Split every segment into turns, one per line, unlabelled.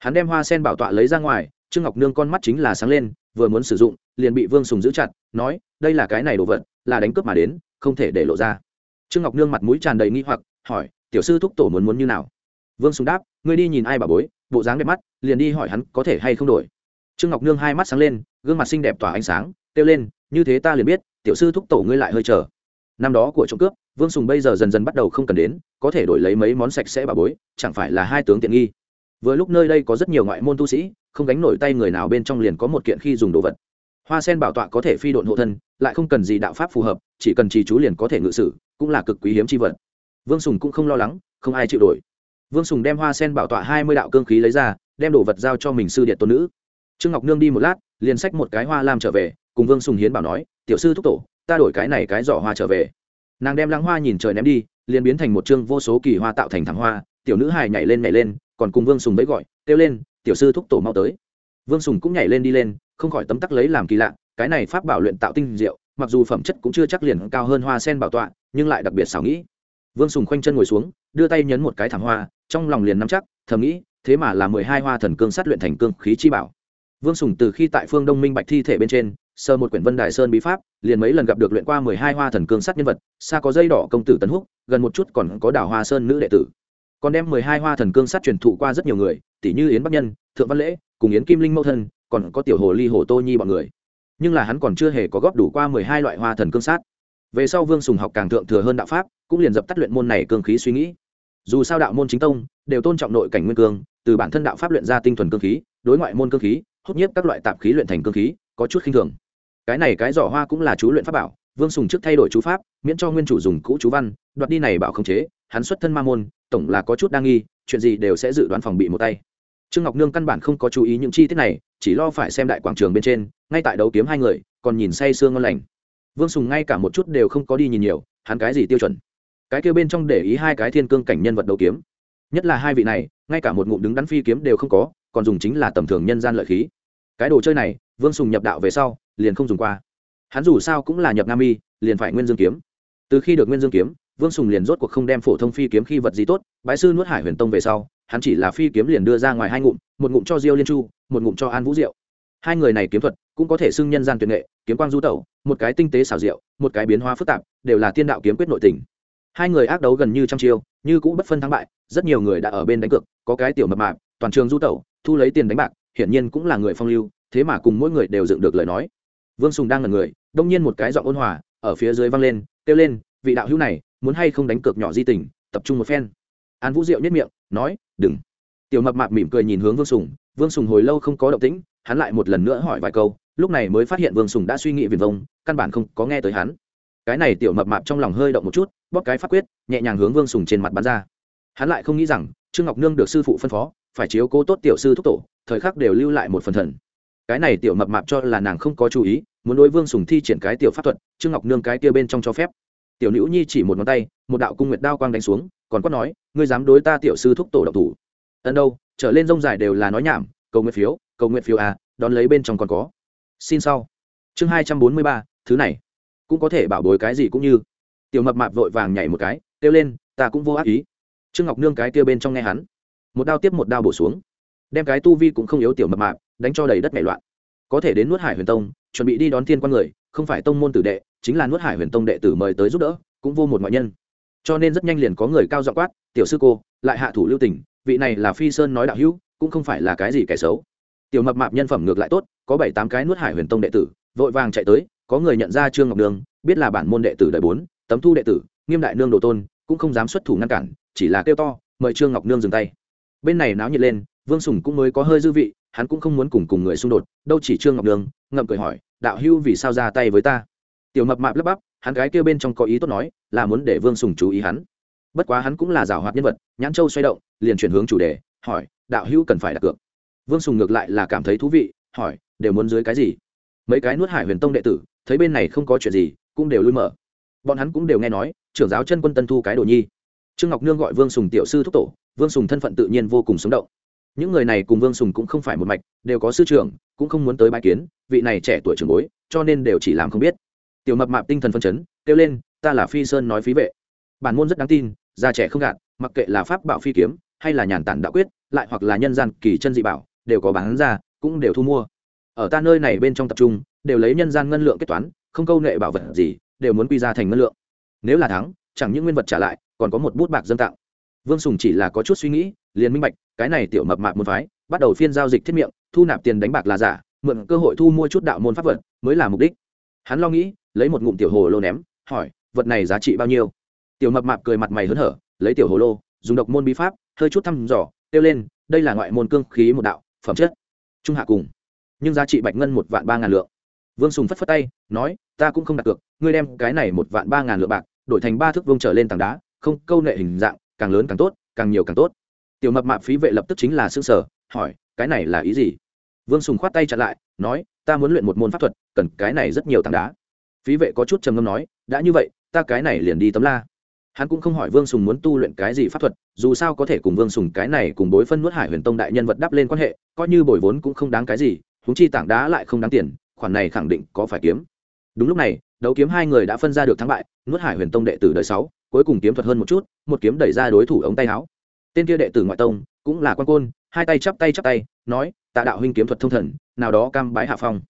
hắn đem hoa sen bảo tọa lấy ra ngoài, trương ngọc nương con mắt chính là sáng lên, vừa muốn sử dụng, liền bị vương sùng giữ chặt, nói, đây là cái này đồ vật, là đánh cướp mà đến, không thể để lộ ra. Trương ngọc nương mặt mũi tràn đầy nghi hoặc, hỏi, tiểu sư thúc tổ muốn muốn như nào? Vương sùng đáp, ngươi đi nhìn ai bà bối, bộ dáng đẹp mắt, liền đi hỏi hắn có thể hay không đổi. Trương ngọc nương hai mắt sáng lên, gương mặt xinh đẹp tỏa ánh sáng, kêu lên, như thế ta liền biết, tiểu sư thúc tổ ngươi lại hơi chờ. Năm đó của trộm cướp, vương sùng bây giờ dần dần bắt đầu không cần đến, có thể đổi lấy mấy món sạch sẽ bà bối, chẳng phải là hai tướng tiện nghi vừa lúc nơi đây có rất nhiều ngoại môn tu sĩ, không gánh nổi tay người nào bên trong liền có một kiện khi dùng đồ vật. Hoa sen bảo tọa có thể phi độn hộ thân, lại không cần gì đạo pháp phù hợp, chỉ cần trì chú liền có thể ngự sử, cũng là cực quý hiếm c h i vật. Vương sùng cũng không lo lắng, không ai chịu đổi. Vương sùng đem hoa sen bảo tọa hai mươi đạo cương khí lấy ra, đem đồ vật giao cho mình sư điện tôn nữ. Trương ngọc nương đi một lát, liền xách một cái hoa lam trở về, cùng vương sùng hiến bảo nói, tiểu sư thúc tổ, ta đổi cái này cái giỏ hoa trở về. Nàng đem lăng hoa nhìn trời ném đi, liền biến thành một chương vô số kỳ hoa tạo thành thảm hoa, tiểu nữ hài nhảy lên nhảy lên còn cùng vương sùng bấy gọi, kêu lên, tiểu sư thúc tổ mau tới. Vương sùng cũng nhảy lên đi lên, không khỏi tấm tắc lấy làm kỳ lạ, cái này pháp bảo luyện tạo tinh diệu, mặc dù phẩm chất cũng chưa chắc liền cao hơn hoa sen bảo tọa, nhưng lại đặc biệt xảo nghĩ. Vương sùng khoanh chân ngồi xuống, đưa tay nhấn một cái thảm hoa, trong lòng liền nắm chắc, thầm nghĩ, thế mà là mười hai hoa thần cương sát luyện thành cương khí chi bảo. Vương sùng từ khi tại phương đông minh bạch thi thể bên trên sơ một quyển vân đài sơn bí pháp, liền mấy lần gặp được luyện qua mười hai hoa thần cương sát nhân vật, xa có dây đỏ công tử tấn húc, gần một chút còn có đảo hoa sơn nữ đệ tử còn đem mười hai hoa thần cương sát truyền thụ qua rất nhiều người tỷ như yến bắc nhân, thượng văn lễ, cùng yến kim linh mẫu thân, còn có tiểu hồ ly hồ tô nhi bọn người. Nhưng là hắn còn chưa hề có góp đủ qua mười hai loại hoa thần cương sát. Về sau vương sùng học càng thượng thừa hơn đạo pháp, cũng liền dập tắt luyện môn này cương khí suy nghĩ. Dù sao đạo môn chính tông, đều tôn trọng nội cảnh nguyên cương, từ bản thân đạo pháp luyện ra tinh thuần cương khí, đối ngoại môn cương khí, hút nhiếp các loại tạp khí luyện thành cương khí, có chút khinh thường. Cái này cái giỏ hoa cũng là chú luyện pháp bảo, vương sùng trước thay đổi chú pháp, miễn cho nguyên chủ dùng cũ chú văn, đoạt đi này bảo khống chế hắn xuất thân ma môn, tổng là có chút đa nghi, chuyện gì đều sẽ dự đoán phòng bị một tay. Trương ngọc nương căn bản không có chú ý những chi tiết này, chỉ lo phải xem đại quảng trường bên trên, ngay tại đấu kiếm hai người, còn nhìn say sương ngon lành. Vương sùng ngay cả một chút đều không có đi nhìn nhiều, hắn cái gì tiêu chuẩn? Cái kêu bên trong để ý hai cái thiên cương cảnh nhân vật đấu kiếm. Nhất là hai vị này, ngay cả một ngụm đứng đắn phi kiếm đều không có, còn dùng chính là tầm thường nhân gian lợi khí. Cái đồ chơi này, vương sùng nhập đạo về sau, liền không dùng qua. Hắn dù sao cũng là nhập nam y, liền phải nguyên dương kiếm. Từ khi được nguyên dương kiếm vương sùng liền rốt cuộc không đem phổ thông phi kiếm khi vật gì tốt, bái sư nuốt hải huyền tông về sau, hắn chỉ là phi kiếm liền đưa ra ngoài hai ngụm, một ngụm cho diêu liên chu, một ngụm cho an vũ diệu. Hai người này kiếm thuật cũng có thể xưng nhân gian tuyệt nghệ, kiếm quang du tẩu, một cái tinh tế xảo diệu, một cái biến hóa phức tạp, đều là tiên đạo kiếm quyết nội tình. Hai người ác đấu gần như trăm chiêu, như cũng bất phân thắng bại, rất nhiều người đã ở bên đánh cược, có cái tiểu mập mạp, toàn trường du tẩu, thu lấy tiền đánh bạc, hiển nhiên cũng là người phong lưu, thế mà cùng mỗi người đều dựng được lời nói. Vương sùng đang là người, đông nhiên một cái giọng ôn hòa, ở phía dưới vang lên, kêu lên, vị đạo hữu này muốn hay không đánh cược nhỏ di tình, tập trung một phen. An vũ diệu nhất miệng, nói, đừng. Tiểu mập mạp mỉm cười nhìn hướng vương sùng. Vương sùng hồi lâu không có động tĩnh, hắn lại một lần nữa hỏi vài câu, lúc này mới phát hiện vương sùng đã suy nghĩ viền vông, căn bản không có nghe tới hắn. Cái này tiểu mập mạp trong lòng hơi động một chút, bóp cái phát quyết, nhẹ nhàng hướng vương sùng trên mặt bắn ra. Hắn lại không nghĩ rằng, trương ngọc nương được sư phụ phân phó, phải chiếu cố tốt tiểu sư thúc tổ, thời khắc đều lưu lại một phần thần. Cái này tiểu mập mạp cho là nàng không có chú ý, muốn đối vương sùng thi triển cái tiểu pháp thuật, trương ngọc nương cái kia bên trong cho phép tiểu nữ nhi chỉ một ngón tay, một đạo cung nguyệt đao quang đánh xuống, còn quát nói, ngươi dám đối ta tiểu sư thúc tổ độc thủ? Ân đâu, trở lên rông dài đều là nói nhảm, cầu nguyện phiếu, cầu nguyện phiếu à đón lấy bên trong còn có. Xin sau. Chương hai trăm bốn mươi ba, thứ này. Cũng có thể bảo bối cái gì cũng như. Tiểu mập mạp vội vàng nhảy một cái, kêu lên, ta cũng vô ác ý. Trương ngọc nương cái kia bên trong nghe hắn. Một đao tiếp một đao bổ xuống. Đem cái tu vi cũng không yếu tiểu mập mạp, đánh cho đầy đất nhảy loạn. Có thể đến nuốt hải huyền tông, chuẩn bị đi đón thiên quan người, không phải tông môn tử đệ chính là nuốt hải huyền tông đệ tử mời tới giúp đỡ, cũng vô một ngoại nhân. Cho nên rất nhanh liền có người cao dọ quát, tiểu sư cô, lại hạ thủ lưu tình, vị này là phi sơn nói đạo hữu, cũng không phải là cái gì kẻ xấu. Tiểu mập mạp nhân phẩm ngược lại tốt, có bảy tám cái nuốt hải huyền tông đệ tử, vội vàng chạy tới, có người nhận ra trương ngọc đường, biết là bản môn đệ tử đời bốn, tấm thu đệ tử, nghiêm đại nương đồ tôn, cũng không dám xuất thủ ngăn cản, chỉ là kêu to, mời trương ngọc nương dừng tay. Bên này náo nhiệt lên, vương sùng cũng mới có hơi dư vị, hắn cũng không muốn cùng cùng người xung đột, đâu chỉ trương ngọc nương ngậm cười hỏi, đạo hưu vì sao ra tay với ta? Tiểu mập mạp lắp bắp, hắn gái kêu bên trong có ý tốt nói, là muốn để vương sùng chú ý hắn. Bất quá hắn cũng là giảo hoạt nhân vật, nhãn châu xoay động, liền chuyển hướng chủ đề, hỏi, đạo hữu cần phải đặt cược. Vương sùng ngược lại là cảm thấy thú vị, hỏi, đều muốn dưới cái gì? Mấy cái nuốt hải huyền tông đệ tử, thấy bên này không có chuyện gì, cũng đều lui mở. Bọn hắn cũng đều nghe nói, trưởng giáo chân quân tân thu cái đồ nhi. Trương ngọc nương gọi vương sùng tiểu sư thúc tổ, vương sùng thân phận tự nhiên vô cùng sống động. Những người này cùng vương sùng cũng không phải một mạch, đều có sư trưởng, cũng không muốn tới bãi kiến, vị này trẻ tuổi trưởng bối, cho nên đều chỉ làm không biết tiểu mập mạp tinh thần phân chấn, kêu lên, ta là phi sơn nói phí vệ. Bản môn rất đáng tin, già trẻ không gạt, mặc kệ là pháp bảo phi kiếm, hay là nhàn tản đạo quyết, lại hoặc là nhân gian kỳ chân dị bảo, đều có bán ra, cũng đều thu mua. Ở ta nơi này bên trong tập trung, đều lấy nhân gian ngân lượng kết toán, không câu nệ bảo vật gì, đều muốn quy ra thành ngân lượng. Nếu là thắng, chẳng những nguyên vật trả lại, còn có một bút bạc dân tặng. Vương sùng chỉ là có chút suy nghĩ, liền minh bạch, cái này tiểu mập mạp môn phái, bắt đầu phiên giao dịch thiết miệng, thu nạp tiền đánh bạc là giả, mượn cơ hội thu mua chút đạo môn pháp vật, mới là mục đích. Hắn lo nghĩ lấy một ngụm tiểu hồ lô ném, hỏi, vật này giá trị bao nhiêu? Tiểu mập mạp cười mặt mày hớn hở, lấy tiểu hồ lô, dùng độc môn bí pháp, hơi chút thăm dò, kêu lên, đây là ngoại môn cương khí một đạo, phẩm chất, trung hạ cùng, nhưng giá trị bạch ngân một vạn ba ngàn lượng. Vương sùng phất phất tay, nói, ta cũng không đặt cược, ngươi đem cái này một vạn ba ngàn lượng bạc đổi thành ba thước vương trở lên tảng đá, không, câu nệ hình dạng, càng lớn càng tốt, càng nhiều càng tốt. Tiểu mập mạp phí vệ lập tức chính là xương sở hỏi, cái này là ý gì? Vương sùng khoát tay chặn lại, nói, ta muốn luyện một môn pháp thuật, cần cái này rất nhiều tảng đá phí vệ có chút trầm ngâm nói, đã như vậy, ta cái này liền đi tấm la. Hắn cũng không hỏi vương sùng muốn tu luyện cái gì pháp thuật, dù sao có thể cùng vương sùng cái này cùng bối phân nuốt hải huyền tông đại nhân vật đắp lên quan hệ, coi như bồi vốn cũng không đáng cái gì húng chi tảng đá lại không đáng tiền, khoản này khẳng định có phải kiếm. Đúng lúc này, đấu kiếm hai người đã phân ra được thắng bại, nuốt hải huyền tông đệ tử đời sáu, cuối cùng kiếm thuật hơn một chút, một kiếm đẩy ra đối thủ ống tay áo. Tên kia đệ tử ngoại tông, cũng là quan côn, hai tay chắp tay chắp tay, nói, tạ đạo huynh kiếm thuật thông thần, nào đó cam bái hạ phong.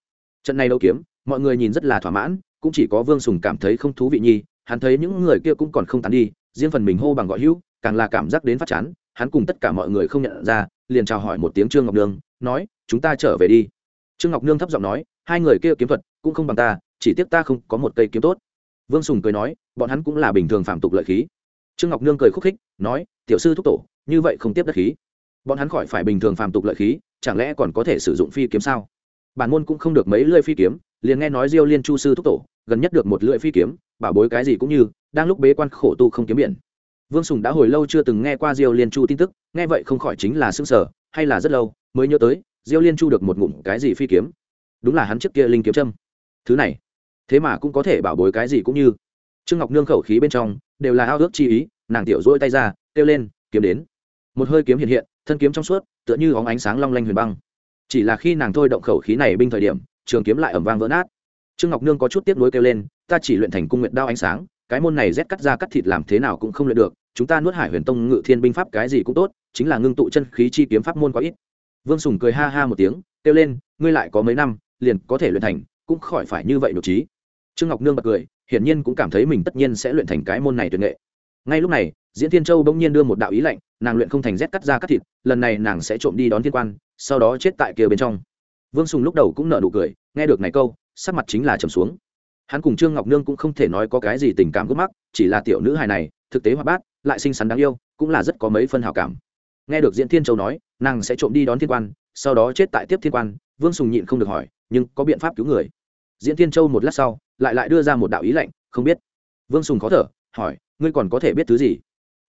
Trận này đấu kiếm, mọi người nhìn rất là thỏa mãn cũng chỉ có vương sùng cảm thấy không thú vị nhi, hắn thấy những người kia cũng còn không tán đi, riêng phần mình hô bằng gọi hữu, càng là cảm giác đến phát chán, hắn cùng tất cả mọi người không nhận ra, liền chào hỏi một tiếng trương ngọc nương, nói, chúng ta trở về đi. Trương ngọc nương thấp giọng nói, hai người kia kiếm thuật cũng không bằng ta, chỉ tiếc ta không có một cây kiếm tốt. Vương sùng cười nói, bọn hắn cũng là bình thường phạm tục lợi khí. Trương ngọc nương cười khúc khích, nói, tiểu sư thúc tổ, như vậy không tiếp đất khí. Bọn hắn khỏi phải bình thường phạm tục lợi khí, chẳng lẽ còn có thể sử dụng phi kiếm sao? Bản môn cũng không được mấy lưỡi phi kiếm liền nghe nói diêu liên chu sư thúc tổ, gần nhất được một lưỡi phi kiếm, bảo bối cái gì cũng như, đang lúc bế quan khổ tu không kiếm biển. Vương sùng đã hồi lâu chưa từng nghe qua diêu liên chu tin tức, nghe vậy không khỏi chính là s sở hay là rất lâu, mới nhớ tới, diêu liên chu được một ngụm cái gì phi kiếm. Đúng là hắn trước kia linh kiếm trâm thứ này, thế mà cũng có thể bảo bối cái gì cũng như. Trương ngọc nương khẩu khí bên trong, đều là ao ước chi ý, nàng tiểu dỗi tay ra, kêu lên, kiếm đến. Một hơi kiếm hiện hiện, thân kiếm trong suốt, tựa như óng ánh sáng long lanh huyền băng. Chỉ là khi nàng thôi động khẩu khí này binh thời điểm trường kiếm lại ẩm vang vỡ nát. Trương ngọc nương có chút tiếp nối kêu lên, ta chỉ luyện thành cung nguyện đao ánh sáng, cái môn này rét cắt ra cắt thịt làm thế nào cũng không luyện được, chúng ta nuốt hải huyền tông ngự thiên binh pháp cái gì cũng tốt, chính là ngưng tụ chân khí chi kiếm pháp môn quá ít. Vương sùng cười ha ha một tiếng, kêu lên, ngươi lại có mấy năm, liền có thể luyện thành, cũng khỏi phải như vậy đột trí. Trương ngọc nương bật cười, hiển nhiên cũng cảm thấy mình tất nhiên sẽ luyện thành cái môn này tuyệt nghệ. Ngay lúc này, diễn thiên châu bỗng nhiên đưa một đạo ý lệnh nàng luyện không thành rét cắt ra cắt thịt, lần này nàng sẽ trộm đi đón thiên quan, sau đó chết tại kia bên trong vương sùng lúc đầu cũng nợ nụ cười, nghe được này câu, sắc mặt chính là trầm xuống. Hắn cùng trương ngọc nương cũng không thể nói có cái gì tình cảm gốc mắc, chỉ là tiểu nữ hài này, thực tế hoạt bát, lại xinh xắn đáng yêu, cũng là rất có mấy phân hảo cảm. Nghe được diễn thiên châu nói, nàng sẽ trộm đi đón thiên quan, sau đó chết tại tiếp thiên quan, vương sùng nhịn không được hỏi, nhưng có biện pháp cứu người? Diễn thiên châu một lát sau, lại lại đưa ra một đạo ý lệnh, không biết. Vương sùng khó thở, hỏi, ngươi còn có thể biết thứ gì?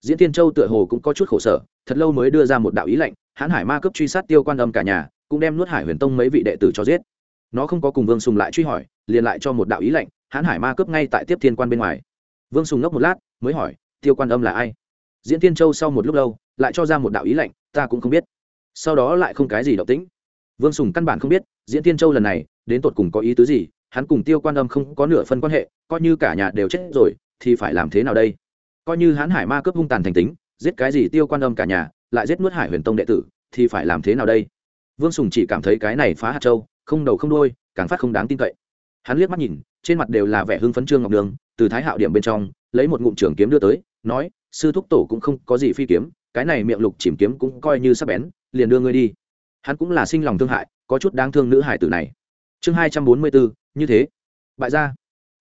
Diễn thiên châu tựa hồ cũng có chút khổ sở, thật lâu mới đưa ra một đạo ý lệnh, hãn hải ma cấp truy sát tiêu quan âm cả nhà cũng đem nuốt hải huyền tông mấy vị đệ tử cho giết. Nó không có cùng vương sùng lại truy hỏi, liền lại cho một đạo ý lệnh, hãn hải ma cướp ngay tại tiếp thiên quan bên ngoài. Vương sùng ngốc một lát, mới hỏi, tiêu quan âm là ai? Diễn tiên châu sau một lúc lâu, lại cho ra một đạo ý lệnh, ta cũng không biết. Sau đó lại không cái gì động tĩnh. Vương sùng căn bản không biết, diễn tiên châu lần này, đến tột cùng có ý tứ gì, hắn cùng tiêu quan âm không có nửa phân quan hệ, coi như cả nhà đều chết rồi, thì phải làm thế nào đây? Coi như hãn hải ma cướp hung tàn thành tính, giết cái gì tiêu quan âm cả nhà, lại giết nuốt hải huyền tông đệ tử, thì phải làm thế nào đây? Vương sùng chỉ cảm thấy cái này phá hạt châu, không đầu không đôi càng phát không đáng tin cậy. Hắn liếc mắt nhìn, trên mặt đều là vẻ hưng phấn trương ngọc đường, từ thái hạo điểm bên trong, lấy một ngụm trường kiếm đưa tới, nói, sư thúc tổ cũng không có gì phi kiếm, cái này miệng lục chìm kiếm cũng coi như sắp bén, liền đưa ngươi đi. Hắn cũng là sinh lòng thương hại, có chút đáng thương nữ hải tử này. Chương hai trăm bốn mươi bốn, như thế. Bại ra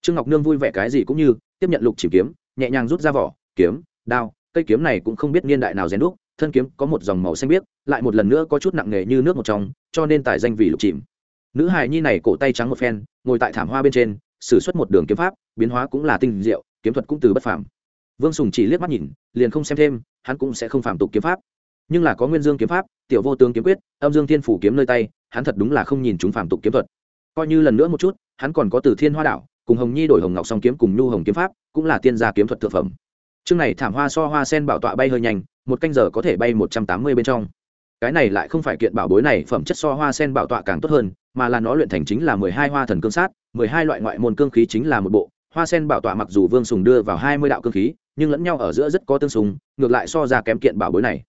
trương ngọc nương vui vẻ cái gì cũng như, tiếp nhận lục chìm kiếm, nhẹ nhàng rút ra vỏ, kiếm, đao, cây kiếm này cũng không biết niên đại nào rèn đúc thân kiếm có một dòng màu xanh biếc, lại một lần nữa có chút nặng nề như nước một trong, cho nên tài danh vì lục chìm. Nữ hài nhi này cổ tay trắng một phen, ngồi tại thảm hoa bên trên s ử suất một đường kiếm pháp, biến hóa cũng là tinh diệu, kiếm thuật cũng từ bất phàm. Vương sùng chỉ liếc mắt nhìn, liền không xem thêm, hắn cũng sẽ không phạm tục kiếm pháp. Nhưng là có nguyên dương kiếm pháp, tiểu vô tướng kiếm quyết, âm dương thiên phủ kiếm nơi tay, hắn thật đúng là không nhìn chúng phạm tục kiếm thuật. Coi như lần nữa một chút, hắn còn có từ thiên hoa đảo, cùng hồng nhi đổi hồng ngọc song kiếm cùng nhu hồng kiếm pháp, cũng là tiên gia kiếm thuật thực phẩm. Chương này thảm hoa so hoa sen bảo tọa bay hơi nhanh một canh giờ có thể bay một trăm tám mươi bên trong. Cái này lại không phải kiện bảo bối này, phẩm chất so hoa sen bảo tọa càng tốt hơn, mà là nó luyện thành chính là mười hai hoa thần cương sát, mười hai loại ngoại môn cương khí chính là một bộ. Hoa sen bảo tọa mặc dù vương sùng đưa vào hai mươi đạo cương khí, nhưng lẫn nhau ở giữa rất có tương sùng ngược lại so ra kém kiện bảo bối này.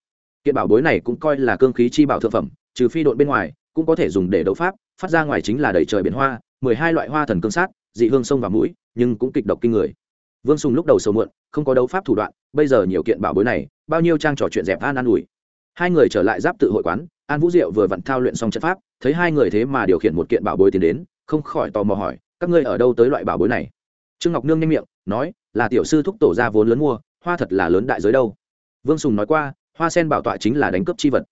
Kiện bảo bối này cũng coi là cương khí chi bảo thượng phẩm, trừ phi độn bên ngoài, cũng có thể dùng để đấu pháp, phát ra ngoài chính là đầy trời biển hoa, mười hai loại hoa thần cương sát, dị hương sông và mũi, nhưng cũng kịch độc kinh người vương sùng lúc đầu sầu muộn, không có đấu pháp thủ đoạn, bây giờ nhiều kiện bảo bối này, bao nhiêu trang trò chuyện dẹp an an ủi. Hai người trở lại giáp tự hội quán, an vũ diệu vừa vặn thao luyện xong trận pháp, thấy hai người thế mà điều khiển một kiện bảo bối tiến đến, không khỏi tò mò hỏi, các ngươi ở đâu tới loại bảo bối này? Trương ngọc nương nhanh miệng, nói, là tiểu sư thúc tổ ra vốn lớn mua, hoa thật là lớn đại giới đâu. Vương sùng nói qua, hoa sen bảo tọa chính là đánh cướp chi vật.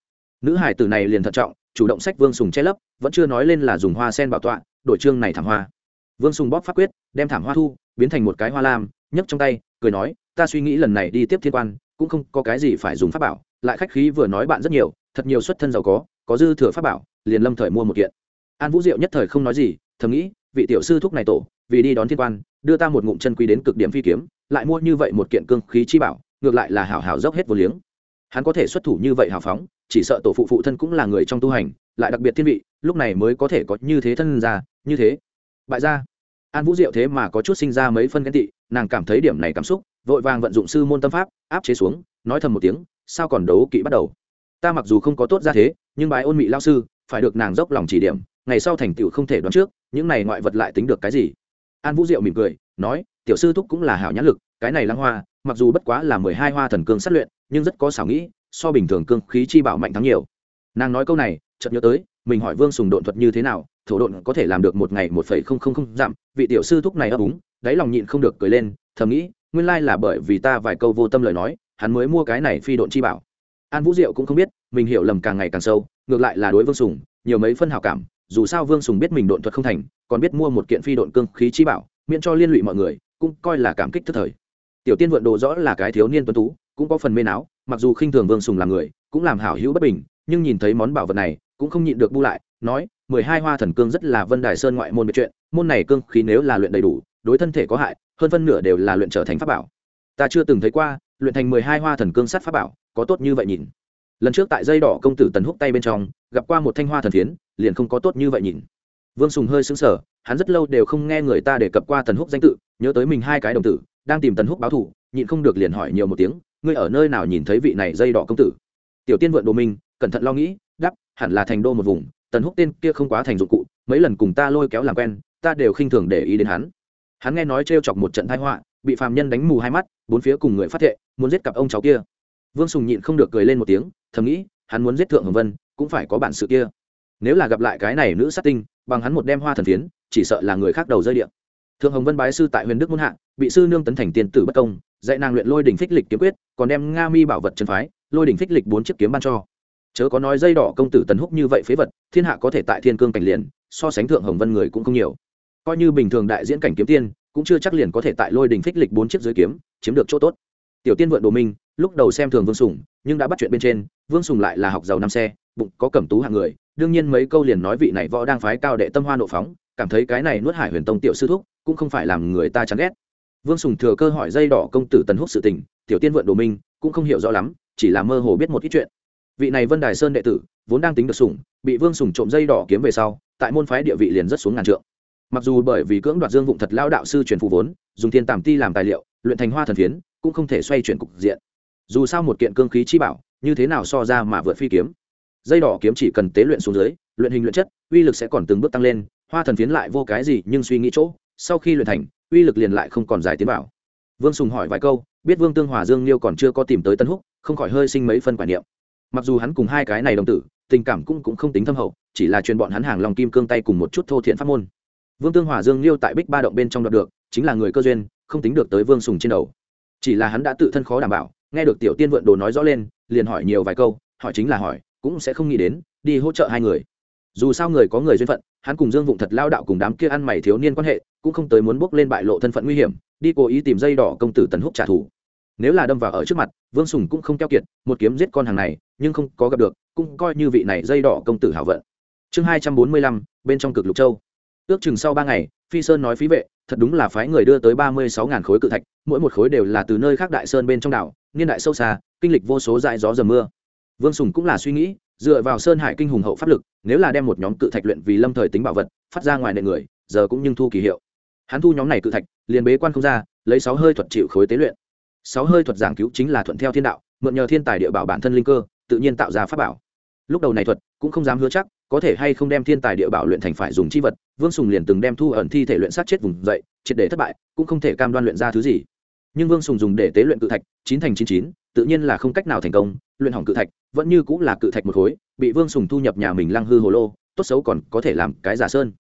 Nữ hải tử này liền thận trọng, chủ động sách vương sùng che lấp, vẫn chưa nói lên là dùng hoa sen bảo tọa, đổi trương này thảm hoa. Vương sùng bóp pháp quyết, đem thảm hoa thu, biến thành một cái hoa lam nhấc trong tay, cười nói, ta suy nghĩ lần này đi tiếp thiên quan, cũng không có cái gì phải dùng pháp bảo, lại khách khí vừa nói bạn rất nhiều, thật nhiều xuất thân giàu có có dư thừa pháp bảo, liền lâm thời mua một kiện. An vũ diệu nhất thời không nói gì, thầm nghĩ, vị tiểu sư thúc này tổ, vì đi đón thiên quan, đưa ta một ngụm chân quý đến cực điểm phi kiếm, lại mua như vậy một kiện cương khí chi bảo, ngược lại là hảo hảo dốc hết vô liếng. Hắn có thể xuất thủ như vậy hào phóng, chỉ sợ tổ phụ phụ thân cũng là người trong tu hành, lại đặc biệt thiên vị, lúc này mới có thể có như thế thân ra, như thế. Bại ra an vũ diệu thế mà có chút sinh ra mấy phân ghen tị, nàng cảm thấy điểm này cảm xúc, vội vàng vận dụng sư môn tâm pháp, áp chế xuống, nói thầm một tiếng, sao còn đấu kỵ bắt đầu? Ta mặc dù không có tốt ra thế, nhưng bái ôn mị lao sư, phải được nàng dốc lòng chỉ điểm, ngày sau thành tựu không thể đoán trước, những này ngoại vật lại tính được cái gì? An vũ diệu mỉm cười, nói, tiểu sư thúc cũng là hảo nhãn lực, cái này lăng hoa, mặc dù bất quá là mười hai hoa thần cương sát luyện, nhưng rất có xảo nghĩ, so bình thường cương khí chi bảo mạnh thắng nhiều. Nàng nói câu này, chợt nhớ tới, mình hỏi vương sùng độn thuật như thế nào thổ độn có thể làm được một ngày một phẩy không không không giảm vị tiểu sư thúc này ấp úng, đáy lòng nhịn không được cười lên, thầm nghĩ, nguyên lai là bởi vì ta vài câu vô tâm lời nói, hắn mới mua cái này phi độn chi bảo. An vũ diệu cũng không biết, mình hiểu lầm càng ngày càng sâu, ngược lại là đối vương sùng, nhiều mấy phân hảo cảm, dù sao vương sùng biết mình độn thuật không thành, còn biết mua một kiện phi độn cương khí chi bảo, miễn cho liên lụy mọi người, cũng coi là cảm kích thất thời. Tiểu tiên vượn đồ rõ là cái thiếu niên tuấn tú, cũng có phần mê não, mặc dù khinh thường vương sùng là người, cũng làm hảo hữu bất bình, nhưng nhìn thấy món bảo vật này, cũng không nhịn được bu lại, nói mười hai hoa thần cương rất là vân đài sơn ngoại môn biệt chuyện, môn này cương khí nếu là luyện đầy đủ, đối thân thể có hại, hơn phân nửa đều là luyện trở thành pháp bảo. Ta chưa từng thấy qua, luyện thành mười hai hoa thần cương sát pháp bảo, có tốt như vậy nhìn. Lần trước tại dây đỏ công tử tần húc tay bên trong, gặp qua một thanh hoa thần phiến liền không có tốt như vậy nhìn. Vương sùng hơi xứng sở hắn rất lâu đều không nghe người ta đề cập qua tần húc danh tự, nhớ tới mình hai cái đồng tử, đang tìm tần húc báo thủ nhịn không được liền hỏi nhiều một tiếng, ngươi ở nơi nào nhìn thấy vị này dây đỏ công tử? Tiểu tiên vượn đồ minh cẩn thận lo nghĩ đắp hẳn là thành đô một vùng tần húc tên kia không quá thành dụng cụ, mấy lần cùng ta lôi kéo làm quen, ta đều khinh thường để ý đến hắn. Hắn nghe nói t chọc một trận thái họa, bị phàm nhân đánh mù hai mắt, bốn phía cùng người phát thệ, muốn giết cặp ông cháu kia. Vương sùng nhịn không được cười lên một tiếng, thầm nghĩ, hắn muốn giết thượng hồng vân, cũng phải có bản sự kia. Nếu là gặp lại cái này nữ sát tinh, bằng hắn một đem hoa thần phiến, chỉ sợ là người khác đầu rơi điện. Thượng hồng vân bái sư tại huyền đức muôn hạ, bị sư nương tấn thành tiền tử bất công, dạy nàng luyện lôi đỉnh phích lịch kiếm quyết, còn đem nga mi bảo vật chân phái, lôi đỉnh phích lịch bốn chiếc kiếm ban cho. Chớ có nói dây đỏ công tử tần húc như vậy phế vật thiên hạ có thể tại thiên cương cảnh liền, so sánh thượng hồng vân người cũng không nhiều. Coi như bình thường đại diễn cảnh kiếm tiên, cũng chưa chắc liền có thể tại lôi đình phích lịch bốn chiếc dưới kiếm, chiếm được chỗ tốt. Tiểu tiên vượn đồ minh, lúc đầu xem thường vương sùng, nhưng đã bắt chuyện bên trên, vương sùng lại là học giàu năm xe, bụng có cẩm tú hạng người, đương nhiên mấy câu liền nói vị này võ đang phái cao đệ tâm hoa nộ phóng, cảm thấy cái này nuốt hải huyền tông tiểu sư thúc, cũng không phải làm người ta chán ghét. Vương sùng thừa cơ hỏi dây đỏ công tử tần húc sự tình, tiểu tiên vượn đồ minh, cũng không hiểu rõ lắm, chỉ là mơ hồ biết một ít chuyện. Vị này vân đài sơn đệ tử vốn đang tính được sủng, bị vương sùng trộm dây đỏ kiếm về sau, tại môn phái địa vị liền rất xuống ngàn trượng. Mặc dù bởi vì cưỡng đoạt dương vụng thật lao đạo sư truyền phù vốn, dùng thiên tàm ti làm tài liệu, luyện thành hoa thần phiến, cũng không thể xoay chuyển cục diện. Dù sao một kiện cương khí chi bảo, như thế nào so ra mà vượt phi kiếm? Dây đỏ kiếm chỉ cần tế luyện xuống dưới, luyện hình luyện chất, uy lực sẽ còn từng bước tăng lên, hoa thần phiến lại vô cái gì nhưng suy nghĩ chỗ, sau khi luyện thành, uy lực liền lại không còn dài tiến bảo vương sùng hỏi vài câu, biết vương tương hòa dương liêu còn chưa có tìm tới tân húc, không khỏi hơi sinh mấy phân quả niệm. Mặc dù hắn cùng hai cái này đồng tử tình cảm cũng cũng không tính thâm hậu, chỉ là truyền bọn hắn hàng lòng kim cương tay cùng một chút thô thiện pháp môn. Vương tương hòa dương liêu tại bích ba động bên trong đoạt được, chính là người cơ duyên, không tính được tới vương sùng trên đầu. Chỉ là hắn đã tự thân khó đảm bảo, nghe được tiểu tiên vượn đồ nói rõ lên, liền hỏi nhiều vài câu, hỏi chính là hỏi, cũng sẽ không nghĩ đến, đi hỗ trợ hai người. Dù sao người có người duyên phận, hắn cùng dương vụng thật lao đạo cùng đám kia ăn mày thiếu niên quan hệ, cũng không tới muốn bước lên bại lộ thân phận nguy hiểm, đi cố ý tìm dây đỏ công tử tần húc trả thù. Nếu là đâm vào ở trước mặt, vương sùng cũng không keo kiệt, một kiếm giết con hàng này, nhưng không có gặp được cũng coi như vị này dây đỏ công tử hảo vận. Chương hai trăm bốn mươi lăm, bên trong cực lục châu. Ước chừng sau ba ngày, phi sơn nói phí vệ, thật đúng là phái người đưa tới ba mươi sáu ngàn khối cự thạch, mỗi một khối đều là từ nơi khác đại sơn bên trong đảo, niên đại sâu xa, kinh lịch vô số dại gió dầm mưa. Vương sùng cũng là suy nghĩ, dựa vào sơn hải kinh hùng hậu pháp lực, nếu là đem một nhóm cự thạch luyện vì lâm thời tính bảo vật, phát ra ngoài nệ người, giờ cũng nhưng thu kỳ hiệu. Hắn thu nhóm này cự thạch, liền bế quan không ra, lấy sáu hơi thuật chịu khối tế luyện. Sáu hơi thuật giảng cứu chính là thuận theo thiên đạo, mượn nhờ thiên tài địa bảo bản thân linh cơ, tự nhiên tạo ra pháp bảo lúc đầu này thuật, cũng không dám hứa chắc, có thể hay không đem thiên tài địa bảo luyện thành phải dùng chi vật, vương sùng liền từng đem thu ẩn thi thể luyện sát chết vùng dậy, triệt để thất bại, cũng không thể cam đoan luyện ra thứ gì. Nhưng vương sùng dùng để tế luyện cự thạch, chín thành chín chín, tự nhiên là không cách nào thành công, luyện hỏng cự thạch, vẫn như cũng là cự thạch một khối, bị vương sùng thu nhập nhà mình lăng hư hồ lô, tốt xấu còn có thể làm cái giả sơn.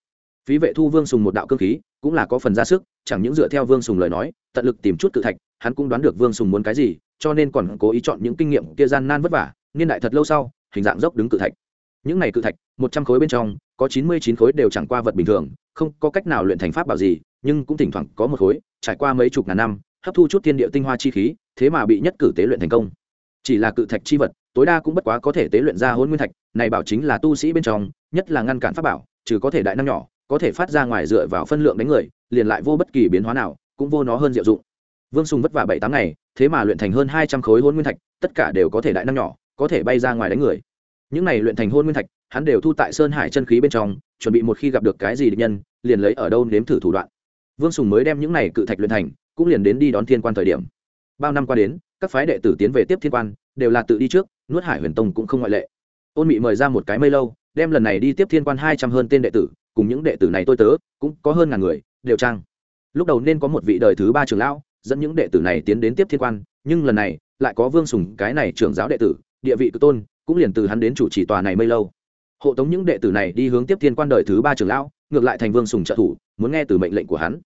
Phí vệ thu vương sùng một đạo cơ khí, cũng là có phần ra sức, chẳng những dựa theo vương sùng lời nói, tận lực tìm chút cự thạch, hắn cũng đoán được vương sùng muốn cái gì, cho nên còn cố ý chọn những kinh nghiệm kia gian nan vất vả niên đại thật lâu sau, hình dạng dốc đứng cự thạch. Những này cự thạch, một trăm khối bên trong, có chín mươi chín khối đều chẳng qua vật bình thường, không có cách nào luyện thành pháp bảo gì, nhưng cũng thỉnh thoảng có một khối, trải qua mấy chục ngàn năm, hấp thu chút thiên địa tinh hoa chi khí, thế mà bị nhất cử tế luyện thành công. Chỉ là cự thạch chi vật, tối đa cũng bất quá có thể tế luyện ra hôn nguyên thạch, này bảo chính là tu sĩ bên trong, nhất là ngăn cản pháp bảo, trừ có thể đại năng nhỏ, có thể phát ra ngoài dựa vào phân lượng đánh người, liền lại vô bất kỳ biến hóa nào, cũng vô nó hơn diệu dụng. Vương sùng vất vả bảy tám ngày, thế mà luyện thành hơn hai trăm khối hôn nguyên thạch, tất cả đều có thể đại năng nhỏ có thể bay ra ngoài đánh người. Những này luyện thành hôn nguyên thạch, hắn đều thu tại sơn hải chân khí bên trong, chuẩn bị một khi gặp được cái gì địch nhân, liền lấy ở đâu nếm thử thủ đoạn. Vương sùng mới đem những này cự thạch luyện thành, cũng liền đến đi đón thiên quan thời điểm. Bao năm qua đến, các phái đệ tử tiến về tiếp thiên quan, đều là tự đi trước, nuốt hải huyền tông cũng không ngoại lệ. Ôn mị mời ra một cái mây lâu, đem lần này đi tiếp thiên quan hai trăm hơn tên đệ tử, cùng những đệ tử này tôi tớ, cũng có hơn ngàn người, đều trang. Lúc đầu nên có một vị đời thứ ba trưởng lão, dẫn những đệ tử này tiến đến tiếp thiên quan, nhưng lần này, lại có vương sùng cái này trưởng giáo đệ tử địa vị của tôn, cũng liền từ hắn đến chủ trì tòa này mây lâu. Hộ tống những đệ tử này đi hướng tiếp thiên quan đời thứ ba trưởng lão, ngược lại thành vương sùng trợ thủ, muốn nghe từ mệnh lệnh của hắn.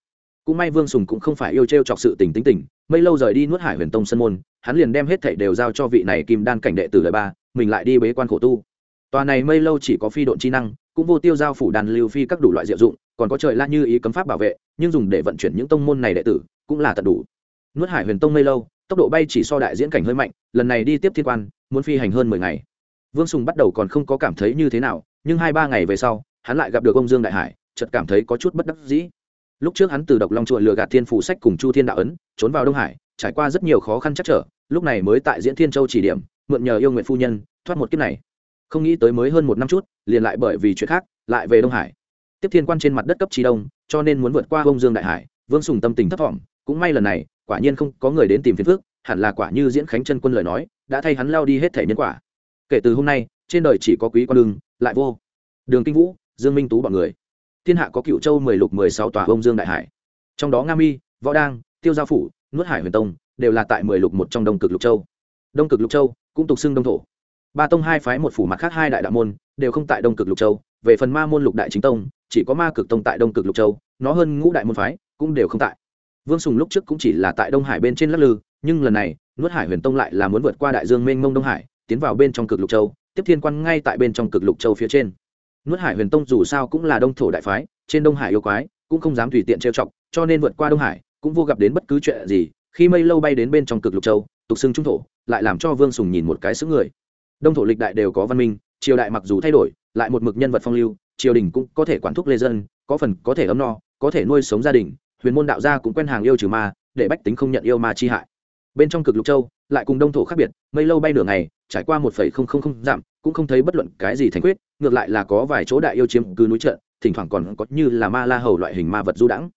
Cũng may vương sùng cũng không phải yêu t r e o chọc sự tình tính tình, mây lâu rời đi nuốt hải huyền tông sân môn, hắn liền đem hết thảy đều giao cho vị này kim đan cảnh đệ tử lời ba, mình lại đi bế quan khổ tu. Tòa này mây lâu chỉ có phi độn chi năng, cũng vô tiêu giao phủ đàn lưu phi các đủ loại diệu dụng, còn có trời la như ý cấm pháp bảo vệ, nhưng dùng để vận chuyển những tông môn này đệ tử, cũng là tận đủ. Nuốt hải huyền tông mây lâu tốc độ bay chỉ so đại diễn cảnh hơi mạnh, lần này đi tiếp thiên quan, muốn phi hành hơn mười ngày. Vương sùng bắt đầu còn không có cảm thấy như thế nào, nhưng hai ba ngày về sau, hắn lại gặp được ông dương đại hải, chợt cảm thấy có chút bất đắc dĩ. Lúc trước hắn từ độc long chùa lừa gạt thiên phủ sách cùng chu thiên đạo ấn, trốn vào đông hải, trải qua rất nhiều khó khăn chắc trở, lúc này mới tại diễn thiên châu chỉ điểm, mượn nhờ yêu nguyện phu nhân, thoát một kiếp này. Không nghĩ tới mới hơn một năm chút, liền lại bởi vì chuyện khác, lại về đông hải. Tiếp thiên quan trên mặt đất cấp trí đông, cho nên muốn vượt qua ông dương đại hải, vương sùng tâm tình thấp thỏm, cũng may lần này quả nhiên không có người đến tìm phiền phước hẳn là quả như diễn khánh chân quân lời nói, đã thay hắn lao đi hết thể nhân quả. Kể từ hôm nay, trên đời chỉ có quý quan lương, lại vô. Đường kinh vũ, dương minh tú bọn người. Thiên hạ có cựu châu mười lục mười sáu tòa ông dương đại hải. Trong đó nga mi, võ đang tiêu gia phủ, nuốt hải huyền tông đều là tại mười lục một trong đông cực lục châu. Đông cực lục châu cũng tục xưng đông thổ. Ba tông hai phái một phủ mặt khác hai đại đạo môn đều không tại đông cực lục châu, về phần ma môn lục đại chính tông, chỉ có ma cực tông tại đông cực lục châu, nó hơn ngũ đại môn phái cũng đều không tại vương sùng lúc trước cũng chỉ là tại đông hải bên trên lắc lư, nhưng lần này, nuốt hải huyền tông lại là muốn vượt qua đại dương mênh mông đông hải, tiến vào bên trong cực lục châu, tiếp thiên quan ngay tại bên trong cực lục châu phía trên. Nuốt hải huyền tông dù sao cũng là đông thổ đại phái, trên đông hải yêu quái, cũng không dám tùy tiện trêu chọc, cho nên vượt qua đông hải, cũng vô gặp đến bất cứ chuyện gì, khi mây lâu bay đến bên trong cực lục châu, tục xưng trung thổ, lại làm cho vương sùng nhìn một cái xứ người. Đông thổ lịch đại đều có văn minh, triều đại mặc dù thay đổi, lại một mực nhân vật phong lưu, triều đình cũng có thể quản thúc lê dân, có phần có thể ấm no, có thể nuôi sống gia đình huyền môn đạo gia cũng quen hàng yêu trừ ma, để bách tính không nhận yêu ma chi hại. Bên trong cực lục châu, lại cùng đông thổ khác biệt, mây lâu bay nửa ngày, trải qua một phẩy không không không giảm cũng không thấy bất luận cái gì thành quyết ngược lại là có vài chỗ đại yêu chiếm cứ núi trận, thỉnh thoảng còn có như là ma la hầu loại hình ma vật du đãng.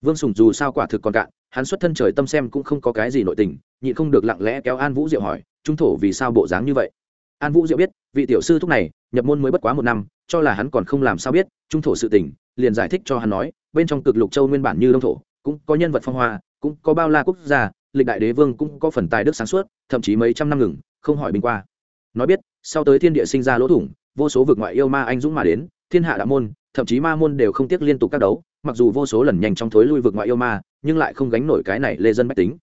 Vương sùng dù sao quả thực còn cạn, hắn xuất thân trời tâm xem cũng không có cái gì nội tình, nhịn không được lặng lẽ kéo an vũ diệu hỏi, trung thổ vì sao bộ dáng như vậy? An vũ diệu biết, vị tiểu sư thúc này, nhập môn mới bất quá một năm, cho là hắn còn không làm sao biết, trung thổ sự tình, liền giải thích cho hắn nói bên trong cực lục châu nguyên bản như đông thổ, cũng có nhân vật phong hoa, cũng có bao la quốc gia, lịch đại đế vương cũng có phần tài đức sáng suốt, thậm chí mấy trăm năm ngừng, không hỏi bình qua. Nói biết, sau tới thiên địa sinh ra lỗ thủng, vô số vực ngoại yêu ma anh dũng mà đến, thiên hạ đạo môn, thậm chí ma môn đều không tiếc liên tục các đấu, mặc dù vô số lần nhanh trong thối lui vực ngoại yêu ma, nhưng lại không gánh nổi cái này lê dân bách tính.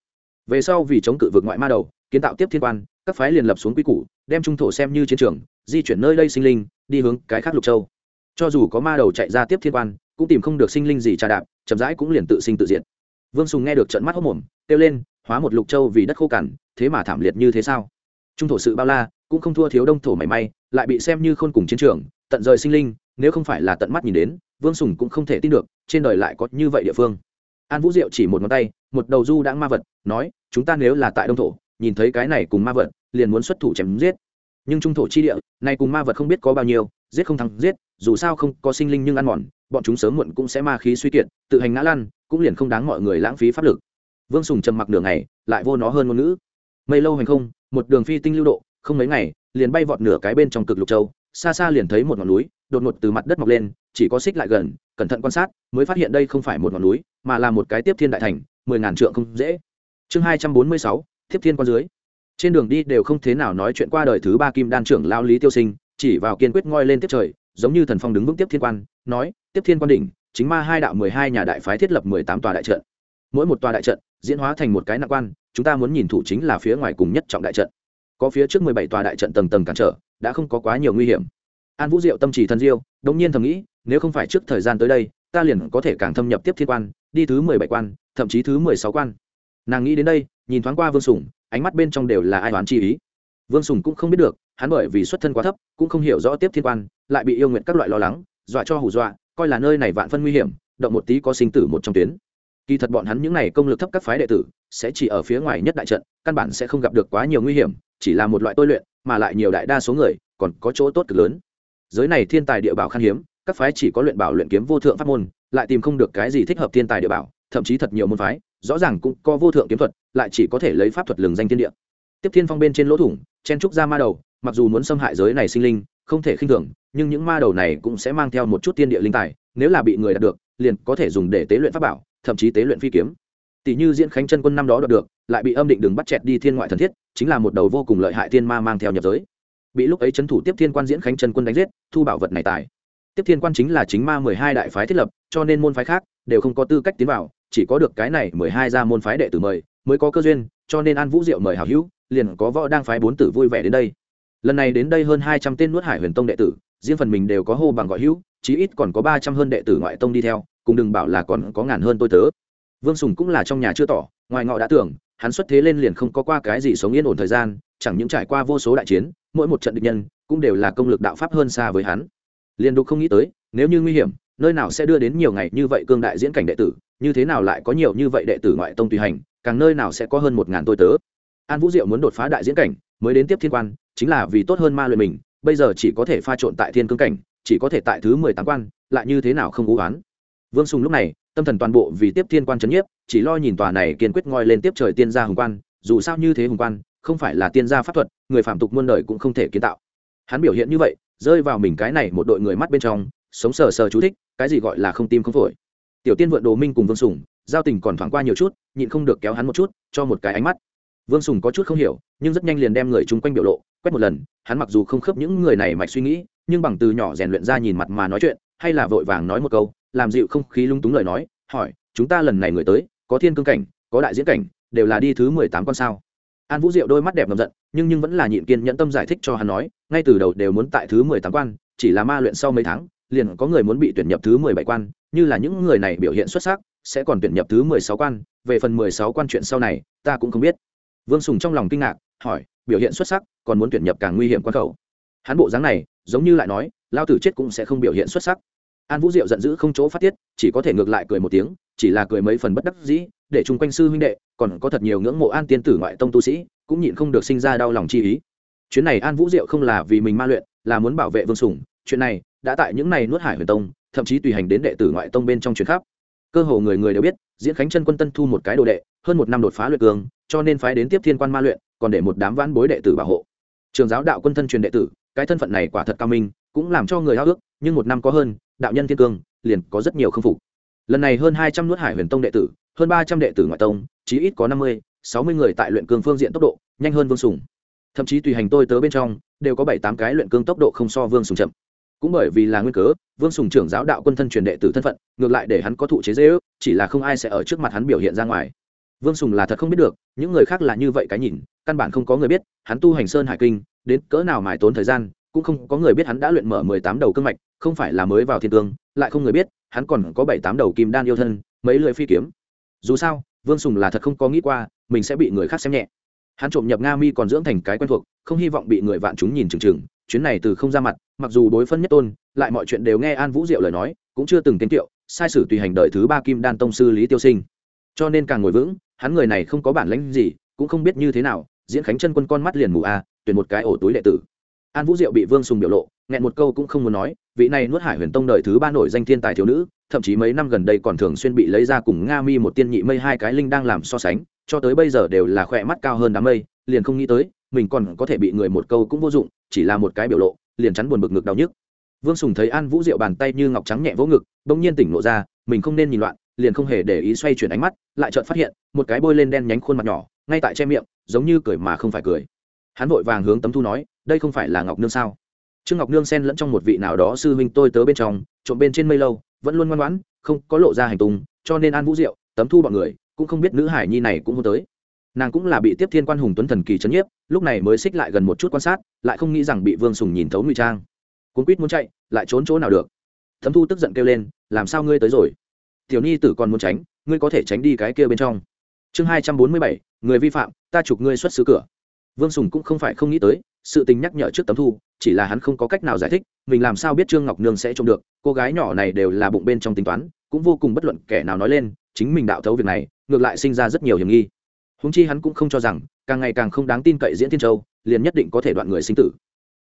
Về sau vì chống cự vực ngoại ma đầu, kiến tạo tiếp thiên quan, các phái liền lập xuống quy củ, đem trung thổ xem như chiến trường, di chuyển nơi đây sinh linh, đi hướng cái khác lục châu. Cho dù có ma đầu chạy ra tiếp thiên quan cũng tìm không được sinh linh gì trà đạp, chậm rãi cũng liền tự sinh tự diệt. Vương sùng nghe được trận mắt hốc mồm, kêu lên, hóa một lục châu vì đất khô cằn, thế mà thảm liệt như thế sao? Trung thổ sự bao la, cũng không thua thiếu đông thổ mảy may, lại bị xem như khôn cùng chiến trường, tận rời sinh linh, nếu không phải là tận mắt nhìn đến, vương sùng cũng không thể tin được, trên đời lại có như vậy địa phương. An vũ diệu chỉ một ngón tay, một đầu du đã ma vật, nói, chúng ta nếu là tại đông thổ, nhìn thấy cái này cùng ma vật, liền muốn xuất thủ chém giết. Nhưng trung thổ chi địa, này cùng ma vật không biết có bao nhiêu, giết không thắng giết, dù sao không có sinh linh nhưng ăn mòn bọn chúng sớm muộn cũng sẽ ma khí suy kiệt, tự hành ngã lăn, cũng liền không đáng mọi người lãng phí pháp lực. Vương sùng trầm mặc đường này lại vô nó hơn ngôn ngữ. Mây lâu hành không, một đường phi tinh lưu độ, không mấy ngày, liền bay vọt nửa cái bên trong cực lục châu, xa xa liền thấy một ngọn núi, đột ngột từ mặt đất mọc lên, chỉ có xích lại gần, cẩn thận quan sát, mới phát hiện đây không phải một ngọn núi, mà là một cái tiếp thiên đại thành, mười ngàn trượng không dễ. Chương hai trăm bốn mươi sáu, tiếp thiên quan dưới. Trên đường đi đều không thế nào nói chuyện qua đời thứ ba kim đan trưởng lao lý tiêu sinh, chỉ vào kiên quyết ngoi lên tiếp trời, giống như thần phong đứng vững tiếp thiên quan, nói tiếp thiên quan đỉnh, chính ma hai đạo mười hai nhà đại phái thiết lập mười tám tòa đại trận. Mỗi một tòa đại trận, diễn hóa thành một cái nặng quan, chúng ta muốn nhìn thủ chính là phía ngoài cùng nhất trọng đại trận. Có phía trước mười bảy tòa đại trận tầng tầng cản trở, đã không có quá nhiều nguy hiểm. An vũ diệu tâm trì thần diêu, đống nhiên thầm nghĩ, nếu không phải trước thời gian tới đây, ta liền có thể càng thâm nhập tiếp thiên quan, đi thứ mười bảy quan, thậm chí thứ mười sáu quan. Nàng nghĩ đến đây, nhìn thoáng qua vương sùng, ánh mắt bên trong đều là ai đoán chi ý. Vương sùng cũng không biết được, hắn bởi vì xuất thân quá thấp, cũng không hiểu rõ tiếp thiên quan, lại bị yêu nguyện các loại lo lắng, dọa cho hù dọa coi là nơi này vạn phân nguy hiểm, động một tí có sinh tử một trong tuyến. Kỳ thật bọn hắn những n à y công lực thấp các phái đệ tử, sẽ chỉ ở phía ngoài nhất đại trận, căn bản sẽ không gặp được quá nhiều nguy hiểm, chỉ là một loại tôi luyện, mà lại nhiều đại đa số người, còn có chỗ tốt cực lớn. Giới này thiên tài địa bảo khan hiếm, các phái chỉ có luyện bảo luyện kiếm vô thượng pháp môn, lại tìm không được cái gì thích hợp thiên tài địa bảo, thậm chí thật nhiều môn phái, rõ ràng cũng có vô thượng kiếm thuật, lại chỉ có thể lấy pháp thuật lừng danh thiên địa. Tiếp thiên phong bên trên lỗ thủng, chen trúc ra ma đầu, mặc dù muốn xâm hại giới này sinh linh, không thể khinh thường nhưng những ma đầu này cũng sẽ mang theo một chút tiên địa linh tài, nếu là bị người đạt được, liền có thể dùng để tế luyện pháp bảo, thậm chí tế luyện phi kiếm. Tỷ như diễn khánh chân quân năm đó đoạt được, lại bị âm định đường bắt chẹt đi thiên ngoại thần thiết, chính là một đầu vô cùng lợi hại thiên ma mang theo nhập giới. Bị lúc ấy c thủ tiếp thiên quan diễn khánh chân quân đánh giết, thu bảo vật này tài. Tiếp thiên quan chính là chính ma mười hai đại phái thiết lập, cho nên môn phái khác đều không có tư cách tiến vào, chỉ có được cái này mười hai ra môn phái đệ tử mời, mới có cơ duyên, cho nên an vũ diệu mời hảo hữu, liền có võ đang phái bốn tử vui vẻ đến đây lần này đến đây hơn hai trăm tên nuốt hải huyền tông đệ tử, riêng phần mình đều có hô bằng gọi hữu, chí ít còn có ba trăm hơn đệ tử ngoại tông đi theo, cùng đừng bảo là còn có ngàn hơn tôi tớ. Vương sùng cũng là trong nhà chưa tỏ, ngoài ngọ đã tưởng, hắn xuất thế lên liền không có qua cái gì sống yên ổn thời gian, chẳng những trải qua vô số đại chiến, mỗi một trận địch nhân cũng đều là công lực đạo pháp hơn xa với hắn. Liền đục không nghĩ tới, nếu như nguy hiểm, nơi nào sẽ đưa đến nhiều ngày như vậy cương đại diễn cảnh đệ tử, như thế nào lại có nhiều như vậy đệ tử ngoại tông tùy hành, càng nơi nào sẽ có hơn một ngàn tôi tớ. An vũ diệu muốn đột phá đại diễn cảnh, mới đến tiếp thiên quan chính là vì tốt hơn ma luyện mình, bây giờ chỉ có thể pha trộn tại thiên cương cảnh, chỉ có thể tại thứ mười tám quan, lại như thế nào không cố gắng vương sùng lúc này, tâm thần toàn bộ vì tiếp thiên quan c nhiếp, chỉ lo nhìn tòa này kiên quyết ngoi lên tiếp trời tiên gia hùng quan, dù sao như thế hùng quan, không phải là tiên gia pháp thuật, người phạm tục muôn đời cũng không thể kiến tạo. Hắn biểu hiện như vậy, rơi vào mình cái này một đội người mắt bên trong, sống sờ sờ chú thích, cái gì gọi là không tim không phổi. Tiểu tiên vượn đồ minh cùng vương sùng, giao tình còn thoáng qua nhiều chút, nhịn không được kéo hắn một chút, cho một cái ánh mắt. Vương sùng có chút không hiểu, nhưng rất nhanh liền đem người chung quanh biểu lộ quét một lần, hắn mặc dù không khớp những người này mạch suy nghĩ, nhưng bằng từ nhỏ rèn luyện ra nhìn mặt mà nói chuyện, hay là vội vàng nói một câu, làm dịu không khí lung túng lời nói, hỏi, chúng ta lần này người tới, có thiên cương cảnh, có đại diễn cảnh, đều là đi thứ mười tám con sao? An vũ diệu đôi mắt đẹp ngầm giận, nhưng nhưng vẫn là nhịn kiên nhẫn tâm giải thích cho hắn nói, ngay từ đầu đều muốn tại thứ mười tám quan, chỉ là ma luyện sau mấy tháng, liền có người muốn bị tuyển nhập thứ mười bảy quan, như là những người này biểu hiện xuất sắc, sẽ còn tuyển nhập thứ mười sáu quan, về phần mười sáu quan chuyện sau này, ta cũng không biết. Vương sùng trong lòng kinh ngạc hỏi, biểu hiện xuất sắc, còn muốn tuyển nhập càng nguy hiểm quan khẩu. Hắn bộ dáng này, giống như lại nói, lao tử chết cũng sẽ không biểu hiện xuất sắc. An vũ diệu giận dữ không chỗ phát tiết, chỉ có thể ngược lại cười một tiếng, chỉ là cười mấy phần bất đắc dĩ, để chung quanh sư huynh đệ, còn có thật nhiều ngưỡng mộ an tiên tử ngoại tông tu sĩ, cũng nhịn không được sinh ra đau lòng chi ý. Chuyến này an vũ diệu không là vì mình ma luyện, là muốn bảo vệ vương sùng, chuyện này đã tại những này nuốt hải huyền tông, thậm chí tùy hành đến đệ tử ngoại tông bên trong chuyến khắp. Cơ hồ người người đều biết, diễn khánh chân quân tân thu một cái đồ đệ, hơn một năm đột phá luyện cường, cho nên phái đến tiếp thiên quan ma luyện còn để một đám vãn bối đệ tử bảo hộ. Trường giáo đạo quân thân truyền đệ tử, cái thân phận này quả thật cao minh, cũng làm cho người háo ước, nhưng một năm có hơn, đạo nhân thiên cương, liền có rất nhiều khâm phục. Lần này hơn hai trăm nuốt hải huyền tông đệ tử, hơn ba trăm đệ tử ngoại tông, chí ít có năm mươi, sáu mươi người tại luyện cương phương diện tốc độ, nhanh hơn vương sùng. Thậm chí tùy hành tôi tớ bên trong, đều có bảy tám cái luyện cương tốc độ không so vương sùng chậm. Cũng bởi vì là nguyên cớ, vương sùng trưởng giáo đạo quân thân truyền đệ tử thân phận, ngược lại để hắn có thụ chế dễ ước, chỉ là không ai sẽ ở trước mặt hắn biểu hiện ra ngoài. Vương sùng là thật không biết được, những người khác là như vậy cái nhìn căn bản không có người biết, hắn tu hành sơn hải kinh, đến cỡ nào mài tốn thời gian, cũng không có người biết hắn đã luyện mở mười tám đầu cương mạch, không phải là mới vào thiên tương lại không người biết, hắn còn có bảy tám đầu kim đan yêu thân, mấy lưỡi phi kiếm. Dù sao, vương sùng là thật không có nghĩ qua, mình sẽ bị người khác xem nhẹ. Hắn trộm nhập nga mi còn dưỡng thành cái quen thuộc, không hy vọng bị người vạn chúng nhìn chừng chừng, chuyến này từ không ra mặt, mặc dù đối phân nhất tôn, lại mọi chuyện đều nghe an vũ diệu lời nói, cũng chưa từng tiến tiệu sai sử tùy hành đợi thứ ba kim đan tông sư lý tiêu sinh. Cho nên càng ngồi vững, hắn người này không có bản lãnh gì, cũng không biết như thế nào diễn khánh chân quân con mắt liền mù a, tuyển một cái ổ túi đệ tử. An vũ diệu bị vương sùng biểu lộ, nghẹn một câu cũng không muốn nói, vị này nuốt hải huyền tông đời thứ ba nổi danh thiên tài thiếu nữ, thậm chí mấy năm gần đây còn thường xuyên bị lấy ra cùng nga mi một tiên nhị mây hai cái linh đang làm so sánh, cho tới bây giờ đều là khỏe mắt cao hơn đám mây, liền không nghĩ tới, mình còn có thể bị người một câu cũng vô dụng, chỉ là một cái biểu lộ, liền chắn buồn bực ngực đau nhức. Vương sùng thấy an vũ diệu bàn tay như ngọc trắng nhẹ vỗ ngực, bỗng nhiên tỉnh lộ ra, mình không nên nhìn loạn, liền không hề để ý xoay chuyển ánh mắt, lại chợt phát hiện, một cái bôi lên đen nhánh khuôn mặt nhỏ ngay tại che miệng, giống như cười mà không phải cười. Hắn vội vàng hướng tấm thu nói, đây không phải là ngọc nương sao? Trương ngọc nương xen lẫn trong một vị nào đó sư huynh tôi tớ bên trong, trộm bên trên mây lâu, vẫn luôn ngoan ngoãn, không có lộ ra hành tung, cho nên an vũ diệu, tấm thu bọn người, cũng không biết nữ hải nhi này cũng hôn tới. Nàng cũng là bị tiếp thiên quan hùng tuấn thần kỳ c nhiếp, lúc này mới xích lại gần một chút quan sát, lại không nghĩ rằng bị vương sùng nhìn thấu ngụy trang. Cuốn quýt muốn chạy, lại trốn chỗ nào được? Thấm thu tức giận kêu lên, làm sao ngươi tới rồi? Tiểu nhi tử còn muốn tránh, ngươi có thể tránh đi cái kia bên trong chương hai trăm bốn mươi bảy, người vi phạm, ta chụp ngươi xuất xứ cửa. Vương sùng cũng không phải không nghĩ tới, sự tình nhắc nhở trước tấm thu, chỉ là hắn không có cách nào giải thích, mình làm sao biết trương ngọc nương sẽ trông được, cô gái nhỏ này đều là bụng bên trong tính toán, cũng vô cùng bất luận kẻ nào nói lên, chính mình đạo thấu việc này, ngược lại sinh ra rất nhiều hiểm nghi. Húng chi hắn cũng không cho rằng, càng ngày càng không đáng tin cậy diễn thiên châu, liền nhất định có thể đoạn người sinh tử.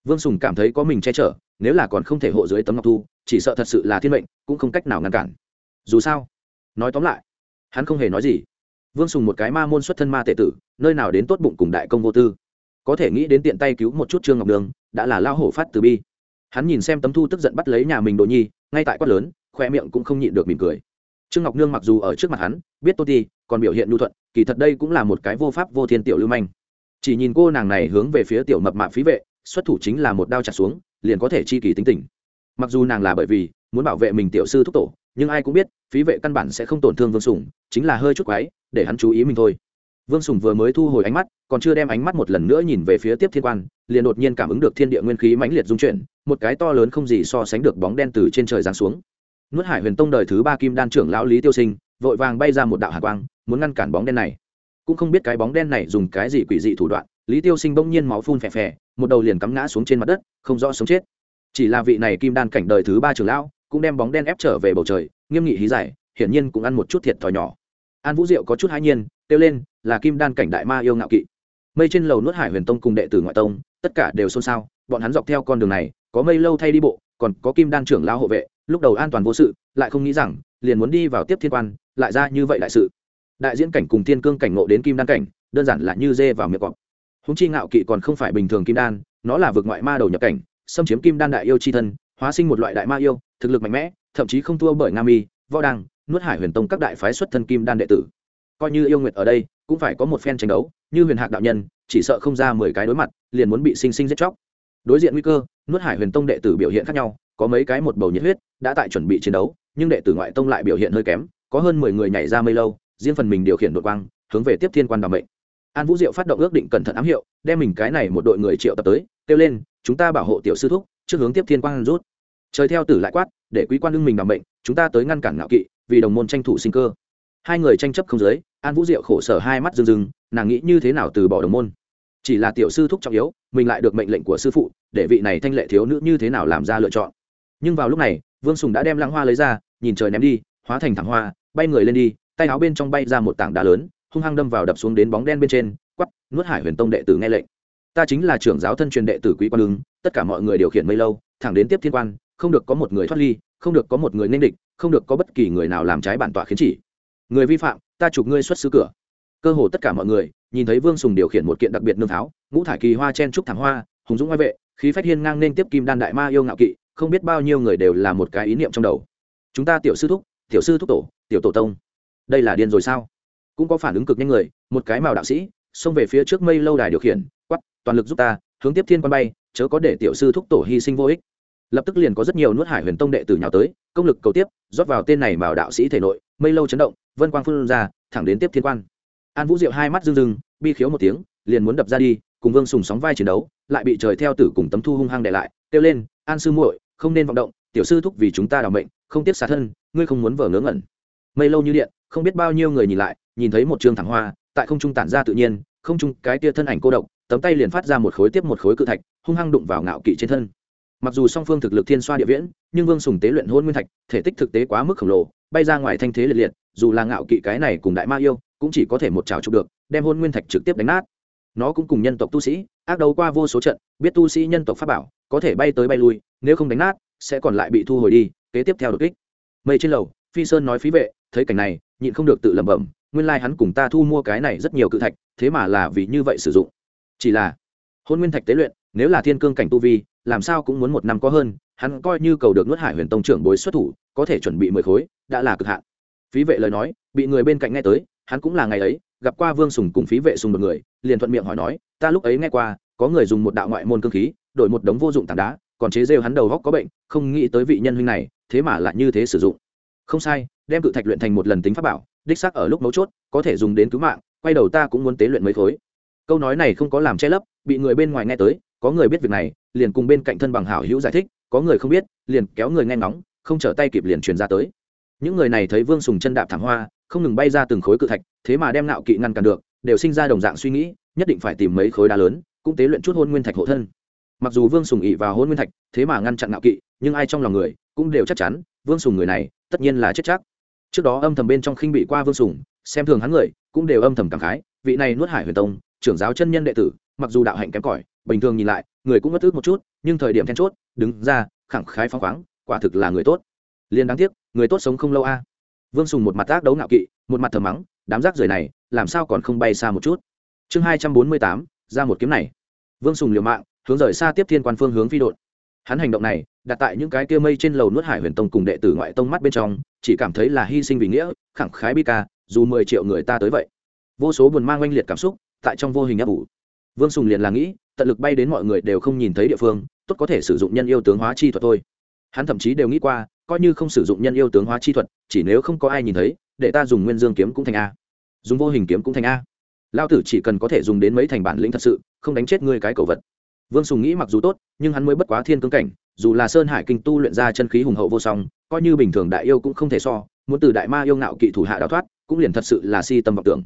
Vương sùng cảm thấy có mình che chở, nếu là còn không thể hộ dưới tấm ngọc thu, chỉ sợ thật sự là thiên mệnh, cũng không cách nào ngăn cản. Dù sao, nói tóm lại, hắn không hề nói gì vương sùng một cái ma môn xuất thân ma tệ tử, nơi nào đến tốt bụng cùng đại công vô tư. Có thể nghĩ đến tiện tay cứu một chút trương ngọc đường, đã là lao hổ phát từ bi. Hắn nhìn xem tấm thu tức giận bắt lấy nhà mình đồ nhi, ngay tại quát lớn khoe miệng cũng không nhịn được mỉm cười. Trương ngọc nương mặc dù ở trước mặt hắn, biết tô ti, còn biểu hiện nhu thuận, kỳ thật đây cũng là một cái vô pháp vô thiên tiểu lưu manh. Chỉ nhìn cô nàng này hướng về phía tiểu mập mạp phí vệ, xuất thủ chính là một đao chặt xuống, liền có thể chi kỳ tính tình. Mặc dù nàng là bởi vì muốn bảo vệ mình tiểu sư thúc tổ, nhưng ai cũng biết, phí vệ căn bản sẽ không tổn thương vương sùng, chính là hơi chút quái để hắn chú ý mình thôi. Vương sùng vừa mới thu hồi ánh mắt, còn chưa đem ánh mắt một lần nữa nhìn về phía tiếp thiên quan, liền đột nhiên cảm ứng được thiên địa nguyên khí mãnh liệt dung chuyển, một cái to lớn không gì so sánh được bóng đen từ trên trời giáng xuống. Nuốt hải huyền tông đời thứ ba kim đan trưởng lão lý tiêu sinh, vội vàng bay ra một đạo hạ quang, muốn ngăn cản bóng đen này. Cũng không biết cái bóng đen này dùng cái gì quỷ dị thủ đoạn, lý tiêu sinh bỗng nhiên máu phun phè phè, một đầu liền cắm ngã xuống trên mặt đất, không rõ sống chết. Chỉ là vị này kim đan cảnh đời thứ ba trưởng lão, cũng đem bóng đen ép trở về bầu trời, nghiêm nghị hí giải hiển nhiên cũng ăn một chút thiệt thòi nhỏ an vũ diệu có chút hãi nhiên, kêu lên, là kim đan cảnh đại ma yêu ngạo kỵ. Mây trên lầu nuốt hải huyền tông cùng đệ tử ngoại tông, tất cả đều xôn xao, bọn hắn dọc theo con đường này, có mây lâu thay đi bộ, còn có kim đan trưởng lao hộ vệ, lúc đầu an toàn vô sự, lại không nghĩ rằng, liền muốn đi vào tiếp thiên quan, lại ra như vậy đại sự. Đại diễn cảnh cùng thiên cương cảnh ngộ đến kim đan cảnh, đơn giản là như dê vào miệng cọp. Húng chi ngạo kỵ còn không phải bình thường kim đan, nó là vượt ngoại ma đầu nhập cảnh, xâm chiếm kim đan đại yêu c h i thân, hóa sinh một loại đại ma yêu, thực lực mạnh mẽ, thậm chí không thua bởi nga mi, võ đăng nuốt hải huyền tông các đại phái xuất thân kim đan đệ tử. Coi như yêu nguyệt ở đây, cũng phải có một phen tranh đấu, như huyền hạc đạo nhân, chỉ sợ không ra mười cái đối mặt, liền muốn bị sinh sinh giết chóc. Đối diện nguy cơ, nuốt hải huyền tông đệ tử biểu hiện khác nhau, có mấy cái một bầu nhiệt huyết, đã tại chuẩn bị chiến đấu, nhưng đệ tử ngoại tông lại biểu hiện hơi kém, có hơn mười người nhảy ra mây lâu, riêng phần mình điều khiển đội quang, hướng về tiếp thiên quan đảm mệnh. An vũ diệu phát động ước định cẩn thận ám hiệu, đem mình cái này một đội người triệu tập tới, kêu lên, chúng ta bảo hộ tiểu sư thúc, trước hướng tiếp thiên quang rút. Trời theo tử lại quát, để quý quan lưng mình đảm mệnh chúng ta tới ngăn cản ngạo kỵ, vì đồng môn tranh thủ sinh cơ. Hai người tranh chấp không giới an vũ diệu khổ sở hai mắt rừng rừng nàng nghĩ như thế nào từ bỏ đồng môn? Chỉ là tiểu sư thúc trọng yếu, mình lại được mệnh lệnh của sư phụ, để vị này thanh lệ thiếu nữ như thế nào làm ra lựa chọn. Nhưng vào lúc này, vương sùng đã đem lăng hoa lấy ra, nhìn trời ném đi, hóa thành thẳng hoa, bay người lên đi, tay áo bên trong bay ra một tảng đá lớn, hung hăng đâm vào đập xuống đến bóng đen bên trên, quắp, nuốt hải huyền tông đệ tử nghe lệnh. Ta chính là trưởng giáo thân truyền đệ tử quý quan ứng, tất cả mọi người điều khiển mây lâu, thẳng đến tiếp thiên quan, không được có một người thoát ly không được có một người nên địch, không được có bất kỳ người nào làm trái bản tọa khiến chỉ. Người vi phạm, ta chụp ngươi xuất xứ cửa. Cơ hồ tất cả mọi người, nhìn thấy vương sùng điều khiển một kiện đặc biệt nương tháo, ngũ thải kỳ hoa chen trúc thảm hoa, hùng dũng ngoại vệ, khí phách hiên ngang nên tiếp kim đan đại ma yêu ngạo kỵ, không biết bao nhiêu người đều là một cái ý niệm trong đầu. Chúng ta tiểu sư thúc, tiểu sư thúc tổ, tiểu tổ tông. Đây là điên rồi sao? Cũng có phản ứng cực nhanh người, một cái màu đạo sĩ, xông về phía trước mây lâu đài điều khiển quắp toàn lực giúp ta, hướng tiếp thiên quan bay, chớ có để tiểu sư thúc tổ hy sinh vô ích lập tức liền có rất nhiều nuốt hải huyền tông đệ tử nhào tới, công lực cầu tiếp, rót vào tên này bảo đạo sĩ thể nội, mây lâu chấn động, vân quang phun ra, thẳng đến tiếp thiên quan. An vũ diệu hai mắt rưng rưng, bi khiếu một tiếng, liền muốn đập ra đi, cùng vương sùng sóng vai chiến đấu, lại bị trời theo tử cùng tấm thu hung hăng để lại, kêu lên, an sư muội, không nên vọng động, tiểu sư thúc vì chúng ta đào mệnh, không tiếp xả thân, ngươi không muốn vờ ngớ ngẩn. Mây lâu như điện, không biết bao nhiêu người nhìn lại, nhìn thấy một trường thẳng hoa, tại không trung tản ra tự nhiên, không trung cái tia thân ảnh cô độc, tấm tay liền phát ra một khối tiếp một khối cự thạch, hung hăng đụng vào ngạo kỵ trên thân mặc dù song phương thực lực thiên xoa địa viễn, nhưng vương sùng tế luyện hôn nguyên thạch, thể tích thực tế quá mức khổng lồ, bay ra ngoài thanh thế liệt liệt, dù là ngạo kỵ cái này cùng đại ma yêu, cũng chỉ có thể một trào chụp được, đem hôn nguyên thạch trực tiếp đánh nát. Nó cũng cùng nhân tộc tu sĩ, ác đấu qua vô số trận, biết tu sĩ nhân tộc pháp bảo, có thể bay tới bay lui, nếu không đánh nát, sẽ còn lại bị thu hồi đi, kế tiếp theo đột kích. Mây trên lầu, phi sơn nói phí vệ, thấy cảnh này, nhịn không được tự lẩm bẩm, nguyên lai hắn cùng ta thu mua cái này rất nhiều cự thạch, thế mà là vì như vậy sử dụng. Chỉ là hôn nguyên thạch tế luyện, nếu là thiên cương cảnh tu vi, làm sao cũng muốn một năm có hơn, hắn coi như cầu được nuốt hải huyền tông trưởng bối xuất thủ, có thể chuẩn bị mười khối, đã là cực hạn. Phí vệ lời nói, bị người bên cạnh nghe tới, hắn cũng là ngày ấy, gặp qua vương sùng cùng phí vệ sùng một người, liền thuận miệng hỏi nói, ta lúc ấy nghe qua, có người dùng một đạo ngoại môn cương khí, đổi một đống vô dụng tảng đá, còn chế rêu hắn đầu góc có bệnh, không nghĩ tới vị nhân huynh này, thế mà lại như thế sử dụng. Không sai, đem cự thạch luyện thành một lần tính pháp bảo, đích xác ở lúc mấu chốt, có thể dùng đến cứu mạng, quay đầu ta cũng muốn tế luyện mấy khối. Câu nói này không có làm che lấp bị người bên ngoài nghe tới, có người biết việc này, liền cùng bên cạnh thân bằng hảo hữu giải thích, có người không biết, liền kéo người nghe ngóng, không trở tay kịp liền truyền ra tới. Những người này thấy vương sùng chân đạp thẳng hoa, không ngừng bay ra từng khối cự thạch, thế mà đem nạo kỵ ngăn cản được, đều sinh ra đồng dạng suy nghĩ, nhất định phải tìm mấy khối đá lớn, cũng tế luyện chút hôn nguyên thạch hộ thân. Mặc dù vương sùng ỉ vào hôn nguyên thạch, thế mà ngăn chặn nạo kỵ, nhưng ai trong lòng người cũng đều chắc chắn, vương sùng người này tất nhiên là chết chắc. Trước đó âm thầm bên trong khinh bị qua vương sùng, xem thường hắn người cũng đều âm thầm cảm khái, vị này nuốt hải huyền tông trưởng giáo chân nhân đệ tử, mặc dù đạo hạnh kém cỏi, bình thường nhìn lại, người cũng mất ước một chút, nhưng thời điểm then chốt, đứng ra, khẳng khái phóng khoáng, quả thực là người tốt. Liền đáng tiếc, người tốt sống không lâu a. Vương sùng một mặt tác đấu ngạo kỵ, một mặt thờ mắng, đám rác rưởi này, làm sao còn không bay xa một chút. Chương hai trăm bốn mươi tám, ra một kiếm này. Vương sùng liều mạng, hướng rời xa tiếp thiên quan phương hướng phi đội hắn hành động này, đặt tại những cái kia mây trên lầu nuốt hải huyền tông cùng đệ tử ngoại tông mắt bên trong, chỉ cảm thấy là hy sinh vì nghĩa, khẳng khái bi ca, dù mười triệu người ta tới vậy. Vô số buồn mang oanh liệt cảm xúc tại trong vô hình áp ủ. Vương sùng liền là nghĩ, tận lực bay đến mọi người đều không nhìn thấy địa phương, tốt có thể sử dụng nhân yêu tướng hóa chi thuật thôi. Hắn thậm chí đều nghĩ qua, coi như không sử dụng nhân yêu tướng hóa chi thuật, chỉ nếu không có ai nhìn thấy, để ta dùng nguyên dương kiếm cũng thành a. Dùng vô hình kiếm cũng thành a. Lao tử chỉ cần có thể dùng đến mấy thành bản lĩnh thật sự, không đánh chết ngươi cái cầu vật. Vương sùng nghĩ mặc dù tốt, nhưng hắn mới bất quá thiên cương cảnh, dù là sơn hải kinh tu luyện ra chân khí hùng hậu vô song, coi như bình thường đại yêu cũng không thể so, muốn từ đại ma yêu ngạo kỵ thủ hạ đào thoát, cũng liền thật sự là si tâm vọng tưởng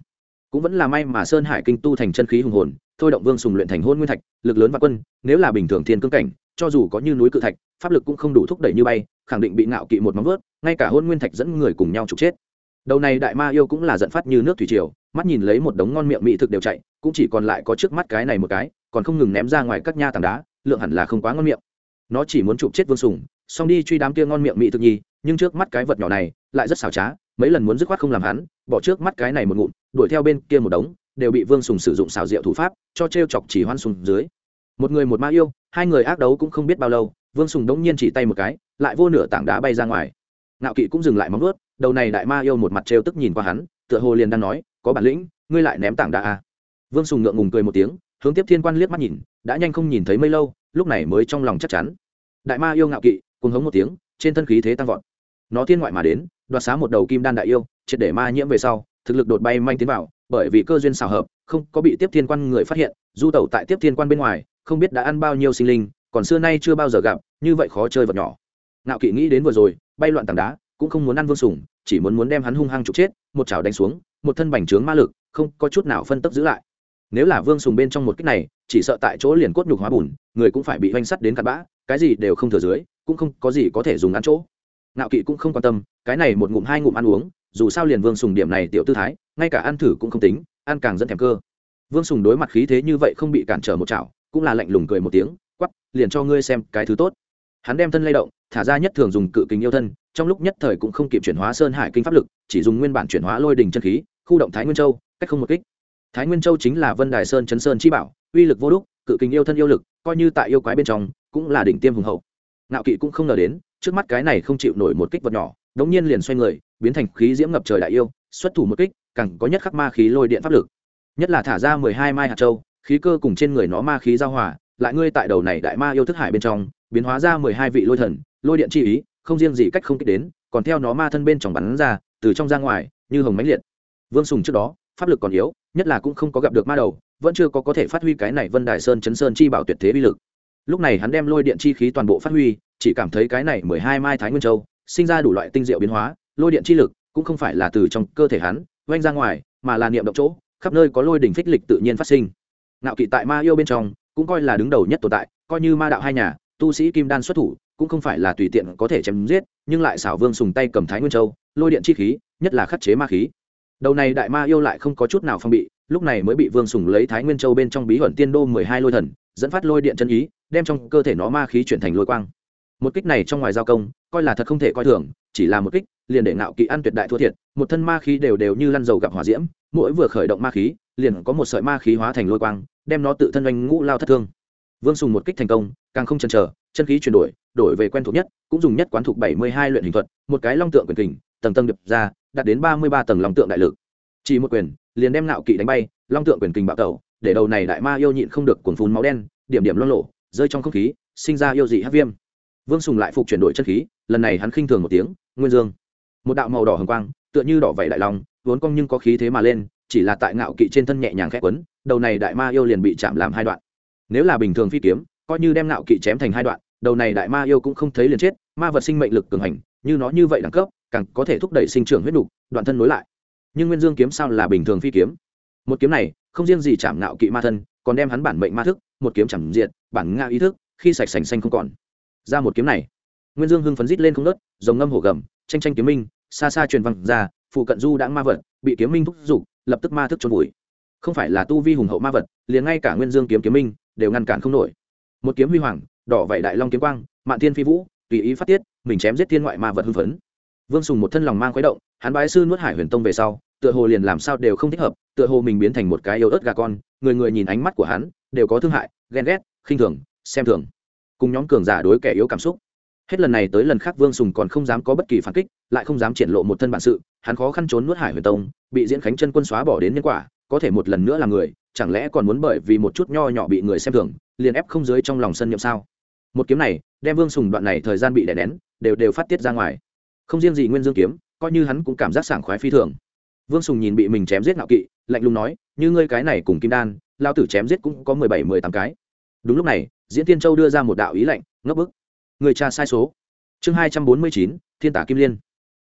cũng vẫn là may mà sơn hải kinh tu thành chân khí hùng hồn, thôi động vương sùng luyện thành hôn nguyên thạch, lực lớn và quân, nếu là bình thường thiên cương cảnh, cho dù có như núi cự thạch, pháp lực cũng không đủ thúc đẩy như bay, khẳng định bị ngạo kỵ một móng vớt ngay cả hôn nguyên thạch dẫn người cùng nhau trục chết. Đầu này đại ma yêu cũng là giận phát như nước thủy triều, mắt nhìn lấy một đống ngon miệng mỹ thực đều chạy, cũng chỉ còn lại có trước mắt cái này một cái, còn không ngừng ném ra ngoài các nha tảng đá, lượng hẳn là không quá ngon miệng. Nó chỉ muốn chụp chết vương sùng, xong đi truy đám kia ngon miệng mỹ thực nhi, nhưng trước mắt cái vật nhỏ này, lại rất xảo trá, mấy lần muốn dứt khoát không làm hắn, bỏ trước mắt cái này một ngụm đuổi theo bên kia một đống, đều bị vương sùng sử dụng xảo diệu thủ pháp, cho t r e o chọc chỉ hoan sùng dưới. Một người một ma yêu, hai người ác đấu cũng không biết bao lâu, vương sùng đống nhiên chỉ tay một cái, lại vô nửa tảng đá bay ra ngoài. Ngạo kỵ cũng dừng lại móng ướt đầu này đại ma yêu một mặt trêu tức nhìn qua hắn, tựa hồ liền đang nói, có bản lĩnh, ngươi lại ném tảng đá à. vương sùng ngượng ngùng cười một tiếng, hướng tiếp thiên quan liếc mắt nhìn, đã nhanh không nhìn thấy mây lâu, lúc này mới trong lòng chắc chắn. Đại ma yêu ngạo kỵ cùng hống một tiếng, trên thân khí thế tăng vọt. Nó thiên ngoại mà đến, đoạt xá một đầu kim đan đại yêu, triệt để ma nhiễm về sau thực lực đột bay manh tiến vào, bởi vì cơ duyên xào hợp, không có bị tiếp thiên quan người phát hiện, du tẩu tại tiếp thiên quan bên ngoài, không biết đã ăn bao nhiêu sinh linh, còn xưa nay chưa bao giờ gặp, như vậy khó chơi vật nhỏ. Ngạo kỵ nghĩ đến vừa rồi, bay loạn tảng đá, cũng không muốn ăn vương sủng, chỉ muốn muốn đem hắn hung hăng trục chết, một chảo đánh xuống, một thân bành trướng ma lực, không có chút nào phân tấp giữ lại. Nếu là vương sùng bên trong một cách này, chỉ sợ tại chỗ liền cốt nhục hóa bùn, người cũng phải bị oanh sắt đến cặn bã, cái gì đều không thừa dưới, cũng không có gì có thể dùng ăn chỗ. Ngạo kỵ cũng không quan tâm, cái này một ngụm hai ngụm ăn uống dù sao liền vương sùng điểm này tiểu tư thái, ngay cả ăn thử cũng không tính, ăn càng dẫn thèm cơ. Vương sùng đối mặt khí thế như vậy không bị cản trở một chảo, cũng là lạnh lùng cười một tiếng, quắp, liền cho ngươi xem cái thứ tốt. Hắn đem thân lay động, thả ra nhất thường dùng cự kính yêu thân, trong lúc nhất thời cũng không kịp chuyển hóa sơn hải kinh pháp lực, chỉ dùng nguyên bản chuyển hóa lôi đình chân khí, khu động thái nguyên châu, cách không một kích. Thái nguyên châu chính là vân đài sơn chấn sơn chi bảo, uy lực vô đúc, cự kính yêu thân yêu lực, coi như tại yêu quái bên trong, cũng là đỉnh tiêm hùng hậu. Nạo kỵ cũng không ngờ đến, trước mắt cái này không chịu nổi một kích vật nhỏ, đống nhiên liền xoay người biến thành khí diễm ngập trời đại yêu, xuất thủ một kích, càng có nhất khắc ma khí lôi điện pháp lực. Nhất là thả ra mười hai mai hạt châu, khí cơ cùng trên người nó ma khí giao hòa, lại ngươi tại đầu này đại ma yêu thức hải bên trong, biến hóa ra mười hai vị lôi thần, lôi điện chi ý, không riêng gì cách không kích đến, còn theo nó ma thân bên trong bắn ra, từ trong ra ngoài, như hồng mãnh liệt. Vương sùng trước đó, pháp lực còn yếu, nhất là cũng không có gặp được ma đầu, vẫn chưa có có thể phát huy cái này vân đài sơn chấn sơn chi bảo tuyệt thế vi lực. Lúc này hắn đem lôi điện chi khí toàn bộ phát huy, chỉ cảm thấy cái này mười hai mai thái nguyên châu, sinh ra đủ loại tinh diệu biến hóa lôi điện chi lực cũng không phải là từ trong cơ thể hắn oanh ra ngoài, mà là niệm động chỗ, khắp nơi có lôi đỉnh phích lịch tự nhiên phát sinh. Ngạo kỵ tại ma yêu bên trong, cũng coi là đứng đầu nhất tồn tại, coi như ma đạo hai nhà, tu sĩ kim đan xuất thủ, cũng không phải là tùy tiện có thể chém giết, nhưng lại xảo vương sùng tay cầm thái nguyên châu, lôi điện chi khí, nhất là khắc chế ma khí. Đầu này đại ma yêu lại không có chút nào phong bị, lúc này mới bị vương sùng lấy thái nguyên châu bên trong bí ẩn tiên đô mười hai lôi thần, dẫn phát lôi điện chân ý, đem trong cơ thể nó ma khí chuyển thành lôi quang. Một kích này trong ngoài giao công coi là thật không thể coi thường, chỉ là một kích, liền để ngạo kỵ ăn tuyệt đại thua thiệt, một thân ma khí đều đều như lăn dầu gặp hỏa diễm, mỗi vừa khởi động ma khí, liền có một sợi ma khí hóa thành lôi quang, đem nó tự thân oanh ngũ lao thất thương. Vương sùng một kích thành công, càng không chần chờ, chân khí chuyển đổi đổi về quen thuộc nhất, cũng dùng nhất quán thuộc bảy mươi hai luyện hình thuật, một cái long tượng quyền kình, tầng tầng đập ra, đạt đến ba mươi ba tầng long tượng đại lực. Chỉ một quyền, liền đem ngạo kỵ đánh bay, long tượng quyền kình bạo tẩu, để đầu này đại ma yêu nhịn không được cuồn phun máu đen, điểm điểm loang lộ rơi trong không khí, sinh ra yêu dị hát viêm vương sùng lại phục chuyển đổi chân khí, lần này hắn khinh thường một tiếng, nguyên dương, một đạo màu đỏ hồng quang, tựa như đỏ vẩy đại long, vốn cong nhưng có khí thế mà lên, chỉ là tại ngạo kỵ trên thân nhẹ nhàng khét quấn, đầu này đại ma yêu liền bị chạm làm hai đoạn. Nếu là bình thường phi kiếm, coi như đem ngạo kỵ chém thành hai đoạn, đầu này đại ma yêu cũng không thấy liền chết, ma vật sinh mệnh lực cường hành, như nó như vậy đẳng cấp, càng có thể thúc đẩy sinh trưởng huyết đục đoạn thân nối lại. Nhưng nguyên dương kiếm sao là bình thường phi kiếm? Một kiếm này, không riêng gì chạm ngạo kỵ ma thân, còn đem hắn bản mệnh ma thức, một kiếm chẳng diện, bản ngạo ý thức, khi sạch sành xanh không còn ra một kiếm này. Nguyên dương hưng phấn rít lên không nớt dòng ngâm hổ gầm, tranh tranh kiếm minh, xa xa truyền văng ra, phụ cận du đã ma vật, bị kiếm minh thúc giục, lập tức ma thức trốn vùi. Không phải là tu vi hùng hậu ma vật, liền ngay cả nguyên dương kiếm kiếm minh đều ngăn cản không nổi. Một kiếm huy hoàng, đỏ vậy đại long kiếm quang, mạn thiên phi vũ, tùy ý phát tiết, mình chém giết thiên ngoại ma vật hưng phấn. Vương sùng một thân lòng mang khuấy động, hắn bái sư nuốt hải huyền tông về sau, tựa hồ liền làm sao đều không thích hợp, tựa hồ mình biến thành một cái yêu ớt gà con, người người nhìn ánh mắt của hắn, đều có thương hại, ghen ghét, khinh thường, xem thường cùng nhóm cường giả đối kẻ yếu cảm xúc. Hết lần này tới lần khác vương sùng còn không dám có bất kỳ phản kích, lại không dám triển lộ một thân bản sự, hắn khó khăn trốn nuốt hải huyền tông, bị diễn khánh chân quân xóa bỏ đến nhân quả, có thể một lần nữa là người, chẳng lẽ còn muốn bởi vì một chút nho nhỏ bị người xem thường, liền ép không dưới trong lòng sân nhậm sao? Một kiếm này, đem vương sùng đoạn này thời gian bị đè nén, đều đều phát tiết ra ngoài. Không riêng gì nguyên dương kiếm, coi như hắn cũng cảm giác sảng khoái phi thường. Vương sùng nhìn bị mình chém giết ngạo kỵ, lạnh lùng nói, như ngươi cái này cùng kim đan lao tử chém giết cũng có mười bảy, mười tám cái. Đúng lúc này diễn tiên châu đưa ra một đạo ý lạnh, ngấp bức. Người cha sai số. Chương hai trăm bốn mươi chín, thiên tả kim liên.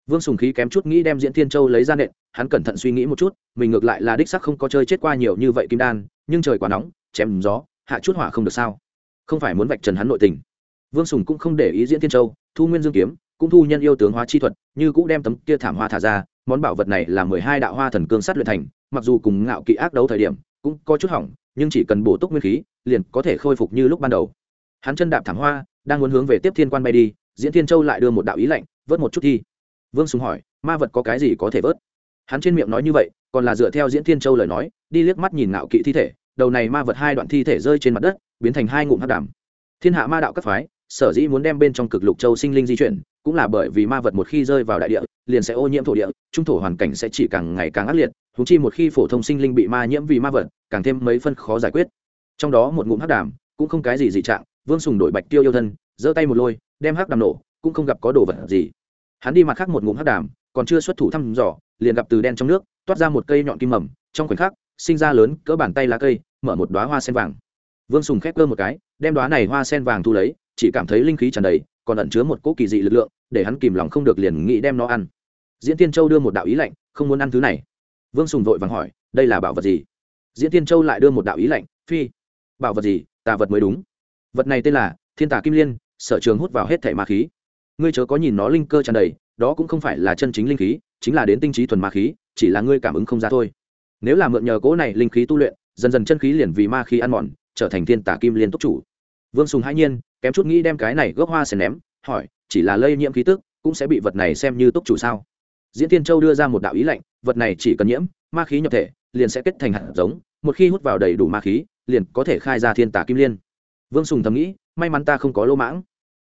Vương sùng khí kém chút nghĩ đem diễn tiên châu lấy ra nện, hắn cẩn thận suy nghĩ một chút, mình ngược lại là đích sắc không có chơi chết qua nhiều như vậy kim đan, nhưng trời quá nóng, chém gió, hạ chút hỏa không được sao. Không phải muốn vạch trần hắn nội tình. Vương sùng cũng không để ý diễn tiên châu, thu nguyên dương kiếm, cũng thu nhân yêu tướng hóa chi thuật, như cũng đem tấm kia thảm hoa thả ra, món bảo vật này là mười hai đạo hoa thần cương sát luyện thành, mặc dù cùng ngạo kỵ ác đấu thời điểm, cũng có chút hỏng nhưng chỉ cần bổ túc nguyên khí, liền có thể khôi phục như lúc ban đầu. Hắn chân đạp thảm hoa, đang muốn hướng về tiếp thiên quan bay đi, diễn thiên châu lại đưa một đạo ý lạnh, vớt một chút thi vương sùng hỏi, ma vật có cái gì có thể vớt? Hắn trên miệng nói như vậy, còn là dựa theo diễn thiên châu lời nói, đi liếc mắt nhìn ngạo kỵ thi thể, đầu này ma vật hai đoạn thi thể rơi trên mặt đất, biến thành hai ngụm hắc đàm. Thiên hạ ma đạo các phái, sở dĩ muốn đem bên trong cực lục châu sinh linh di chuyển, cũng là bởi vì ma vật một khi rơi vào đại địa, liền sẽ ô nhiễm thổ địa, trung thổ hoàn cảnh sẽ chỉ càng ngày càng ác liệt húng chi một khi phổ thông sinh linh bị ma nhiễm vì ma vật càng thêm mấy phân khó giải quyết. Trong đó một ngụm hắc đàm, cũng không cái gì dị trạng, vương sùng đổi bạch tiêu yêu thân, giơ tay một lôi, đem hắc đàm nổ, cũng không gặp có đồ vật gì. Hắn đi mặt khác một ngụm hắc đàm, còn chưa xuất thủ thăm dò, liền gặp từ đen trong nước, toát ra một cây nhọn kim mầm, trong khoảnh khắc, sinh ra lớn cỡ bàn tay lá cây, mở một đoá hoa sen vàng. Vương sùng khép cơ một cái, đem đoá này hoa sen vàng thu lấy, chỉ cảm thấy linh khí tràn đầy, còn ẩn chứa một cỗ kỳ dị lực lượng, để hắn kìm lòng không được liền nghĩ đem nó ăn. Diễn tiên châu đưa một đạo ý lạnh, không muốn ăn thứ này. Vương sùng vội vàng hỏi, đây là bảo vật gì? Diễn tiên châu lại đưa một đạo ý lạnh, phi, bảo vật gì? Tà vật mới đúng. Vật này tên là thiên tà kim liên, sở trường hút vào hết thẻ ma khí. Ngươi chớ có nhìn nó linh cơ tràn đầy, đó cũng không phải là chân chính linh khí, chính là đến tinh trí thuần ma khí, chỉ là ngươi cảm ứng không ra thôi. Nếu là mượn nhờ cỗ này linh khí tu luyện, dần dần chân khí liền vì ma khí ăn mòn, trở thành thiên tà kim liên túc chủ. Vương sùng hãi nhiên, kém chút nghĩ đem cái này gốc hoa sẽ ném, hỏi, chỉ là lây nhiễm khí tức, cũng sẽ bị vật này xem như túc chủ sao? Diễn tiên châu đưa ra một đạo ý lệnh vật này chỉ cần nhiễm, ma khí nhập thể liền sẽ kết thành hạt giống, một khi hút vào đầy đủ ma khí, liền có thể khai ra thiên tà kim liên. Vương sùng thầm nghĩ, may mắn ta không có lỗ mãng.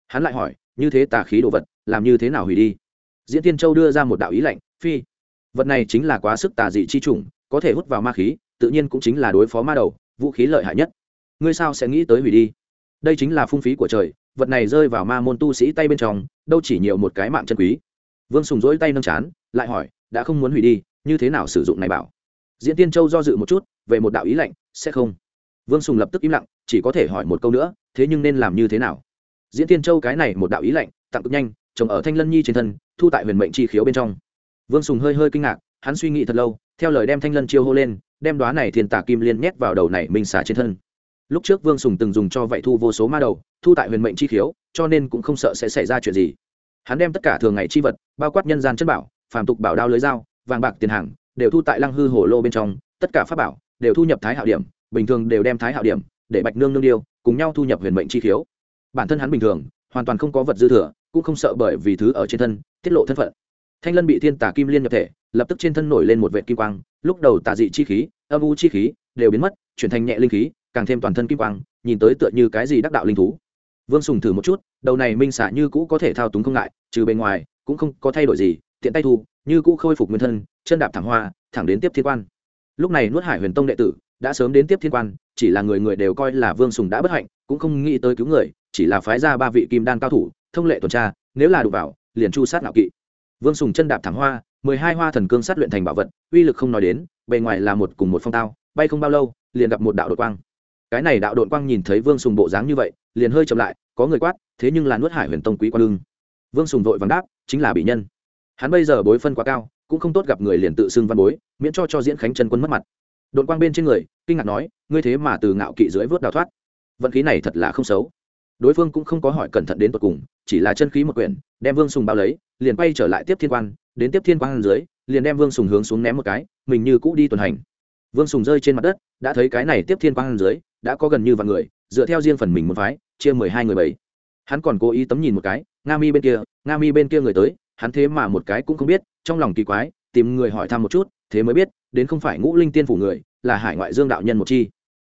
Hắn lại hỏi, như thế tà khí đồ vật, làm như thế nào hủy đi? Diễn tiên châu đưa ra một đạo ý lệnh, phi. Vật này chính là quá sức tà dị chi chủng, có thể hút vào ma khí, tự nhiên cũng chính là đối phó ma đầu, vũ khí lợi hại nhất. Ngươi sao sẽ nghĩ tới hủy đi? Đây chính là phung phí của trời, vật này rơi vào ma môn tu sĩ tay bên trong, đâu chỉ nhiều một cái mạng chân quý. Vương sùng dỗi tay nâng chán, lại hỏi, đã không muốn hủy đi, như thế nào sử dụng này bảo? Diễn tiên châu do dự một chút, về một đạo ý lệnh sẽ không. Vương sùng lập tức im lặng, chỉ có thể hỏi một câu nữa, thế nhưng nên làm như thế nào? Diễn tiên châu cái này một đạo ý lệnh tặng cực nhanh trồng ở thanh lân nhi trên thân, thu tại huyền mệnh chi khiếu bên trong. Vương sùng hơi hơi kinh ngạc, hắn suy nghĩ thật lâu, theo lời đem thanh lân chiêu hô lên, đem đoá này thiên tả kim liên nhét vào đầu này minh xả trên thân. Lúc trước vương sùng từng dùng cho vậy thu vô số ma đầu, thu tại huyền mệnh chi khiếu, cho nên cũng không sợ sẽ xảy ra chuyện gì. Hắn đem tất cả thường ngày chi vật, bao quát nhân gian chất bảo, phàm tục bảo đao lưới dao, vàng bạc tiền hàng đều thu tại lăng hư hồ lô bên trong, tất cả pháp bảo đều thu nhập thái hạo điểm, bình thường đều đem thái hạo điểm để bạch nương nương điêu cùng nhau thu nhập huyền mệnh chi khiếu. Bản thân hắn bình thường hoàn toàn không có vật dư thừa, cũng không sợ bởi vì thứ ở trên thân tiết lộ thân phận. Thanh lân bị thiên tả kim liên nhập thể, lập tức trên thân nổi lên một vệ kim quang, lúc đầu tà dị chi khí, âm u chi khí đều biến mất, chuyển thành nhẹ linh khí, càng thêm toàn thân kim quang, nhìn tới tựa như cái gì đắc đạo linh thú. Vương sùng thử một chút, đầu này minh xả như cũ có thể thao túng không ngại, trừ bên ngoài cũng không có thay đổi gì, tiện tay thu như cũ khôi phục nguyên thân, chân đạp thẳng hoa, thẳng đến tiếp thiên quan. Lúc này nuốt hải huyền tông đệ tử đã sớm đến tiếp thiên quan, chỉ là người người đều coi là vương sùng đã bất hạnh, cũng không nghĩ tới cứu người, chỉ là phái ra ba vị kim đan cao thủ, thông lệ tuần tra, nếu là đụng vào, liền chu sát ngạo kỵ. Vương sùng chân đạp thẳng hoa, mười hai hoa thần cương sát luyện thành bảo vật, uy lực không nói đến, bề ngoài là một cùng một phong tao, bay không bao lâu, liền gặp một đạo đội quang. Cái này đạo đội quang nhìn thấy vương sùng bộ dáng như vậy, liền hơi chậm lại, có người quát, thế nhưng là nuốt hải huyền tông quý quang lưng vương sùng vội vàng đáp, chính là bị nhân hắn bây giờ bối phân quá cao, cũng không tốt gặp người liền tự xưng văn bối, miễn cho cho diễn khánh chân quân mất mặt. Đội quang bên trên người, kinh ngạc nói, ngươi thế mà từ ngạo kỵ dưới vớt đào thoát. Vận khí này thật là không xấu. Đối phương cũng không có hỏi cẩn thận đến tột cùng, chỉ là chân khí một quyển, đem vương sùng bao lấy, liền quay trở lại tiếp thiên quan đến tiếp thiên quan dưới, liền đem vương sùng hướng xuống ném một cái, mình như cũ đi tuần hành. Vương sùng rơi trên mặt đất, đã thấy cái này tiếp thiên quan dưới, đã có gần như vạn người, dựa theo riêng phần mình một phái, chia mười hai người bảy. Hắn còn cố ý tấm nhìn một cái, nga mi bên kia, nga mi bên kia người tới hắn thế mà một cái cũng không biết, trong lòng kỳ quái, tìm người hỏi thăm một chút, thế mới biết, đến không phải ngũ linh tiên phủ người, là hải ngoại dương đạo nhân một chi.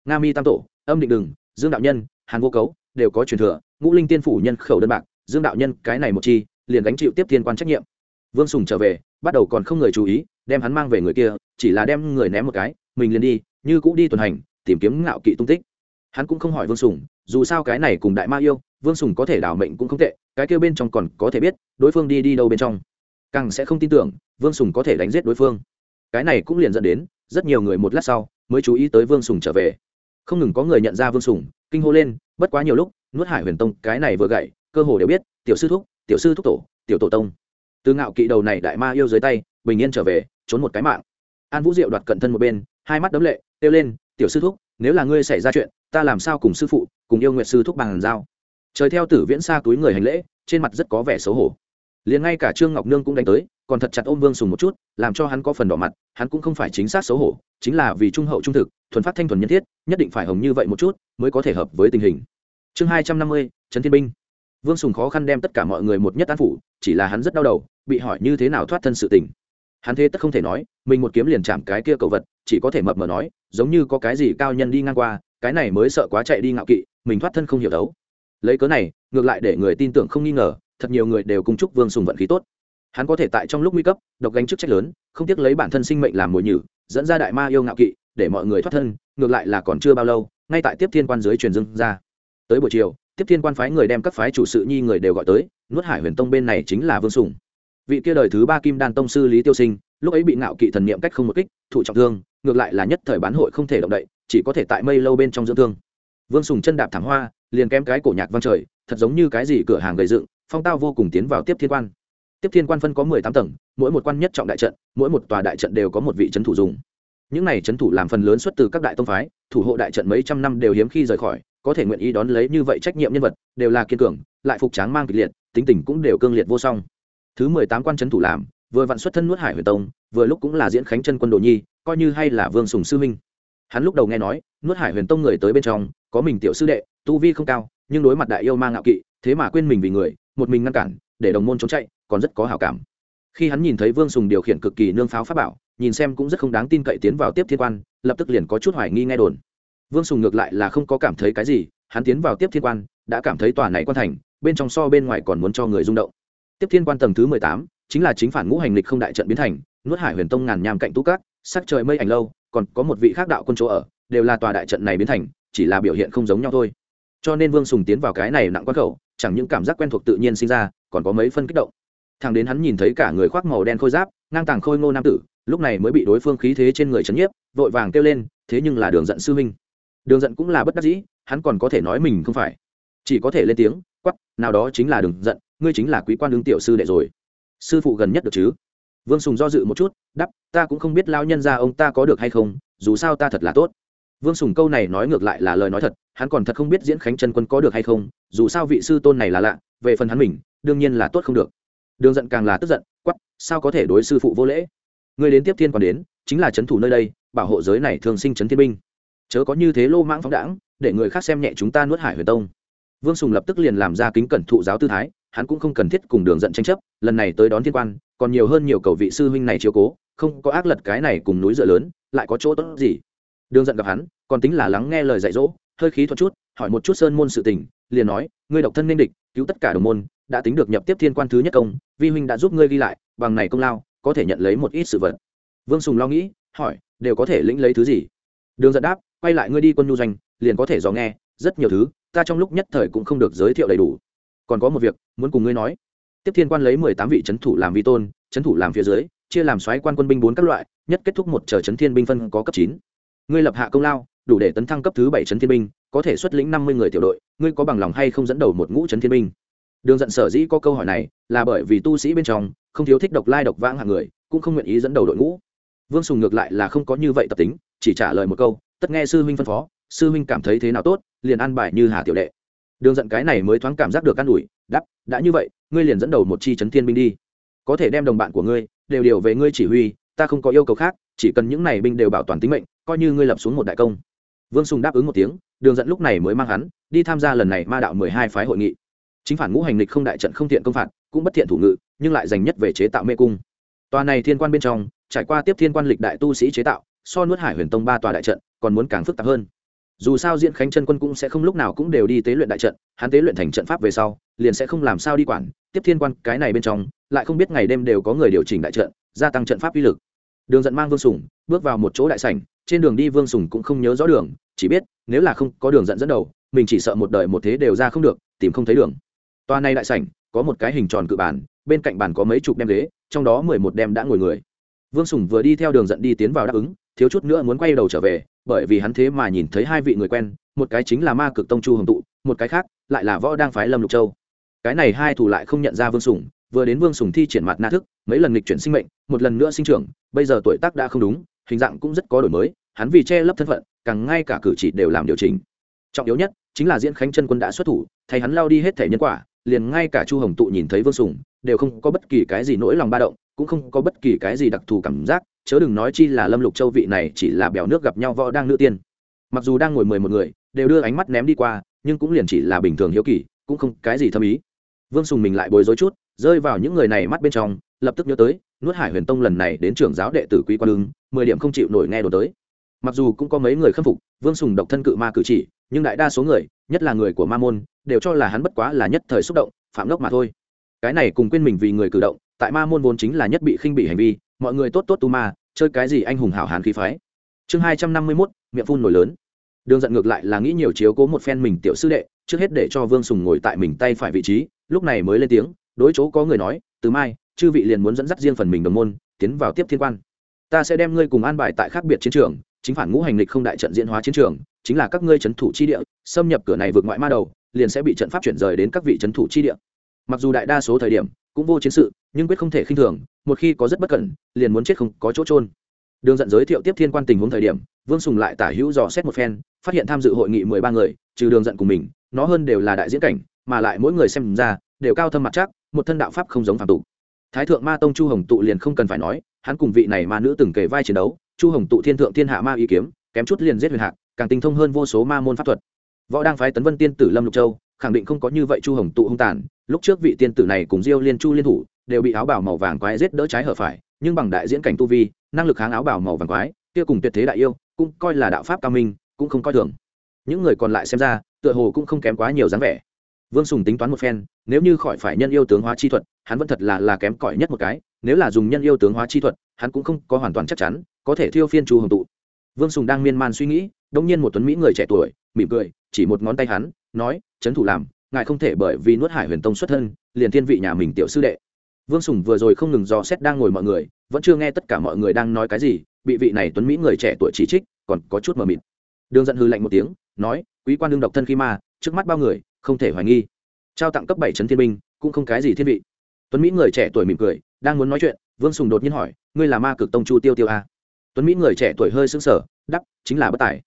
Nga mi tam tổ, âm định đừng dương đạo nhân, hàn vô cấu, đều có truyền thừa, ngũ linh tiên phủ nhân khẩu đơn bạc, dương đạo nhân cái này một chi, liền gánh chịu tiếp thiên quan trách nhiệm. Vương sùng trở về, bắt đầu còn không người chú ý, đem hắn mang về người kia, chỉ là đem người ném một cái, mình liền đi, như cũ đi tuần hành, tìm kiếm ngạo kỵ tung tích. Hắn cũng không hỏi vương sùng, dù sao cái này cùng đại ma yêu, vương sùng có thể đảo mệnh cũng không tệ cái kêu bên trong còn có thể biết, đối phương đi đi đâu bên trong. Càng sẽ không tin tưởng, vương sùng có thể đánh giết đối phương. Cái này cũng liền dẫn đến, rất nhiều người một lát sau, mới chú ý tới vương sùng trở về. Không ngừng có người nhận ra vương sùng, kinh hô lên, bất quá nhiều lúc, nuốt hải huyền tông, cái này vừa gậy, cơ hồ đều biết, tiểu sư thúc, tiểu sư thúc tổ, tiểu tổ tông. Từ ngạo kỵ đầu này đại ma yêu dưới tay, bình yên trở về, trốn một cái mạng. An vũ diệu đoạt cận thân một bên, hai mắt đấm lệ, kêu lên, tiểu sư thúc, nếu là ngươi xảy ra chuyện, ta làm sao cùng sư phụ, cùng yêu nguyện sư thúc bằng giao? Trời theo tử viễn xa túi người hành lễ, trên mặt rất có vẻ xấu hổ. Liền ngay cả trương ngọc nương cũng đánh tới, còn thật chặt ôm vương sùng một chút, làm cho hắn có phần đỏ mặt, hắn cũng không phải chính xác xấu hổ, chính là vì trung hậu trung thực, thuần phát thanh thuần nhân thiết, nhất định phải hồng như vậy một chút, mới có thể hợp với tình hình. Chương hai trăm năm mươi, trấn thiên binh. Vương sùng khó khăn đem tất cả mọi người một nhất an phủ, chỉ là hắn rất đau đầu, bị hỏi như thế nào thoát thân sự tình. Hắn thế tất không thể nói, mình một kiếm liền chạm cái kia cầu vật, chỉ có thể mập mờ nói, giống như có cái gì cao nhân đi ngang qua, cái này mới sợ quá chạy đi ngạo kỵ, mình thoát thân không hiểu đấu lấy cớ này, ngược lại để người tin tưởng không nghi ngờ, thật nhiều người đều cùng chúc vương sùng vận khí tốt. Hắn có thể tại trong lúc nguy cấp, độc gánh chức trách lớn, không tiếc lấy bản thân sinh mệnh làm mồi nhử, dẫn ra đại ma yêu ngạo kỵ, để mọi người thoát thân, ngược lại là còn chưa bao lâu, ngay tại tiếp thiên quan dưới truyền dưng ra. Tới buổi chiều, tiếp thiên quan phái người đem các phái chủ sự nhi người đều gọi tới, nuốt hải huyền tông bên này chính là vương sùng. Vị kia đời thứ ba kim đan tông sư lý tiêu sinh, lúc ấy bị ngạo kỵ thần niệm cách không một kích, thụ trọng thương, ngược lại là nhất thời bán hội không thể động đậy, chỉ có thể tại mây lâu bên trong dưỡng thương. Vương sùng chân đạp thẳng hoa liền kém cái cổ nhạc vang trời, thật giống như cái gì cửa hàng gầy dựng, phong tao vô cùng tiến vào tiếp thiên quan. Tiếp thiên quan phân có mười tám tầng, mỗi một quan nhất trọng đại trận, mỗi một tòa đại trận đều có một vị trấn thủ dùng. Những này trấn thủ làm phần lớn xuất từ các đại tông phái, thủ hộ đại trận mấy trăm năm đều hiếm khi rời khỏi, có thể nguyện ý đón lấy như vậy trách nhiệm nhân vật, đều là kiên cường, lại phục tráng mang kịch liệt, tính tình cũng đều cương liệt vô song. Thứ mười tám quan trấn thủ làm, vừa vạn xuất thân nuốt hải huyền tông, vừa lúc cũng là diễn khánh chân quân đồ nhi, coi như hay là vương sùng sư minh hắn lúc đầu nghe nói, nuốt hải huyền tông người tới bên trong, có mình tiểu sư đệ, tu vi không cao, nhưng đối mặt đại yêu mang ngạo kỵ, thế mà quên mình vì người, một mình ngăn cản, để đồng môn trốn chạy, còn rất có hảo cảm. Khi hắn nhìn thấy vương sùng điều khiển cực kỳ nương pháo pháp bảo, nhìn xem cũng rất không đáng tin cậy tiến vào tiếp thiên quan, lập tức liền có chút hoài nghi nghe đồn. Vương sùng ngược lại là không có cảm thấy cái gì, hắn tiến vào tiếp thiên quan, đã cảm thấy tòa này quan thành, bên trong so bên ngoài còn muốn cho người rung động. Tiếp thiên quan tầng thứ mười tám, chính là chính phản ngũ hành lịch không đại trận biến thành, nuốt hải huyền tông ngàn nham cạnh tú cát, sắc trời mây ảnh lâu còn có một vị khác đạo quân chỗ ở, đều là tòa đại trận này biến thành, chỉ là biểu hiện không giống nhau thôi. Cho nên vương sùng tiến vào cái này nặng quan khẩu, chẳng những cảm giác quen thuộc tự nhiên sinh ra, còn có mấy phân kích động. Thằng đến hắn nhìn thấy cả người khoác màu đen khôi giáp, ngang tàng khôi ngô nam tử, lúc này mới bị đối phương khí thế trên người chấn nhiếp, vội vàng kêu lên, thế nhưng là đường giận sư huynh. Đường giận cũng là bất đắc dĩ, hắn còn có thể nói mình không phải. Chỉ có thể lên tiếng quắp nào đó chính là đường giận, ngươi chính là quý quan đương tiểu sư đệ rồi. Sư phụ gần nhất được chứ? Vương sùng do dự một chút đắp ta cũng không biết lao nhân ra ông ta có được hay không, dù sao ta thật là tốt. Vương sùng câu này nói ngược lại là lời nói thật, hắn còn thật không biết diễn khánh Trần quân có được hay không, dù sao vị sư tôn này là lạ, về phần hắn mình, đương nhiên là tốt không được. Đường giận càng là tức giận quắp sao có thể đối sư phụ vô lễ? Người đến tiếp thiên còn đến, chính là c h ấ n thủ nơi đây, bảo hộ giới này thường sinh c h ấ n thiên binh. Chớ có như thế lô mãng phóng đãng, để người khác xem nhẹ chúng ta nuốt hải huyền tông. Vương sùng lập tức liền làm ra kính cẩn thụ giáo tư thái, hắn cũng không cần thiết cùng đường giận tranh chấp, lần này tới đón thiên quan còn nhiều hơn nhiều cầu vị sư huynh này chiếu cố, không có ác lật cái này cùng núi dựa lớn, lại có chỗ tốt gì? Đường giận gặp hắn, còn tính là lắng nghe lời dạy dỗ, hơi khí thuật chút, hỏi một chút sơn môn sự tình, liền nói, ngươi độc thân nên địch, cứu tất cả đồng môn, đã tính được nhập tiếp thiên quan thứ nhất công, vi huynh đã giúp ngươi ghi lại, bằng này công lao, có thể nhận lấy một ít sự vật. Vương sùng lo nghĩ, hỏi, đều có thể lĩnh lấy thứ gì? Đường giận đáp, quay lại ngươi đi quân nhu doanh, liền có thể dò nghe, rất nhiều thứ, ta trong lúc nhất thời cũng không được giới thiệu đầy đủ. Còn có một việc, muốn cùng ngươi nói tiếp thiên quan lấy mười tám vị c thủ làm vi tôn c thủ làm phía dưới, chia làm xoáy quan quân binh bốn các loại, nhất kết thúc một chờ chấn thiên binh phân có cấp chín. Ngươi lập hạ công lao, đủ để tấn thăng cấp thứ bảy chấn thiên binh, có thể xuất lĩnh năm mươi người tiểu đội, ngươi có bằng lòng hay không dẫn đầu một ngũ chấn thiên binh? Đường giận sở dĩ có câu hỏi này, là bởi vì tu sĩ bên trong, không thiếu thích độc lai độc vãng hạng người, cũng không nguyện ý dẫn đầu đội ngũ. Vương sùng ngược lại là không có như vậy tập tính, chỉ trả lời một câu, tất nghe sư huynh phân phó, sư huynh cảm thấy thế nào tốt, liền ăn bài như hà tiểu đệ đường giận cái này mới thoáng cảm giác được an ủi đắp đã như vậy, ngươi liền dẫn đầu một chi chấn thiên binh đi. Có thể đem đồng bạn của ngươi đều điều về ngươi chỉ huy, ta không có yêu cầu khác, chỉ cần những này binh đều bảo toàn tính mệnh, coi như ngươi lập xuống một đại công. Vương sùng đáp ứng một tiếng, đường dẫn lúc này mới mang hắn đi tham gia lần này ma đạo mười hai phái hội nghị. Chính phản ngũ hành lịch không đại trận không thiện công phạt, cũng bất thiện thủ ngự, nhưng lại dành nhất về chế tạo mê cung. Tòa này thiên quan bên trong, trải qua tiếp thiên quan lịch đại tu sĩ chế tạo, so nuốt hải huyền tông ba tòa đại trận còn muốn càng phức tạp hơn dù sao diễn khánh chân quân cũng sẽ không lúc nào cũng đều đi tế luyện đại trận, hắn tế luyện thành trận pháp về sau, liền sẽ không làm sao đi quản. Tiếp thiên quan, cái này bên trong, lại không biết ngày đêm đều có người điều chỉnh đại trận, gia tăng trận pháp uy lực. Đường dẫn mang vương sùng, bước vào một chỗ đại sảnh, trên đường đi vương sùng cũng không nhớ rõ đường, chỉ biết, nếu là không có đường dẫn dẫn đầu, mình chỉ sợ một đời một thế đều ra không được, tìm không thấy đường. Toa này đại sảnh, có một cái hình tròn cự bàn, bên cạnh bàn có mấy chục đem ghế, trong đó mười một đem đã ngồi người. Vương sùng vừa đi theo đường dẫn đi tiến vào đáp ứng, thiếu chút nữa muốn quay đầu trở về bởi vì hắn thế mà nhìn thấy hai vị người quen, một cái chính là ma cực tông chu hồng tụ, một cái khác lại là võ đang phái lâm lục châu. Cái này hai thủ lại không nhận ra vương sùng, vừa đến vương sùng thi triển mặt na thức, mấy lần lịch chuyển sinh mệnh, một lần nữa sinh trưởng, bây giờ tuổi tác đã không đúng, hình dạng cũng rất có đổi mới, hắn vì che lấp thân phận, càng ngay cả cử chỉ đều làm điều chỉnh. Trọng yếu nhất chính là diễn khánh chân quân đã xuất thủ, thay hắn lao đi hết thể nhân quả, liền ngay cả chu hồng tụ nhìn thấy vương sùng, đều không có bất kỳ cái gì nỗi lòng ba động cũng không có bất kỳ cái gì đặc thù cảm giác, chớ đừng nói chi là lâm lục châu vị này chỉ là bèo nước gặp nhau võ đang nữ tiên. Mặc dù đang ngồi mười một người, đều đưa ánh mắt ném đi qua, nhưng cũng liền chỉ là bình thường hiếu kỳ, cũng không cái gì thâm ý. Vương sùng mình lại bối rối chút, rơi vào những người này mắt bên trong, lập tức nhớ tới, nuốt hải huyền tông lần này đến trưởng giáo đệ tử quý quan lưng mười điểm không chịu nổi nghe đồn tới. Mặc dù cũng có mấy người khâm phục, vương sùng độc thân cự ma cử chỉ, nhưng đại đa số người, nhất là người của ma môn, đều cho là hắn bất quá là nhất thời xúc động, phạm lốc mà thôi. Cái này cùng quên mình vì người cử động tại ma môn vốn chính là nhất bị khinh bị hành vi, mọi người tốt tốt tu ma, chơi cái gì anh hùng hảo hán khí phái. Chương hai trăm năm mươi mốt, miệng phun nổi lớn. Đường giận ngược lại là nghĩ nhiều chiếu cố một phen mình tiểu sư đệ, trước hết để cho vương sùng ngồi tại mình tay phải vị trí, lúc này mới lên tiếng, đối chỗ có người nói, từ mai, chư vị liền muốn dẫn dắt riêng phần mình đồng môn, tiến vào tiếp thiên quan. Ta sẽ đem ngươi cùng an bài tại khác biệt chiến trường, chính phản ngũ hành lịch không đại trận diễn hóa chiến trường, chính là các ngươi trấn thủ chi địa, xâm nhập cửa này vượt ngoại ma đầu, liền sẽ bị trận pháp chuyển rời đến các vị trấn thủ chi địa. Mặc dù đại đa số thời điểm cũng vô chiến sự, nhưng quyết không thể khinh thường, một khi có rất bất cẩn, liền muốn chết không có chỗ trôn đường dẫn giới thiệu tiếp thiên quan tình huống thời điểm, vương sùng lại tả hữu dò xét một phen, phát hiện tham dự hội nghị mười ba người, trừ đường dẫn của mình, nó hơn đều là đại diễn cảnh, mà lại mỗi người xem ra, đều cao thâm mặt chắc, một thân đạo pháp không giống phạm tụ thái thượng ma tông chu hồng tụ liền không cần phải nói, hắn cùng vị này ma nữ từng kể vai chiến đấu, chu hồng tụ thiên thượng thiên hạ ma ý kiếm, kém chút liền giết huyền hạc, càng tinh thông hơn vô số ma môn pháp thuật. Võ đang phái tấn vân tiên tử lâm lục châu khẳng định không có như vậy chu hồng tụ hung tàn. Lúc trước vị tiên tử này cùng diêu liên chu liên thủ, đều bị áo bảo màu vàng quái giết đỡ trái hở phải, nhưng bằng đại diễn cảnh tu vi, năng lực kháng áo bảo màu vàng quái, kia cùng tuyệt thế đại yêu, cũng coi là đạo pháp cao minh, cũng không coi thường. Những người còn lại xem ra, tựa hồ cũng không kém quá nhiều dáng vẻ. Vương sùng tính toán một phen, nếu như khỏi phải nhân yêu tướng hóa chi thuật, hắn vẫn thật là là kém cỏi nhất một cái, nếu là dùng nhân yêu tướng hóa chi thuật, hắn cũng không có hoàn toàn chắc chắn, có thể thiêu phiên chu hồng tụ. Vương sùng đang miên man suy nghĩ đông nhiên một tuấn mỹ người trẻ tuổi, mỉm cười, chỉ một ngón tay hắn nói, trấn thủ làm, ngài không thể bởi vì nuốt hải huyền tông xuất thân, liền thiên vị nhà mình tiểu sư đệ. Vương sùng vừa rồi không ngừng dò xét đang ngồi mọi người, vẫn chưa nghe tất cả mọi người đang nói cái gì, bị vị này tuấn mỹ người trẻ tuổi chỉ trích, còn có chút mờ mịt. Đường giận hư lạnh một tiếng, nói, quý quan đương độc thân khi ma, trước mắt bao người, không thể hoài nghi. Trao tặng cấp bảy trấn thiên binh, cũng không cái gì thiên vị. Tuấn mỹ người trẻ tuổi mỉm cười, đang muốn nói chuyện, vương sùng đột nhiên hỏi, ngươi là ma cực tông chu tiêu tiêu a tuấn mỹ người trẻ tuổi hơi sững sờ đắp chính là bất tài.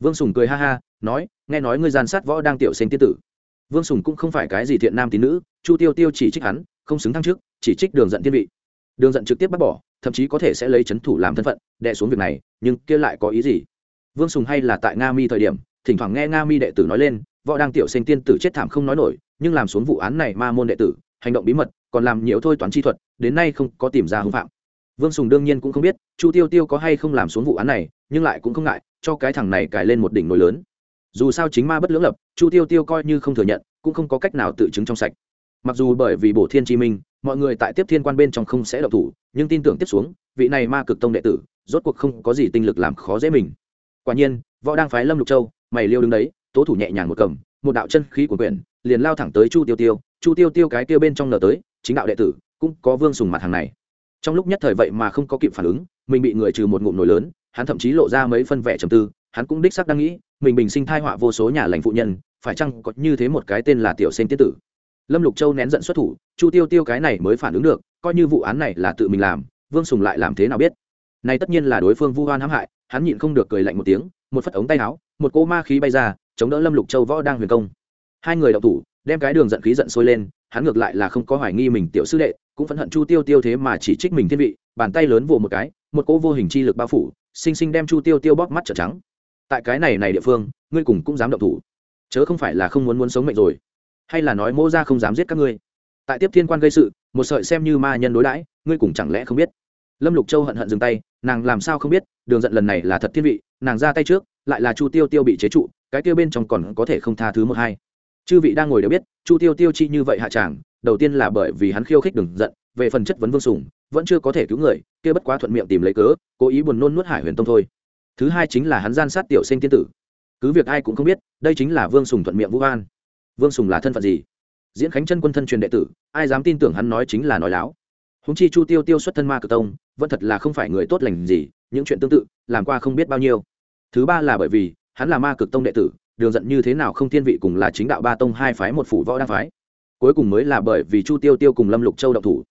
Vương sùng cười ha ha, nói nghe nói ngươi gian sát võ đang tiểu sinh tiên tử. Vương sùng cũng không phải cái gì thiện nam tín nữ, chu tiêu tiêu chỉ trích hắn, không xứng thăng trước chỉ trích đường giận thiên vị. Đường giận trực tiếp bắt bỏ, thậm chí có thể sẽ lấy c h ấ n thủ làm thân phận đệ xuống việc này, nhưng kia lại có ý gì? Vương sùng hay là tại nga mi thời điểm, thỉnh thoảng nghe nga mi đệ tử nói lên, võ đang tiểu sinh tiên tử chết thảm không nói nổi, nhưng làm xuống vụ án này ma môn đệ tử, hành động bí mật, còn làm nhiều thôi toán chi thuật, đến nay không có tìm ra hưng phạm. Vương sùng đương nhiên cũng không biết, chu tiêu tiêu có hay không làm xuống vụ án này, nhưng lại cũng không ngại, cho cái thằng này cài lên một đỉnh nồi lớn dù sao chính ma bất lưỡng lập, chu tiêu tiêu coi như không thừa nhận, cũng không có cách nào tự chứng trong sạch. Mặc dù bởi vì bổ thiên chi minh, mọi người tại tiếp thiên quan bên trong không sẽ độc thủ, nhưng tin tưởng tiếp xuống, vị này ma cực tông đệ tử, rốt cuộc không có gì tinh lực làm khó dễ mình. Quả nhiên, võ đang phái lâm lục châu, mày liêu đứng đấy, tố thủ nhẹ nhàng một cầm, một đạo chân khí của quyển, liền lao thẳng tới chu tiêu tiêu. Chu tiêu tiêu cái tiêu bên trong nở tới, chính đạo đệ tử, cũng có vương sùng mặt hàng này. Trong lúc nhất thời vậy mà không có kịp phản ứng, mình bị người trừ một ngụm nổi lớn, hắn thậm chí lộ ra mấy phân vẻ trầm tư, hắn cũng đích sắc đang nghĩ mình bình sinh thai họa vô số nhà lành phụ nhân, phải chăng có như thế một cái tên là tiểu sen tiết tử? Lâm lục châu nén giận xuất thủ, chu tiêu tiêu cái này mới phản ứng được, coi như vụ án này là tự mình làm, vương sùng lại làm thế nào biết? Này tất nhiên là đối phương vu hoan hãm hại, hắn nhịn không được cười lạnh một tiếng, một phất ống tay áo, một cỗ ma khí bay ra, chống đỡ lâm lục châu võ đang huyền công. Hai người đậu thủ, đem cái đường giận khí giận sôi lên, hắn ngược lại là không có hoài nghi mình tiểu sư đệ, cũng phẫn hận chu tiêu tiêu thế mà chỉ trích mình thiên vị, bàn tay lớn vồ một cái, một cỗ vô hình chi lực bao phủ, xinh xinh đem chu tiêu tiêu bóp mắt trở trắng tại cái này này địa phương, ngươi cùng cũng dám động thủ. Chớ không phải là không muốn muốn sống mệnh rồi. Hay là nói mô ra không dám giết các ngươi. Tại tiếp thiên quan gây sự, một sợi xem như ma nhân đối đãi, ngươi cùng chẳng lẽ không biết? Lâm lục châu hận hận dừng tay, nàng làm sao không biết, đường giận lần này là thật thiên vị, nàng ra tay trước, lại là chu tiêu tiêu bị chế trụ, cái tiêu bên trong còn có thể không tha thứ một hai. Chư vị đang ngồi đều biết, chu tiêu tiêu chi như vậy hạ tràng, đầu tiên là bởi vì hắn khiêu khích đường giận, về phần chất vấn vương sùng, vẫn chưa có thể cứu người, kia bất quá thuận miệng tìm lấy cớ, cố ý buồn nôn nuốt hải huyền tông thôi thứ hai chính là hắn gian sát tiểu sinh tiên tử. Cứ việc ai cũng không biết, đây chính là vương sùng thuận miệng vũ an. Vương sùng là thân phận gì? Diễn khánh chân quân thân truyền đệ tử, ai dám tin tưởng hắn nói chính là nói láo? Húng chi chu tiêu tiêu xuất thân ma cực tông, vẫn thật là không phải người tốt lành gì, những chuyện tương tự, làm qua không biết bao nhiêu. Thứ ba là bởi vì, hắn là ma cực tông đệ tử, đường giận như thế nào không thiên vị cùng là chính đạo ba tông hai phái một phủ võ đa phái. Cuối cùng mới là bởi vì chu tiêu tiêu cùng lâm lục châu đậu thủ.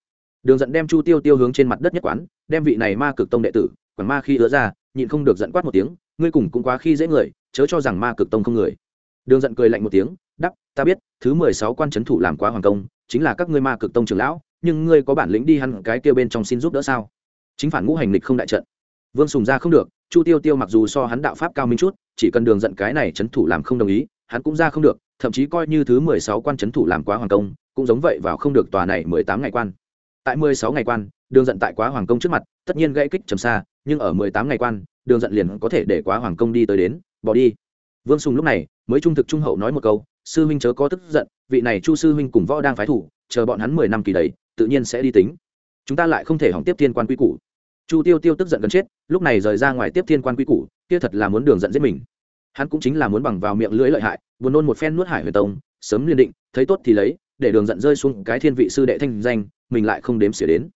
Đường giận đem chu tiêu tiêu hướng trên mặt đất nhất quán, đem vị này ma cực tông đệ tử, quản ma khi ứa ra nhịn không được giận quát một tiếng, ngươi cùng cũng quá khi dễ người, chớ cho rằng ma cực tông không người. Đường giận cười lạnh một tiếng, đắp, ta biết, thứ mười sáu quan c thủ làm quá hoàng công, chính là các ngươi ma cực tông trưởng lão, nhưng ngươi có bản lĩnh đi hẳn cái kia bên trong xin giúp đỡ sao? Chính phản ngũ hành lịch không đại trận. Vương sùng ra không được, chu tiêu tiêu mặc dù so hắn đạo pháp cao minh chút, chỉ cần đường giận cái này c thủ làm không đồng ý, hắn cũng ra không được, thậm chí coi như thứ mười sáu quan c thủ làm quá hoàng công, cũng giống vậy vào không được tòa này mười tám ngày quan. Tại mười sáu ngày quan đường giận tại quá hoàng công trước mặt, tất nhiên gãy kích trầm xa, nhưng ở mười tám ngày quan, đường giận liền có thể để quá hoàng công đi tới đến, bỏ đi. Vương sùng lúc này mới trung thực trung hậu nói một câu, sư huynh chớ có tức giận, vị này chu sư huynh cùng võ đang phái thủ, chờ bọn hắn mười năm kỳ đấy, tự nhiên sẽ đi tính. Chúng ta lại không thể hỏng tiếp thiên quan quy củ. Chu tiêu tiêu tức giận gần chết, lúc này rời ra ngoài tiếp thiên quan quy củ, kia thật là muốn đường giận giết mình. Hắn cũng chính là muốn bằng vào miệng lưỡi lợi hại, buồn nôn một phen nuốt hải huyền tông, sớm liên định, thấy tốt thì lấy, để đường giận rơi xuống cái thiên vị sư đệ thanh danh, mình lại không đếm xỉa đến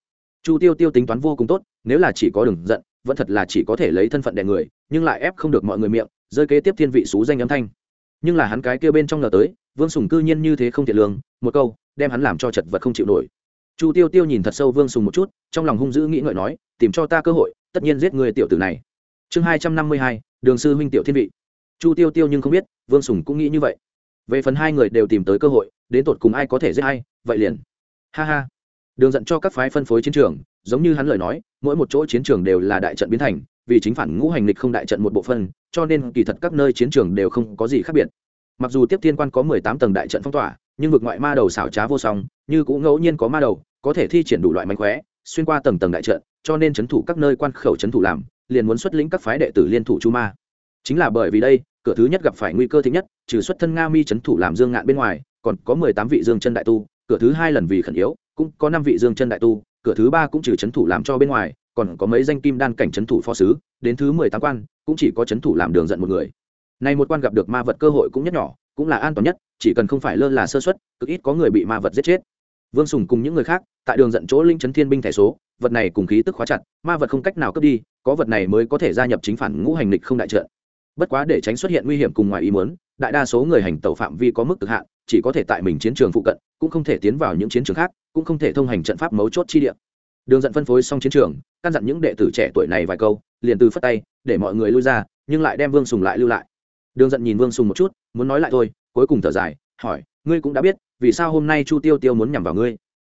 chu tiêu tiêu tính toán vô cùng tốt, nếu là chỉ có đường giận, vẫn thật là chỉ có thể lấy thân phận đè người, nhưng lại ép không được mọi người miệng, rơi kế tiếp thiên vị xú danh âm thanh. Nhưng là hắn cái kêu bên trong ngờ tới, vương sùng cư nhiên như thế không thiện lương, một câu, đem hắn làm cho chật vật không chịu nổi. Chu tiêu tiêu nhìn thật sâu vương sùng một chút, trong lòng hung dữ nghĩ ngợi nói, tìm cho ta cơ hội, tất nhiên giết người tiểu tử này. Chương hai trăm năm mươi hai, đường sư huynh tiểu thiên vị. Chu tiêu tiêu nhưng không biết, vương sùng cũng nghĩ như vậy. Về phần hai người đều tìm tới cơ hội, đến tột cùng ai có thể giết ai, vậy liền. Ha ha đường dẫn cho các phái phân phối chiến trường, giống như hắn lời nói, mỗi một chỗ chiến trường đều là đại trận biến thành, vì chính phản ngũ hành lịch không đại trận một bộ phân cho nên kỳ thật các nơi chiến trường đều không có gì khác biệt. Mặc dù tiếp thiên quan có mười tám tầng đại trận phong tỏa, nhưng vực ngoại ma đầu xảo trá vô song, như cũng ngẫu nhiên có ma đầu, có thể thi triển đủ loại mánh khóe, xuyên qua tầng tầng đại trận, cho nên c h ấ n thủ các nơi quan khẩu c h ấ n thủ làm, liền muốn xuất lĩnh các phái đệ tử liên thủ chu ma. Chính là bởi vì đây, cửa thứ nhất gặp phải nguy cơ thích nhất, trừ xuất thân nga mi c h ấ n thủ làm dương ngạn bên ngoài, còn có mười tám vị dương chân đại tu, cửa thứ hai lần vì khẩn yếu cũng có năm vị dương chân đại tu, cửa thứ ba cũng trừ c h ấ n thủ làm cho bên ngoài, còn có mấy danh kim đan cảnh c h ấ n thủ phó sứ, đến thứ mười tám quan, cũng chỉ có c h ấ n thủ làm đường giận một người. Này một quan gặp được ma vật cơ hội cũng nhất nhỏ, cũng là an toàn nhất, chỉ cần không phải lơ là sơ xuất cực ít có người bị ma vật giết chết. Vương sùng cùng những người khác, tại đường dẫn chỗ linh chấn thiên binh thẻ số, vật này cùng khí tức khóa chặt, ma vật không cách nào cướp đi, có vật này mới có thể gia nhập chính phản ngũ hành lịch không đại trợ bất quá để tránh xuất hiện nguy hiểm cùng ngoài ý muốn, đại đa số người hành tàu phạm vi có mức cực hạn, chỉ có thể tại mình chiến trường phụ cận, cũng không thể tiến vào những chiến trường khác cũng không thể thông hành trận pháp mấu chốt chi địa. Đường dẫn phân phối xong chiến trường, căn dặn những đệ tử trẻ tuổi này vài câu, liền từ phất tay, để mọi người lui ra, nhưng lại đem vương sùng lại lưu lại. Đường dẫn nhìn vương sùng một chút, muốn nói lại thôi, cuối cùng thở dài, hỏi, ngươi cũng đã biết, vì sao hôm nay chu tiêu tiêu muốn nhằm vào ngươi?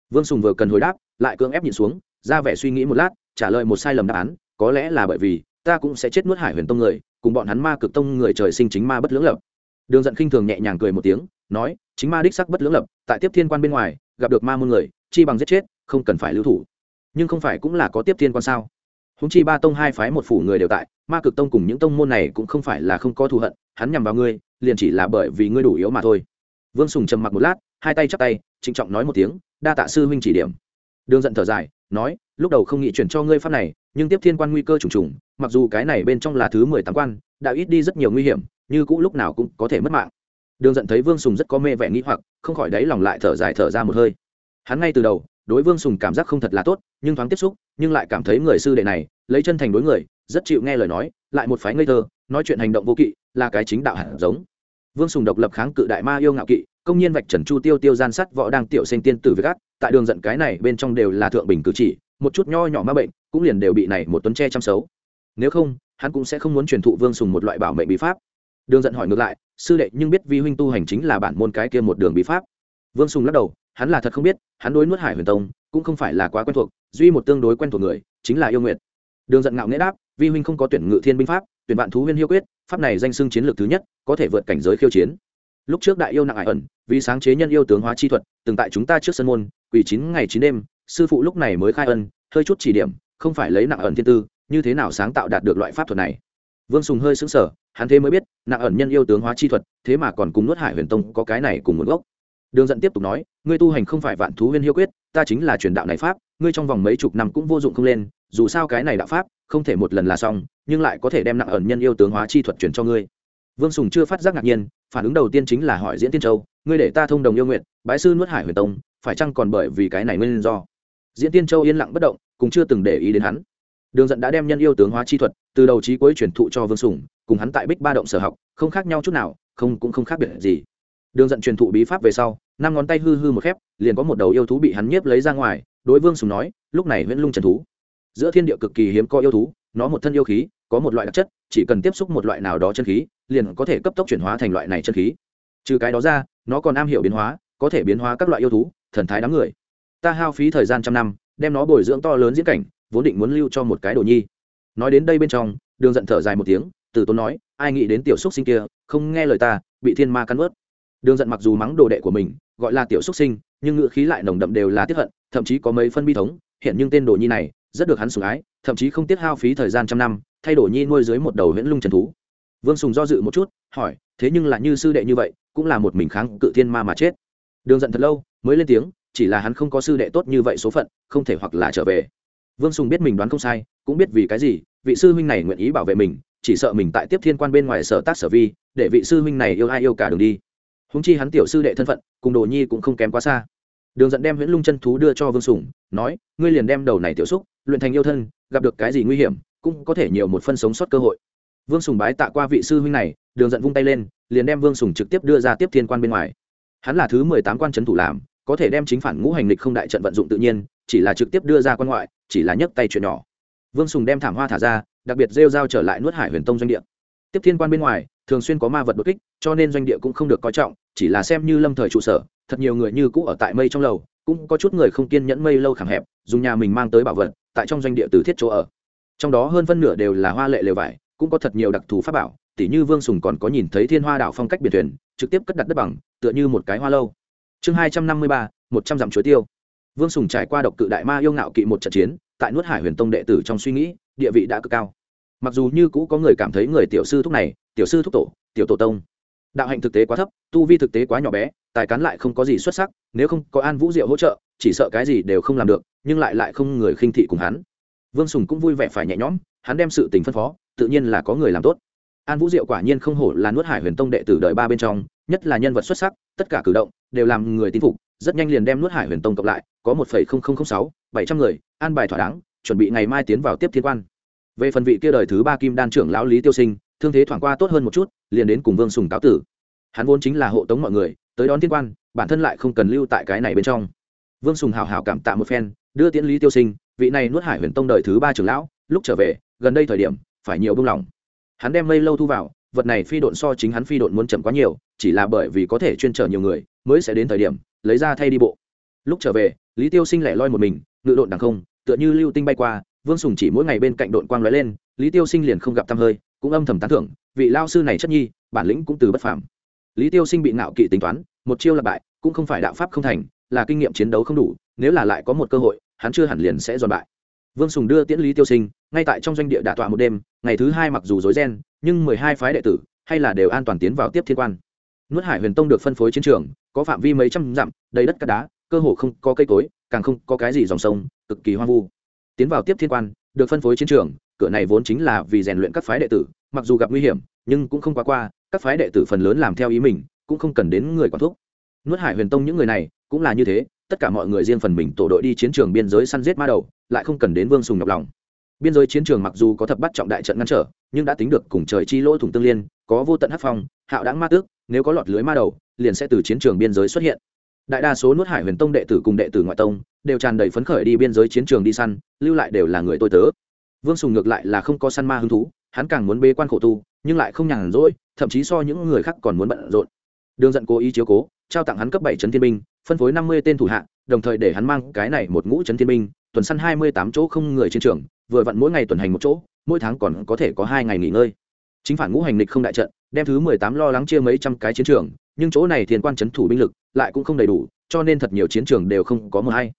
Vương sùng vừa cần hồi đáp, lại cưỡng ép nhìn xuống, ra vẻ suy nghĩ một lát, trả lời một sai lầm đáp án, có lẽ là bởi vì ta cũng sẽ chết nuốt hải huyền tông người, cùng bọn hắn ma cực tông người trời sinh chính ma bất lưỡng lập. Đường giận khinh thường nhẹ nhàng cười một tiếng nói, chính ma đích sắc bất lưỡng lập, tại tiếp thiên quan bên ngoài, gặp được ma môn người, chi bằng giết chết, không cần phải lưu thủ. Nhưng không phải cũng là có tiếp thiên quan sao? Húng chi ba tông hai phái một phủ người đều tại, ma cực tông cùng những tông môn này cũng không phải là không có thù hận, hắn nhằm vào ngươi, liền chỉ là bởi vì ngươi đủ yếu mà thôi. Vương sùng trầm mặc một lát, hai tay chắp tay, trịnh trọng nói một tiếng, đa tạ sư huynh chỉ điểm. Đường giận thở dài, nói, lúc đầu không nghĩ chuyển cho ngươi pháp này, nhưng tiếp thiên quan nguy cơ trùng trùng, mặc dù cái này bên trong là thứ mười tám quan, đã ít đi rất nhiều nguy hiểm, như cũ lúc nào cũng có thể mất mạng đường Dẫn thấy vương sùng rất có mê vẻ nghĩ hoặc, không khỏi đáy lòng lại thở dài thở ra một hơi. Hắn ngay từ đầu, đối vương sùng cảm giác không thật là tốt, nhưng thoáng tiếp xúc, nhưng lại cảm thấy người sư đệ này, lấy chân thành đối người, rất chịu nghe lời nói, lại một phái ngây thơ, nói chuyện hành động vô kỵ, là cái chính đạo hẳn giống. Vương sùng độc lập kháng cự đại ma yêu ngạo kỵ, công nhiên vạch trần chu tiêu tiêu gian sắt võ đang tiểu sinh tiên tử với gác, tại đường giận cái này bên trong đều là thượng bình cử chỉ, một chút nho nhỏ ma bệnh, cũng liền đều bị này một tuấn tre chăm xấu nếu không, hắn cũng sẽ không muốn truyền thụ vương sùng một loại bảo mệnh bí pháp. Đường giận hỏi ngược lại sư đệ nhưng biết vi huynh tu hành chính là bản môn cái kia một đường bí pháp. Vương sùng lắc đầu, hắn là thật không biết, hắn đối nuốt hải huyền tông cũng không phải là quá quen thuộc, duy một tương đối quen thuộc người chính là yêu nguyện đường giận ngạo nghễ đáp, vi huynh không có tuyển ngự thiên binh pháp, tuyển vạn thú huyên hiêu quyết, pháp này danh xưng chiến lược thứ nhất, có thể vượt cảnh giới khiêu chiến. Lúc trước đại yêu nặng ải ẩn, vì sáng chế nhân yêu tướng hóa chi thuật, từng tại chúng ta trước sân môn quỷ chín ngày chín đêm, sư phụ lúc này mới khai ân, hơi chút chỉ điểm, không phải lấy nặng ẩn thiên tư, như thế nào sáng tạo đạt được loại pháp thuật này? Vương sùng hơi xứng sở hắn thế mới biết, nặng ẩn nhân yêu tướng hóa chi thuật, thế mà còn cùng nuốt hải huyền tông có cái này cùng một gốc. Đường dẫn tiếp tục nói, ngươi tu hành không phải vạn thú huyên hiêu quyết, ta chính là truyền đạo này pháp, ngươi trong vòng mấy chục năm cũng vô dụng không lên, dù sao cái này đạo pháp, không thể một lần là xong, nhưng lại có thể đem nặng ẩn nhân yêu tướng hóa chi thuật truyền cho ngươi. Vương sùng chưa phát giác ngạc nhiên, phản ứng đầu tiên chính là hỏi diễn tiên châu, ngươi để ta thông đồng yêu nguyện, bái sư nuốt hải huyền tông, phải chăng còn bởi vì cái này nguyên do? Diễn tiên châu yên lặng bất động, cũng chưa từng để ý đến hắn. Đường dẫn đã đem nhân yêu tướng hóa chi thuật, từ đầu trí cuối truyền thụ cho vương sùng cùng hắn tại bích ba động sở học, không khác nhau chút nào, không cũng không khác biệt gì. Đường dẫn truyền thụ bí pháp về sau, năm ngón tay hư hư một khép, liền có một đầu yêu thú bị hắn nhiếp lấy ra ngoài, đối vương sùng nói, lúc này nguyễn lung trần thú. Giữa thiên địa cực kỳ hiếm có yêu thú, nó một thân yêu khí, có một loại đặc chất, chỉ cần tiếp xúc một loại nào đó chân khí, liền có thể cấp tốc chuyển hóa thành loại này chân khí. Trừ cái đó ra, nó còn am hiểu biến hóa, có thể biến hóa các loại yêu thú, thần thái đám người. Ta hao phí thời gian trăm năm, đem nó bồi dưỡng to lớn diễn cảnh, vốn định muốn lưu cho một cái đồ nhi. Nói đến đây bên trong, đường giận thở dài một tiếng từ tốn nói, ai nghĩ đến tiểu xúc sinh kia, không nghe lời ta, bị thiên ma cắn ướt đường giận mặc dù mắng đồ đệ của mình, gọi là tiểu xúc sinh, nhưng ngữ khí lại nồng đậm đều là tiếp hận, thậm chí có mấy phân bi thống. Hiện nhưng tên đồ nhi này, rất được hắn sủng ái, thậm chí không tiết hao phí thời gian trăm năm, thay đổi nhi nuôi dưới một đầu huyễn lung trần thú. Vương sùng do dự một chút, hỏi, thế nhưng là như sư đệ như vậy, cũng là một mình kháng cự thiên ma mà chết? Đường giận thật lâu mới lên tiếng, chỉ là hắn không có sư đệ tốt như vậy số phận, không thể hoặc là trở về. Vương sùng biết mình đoán không sai, cũng biết vì cái gì, vị sư huynh này nguyện ý bảo vệ mình chỉ sợ mình tại tiếp thiên quan bên ngoài sở tác sở vi, để vị sư huynh này yêu ai yêu cả đường đi. Húng chi hắn tiểu sư đệ thân phận, cùng đồ nhi cũng không kém quá xa. Đường dẫn đem huyễn lung chân thú đưa cho vương sùng, nói, ngươi liền đem đầu này tiểu xúc, luyện thành yêu thân, gặp được cái gì nguy hiểm, cũng có thể nhiều một phân sống sót cơ hội. Vương sùng bái tạ qua vị sư huynh này, đường dẫn vung tay lên, liền đem vương sùng trực tiếp đưa ra tiếp thiên quan bên ngoài. Hắn là thứ mười tám quan trấn thủ làm, có thể đem chính phản ngũ hành lịch không đại trận vận dụng tự nhiên, chỉ là trực tiếp đưa ra quan ngoại, chỉ là nhấc tay chuyện nhỏ. Vương sùng đem thảm hoa thả ra đặc biệt rêu rao trở lại nuốt hải huyền tông doanh địa. Tiếp thiên quan bên ngoài, thường xuyên có ma vật đột kích, cho nên doanh địa cũng không được coi trọng, chỉ là xem như lâm thời trụ sở, thật nhiều người như cũ ở tại mây trong lầu, cũng có chút người không kiên nhẫn mây lâu khảm hẹp, dùng nhà mình mang tới bảo vật, tại trong doanh địa từ thiết chỗ ở. Trong đó hơn phân nửa đều là hoa lệ lều vải, cũng có thật nhiều đặc thù pháp bảo, tỉ như vương sùng còn có nhìn thấy thiên hoa đảo phong cách biệt thuyền, trực tiếp cất đặt đất bằng, tựa như một cái hoa lâu. Chương hai trăm năm mươi ba, một trăm dặm chuối tiêu. Vương sùng trải qua độc cự đại ma yêu ngạo kỵ một trận chiến, tại nuốt hải huyền tông đệ tử trong suy nghĩ, địa vị đã cực cao mặc dù như cũ có người cảm thấy người tiểu sư thúc này, tiểu sư thúc tổ, tiểu tổ tông, đạo hạnh thực tế quá thấp, tu vi thực tế quá nhỏ bé, tài cán lại không có gì xuất sắc, nếu không có an vũ diệu hỗ trợ, chỉ sợ cái gì đều không làm được, nhưng lại lại không người khinh thị cùng hắn. Vương sùng cũng vui vẻ phải nhẹ nhõm, hắn đem sự tình phân phó, tự nhiên là có người làm tốt. An vũ diệu quả nhiên không hổ là nuốt hải huyền tông đệ tử đời ba bên trong, nhất là nhân vật xuất sắc, tất cả cử động đều làm người tin phục, rất nhanh liền đem nuốt hải huyền tông cộng lại, có một sáu, bảy trăm người, an bài thỏa đáng, chuẩn bị ngày mai tiến vào tiếp thiên quan về phần vị kia đời thứ ba kim đan trưởng lão lý tiêu sinh, thương thế thoảng qua tốt hơn một chút, liền đến cùng vương sùng cáo tử. Hắn vốn chính là hộ tống mọi người, tới đón thiên quan, bản thân lại không cần lưu tại cái này bên trong. Vương sùng hào hào cảm tạ một phen, đưa tiễn lý tiêu sinh, vị này nuốt hải huyền tông đời thứ ba trưởng lão, lúc trở về, gần đây thời điểm, phải nhiều buông lỏng. Hắn đem mây lâu thu vào, vật này phi độn so chính hắn phi độn muốn chậm quá nhiều, chỉ là bởi vì có thể chuyên trở nhiều người, mới sẽ đến thời điểm, lấy ra thay đi bộ. Lúc trở về, lý tiêu sinh lẻ loi một mình, ngự độn đằng không, tựa như lưu tinh bay qua vương sùng chỉ mỗi ngày bên cạnh đội quang lóe lên, lý tiêu sinh liền không gặp tăm hơi, cũng âm thầm tán thưởng, vị lao sư này chất nhi, bản lĩnh cũng từ bất phàm. Lý tiêu sinh bị ngạo kỵ tính toán, một chiêu là bại, cũng không phải đạo pháp không thành, là kinh nghiệm chiến đấu không đủ, nếu là lại có một cơ hội, hắn chưa hẳn liền sẽ dọn bại. Vương sùng đưa tiễn lý tiêu sinh, ngay tại trong doanh địa đả tọa một đêm, ngày thứ hai mặc dù dối ren, nhưng mười hai phái đệ tử, hay là đều an toàn tiến vào tiếp thiên quan. Nuốt hải huyền tông được phân phối chiến trường, có phạm vi mấy trăm dặm, đầy đất cát đá, cơ hồ không có cây cối, càng không có cái gì dòng sông, cực kỳ hoang vu tiến vào tiếp thiên quan, được phân phối chiến trường, cửa này vốn chính là vì rèn luyện các phái đệ tử, mặc dù gặp nguy hiểm, nhưng cũng không quá qua, các phái đệ tử phần lớn làm theo ý mình, cũng không cần đến người quản thúc. Nuốt hải huyền tông những người này, cũng là như thế, tất cả mọi người riêng phần mình tổ đội đi chiến trường biên giới săn giết ma đầu, lại không cần đến vương sùng nhọc lòng. Biên giới chiến trường mặc dù có thập bắt trọng đại trận ngăn trở, nhưng đã tính được cùng trời chi lỗ thủng tương liên, có vô tận hát phong, hạo đáng ma tước, nếu có lọt lưới ma đầu, liền sẽ từ chiến trường biên giới xuất hiện đại đa số nuốt hải huyền tông đệ tử cùng đệ tử ngoại tông đều tràn đầy phấn khởi đi biên giới chiến trường đi săn, lưu lại đều là người tôi tớ. Vương sùng ngược lại là không có săn ma hứng thú, hắn càng muốn bê quan khổ tu, nhưng lại không nhàn rỗi, thậm chí so những người khác còn muốn bận rộn. Đường dẫn cố ý chiếu cố, trao tặng hắn cấp bảy trấn thiên binh, phân phối năm mươi tên thủ hạ, đồng thời để hắn mang cái này một ngũ trấn thiên binh, tuần săn hai mươi tám chỗ không người chiến trường, vừa vặn mỗi ngày tuần hành một chỗ, mỗi tháng còn có thể có hai ngày nghỉ ngơi. Chính phản ngũ hành lịch không đại trận, đem thứ mười tám lo lắng chia mấy trăm cái chiến trường nhưng chỗ này thiên quan trấn thủ binh lực lại cũng không đầy đủ, cho nên thật nhiều chiến trường đều không có mờ hay.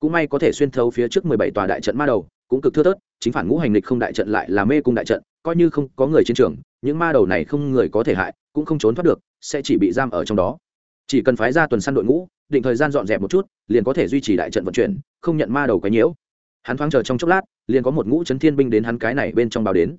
Cũng may có thể xuyên thấu phía trước mười bảy tòa đại trận ma đầu, cũng cực thưa thớt, chính phản ngũ hành lịch không đại trận lại là mê cung đại trận, coi như không có người chiến trường, những ma đầu này không người có thể hại, cũng không trốn thoát được, sẽ chỉ bị giam ở trong đó. Chỉ cần phái ra tuần săn đội ngũ, định thời gian dọn dẹp một chút, liền có thể duy trì đại trận vận chuyển, không nhận ma đầu cái nhiễu. Hắn thoáng chờ trong chốc lát, liền có một ngũ chấn thiên binh đến hắn cái này bên trong báo đến.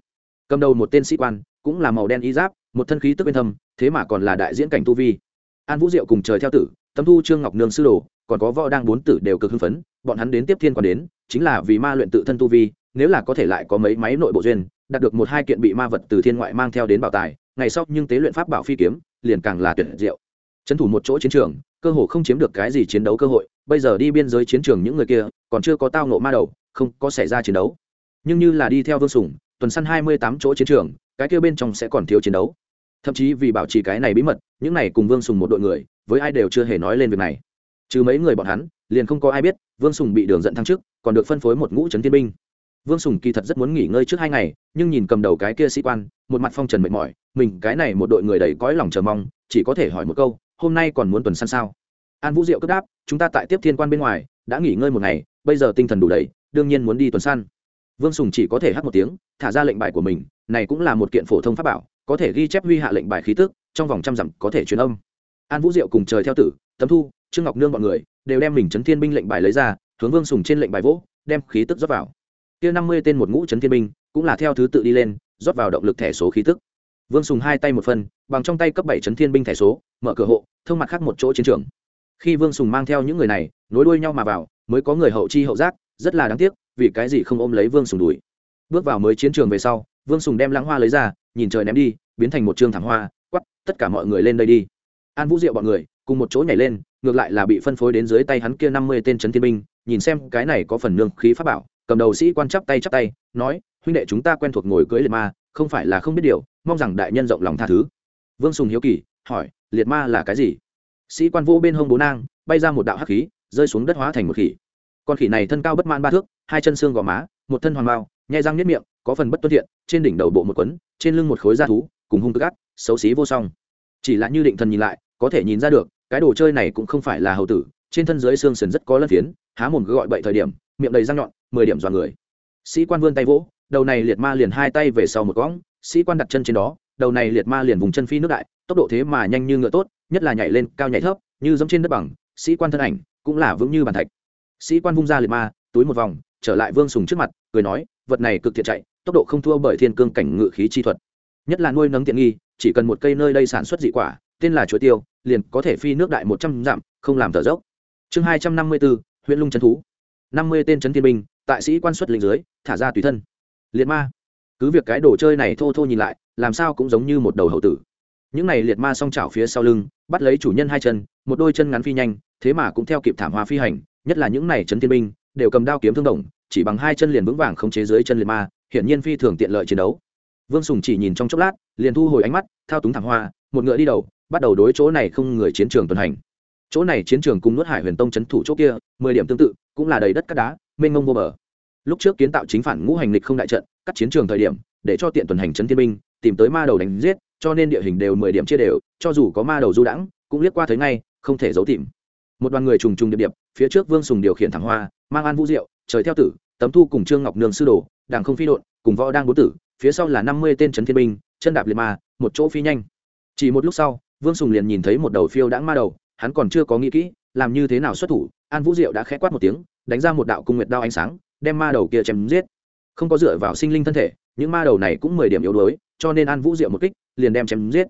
Cầm đầu một tên sĩ quan, cũng là màu đen y giáp một thân khí tức bên thâm, thế mà còn là đại diễn cảnh tu vi. An vũ diệu cùng trời theo tử, tâm thu, trương ngọc nương sư đồ, còn có võ đang bốn tử đều cực hưng phấn, bọn hắn đến tiếp thiên còn đến, chính là vì ma luyện tự thân tu vi, nếu là có thể lại có mấy máy nội bộ duyên, đạt được một hai kiện bị ma vật từ thiên ngoại mang theo đến bảo tài, ngày sau nhưng tế luyện pháp bảo phi kiếm, liền càng là tuyệt diệu. Trấn thủ một chỗ chiến trường, cơ hồ không chiếm được cái gì chiến đấu cơ hội, bây giờ đi biên giới chiến trường những người kia, còn chưa có tao nộ ma đầu, không có xảy ra chiến đấu. Nhưng như là đi theo vương sủng tuần săn hai mươi tám chỗ chiến trường cái kia bên trong sẽ còn thiếu chiến đấu. Thậm chí vì bảo trì cái này bí mật những này cùng vương sùng một đội người với ai đều chưa hề nói lên việc này. Trừ mấy người bọn hắn liền không có ai biết vương sùng bị đường dẫn thăng trước, còn được phân phối một ngũ trấn thiên binh. Vương sùng kỳ thật rất muốn nghỉ ngơi trước hai ngày nhưng nhìn cầm đầu cái kia sĩ quan một mặt phong trần mệt mỏi mình cái này một đội người đầy cõi lòng chờ mong chỉ có thể hỏi một câu hôm nay còn muốn tuần săn sao? An vũ diệu cất đáp chúng ta tại tiếp thiên quan bên ngoài đã nghỉ ngơi một ngày bây giờ tinh thần đủ đầy đương nhiên muốn đi tuần săn vương sùng chỉ có thể hát một tiếng, thả ra lệnh bài của mình, này cũng là một kiện phổ thông pháp bảo, có thể ghi chép huy hạ lệnh bài khí tức, trong vòng trăm dặm có thể truyền âm. An vũ diệu cùng trời theo tử, tấm thu, trương ngọc nương b ọ n người, đều đem mình chấn thiên binh lệnh bài lấy ra, hướng vương sùng trên lệnh bài vỗ, đem khí tức rót vào. Kia năm mươi tên một ngũ chấn thiên binh, cũng là theo thứ tự đi lên, rót vào động lực thẻ số khí tức. Vương sùng hai tay một phân, bằng trong tay cấp bảy chấn thiên binh thẻ số, mở cửa hộ, thông mặt khác một chỗ chiến trường. Khi vương sùng mang theo những người này, nối đuôi nhau mà vào, mới có người hậu chi hậu giác rất là đáng tiếc, vì cái gì không ôm lấy vương sùng đuổi. Bước vào mới chiến trường về sau, vương sùng đem lãng hoa lấy ra, nhìn trời ném đi, biến thành một t thảm hoa, quắp, tất cả mọi người lên đây đi. An vũ diệu bọn người, cùng một chỗ nhảy lên, ngược lại là bị phân phối đến dưới tay hắn kia năm mươi tên trấn thiên binh, nhìn xem cái này có phần nương khí pháp bảo, cầm đầu sĩ quan chắp tay chắp tay, nói, huynh đệ chúng ta quen thuộc ngồi cưới liệt ma, không phải là không biết điều, mong rằng đại nhân rộng lòng tha thứ. Vương sùng hiếu kỳ, hỏi, liệt ma là cái gì? Sĩ quan vô bên hông bố nang, bay ra một đạo hắc khí, rơi xuống đất hóa thành một khỉ con khỉ này thân cao bất man ba thước, hai chân xương gò má, một thân hoàng bao nhai răng nếp miệng, có phần bất tuân thiện, trên đỉnh đầu bộ một quấn, trên lưng một khối da thú, cùng hung tức ác, xấu xí vô song. Chỉ là như định thần nhìn lại, có thể nhìn ra được, cái đồ chơi này cũng không phải là hầu tử, trên thân dưới xương sườn rất có lân phiến, há mồm cứ gọi bậy thời điểm, miệng đầy răng nhọn, mười điểm dọa người. Sĩ quan vươn tay vỗ, đầu này liệt ma liền hai tay về sau một cõng, sĩ quan đặt chân trên đó, đầu này liệt ma liền vùng chân phi nước đại, tốc độ thế mà nhanh như ngựa tốt, nhất là nhảy lên cao nhảy thấp, như giống trên đất bằng, sĩ quan thân ảnh cũng là vững như bàn thạch sĩ quan vung ra liệt ma, túi một vòng, trở lại vương sùng trước mặt, cười nói, vật này cực thiện chạy, tốc độ không thua bởi thiên cương cảnh ngự khí chi thuật. Nhất là nuôi nấng tiện nghi, chỉ cần một cây nơi đây sản xuất dị quả, tên là chuối tiêu, liền có thể phi nước đại một trăm dặm, không làm thở dốc. Chương hai trăm năm mươi bốn huyện lung trấn thú. năm mươi tên trấn thiên binh, tại sĩ quan xuất lĩnh dưới, thả ra tùy thân. Liệt ma. Cứ việc cái đồ chơi này thô thô nhìn lại, làm sao cũng giống như một đầu hậu tử. Những này liệt ma song chảo phía sau lưng, bắt lấy chủ nhân hai chân, một đôi chân ngắn phi nhanh, thế mà cũng theo kịp thảm hoa phi hành nhất là những này trấn thiên binh, đều cầm đao kiếm thương đồng, chỉ bằng hai chân liền vững vàng không chế dưới chân liệt ma, hiển nhiên phi thường tiện lợi chiến đấu. Vương sùng chỉ nhìn trong chốc lát, liền thu hồi ánh mắt, thao túng thảm hoa, một ngựa đi đầu, bắt đầu đối chỗ này không người chiến trường tuần hành. Chỗ này chiến trường cùng nuốt hải huyền tông c h ấ n thủ chỗ kia, mười điểm tương tự, cũng là đầy đất cát đá, mênh mông vô bờ. Lúc trước kiến tạo chính phản ngũ hành lịch không đại trận, cắt chiến trường thời điểm, để cho tiện tuần hành trấn thiên binh, tìm tới ma đầu đánh giết, cho nên địa hình đều mười điểm chia đều, cho dù có ma đầu du đãng, cũng liếc qua thấy ngay, không thể giấu tìm một đoàn người trùng trùng điệp điệp phía trước vương sùng điều khiển thẳng hoa mang an vũ diệu trời theo tử tấm thu cùng trương ngọc nương sư đồ đảng không phi đội, cùng võ đang bố tử phía sau là năm mươi tên trấn thiên binh chân đạp liệt ma một chỗ phi nhanh. Chỉ một lúc sau vương sùng liền nhìn thấy một đầu phiêu đãng ma đầu hắn còn chưa có nghĩ kỹ làm như thế nào xuất thủ an vũ diệu đã khẽ quát một tiếng đánh ra một đạo cung nguyệt đao ánh sáng đem ma đầu kia chém giết. Không có dựa vào sinh linh thân thể những ma đầu này cũng mười điểm yếu đuối cho nên an vũ diệu một kích liền đem chém giết.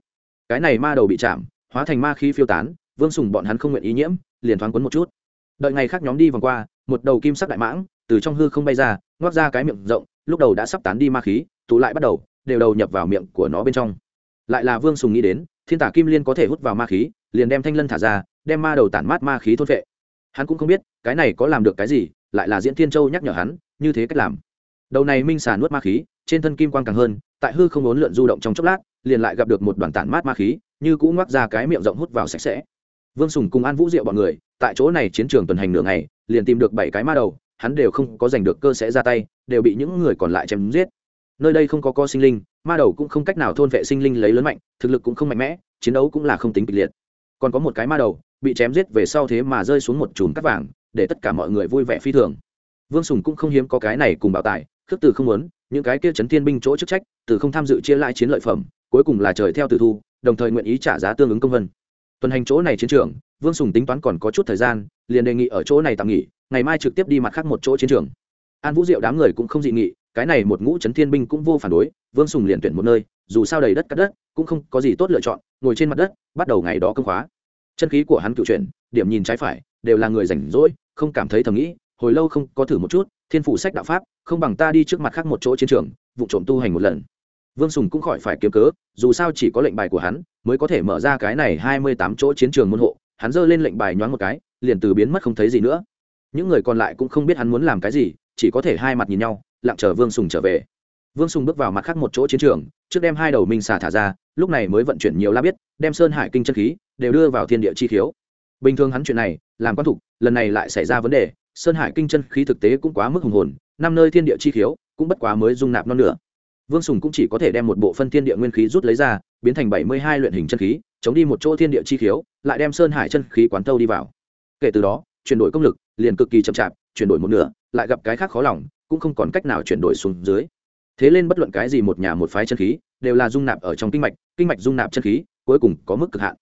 Cái này ma đầu bị chạm hóa thành ma khí phiêu tán vương sùng bọn hắn không nguyện ý nhiễm liền thoáng quấn một chút. Đợi ngày khác nhóm đi vòng qua, một đầu kim sắc đại mãng từ trong hư không bay ra, ngoác ra cái miệng rộng, lúc đầu đã sắp tán đi ma khí, tụ lại bắt đầu, đều đầu nhập vào miệng của nó bên trong. Lại là vương sùng nghĩ đến, thiên tả kim liên có thể hút vào ma khí, liền đem thanh lân thả ra, đem ma đầu tản mát ma khí thôn vệ hắn cũng không biết, cái này có làm được cái gì, lại là diễn thiên châu nhắc nhở hắn, như thế cách làm. Đầu này minh xà nuốt ma khí, trên thân kim quang càng hơn, tại hư không ốn lượn du động trong chốc lát, liền lại gặp được một đoàn tản mát ma khí, như cũng ngoác ra cái miệng rộng hút vào sạch sẽ vương sùng cùng an vũ diệu bọn người, tại chỗ này chiến trường tuần hành nửa ngày, liền tìm được bảy cái ma đầu, hắn đều không có giành được cơ sẽ ra tay, đều bị những người còn lại chém giết. Nơi đây không có co sinh linh, ma đầu cũng không cách nào thôn vệ sinh linh lấy lớn mạnh, thực lực cũng không mạnh mẽ, chiến đấu cũng là không tính kịch liệt. Còn có một cái ma đầu, bị chém giết về sau thế mà rơi xuống một chùm cắt vàng, để tất cả mọi người vui vẻ phi thường. Vương sùng cũng không hiếm có cái này cùng bảo tài, khước từ không muốn, những cái kia chấn thiên binh chỗ chức trách, từ không tham dự chia lại chiến lợi phẩm, cuối cùng là trời theo tử thu, đồng thời nguyện ý trả giá tương ứng công vân tuần hành chỗ này chiến trường, vương sùng tính toán còn có chút thời gian, liền đề nghị ở chỗ này tạm nghỉ, ngày mai trực tiếp đi mặt khác một chỗ chiến trường. An vũ diệu đám người cũng không dị nghị, cái này một ngũ chấn thiên binh cũng vô phản đối, vương sùng liền tuyển một nơi, dù sao đầy đất cắt đất, cũng không có gì tốt lựa chọn, ngồi trên mặt đất, bắt đầu ngày đó công khóa. Chân khí của hắn cựu chuyển, điểm nhìn trái phải, đều là người rảnh rỗi, không cảm thấy thầm nghĩ, hồi lâu không có thử một chút, thiên phủ sách đạo pháp, không bằng ta đi trước mặt khác một chỗ chiến trường, vụ trộm tu hành một lần vương sùng cũng khỏi phải kiếm cớ, dù sao chỉ có lệnh bài của hắn mới có thể mở ra cái này hai mươi tám chỗ chiến trường môn hộ. Hắn giơ lên lệnh bài nhoáng một cái, liền từ biến mất không thấy gì nữa. Những người còn lại cũng không biết hắn muốn làm cái gì, chỉ có thể hai mặt nhìn nhau, lặng chờ vương sùng trở về. Vương sùng bước vào mặt khác một chỗ chiến trường, trước đem hai đầu minh xà thả ra, lúc này mới vận chuyển nhiều la biết, đem sơn hải kinh chân khí đều đưa vào thiên địa chi khiếu. Bình thường hắn chuyện này làm quan thục lần này lại xảy ra vấn đề, sơn hải kinh chân khí thực tế cũng quá mức hùng hồn, năm nơi thiên địa chi khiếu cũng bất quá mới dung nạp non nữa vương sùng cũng chỉ có thể đem một bộ phân thiên địa nguyên khí rút lấy ra biến thành bảy mươi hai luyện hình chân khí chống đi một chỗ thiên địa chi khiếu lại đem sơn hải chân khí quán thâu đi vào. Kể từ đó chuyển đổi công lực liền cực kỳ chậm chạp chuyển đổi một nửa lại gặp cái khác khó lòng cũng không còn cách nào chuyển đổi xuống dưới. Thế lên bất luận cái gì một nhà một phái chân khí đều là dung nạp ở trong kinh mạch kinh mạch dung nạp chân khí cuối cùng có mức cực hạn.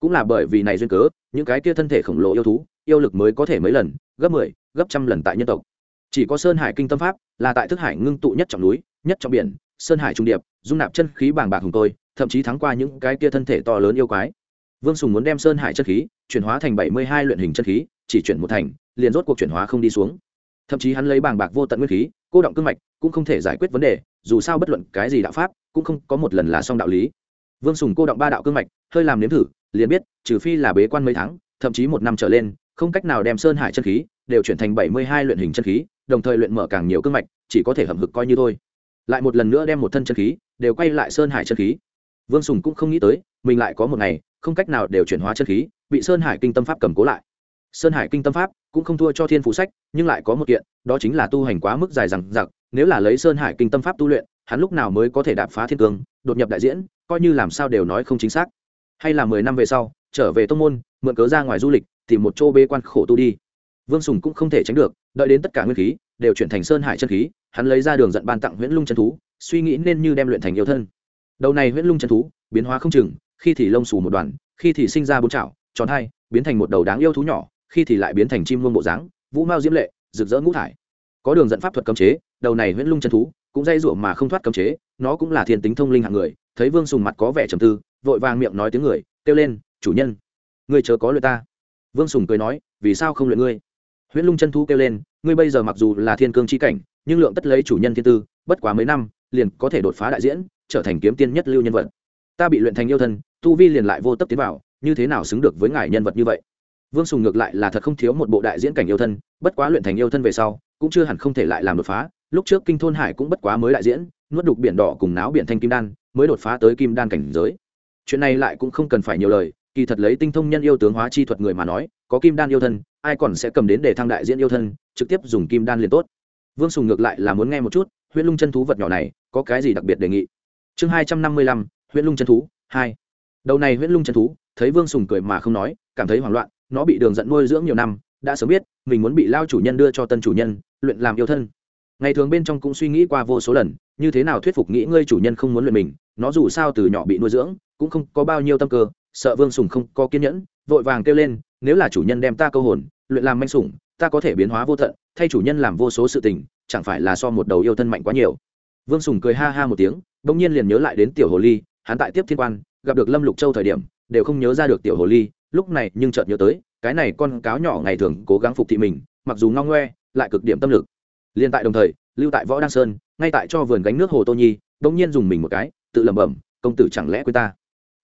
Cũng là bởi vì này duyên cớ những cái kia thân thể khổng lồ yêu thú yêu lực mới có thể mấy lần gấp mười 10, gấp trăm lần tại nhân tộc. Chỉ có sơn hải kinh tâm pháp là tại thức hải ngưng tụ nhất trọng núi nhất trọng biển sơn hải trung điệp, dung nạp chân khí bàng bạc hùng tôi, thậm chí thắng qua những cái kia thân thể to lớn yêu quái. Vương sùng muốn đem sơn hải chân khí chuyển hóa thành bảy mươi hai luyện hình chân khí, chỉ chuyển một thành, liền rốt cuộc chuyển hóa không đi xuống. Thậm chí hắn lấy bàng bạc vô tận nguyên khí, cô động cương mạch, cũng không thể giải quyết vấn đề, dù sao bất luận cái gì đạo pháp, cũng không có một lần là xong đạo lý. Vương sùng cô động ba đạo cương mạch, hơi làm nếm thử, liền biết, trừ phi là bế quan mấy tháng, thậm chí một năm trở lên, không cách nào đem sơn hải chân khí đều chuyển thành bảy mươi hai luyện hình chân khí, đồng thời luyện mở càng nhiều cương mạch, chỉ có thể hầm hực coi như thôi lại một lần nữa đem một thân chân khí đều quay lại sơn hải chân khí. Vương sùng cũng không nghĩ tới, mình lại có một ngày, không cách nào đều chuyển hóa chân khí, bị sơn hải kinh tâm pháp cầm cố lại. Sơn hải kinh tâm pháp cũng không thua cho thiên phú sách, nhưng lại có một kiện, đó chính là tu hành quá mức dài rằng giặc nếu là lấy sơn hải kinh tâm pháp tu luyện, hắn lúc nào mới có thể đạp phá thiên cương, đột nhập đại diễn, coi như làm sao đều nói không chính xác. Hay là mười năm về sau, trở về tông môn, mượn cớ ra ngoài du lịch, tìm một chỗ bê quan khổ tu đi. Vương sùng cũng không thể tránh được, đợi đến tất cả nguyên khí đều chuyển thành sơn hải chân khí hắn lấy ra đường dẫn ban tặng huyễn lung chân thú, suy nghĩ nên như đem luyện thành yêu thân. Đầu này huyễn lung chân thú, biến hóa không chừng, khi thì lông xù một đoàn, khi thì sinh ra bốn chảo tròn hai, biến thành một đầu đáng yêu thú nhỏ, khi thì lại biến thành chim muông bộ dáng, vũ mao diễm lệ, rực rỡ ngũ thải. Có đường dẫn pháp thuật cấm chế, đầu này huyễn lung chân thú cũng dây ruộng mà không thoát cấm chế, nó cũng là thiên tính thông linh hạng người, thấy vương sùng mặt có vẻ trầm tư, vội vàng miệng nói tiếng người, kêu lên, chủ nhân, ngươi chớ có luyện ta. Vương sùng cười nói, vì sao không luyện ngươi? Huyễn lung chân thú kêu lên, ngươi bây giờ mặc dù là thiên cương chi cảnh nhưng lượng tất lấy chủ nhân thiên tư, bất quá mấy năm, liền có thể đột phá đại diễn, trở thành kiếm tiên nhất lưu nhân vật. Ta bị luyện thành yêu thân, tu vi liền lại vô tấp tiến vào, như thế nào xứng được với ngài nhân vật như vậy? Vương sùng ngược lại là thật không thiếu một bộ đại diễn cảnh yêu thân, bất quá luyện thành yêu thân về sau, cũng chưa hẳn không thể lại làm đột phá. Lúc trước kinh thôn hải cũng bất quá mới đại diễn, nuốt đục biển đỏ cùng náo biển thanh kim đan, mới đột phá tới kim đan cảnh giới. Chuyện này lại cũng không cần phải nhiều lời, kỳ thật lấy tinh thông nhân yêu tướng hóa chi thuật người mà nói, có kim đan yêu thân, ai còn sẽ cầm đến để thăng đại diễn yêu thân, trực tiếp dùng kim đan liền tốt vương sùng ngược lại là muốn nghe một chút, huyễn lung chân thú vật nhỏ này có cái gì đặc biệt đề nghị? Chương hai trăm năm mươi lăm, huyễn lung chân thú hai. Đầu này huyễn lung chân thú, thấy vương sùng cười mà không nói, cảm thấy hoảng loạn, nó bị đường dẫn nuôi dưỡng nhiều năm, đã sớm biết mình muốn bị lao chủ nhân đưa cho tân chủ nhân, luyện làm yêu thân. Ngày thường bên trong cũng suy nghĩ qua vô số lần, như thế nào thuyết phục nghĩ ngươi chủ nhân không muốn luyện mình, nó dù sao từ nhỏ bị nuôi dưỡng, cũng không có bao nhiêu tâm cơ, sợ vương sùng không có kiên nhẫn, vội vàng kêu lên, nếu là chủ nhân đem ta câu hồn, luyện làm manh sủng ta có thể biến hóa vô tận, thay chủ nhân làm vô số sự tình, chẳng phải là so một đầu yêu thân mạnh quá nhiều. Vương sùng cười ha ha một tiếng, bỗng nhiên liền nhớ lại đến tiểu hồ ly, hắn tại tiếp thiên quan, gặp được lâm lục châu thời điểm, đều không nhớ ra được tiểu hồ ly, lúc này nhưng chợt nhớ tới, cái này con cáo nhỏ ngày thường cố gắng phục thị mình, mặc dù ngong ngoe, lại cực điểm tâm lực. Liền tại đồng thời, lưu tại võ đăng sơn, ngay tại cho vườn gánh nước hồ tô nhi, bỗng nhiên dùng mình một cái, tự lẩm bẩm, công tử chẳng lẽ quên ta?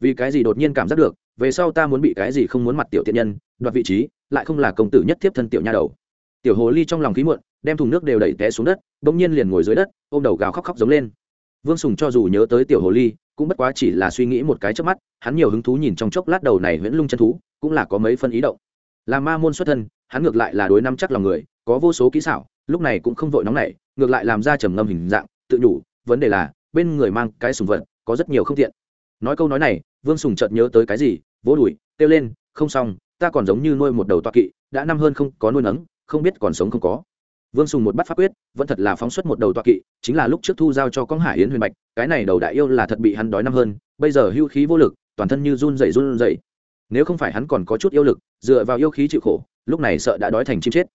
Vì cái gì đột nhiên cảm giác được, về sau ta muốn bị cái gì không muốn mặt tiểu thiện nhân, đoạt vị trí lại không là công tử nhất tiếp thân tiểu nha đầu. Tiểu hồ ly trong lòng khí muộn, đem thùng nước đều đẩy té xuống đất, bỗng nhiên liền ngồi dưới đất, ôm đầu gào khóc khóc giống lên. Vương sùng cho dù nhớ tới tiểu hồ ly, cũng bất quá chỉ là suy nghĩ một cái trước mắt, hắn nhiều hứng thú nhìn trong chốc lát đầu này huyễn lung chân thú, cũng là có mấy phân ý động. Là ma môn xuất thân, hắn ngược lại là đối năm chắc lòng người, có vô số kỹ xảo, lúc này cũng không vội nóng nảy, ngược lại làm ra trầm ngâm hình dạng, tự nhủ, vấn đề là, bên người mang cái sùng vật, có rất nhiều không tiện. Nói câu nói này, vương sùng chợt nhớ tới cái gì, vỗ đùi, kêu lên, không xong ta còn giống như nuôi một đầu toa kỵ, đã năm hơn không có nuôi nấng, không biết còn sống không có. Vương sùng một bắt pháp quyết, vẫn thật là phóng xuất một đầu toa kỵ, chính là lúc trước thu giao cho con hải yến huyền bạch, cái này đầu đại yêu là thật bị hắn đói năm hơn, bây giờ hưu khí vô lực, toàn thân như run dày run dày nếu không phải hắn còn có chút yêu lực, dựa vào yêu khí chịu khổ, lúc này sợ đã đói thành chim chết.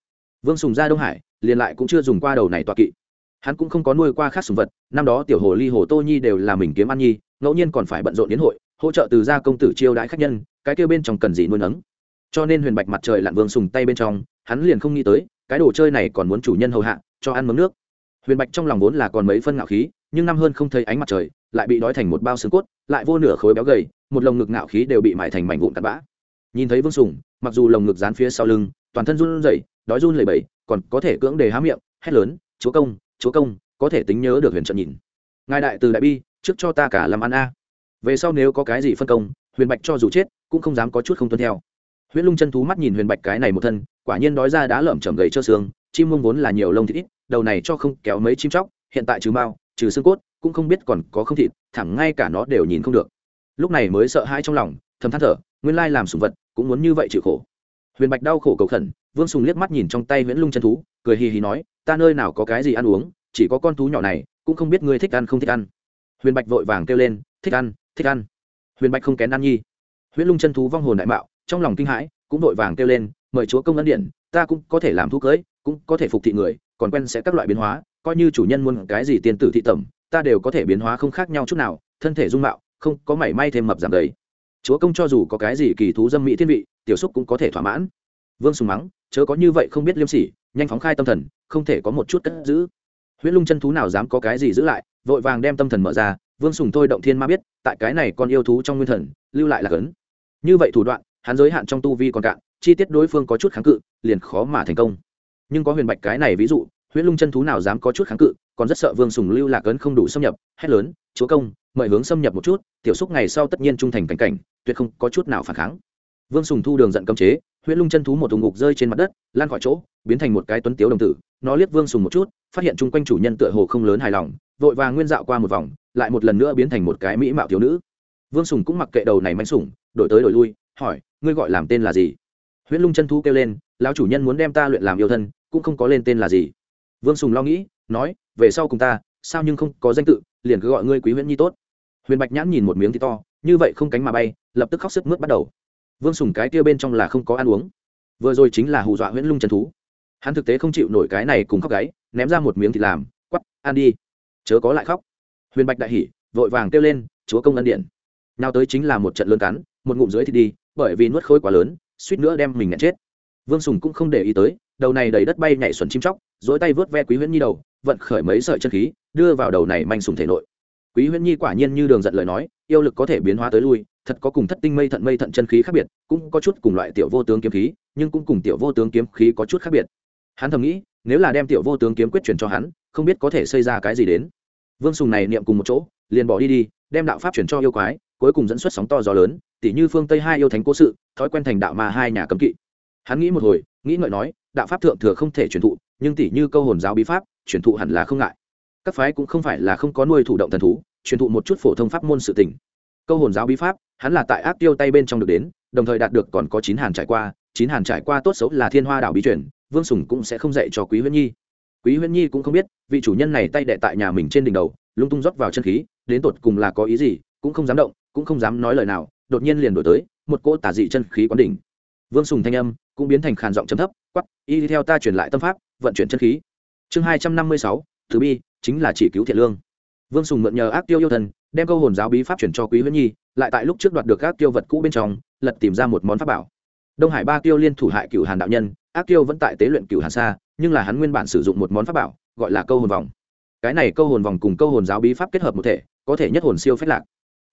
Vương sùng ra đông hải, liền lại cũng chưa dùng qua đầu này toa kỵ. Hắn cũng không có nuôi qua khác sùng vật, năm đó tiểu hồ ly hồ tô nhi đều là mình kiếm ăn nhi, ngẫu nhiên còn phải bận rộn đến hội, hỗ trợ từ gia công tử chiêu đãi khách nhân, cái kêu bên trong cần gì nuôi nấng cho nên huyền bạch mặt trời lặn vương sùng tay bên trong, hắn liền không nghĩ tới, cái đồ chơi này còn muốn chủ nhân hầu hạ, cho ăn mấm nước. Huyền bạch trong lòng vốn là còn mấy phân ngạo khí, nhưng năm hơn không thấy ánh mặt trời, lại bị đói thành một bao xương cốt, lại vô nửa khối béo gầy, một lồng ngực ngạo khí đều bị mải thành mảnh vụn tạt bã. Nhìn thấy vương sùng, mặc dù lồng ngực dán phía sau lưng, toàn thân run rẩy, đói run lẩy bẩy, còn có thể cưỡng đề há miệng, hét lớn, chúa công chúa công, có thể tính nhớ được huyền trận nhìn. Ngài đại từ đại bi, trước cho ta cả làm ăn a. Về sau nếu có cái gì phân công, huyền bạch cho dù chết, cũng không dám có chút không tuân theo huyễn lung chân thú mắt nhìn huyền bạch cái này một thân, quả nhiên đói ra đã lởm chởm gầy cho xương, chim mông vốn là nhiều lông thịt ít, đầu này cho không kéo mấy chim chóc, hiện tại trừ mao, trừ xương cốt, cũng không biết còn có không thịt, thẳng ngay cả nó đều nhìn không được. Lúc này mới sợ hãi trong lòng, thầm than thở, nguyên lai làm sùng vật, cũng muốn như vậy chịu khổ. Huyền bạch đau khổ cầu khẩn, vương sùng liếc mắt nhìn trong tay nguyễn lung chân thú, cười hì hì nói, ta nơi nào có cái gì ăn uống, chỉ có con thú nhỏ này, cũng không biết ngươi thích ăn không thích ăn. Huyền bạch vội vàng kêu lên, thích ăn thích ăn. Huyền bạch không kén ăn nhi. Huyễn lung chân thú vong hồn đại mạo trong lòng kinh hãi, cũng vội vàng kêu lên, mời chúa công ân điện, ta cũng có thể làm thu cưới, cũng có thể phục thị người, còn quen sẽ các loại biến hóa, coi như chủ nhân muốn cái gì tiền tử thị tẩm, ta đều có thể biến hóa không khác nhau chút nào, thân thể dung mạo, không có mảy may thêm mập giảm đấy chúa công cho dù có cái gì kỳ thú dâm mỹ thiên vị, tiểu xúc cũng có thể thỏa mãn. Vương sùng mắng, chớ có như vậy không biết liêm sỉ, nhanh phóng khai tâm thần, không thể có một chút cất giữ. Huyễn lung chân thú nào dám có cái gì giữ lại, vội vàng đem tâm thần mở ra, vương sùng thôi động thiên ma biết, tại cái này con yêu thú trong nguyên thần, lưu lại là cấn. Như vậy thủ đoạn hắn giới hạn trong tu vi còn cạn, chi tiết đối phương có chút kháng cự, liền khó mà thành công. Nhưng có huyền bạch cái này ví dụ, huyễn lung chân thú nào dám có chút kháng cự, còn rất sợ vương sùng lưu lạc ấn không đủ xâm nhập, hét lớn, chúa công, mời hướng xâm nhập một chút, tiểu xúc ngày sau tất nhiên trung thành cảnh cảnh, tuyệt không có chút nào phản kháng. Vương sùng thu đường giận cấm chế, huyễn lung chân thú một thùng ngục rơi trên mặt đất, lan khỏi chỗ, biến thành một cái tuấn tiếu đồng tử, nó liếc vương sùng một chút, phát hiện chung quanh chủ nhân tựa hồ không lớn hài lòng, vội vàng nguyên dạo qua một vòng, lại một lần nữa biến thành một cái mỹ mạo thiếu nữ. Vương sùng cũng mặc kệ đầu này manh sủng, đổi tới đổi lui, hỏi ngươi gọi làm tên là gì? Huyễn lung chân thú kêu lên, lão chủ nhân muốn đem ta luyện làm yêu thân, cũng không có lên tên là gì. Vương sùng lo nghĩ, nói, về sau cùng ta, sao nhưng không có danh tự, liền cứ gọi ngươi quý huyễn nhi tốt. Huyền bạch nhãn nhìn một miếng thì to, như vậy không cánh mà bay, lập tức khóc sức mướt bắt đầu. Vương sùng cái kia bên trong là không có ăn uống. Vừa rồi chính là hù dọa huyễn lung chân thú. Hắn thực tế không chịu nổi cái này cùng khóc gáy, ném ra một miếng thịt làm, quắp, ăn đi. Chớ có lại khóc. Huyền bạch đại hỉ, vội vàng kêu lên, chúa công ân điện nào tới chính là một trận lớn cắn, một ngụm dưới thì đi bởi vì nuốt khối quá lớn, suýt nữa đem mình nghẹn chết. Vương sùng cũng không để ý tới, đầu này đầy đất bay nhảy xuẩn chim chóc, dỗi tay vớt ve quý huyễn nhi đầu, vận khởi mấy sợi chân khí, đưa vào đầu này manh sùng thể nội. Quý huyễn nhi quả nhiên như đường giận lời nói, yêu lực có thể biến hóa tới lui, thật có cùng thất tinh mây thận mây thận chân khí khác biệt, cũng có chút cùng loại tiểu vô tướng kiếm khí, nhưng cũng cùng tiểu vô tướng kiếm khí có chút khác biệt. Hắn thầm nghĩ, nếu là đem tiểu vô tướng kiếm quyết truyền cho hắn, không biết có thể xây ra cái gì đến. Vương sùng này niệm cùng một chỗ, liền bỏ đi đi, đem đạo pháp chuyển cho yêu quái, cuối cùng dẫn xuất sóng to gió lớn tỉ như phương tây hai yêu thánh cố sự, thói quen thành đạo mà hai nhà cấm kỵ. Hắn nghĩ một hồi, nghĩ ngợi nói, đạo pháp thượng thừa không thể truyền thụ, nhưng tỉ như câu hồn giáo bí pháp, truyền thụ hẳn là không ngại. Các phái cũng không phải là không có nuôi thủ động thần thú, truyền thụ một chút phổ thông pháp môn sự tình. Câu hồn giáo bí pháp, hắn là tại ác tiêu tay bên trong được đến, đồng thời đạt được còn có chín hàn trải qua, chín hàn trải qua tốt xấu là thiên hoa đảo bí truyền, vương sùng cũng sẽ không dạy cho quý huyễn nhi. Quý huyễn nhi cũng không biết, vị chủ nhân này tay đệ tại nhà mình trên đỉnh đầu, lung tung rót vào chân khí, đến tột cùng là có ý gì, cũng không dám động, cũng không dám nói lời nào đột nhiên liền đổi tới, một cỗ tả dị chân khí quán đỉnh. Vương sùng thanh âm cũng biến thành khàn giọng chấm thấp quắp y theo ta truyền lại tâm pháp, vận chuyển chân khí. Chương hai trăm năm mươi sáu thứ bi, chính là chỉ cứu thiện lương. Vương sùng mượn nhờ ác tiêu yêu thần, đem câu hồn giáo bí pháp chuyển cho quý huyễn nhi, lại tại lúc trước đoạt được các tiêu vật cũ bên trong, lật tìm ra một món pháp bảo. Đông hải ba tiêu liên thủ hại cựu hàn đạo nhân, ác tiêu vẫn tại tế luyện cựu hàn xa, nhưng là hắn nguyên bản sử dụng một món pháp bảo, gọi là câu hồn vòng. Cái này câu hồn vòng cùng câu hồn giáo bí pháp kết hợp một thể, có thể nhất hồn siêu phách lạc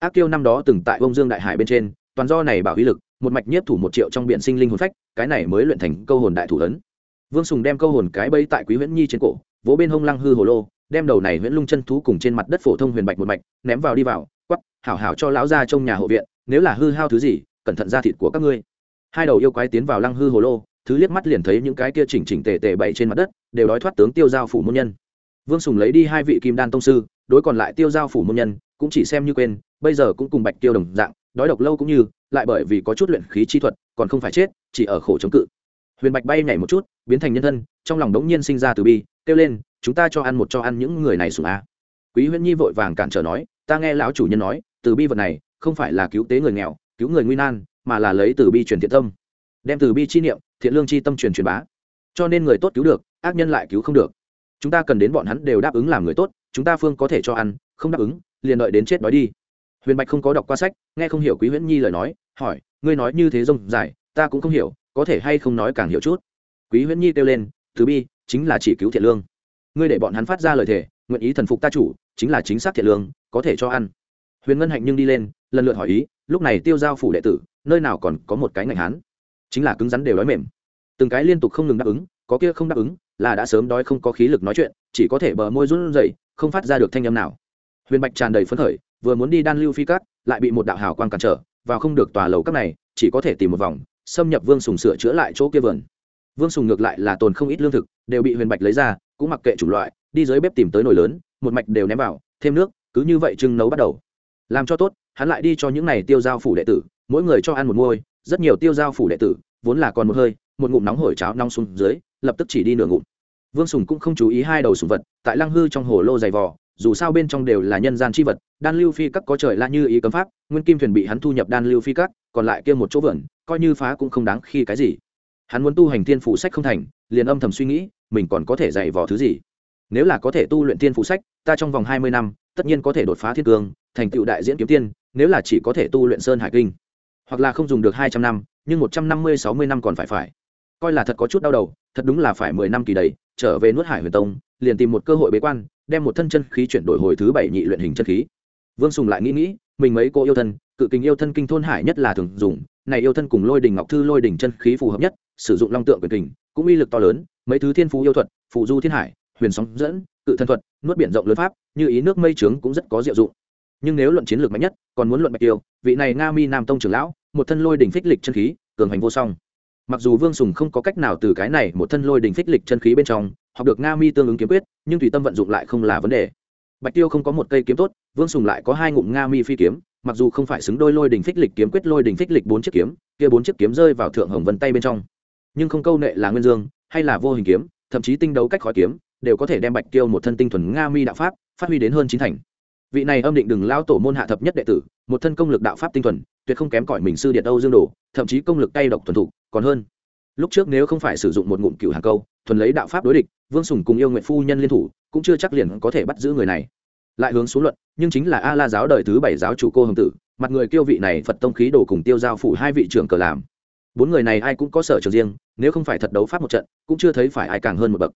ác tiêu năm đó từng tại bông dương đại hải bên trên, toàn do này bảo uy lực, một mạch nhiếp thủ một triệu trong biển sinh linh hồn phách, cái này mới luyện thành câu hồn đại thủ ấn. Vương sùng đem câu hồn cái bẫy tại quý huyễn nhi trên cổ, vỗ bên hông lăng hư hồ lô, đem đầu này huyễn lung chân thú cùng trên mặt đất phổ thông huyền bạch một mạch, ném vào đi vào quắp hảo hảo cho lão ra trong nhà hộ viện, nếu là hư hao thứ gì, cẩn thận ra thịt của các ngươi. Hai đầu yêu quái tiến vào lăng hư hồ lô, thứ liếc mắt liền thấy những cái kia chỉnh chỉnh tề tề bậy trên mặt đất, đều đói thoát tướng tiêu giao phủ môn nhân. Vương sùng lấy đi hai vị kim đan tông sư, đối còn lại tiêu giao phủ môn nhân cũng chỉ xem như quên, bây giờ cũng cùng bạch tiêu đồng dạng, đói độc lâu cũng như, lại bởi vì có chút luyện khí chi thuật, còn không phải chết, chỉ ở khổ chống cự. Huyền bạch bay nhảy một chút, biến thành nhân thân, trong lòng đống nhiên sinh ra từ bi, kêu lên, chúng ta cho ăn một cho ăn những người này sùng a. Quý huyễn nhi vội vàng cản trở nói, ta nghe lão chủ nhân nói, từ bi vật này, không phải là cứu tế người nghèo, cứu người nguy nan, mà là lấy từ bi truyền thiện tâm. Đem từ bi chi niệm, thiện lương chi tâm truyền truyền bá. Cho nên người tốt cứu được, ác nhân lại cứu không được. Chúng ta cần đến bọn hắn đều đáp ứng làm người tốt, chúng ta phương có thể cho ăn, không đáp ứng liền đợi đến chết đói đi. Huyền bạch không có đọc qua sách, nghe không hiểu quý huyễn nhi lời nói, hỏi, ngươi nói như thế rông dài, ta cũng không hiểu, có thể hay không nói càng hiểu chút? Quý huyễn nhi kêu lên thứ bi, chính là chỉ cứu thiện lương. Ngươi để bọn hắn phát ra lời thề, nguyện ý thần phục ta chủ, chính là chính xác thiện lương, có thể cho ăn. Huyền ngân hạnh nhưng đi lên, lần lượt hỏi ý, lúc này tiêu giao phủ đệ tử, nơi nào còn có một cái ngành hán? Chính là cứng rắn đều đói mềm. Từng cái liên tục không ngừng đáp ứng, có kia không đáp ứng, là đã sớm đói không có khí lực nói chuyện, chỉ có thể bờ môi run rẩy, không phát ra được thanh âm nào huyền bạch tràn đầy phấn khởi, vừa muốn đi đan lưu phi cát, lại bị một đạo hào quang cản trở, vào không được tòa lầu các này, chỉ có thể tìm một vòng, xâm nhập vương sùng sửa chữa lại chỗ kia vườn. Vương sùng ngược lại là tồn không ít lương thực, đều bị huyền bạch lấy ra, cũng mặc kệ chủ loại, đi dưới bếp tìm tới nồi lớn, một mạch đều ném vào, thêm nước, cứ như vậy trưng nấu bắt đầu. Làm cho tốt, hắn lại đi cho những này tiêu giao phủ đệ tử, mỗi người cho ăn một môi, rất nhiều tiêu giao phủ đệ tử, vốn là còn một hơi, một ngụm nóng hổi cháo nong xuống dưới, lập tức chỉ đi nửa ngụm. Vương sùng cũng không chú ý hai đầu sùng vật, tại lăng hư trong hồ lô dày vò dù sao bên trong đều là nhân gian c h i vật, đan lưu phi các có trời la như ý cấm pháp, nguyên kim thuyền bị hắn thu nhập đan lưu phi các, còn lại kia một chỗ vườn, coi như phá cũng không đáng khi cái gì. Hắn muốn tu hành thiên phủ sách không thành, liền âm thầm suy nghĩ, mình còn có thể dạy vò thứ gì? Nếu là có thể tu luyện thiên phủ sách, ta trong vòng hai mươi năm, tất nhiên có thể đột phá thiên cương, thành tựu đại diễn kiếm tiên, nếu là chỉ có thể tu luyện sơn hải kinh. Hoặc là không dùng được hai trăm năm, nhưng một trăm năm mươi, sáu mươi năm còn phải phải. Coi là thật có chút đau đầu, thật đúng là phải mười năm kỳ đầy trở về nuốt hải huyền tông, liền tìm một cơ hội bế quan, đem một thân chân khí chuyển đổi hồi thứ bảy nhị luyện hình chân khí. Vương sùng lại nghĩ nghĩ, mình mấy cô yêu thân, cự kình yêu thân kinh thôn hải nhất là thường dùng, này yêu thân cùng lôi đình ngọc thư lôi đình chân khí phù hợp nhất, sử dụng long tượng quyền kình, cũng uy lực to lớn, mấy thứ thiên phú yêu thuật phụ du thiên hải, huyền sóng dẫn, cự thân thuật, nuốt biển rộng lớn pháp, như ý nước mây trướng cũng rất có diệu dụng. Nhưng nếu luận chiến lược mạnh nhất, còn muốn luận bạch tiêu, vị này nga mi nam tông trưởng lão, một thân lôi đình phích lịch chân khí, cường hành vô song mặc dù vương sùng không có cách nào từ cái này một thân lôi đình phích lịch chân khí bên trong, học được nga mi tương ứng kiếm quyết, nhưng tùy tâm vận dụng lại không là vấn đề. Bạch tiêu không có một cây kiếm tốt, vương sùng lại có hai ngụm nga mi phi kiếm, mặc dù không phải xứng đôi lôi đình phích lịch kiếm quyết, lôi đình phích lịch bốn chiếc kiếm, kia bốn chiếc kiếm rơi vào thượng hồng vân tay bên trong. Nhưng không câu nệ là nguyên dương, hay là vô hình kiếm, thậm chí tinh đấu cách khỏi kiếm, đều có thể đem bạch tiêu một thân tinh thuần nga mi đạo pháp, phát huy đến hơn chín thành vị này âm định đừng lao tổ môn hạ thập nhất đệ tử, một thân công lực đạo pháp tinh thuần, tuyệt không kém cỏi mình sư điện âu dương đồ, thậm chí công lực tay độc thuần thục, còn hơn. Lúc trước nếu không phải sử dụng một ngụm cựu hàng câu, thuần lấy đạo pháp đối địch, vương sùng cùng yêu nguyện phu nhân liên thủ, cũng chưa chắc liền có thể bắt giữ người này. Lại hướng xuống luận, nhưng chính là a la giáo đời thứ bảy giáo chủ cô hồng tử, mặt người kiêu vị này phật tông khí đồ cùng tiêu giao phủ hai vị trưởng cờ làm. Bốn người này ai cũng có sở trường riêng, nếu không phải thật đấu pháp một trận, cũng chưa thấy phải ai càng hơn một bậc.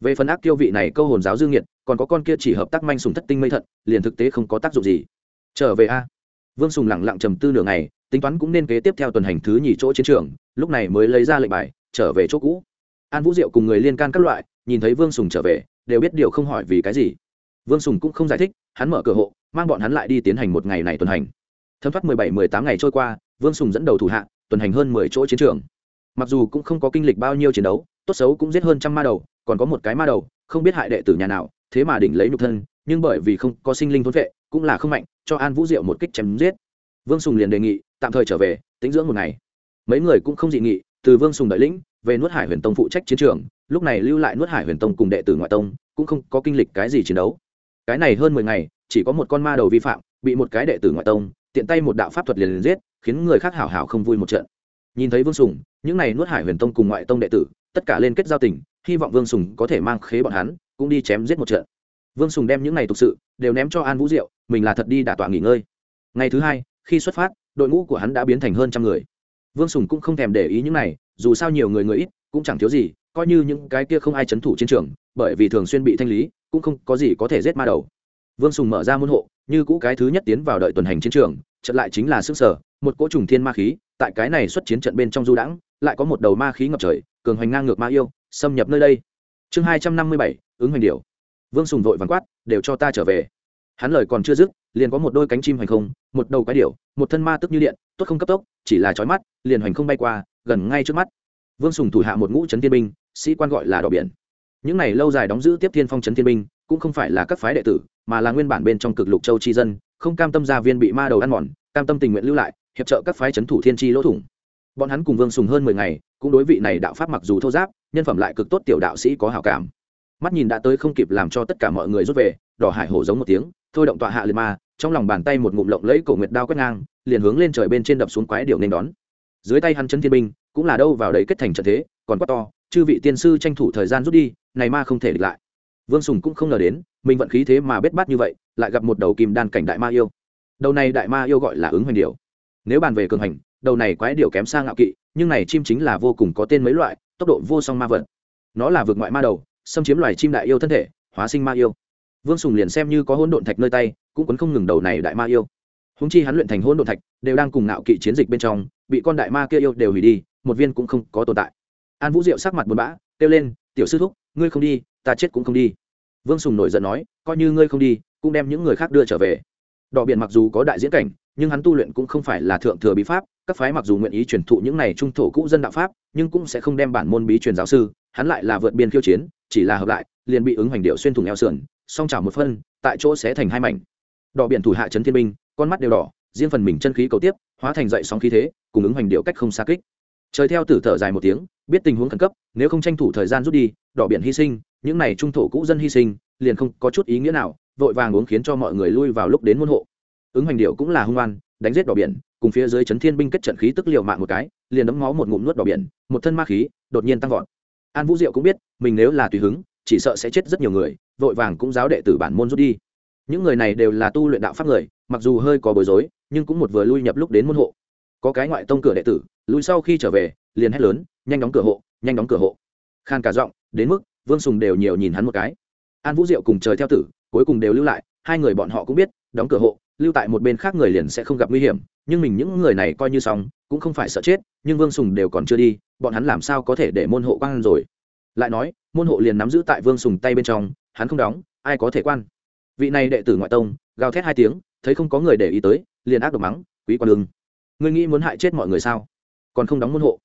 Về phần ác tiêu vị này câu hồn giáo dương nhiệt còn có con kia chỉ hợp tác manh sùng thất tinh mây thận, liền thực tế không có tác dụng gì. Trở về a. Vương sùng lẳng lặng trầm tư nửa ngày, tính toán cũng nên kế tiếp theo tuần hành thứ nhì chỗ chiến trường, lúc này mới lấy ra lệnh bài, trở về chỗ cũ. An vũ diệu cùng người liên can các loại, nhìn thấy vương sùng trở về, đều biết điều không hỏi vì cái gì. Vương sùng cũng không giải thích, hắn mở cửa hộ, mang bọn hắn lại đi tiến hành một ngày này tuần hành. Thấm thoát mười bảy, mười tám ngày trôi qua, vương sùng dẫn đầu thủ hạ, tuần hành hơn mười chỗ chiến trường. Mặc dù cũng không có kinh lịch bao nhiêu chiến đấu, tốt xấu cũng giết hơn trăm ma đầu, còn có một cái ma đầu, không biết hại đệ tử nhà nào thế mà đỉnh lấy nhục thân, nhưng bởi vì không có sinh linh thôn vệ, cũng là không mạnh, cho an vũ diệu một kích chém giết. Vương sùng liền đề nghị, tạm thời trở về tính dưỡng một ngày. Mấy người cũng không dị nghị, từ vương sùng đợi lĩnh, về nuốt hải huyền tông phụ trách chiến trường, lúc này lưu lại nuốt hải huyền tông cùng đệ tử ngoại tông, cũng không có kinh lịch cái gì chiến đấu. Cái này hơn mười ngày, chỉ có một con ma đầu vi phạm, bị một cái đệ tử ngoại tông, tiện tay một đạo pháp thuật liền liền giết, khiến người khác hảo hảo không vui một trận. Nhìn thấy vương sùng, những n à y nuốt hải huyền tông cùng ngoại tông đệ tử, tất cả lên kết giao tình, hy vọng vương sùng có thể mang khế bọn hắn cũng đi chém giết một trận. Vương sùng đem những n à y thực sự đều ném cho an vũ diệu, mình là thật đi đả tọa nghỉ ngơi. Ngày thứ hai, khi xuất phát, đội ngũ của hắn đã biến thành hơn trăm người. Vương sùng cũng không thèm để ý những này, dù sao nhiều người người ít, cũng chẳng thiếu gì, coi như những cái kia không ai c h ấ n thủ chiến trường, bởi vì thường xuyên bị thanh lý, cũng không có gì có thể giết ma đầu. Vương sùng mở ra môn hộ, như cũ cái thứ nhất tiến vào đợi tuần hành chiến trường trận lại chính là sức sở, một cỗ trùng thiên ma khí, tại cái này xuất chiến trận bên trong du đãng, lại có một đầu ma khí ngập trời, cường hoành ngang ngược ma yêu, xâm nhập nơi đây chương hai trăm năm mươi bảy, ứng hoành điệu vương sùng vội vàng quát, đều cho ta trở về. Hắn lời còn chưa dứt, liền có một đôi cánh chim hoành không, một đầu cái điệu một thân ma tức như điện, tốt không cấp tốc, chỉ là trói mắt, liền hoành không bay qua, gần ngay trước mắt. Vương sùng thủ hạ một ngũ trấn thiên binh, sĩ quan gọi là đỏ biển. Những này lâu dài đóng giữ tiếp thiên phong trấn thiên binh, cũng không phải là các phái đệ tử, mà là nguyên bản bên trong cực lục châu tri dân, không cam tâm gia viên bị ma đầu ăn mòn, cam tâm tình nguyện lưu lại, hiệp trợ các phái trấn thủ thiên tri lỗ thủng. Bọn hắn cùng vương sùng hơn mười ngày, cũng đối vị này đạo pháp mặc dù thô giáp nhân phẩm lại cực tốt tiểu đạo sĩ có hảo cảm. Mắt nhìn đã tới không kịp làm cho tất cả mọi người rút về, đỏ hải hổ giống một tiếng, thôi động tọa hạ liệt ma, trong lòng bàn tay một ngụm lộng lấy cổ nguyệt đao quét ngang, liền hướng lên trời bên trên đập xuống quái điểu nên đón. Dưới tay hắn chân thiên binh, cũng là đâu vào đấy kết thành trận thế, còn quá to, chư vị tiên sư tranh thủ thời gian rút đi, này ma không thể địch lại. Vương sùng cũng không ngờ đến, mình vận khí thế mà bết bát như vậy, lại gặp một đầu kim đan cảnh đại ma yêu. Đầu này đại ma yêu gọi là ứng hoành điệu nếu bàn về cường hành, đầu này quái điệu kém sang ngạo kỵ, nhưng này chim chính là vô cùng có tên mấy loại tốc độ vô song ma vật. Nó là vượt ngoại ma đầu, xâm chiếm loài chim đại yêu thân thể, hóa sinh ma yêu. Vương sùng liền xem như có hỗn độn thạch nơi tay, cũng quấn không ngừng đầu này đại ma yêu. Húng chi hắn luyện thành hỗn độn thạch, đều đang cùng ngạo kỵ chiến dịch bên trong, bị con đại ma kia yêu đều hủy đi, một viên cũng không có tồn tại. An vũ diệu sắc mặt buồn bã, kêu lên, tiểu sư thúc, ngươi không đi, ta chết cũng không đi. Vương sùng nổi giận nói, coi như ngươi không đi, cũng đem những người khác đưa trở về. Đỏ biển mặc dù có đại diễn cảnh nhưng hắn tu luyện cũng không phải là thượng thừa bí pháp, các phái mặc dù nguyện ý truyền thụ những này trung thổ cũ dân đạo pháp, nhưng cũng sẽ không đem bản môn bí truyền giáo sư, hắn lại là vượt biên khiêu chiến, chỉ là hợp lại, liền bị ứng hoành điệu xuyên thủng eo sườn, song chảo một phân, tại chỗ sẽ thành hai mảnh. Đỏ biển thủ hạ trấn thiên binh, con mắt đều đỏ, riêng phần mình chân khí cầu tiếp, hóa thành dậy sóng khí thế, cùng ứng hoành điệu cách không xa kích. Trời theo tử thở dài một tiếng, biết tình huống khẩn cấp, nếu không tranh thủ thời gian rút đi, đỏ biển hy sinh, những này trung thổ cũ dân hy sinh, liền không có chút ý nghĩa nào, vội vàng uống khiến cho mọi người lui vào lúc đến môn hộ ứng hoành điệu cũng là hung an đánh giết đỏ biển, cùng phía dưới chấn thiên binh kết trận khí tức liều mạng một cái, liền đấm máu một ngụm nuốt đỏ biển, một thân ma khí, đột nhiên tăng vọt. An vũ diệu cũng biết, mình nếu là tùy hứng, chỉ sợ sẽ chết rất nhiều người, vội vàng cũng giáo đệ tử bản môn rút đi. Những người này đều là tu luyện đạo pháp người, mặc dù hơi có bối rối, nhưng cũng một vừa lui nhập lúc đến môn hộ. Có cái ngoại tông cửa đệ tử, lui sau khi trở về, liền hét lớn, nhanh đóng cửa hộ, nhanh đóng cửa hộ. Khan cả giọng, đến mức vương sùng đều nhiều nhìn hắn một cái. An vũ diệu cùng trời theo tử, cuối cùng đều lưu lại, hai người bọn họ cũng biết đóng cửa hộ, lưu tại một bên khác người liền sẽ không gặp nguy hiểm, nhưng mình những người này coi như xong, cũng không phải sợ chết, nhưng vương sùng đều còn chưa đi, bọn hắn làm sao có thể để môn hộ quan rồi? Lại nói, môn hộ liền nắm giữ tại vương sùng tay bên trong, hắn không đóng, ai có thể quan? Vị này đệ tử ngoại tông, gào thét hai tiếng, thấy không có người để ý tới, liền ác độc mắng, quý quan lương ngươi nghĩ muốn hại chết mọi người sao? Còn không đóng môn hộ.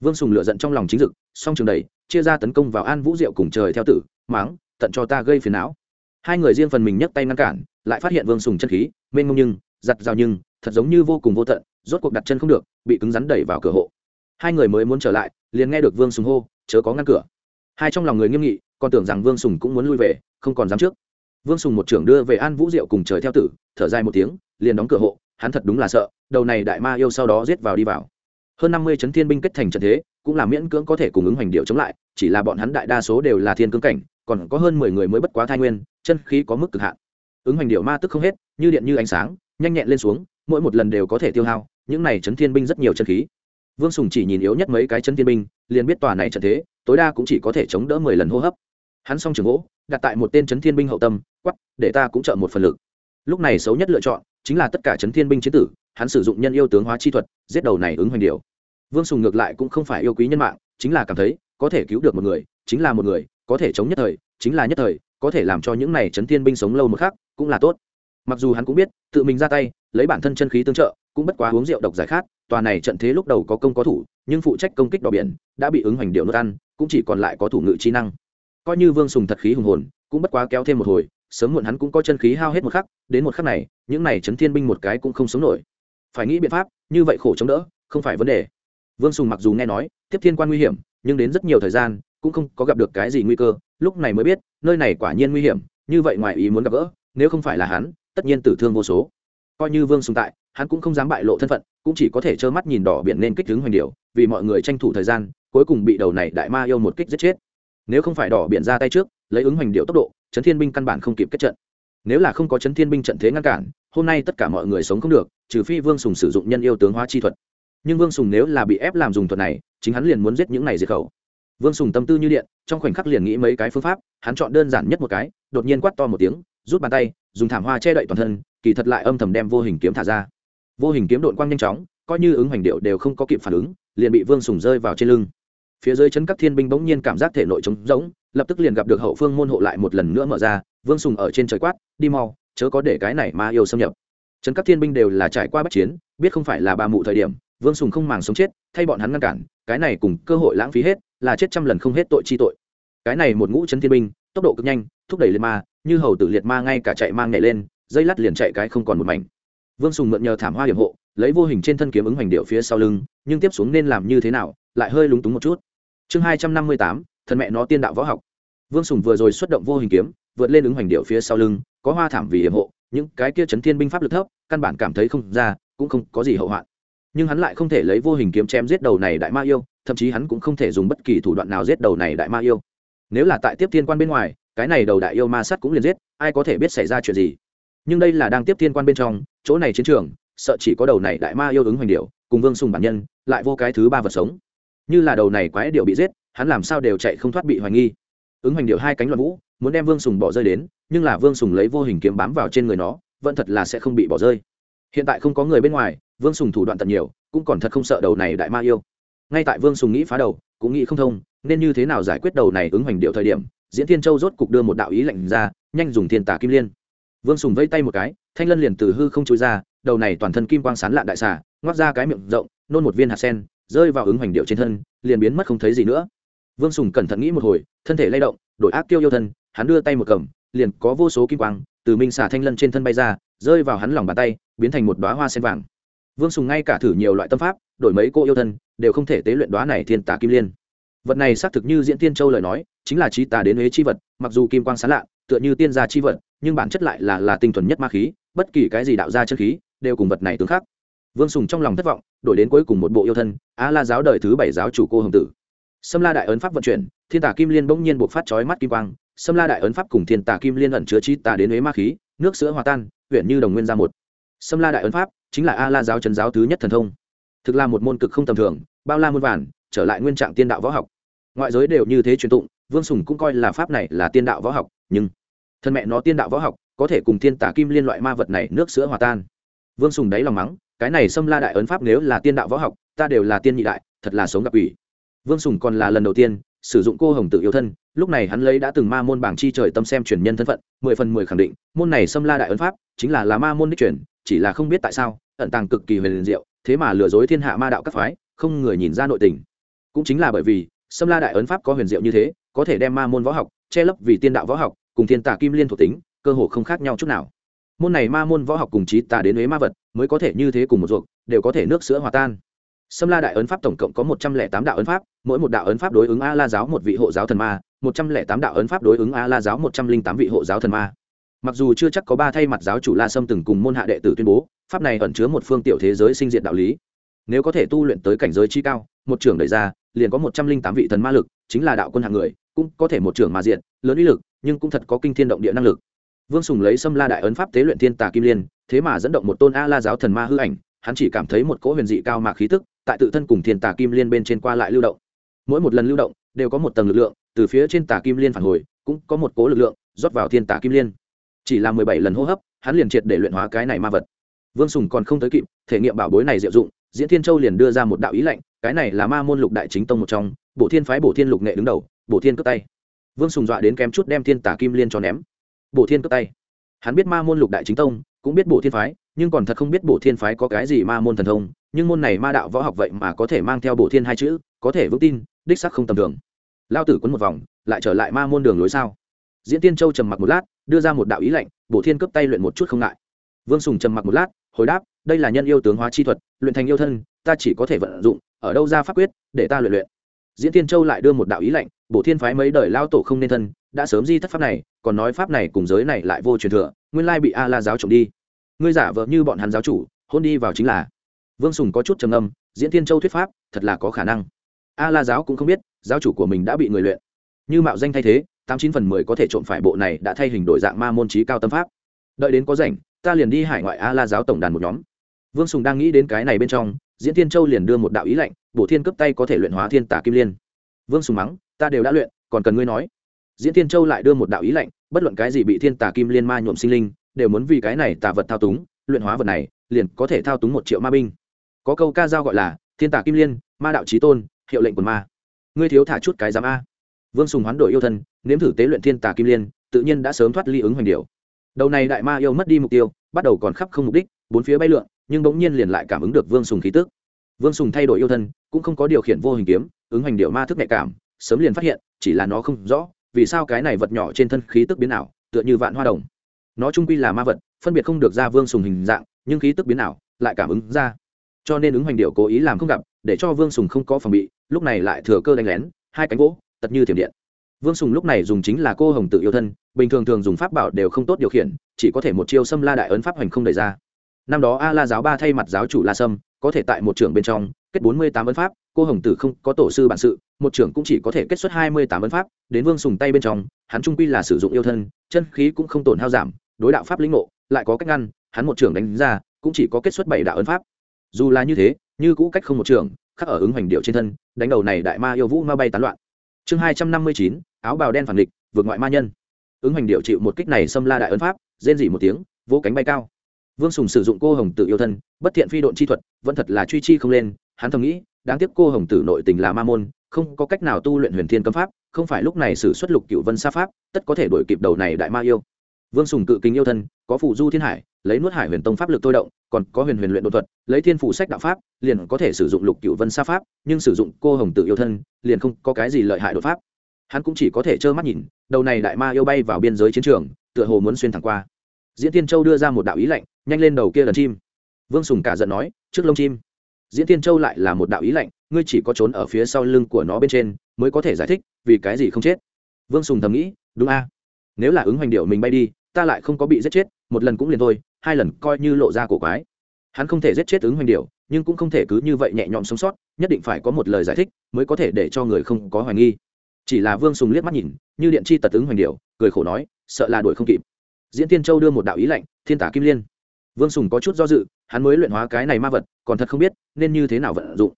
Vương sùng lựa giận trong lòng chính dực song trường đầy chia ra tấn công vào an vũ diệu cùng trời theo tử, mắng, tận cho ta gây phiền não. Hai người riêng phần mình nhấc tay ngăn cản lại phát hiện vương sùng chân khí, mênh mông nhưng, giặt rào nhưng, thật giống như vô cùng vô tận, rốt cuộc đặt chân không được, bị cứng rắn đẩy vào cửa hộ. Hai người mới muốn trở lại, liền nghe được vương sùng hô, chớ có ngăn cửa. Hai trong lòng người nghiêm nghị, còn tưởng rằng vương sùng cũng muốn lui về, không còn dám trước. Vương sùng một trưởng đưa về an vũ diệu cùng trời theo tử, thở dài một tiếng, liền đóng cửa hộ, hắn thật đúng là sợ, đầu này đại ma yêu sau đó giết vào đi vào. Hơn năm mươi chấn thiên binh kết thành trận thế, cũng là miễn cưỡng có thể cùng ứng hoành điệu chống lại, chỉ là bọn hắn đại đa số đều là thiên cương cảnh, còn có hơn mười người mới bất quá thai nguyên, chân khí có mức cực hạn ứng hoành điệu ma tức không hết, như điện như ánh sáng, nhanh nhẹn lên xuống, mỗi một lần đều có thể tiêu hao, những này chấn thiên binh rất nhiều chân khí. Vương sùng chỉ nhìn yếu nhất mấy cái chấn thiên binh, liền biết tòa này trận thế, tối đa cũng chỉ có thể chống đỡ mười lần hô hấp. Hắn xong trường gỗ, đặt tại một tên chấn thiên binh hậu tâm quắp để ta cũng trợ một phần lực. Lúc này xấu nhất lựa chọn, chính là tất cả chấn thiên binh chiến tử, hắn sử dụng nhân yêu tướng hóa chi thuật, giết đầu này ứng hoành điều vương sùng ngược lại cũng không phải yêu quý nhân mạng, chính là cảm thấy, có thể cứu được một người, chính là một người, có thể chống nhất thời, chính là nhất thời có thể làm cho những này chấn thiên binh sống lâu một khác cũng là tốt. Mặc dù hắn cũng biết, tự mình ra tay, lấy bản thân chân khí tương trợ, cũng bất quá uống rượu độc giải khát, tòa này trận thế lúc đầu có công có thủ, nhưng phụ trách công kích đỏ biển, đã bị ứng hoành điệu nước ăn, cũng chỉ còn lại có thủ ngự chi năng. Coi như vương sùng thật khí hùng hồn, cũng bất quá kéo thêm một hồi, sớm muộn hắn cũng có chân khí hao hết một khắc, đến một khắc này, những này chấn thiên binh một cái cũng không sống nổi. Phải nghĩ biện pháp, như vậy khổ chống đỡ, không phải vấn đề. Vương sùng mặc dù nghe nói, tiếp thiên quan nguy hiểm, nhưng đến rất nhiều thời gian cũng không có gặp được cái gì nguy cơ, lúc này mới biết, nơi này quả nhiên nguy hiểm, như vậy ngoài ý muốn gặp gỡ, nếu không phải là hắn, tất nhiên tử thương vô số. Coi như vương sùng tại, hắn cũng không dám bại lộ thân phận, cũng chỉ có thể trơ mắt nhìn đỏ biển nên kích hướng hoành điệu vì mọi người tranh thủ thời gian, cuối cùng bị đầu này đại ma yêu một kích giết chết. Nếu không phải đỏ biển ra tay trước, lấy ứng hoành điệu tốc độ, chấn thiên binh căn bản không kịp kết trận. Nếu là không có chấn thiên binh trận thế ngăn cản, hôm nay tất cả mọi người sống không được, trừ phi vương sùng sử dụng nhân yêu tướng hóa chi thuật. Nhưng vương sùng nếu là bị ép làm dùng thuật này, chính hắn liền muốn giết những này diệt khẩu vương sùng tâm tư như điện, trong khoảnh khắc liền nghĩ mấy cái phương pháp, hắn chọn đơn giản nhất một cái, đột nhiên quát to một tiếng, rút bàn tay, dùng thảm hoa che đậy toàn thân, kỳ thật lại âm thầm đem vô hình kiếm thả ra. Vô hình kiếm đội quang nhanh chóng, coi như ứng hoành điệu đều không có kịp phản ứng, liền bị vương sùng rơi vào trên lưng. Phía dưới chân các thiên binh bỗng nhiên cảm giác thể nội trống rỗng, lập tức liền gặp được hậu phương môn hộ lại một lần nữa mở ra, vương sùng ở trên trời quát, đi mau, chớ có để cái này ma yêu xâm nhập. Trấn các thiên binh đều là trải qua bất chiến, biết không phải là ba mụ thời điểm, vương sùng không màng sống chết, thay bọn hắn ngăn cản, cái này cùng cơ hội lãng phí hết là chết trăm lần không hết tội chi tội. Cái này một ngũ chấn thiên binh, tốc độ cực nhanh, thúc đẩy liệt ma, như hầu tử liệt ma ngay cả chạy mang nhảy lên, dây lát liền chạy cái không còn một mảnh. Vương sùng mượn nhờ thảm hoa hiểm hộ, lấy vô hình trên thân kiếm ứng hoành điệu phía sau lưng, nhưng tiếp xuống nên làm như thế nào, lại hơi lúng túng một chút. Chương hai trăm năm mươi tám, thần mẹ nó tiên đạo võ học. Vương sùng vừa rồi xuất động vô hình kiếm, vượt lên ứng hoành điệu phía sau lưng, có hoa thảm vì hiểm hộ, những cái kia chấn thiên binh pháp lực thấp, căn bản cảm thấy không ra, cũng không có gì hậu hoạn. Nhưng hắn lại không thể lấy vô hình kiếm chém giết đầu này đại ma yêu thậm chí hắn cũng không thể dùng bất kỳ thủ đoạn nào giết đầu này đại ma yêu. Nếu là tại tiếp thiên quan bên ngoài, cái này đầu đại yêu ma sát cũng liền giết, ai có thể biết xảy ra chuyện gì? Nhưng đây là đang tiếp thiên quan bên trong, chỗ này chiến trường, sợ chỉ có đầu này đại ma yêu ứng hoành điệu, cùng vương sùng bản nhân, lại vô cái thứ ba vật sống. Như là đầu này quái điệu bị giết, hắn làm sao đều chạy không thoát bị hoài nghi. Ứng hoành điệu hai cánh loạn vũ, muốn đem vương sùng bỏ rơi đến, nhưng là vương sùng lấy vô hình kiếm bám vào trên người nó, vẫn thật là sẽ không bị bỏ rơi. Hiện tại không có người bên ngoài, vương sùng thủ đoạn tận nhiều, cũng còn thật không sợ đầu này đại ma yêu ngay tại vương sùng nghĩ phá đầu, cũng nghĩ không thông, nên như thế nào giải quyết đầu này ứng hoành điệu thời điểm, diễn thiên châu rốt cục đưa một đạo ý lệnh ra, nhanh dùng thiên tả kim liên. Vương sùng vây tay một cái, thanh lân liền từ hư không trôi ra, đầu này toàn thân kim quang sán lạ đại xà, ngoác ra cái miệng rộng, nôn một viên hạt sen, rơi vào ứng hoành điệu trên thân, liền biến mất không thấy gì nữa. Vương sùng cẩn thận nghĩ một hồi, thân thể lay động, đổi ác tiêu yêu thân, hắn đưa tay một cầm, liền có vô số kim quang từ minh xà thanh lân trên thân bay ra, rơi vào hắn lòng bàn tay, biến thành một đoá hoa sen vàng vương sùng ngay cả thử nhiều loại tâm pháp, đổi mấy cô yêu thân, đều không thể tế luyện đoá này thiên Tà kim liên. Vật này xác thực như diễn tiên châu lời nói, chính là trí tà đến huế chi vật, mặc dù kim quang sán lạ, tựa như tiên gia chi vật, nhưng bản chất lại là là tinh thuần nhất ma khí, bất kỳ cái gì đạo ra chân khí, đều cùng vật này tương khắc. Vương sùng trong lòng thất vọng, đổi đến cuối cùng một bộ yêu thân, á la giáo đời thứ bảy giáo chủ cô hồng tử. Sâm la đại ấn pháp vận chuyển, thiên Tà kim liên bỗng nhiên buộc phát chói mắt kim quang. Sâm la đại ấn pháp cùng thiên Tà kim liên ẩn chứa trí tà đến huế ma khí, nước sữa hòa tan, huyện như đồng nguyên ra một. Sâm la đại ấn pháp chính là a la giáo trần giáo thứ nhất thần thông. Thực là một môn cực không tầm thường, bao la muôn vàn, trở lại nguyên trạng tiên đạo võ học. Ngoại giới đều như thế truyền tụng, vương sùng cũng coi là pháp này là tiên đạo võ học, nhưng thân mẹ nó tiên đạo võ học, có thể cùng thiên tả kim liên loại ma vật này nước sữa hòa tan. Vương sùng đáy lòng mắng, cái này xâm la đại ấn pháp nếu là tiên đạo võ học, ta đều là tiên nhị đại, thật là sống gặp ủy vương sùng còn là lần đầu tiên, sử dụng cô hồng tự yêu thân, lúc này hắn lấy đã từng ma môn bảng chi trời tâm xem truyền nhân thân phận, mười phần mười khẳng định, môn này xâm la đại ấn pháp, chính là là ma môn đích truyền, chỉ là không biết tại sao ẩn tàng cực kỳ huyền diệu thế mà lừa dối thiên hạ ma đạo các phái không người nhìn ra nội tình. Cũng chính là bởi vì xâm la đại ấn pháp có huyền diệu như thế có thể đem ma môn võ học che lấp vì tiên đạo võ học cùng thiên tà kim liên thuộc tính cơ hồ không khác nhau chút nào. Môn này ma môn võ học cùng trí tà đến huế ma vật mới có thể như thế cùng một ruột đều có thể nước sữa hòa tan. Sâm La Đại ấn pháp tổng cộng có một trăm lẻ tám đạo ấn pháp, mỗi một đạo ấn pháp đối ứng A La giáo một vị hộ giáo thần ma, một trăm lẻ tám đạo ấn pháp đối ứng A La giáo một trăm linh tám vị hộ giáo thần ma. Mặc dù chưa chắc có ba thay mặt giáo chủ La Sâm từng cùng môn hạ đệ tử tuyên bố, pháp này ẩn chứa một phương tiểu thế giới sinh diệt đạo lý. Nếu có thể tu luyện tới cảnh giới chi cao, một trưởng đẩy ra, liền có một trăm linh tám vị thần ma lực, chính là đạo quân hạng người, cũng có thể một trưởng mà diện, lớn uy lực, nhưng cũng thật có kinh thiên động địa năng lực. Vương Sùng lấy Sâm La Đại ấn pháp tế luyện thiên tà kim liên, thế mà dẫn động một tôn A La giáo thần ma hư ảnh, hắn chỉ cảm thấy một cỗ huyền dị cao mạc khí tức, tại tự thân cùng thiên tà kim liên bên trên qua lại lưu động mỗi một lần lưu động đều có một tầng lực lượng từ phía trên tà kim liên phản hồi cũng có một cố lực lượng rót vào thiên tà kim liên chỉ là mười bảy lần hô hấp hắn liền triệt để luyện hóa cái này ma vật vương sùng còn không tới kịp, thể nghiệm bảo bối này diệu dụng, diễn thiên châu liền đưa ra một đạo ý lệnh, cái này là ma môn lục đại chính tông một trong bộ thiên phái bổ thiên lục nghệ đứng đầu, bổ thiên cướp tay. Vương sùng dọa đến kém chút đem thiên Tả kim liên cho ném. Bổ thiên cướp tay. Hắn biết ma môn lục đại chính tông, cũng biết bổ thiên phái, nhưng còn thật không biết bổ thiên phái có cái gì ma môn thần thông, nhưng môn này ma đạo võ học vậy mà có thể mang theo bổ thiên hai chữ, có thể vững tin, đích sắc không tầm thường. Lao tử quấn một vòng, lại trở lại ma môn đường lối sao? Diễn tiên châu trầm mặc một lát, đưa ra một đạo ý lệnh, bổ thiên cấp tay luyện một chút không ngại. Vương sùng trầm mặc một lát hồi đáp, đây là nhân yêu tướng hóa chi thuật, luyện thành yêu thân, ta chỉ có thể vận dụng, ở đâu ra pháp quyết, để ta luyện luyện. Diễn tiên châu lại đưa một đạo ý lệnh bổ thiên phái mấy đời lao tổ không nên thân, đã sớm di thất pháp này, còn nói pháp này cùng giới này lại vô truyền thừa, nguyên lai bị a la giáo trộm đi. Ngươi giả vợ như bọn hắn giáo chủ, hôn đi vào chính là. Vương sùng có chút trầm âm diễn tiên châu thuyết pháp, thật là có khả năng. A la giáo cũng không biết, giáo chủ của mình đã bị người luyện. Như mạo danh thay thế, tám chín phần mười có thể trộm phải bộ này đã thay hình đổi dạng ma môn trí cao tâm pháp. Đợi đến có rảnh ta liền đi hải ngoại a la giáo tổng đàn một nhóm. Vương sùng đang nghĩ đến cái này bên trong, diễn tiên châu liền đưa một đạo ý lệnh bổ thiên cấp tay có thể luyện hóa thiên tả kim liên. Vương sùng mắng, ta đều đã luyện, còn cần ngươi nói. Diễn tiên châu lại đưa một đạo ý lệnh bất luận cái gì bị thiên tả kim liên ma nhuộm sinh linh, đều muốn vì cái này tả vật thao túng, luyện hóa vật này, liền có thể thao túng một triệu ma binh. Có câu ca dao gọi là, thiên tả kim liên, ma đạo trí tôn, hiệu lệnh quần ma. Ngươi thiếu thả chút cái giám a. Vương sùng hoán đổi yêu thân, nếm thử tế luyện thiên tả kim liên, tự nhiên đã sớm thoát ly ứng hoành điệu đầu này đại ma yêu mất đi mục tiêu, bắt đầu còn khắp không mục đích, bốn phía bay lượn, nhưng bỗng nhiên liền lại cảm ứng được vương sùng khí tức. Vương sùng thay đổi yêu thân, cũng không có điều khiển vô hình kiếm, ứng hành điệu ma thức nhạy cảm, sớm liền phát hiện, chỉ là nó không rõ, vì sao cái này vật nhỏ trên thân khí tức biến ảo, tựa như vạn hoa đồng. Nó trung quy là ma vật, phân biệt không được ra vương sùng hình dạng, nhưng khí tức biến ảo, lại cảm ứng ra. Cho nên ứng hành điệu cố ý làm không gặp, để cho vương sùng không có phòng bị, lúc này lại thừa cơ đánh lén, hai cánh gỗ tật như thiểm điện vương sùng lúc này dùng chính là cô hồng tự yêu thân, bình thường thường dùng pháp bảo đều không tốt điều khiển, chỉ có thể một chiêu xâm la đại ấn pháp hành không đẩy ra. Năm đó a la giáo ba thay mặt giáo chủ la sâm, có thể tại một trường bên trong, kết bốn mươi tám ấn pháp, cô hồng tử không có tổ sư bản sự, một trưởng cũng chỉ có thể kết xuất hai mươi tám ấn pháp, đến vương sùng tay bên trong, hắn trung quy là sử dụng yêu thân, chân khí cũng không tổn hao giảm, đối đạo pháp lĩnh ngộ, lại có cách ngăn, hắn một trưởng đánh ra, cũng chỉ có kết xuất bảy đạo ấn pháp. Dù là như thế, như cũ cách không một trường khắc ở ứng hoành điệu trên thân, đánh đầu này đại ma yêu vũ ma bay tán loạn. Chương hai trăm năm mươi chín áo bào đen phản địch vượt ngoại ma nhân. Ứng hoành điệu chịu một kích này xâm la đại ấn pháp, rên dỉ một tiếng, vỗ cánh bay cao. Vương sùng sử dụng cô hồng tử yêu thân, bất thiện phi độn chi thuật, vẫn thật là truy chi không lên, hắn thầm nghĩ, đáng tiếc cô hồng tử nội tình là ma môn, không có cách nào tu luyện huyền thiên cấm pháp, không phải lúc này sử xuất lục cựu vân sa pháp, tất có thể đổi kịp đầu này đại ma yêu. Vương sùng cự kính yêu thân, có phụ du thiên hải, lấy nuốt hải huyền tông pháp lực thôi động, còn có huyền huyền luyện đột thuật, lấy thiên phụ sách đạo pháp, liền có thể sử dụng lục cựu vân sa pháp, nhưng sử dụng cô hồng tử yêu thân, liền không có cái gì lợi hại đột pháp hắn cũng chỉ có thể trơ mắt nhìn, đầu này đại ma yêu bay vào biên giới chiến trường, tựa hồ muốn xuyên thẳng qua. Diễn tiên châu đưa ra một đạo ý lạnh, nhanh lên đầu kia lần chim. Vương sùng cả giận nói, trước lông chim. Diễn tiên châu lại là một đạo ý lạnh, ngươi chỉ có trốn ở phía sau lưng của nó bên trên, mới có thể giải thích, vì cái gì không chết. Vương sùng thầm nghĩ, đúng a. Nếu là ứng hoành điệu mình bay đi, ta lại không có bị giết chết, một lần cũng liền thôi, hai lần coi như lộ ra cổ quái. Hắn không thể giết chết ứng hoành điệu, nhưng cũng không thể cứ như vậy nhẹ nhõm sống sót, nhất định phải có một lời giải thích, mới có thể để cho người không có hoài nghi chỉ là vương sùng liếc mắt nhìn, như điện chi tật ứng hoành điệu, cười khổ nói, sợ là đuổi không kịp. Diễn tiên châu đưa một đạo ý lạnh, thiên tả kim liên. Vương sùng có chút do dự, hắn mới luyện hóa cái này ma vật, còn thật không biết, nên như thế nào vận dụng.